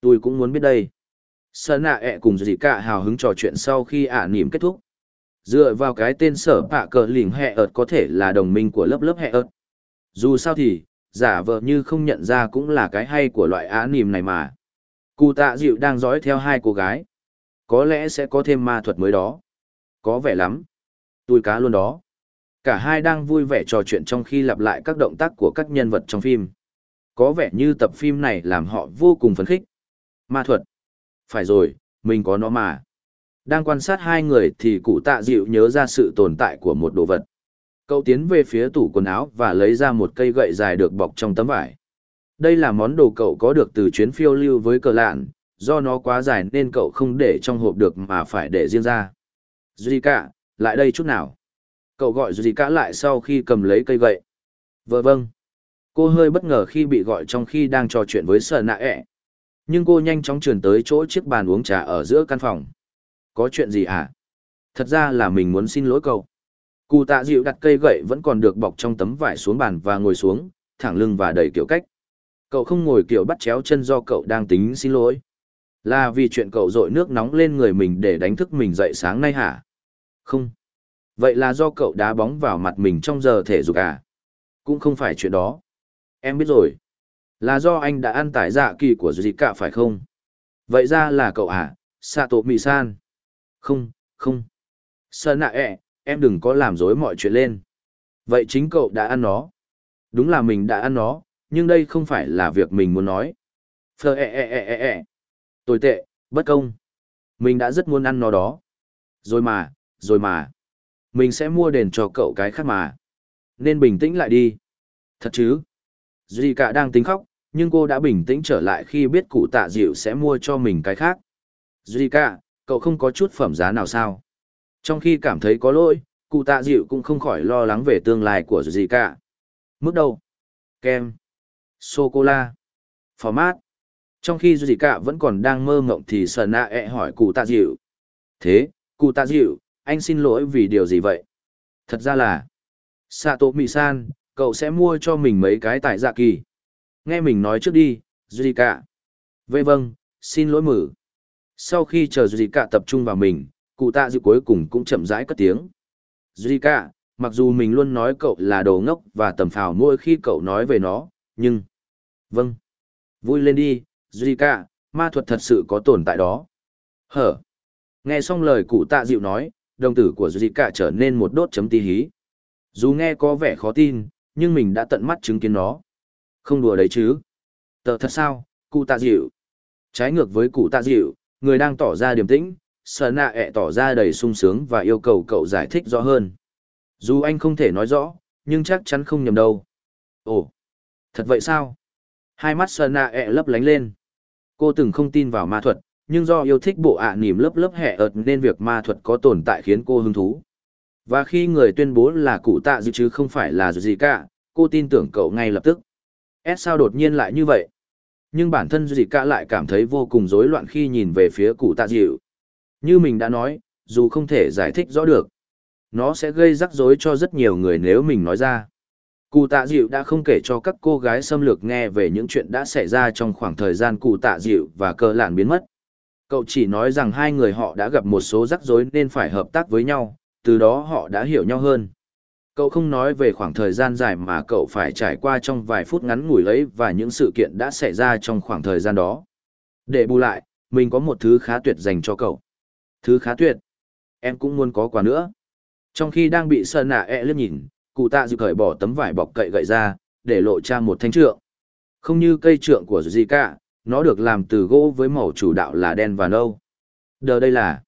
Tôi cũng muốn biết đây. Sơn nạ ẹ cùng dì cả hào hứng trò chuyện sau khi ả à nỉm kết thúc. Dựa vào cái tên sở bạ cờ lỉnh hẹ ợt có thể là đồng minh của lớp lớp hẹ ợt. Dù sao thì, giả vờ như không nhận ra cũng là cái hay của loại á nìm này mà. Cụ tạ dịu đang dõi theo hai cô gái. Có lẽ sẽ có thêm ma thuật mới đó. Có vẻ lắm. Tôi cá luôn đó. Cả hai đang vui vẻ trò chuyện trong khi lặp lại các động tác của các nhân vật trong phim. Có vẻ như tập phim này làm họ vô cùng phấn khích. Ma thuật. Phải rồi, mình có nó mà. Đang quan sát hai người thì cụ tạ dịu nhớ ra sự tồn tại của một đồ vật. Cậu tiến về phía tủ quần áo và lấy ra một cây gậy dài được bọc trong tấm vải. Đây là món đồ cậu có được từ chuyến phiêu lưu với cờ lạn, do nó quá dài nên cậu không để trong hộp được mà phải để riêng ra. Zika, lại đây chút nào. Cậu gọi Zika lại sau khi cầm lấy cây gậy. Vợ vâng. Cô hơi bất ngờ khi bị gọi trong khi đang trò chuyện với Sở Nạ ẹ. Nhưng cô nhanh chóng trườn tới chỗ chiếc bàn uống trà ở giữa căn phòng. Có chuyện gì hả? Thật ra là mình muốn xin lỗi cậu. Cụ tạ dịu đặt cây gậy vẫn còn được bọc trong tấm vải xuống bàn và ngồi xuống, thẳng lưng và đầy kiểu cách. Cậu không ngồi kiểu bắt chéo chân do cậu đang tính xin lỗi. Là vì chuyện cậu dội nước nóng lên người mình để đánh thức mình dậy sáng nay hả? Không. Vậy là do cậu đá bóng vào mặt mình trong giờ thể dục à? Cũng không phải chuyện đó. Em biết rồi. Là do anh đã ăn tải dạ kỳ của Zika phải không? Vậy ra là cậu à? Sato Mì-san. Không, không. Sơn nạ ẹ, em đừng có làm dối mọi chuyện lên. Vậy chính cậu đã ăn nó. Đúng là mình đã ăn nó, nhưng đây không phải là việc mình muốn nói. Phờ ẹ ẹ ẹ ẹ ẹ. Tồi tệ, bất công. Mình đã rất muốn ăn nó đó. Rồi mà, rồi mà. Mình sẽ mua đền cho cậu cái khác mà. Nên bình tĩnh lại đi. Thật chứ? Duy cả đang tính khóc, nhưng cô đã bình tĩnh trở lại khi biết cụ tạ dịu sẽ mua cho mình cái khác. Duy cả, cậu không có chút phẩm giá nào sao? Trong khi cảm thấy có lỗi, cụ tạ dịu cũng không khỏi lo lắng về tương lai của gì cả. Mức đâu? Kem. Sô-cô-la. Format. Trong khi gì cả vẫn còn đang mơ mộng thì sờ Nạ ẹ e hỏi cụ tạ dịu. Thế, cụ tạ dịu, anh xin lỗi vì điều gì vậy? Thật ra là... Sato Mị San, cậu sẽ mua cho mình mấy cái tại dạ kỳ. Nghe mình nói trước đi, Duy cả. Vậy vâng, xin lỗi mử. Sau khi chờ Duy cả tập trung vào mình, cụ tạ dịu cuối cùng cũng chậm rãi cất tiếng. Zika, cả, mặc dù mình luôn nói cậu là đồ ngốc và tầm phào mỗi khi cậu nói về nó, nhưng... Vâng. Vui lên đi, Zika, cả, ma thuật thật sự có tồn tại đó. Hở. Nghe xong lời cụ tạ dịu nói, đồng tử của Zika cả trở nên một đốt chấm tí hí. Dù nghe có vẻ khó tin, nhưng mình đã tận mắt chứng kiến nó. Không đùa đấy chứ. Tờ thật sao, cụ tạ dịu. Trái ngược với cụ tạ dịu, người đang tỏ ra điềm tĩnh, sợ nạ ẹ tỏ ra đầy sung sướng và yêu cầu cậu giải thích rõ hơn. Dù anh không thể nói rõ, nhưng chắc chắn không nhầm đâu. Ồ, thật vậy sao? Hai mắt sợ nạ ẹ lấp lánh lên. Cô từng không tin vào ma thuật, nhưng do yêu thích bộ ạ à nỉm lớp lớp hẹ ợt nên việc ma thuật có tồn tại khiến cô hứng thú. Và khi người tuyên bố là cụ tạ dịu chứ không phải là gì cả, cô tin tưởng cậu ngay lập tức. S sao đột nhiên lại như vậy? Nhưng bản thân gì cả lại cảm thấy vô cùng rối loạn khi nhìn về phía cụ tạ dịu. Như mình đã nói, dù không thể giải thích rõ được, nó sẽ gây rắc rối cho rất nhiều người nếu mình nói ra. Cụ tạ dịu đã không kể cho các cô gái xâm lược nghe về những chuyện đã xảy ra trong khoảng thời gian cụ tạ dịu và cơ lạn biến mất. Cậu chỉ nói rằng hai người họ đã gặp một số rắc rối nên phải hợp tác với nhau, từ đó họ đã hiểu nhau hơn. Cậu không nói về khoảng thời gian dài mà cậu phải trải qua trong vài phút ngắn ngủi ấy và những sự kiện đã xảy ra trong khoảng thời gian đó. Để bù lại, mình có một thứ khá tuyệt dành cho cậu. Thứ khá tuyệt. Em cũng muốn có quà nữa. Trong khi đang bị sơn nạ e liếc nhìn, cụ tạ dự cởi bỏ tấm vải bọc cậy gậy ra, để lộ ra một thanh trượng. Không như cây trượng của Zika, nó được làm từ gỗ với màu chủ đạo là đen và nâu. Đờ đây là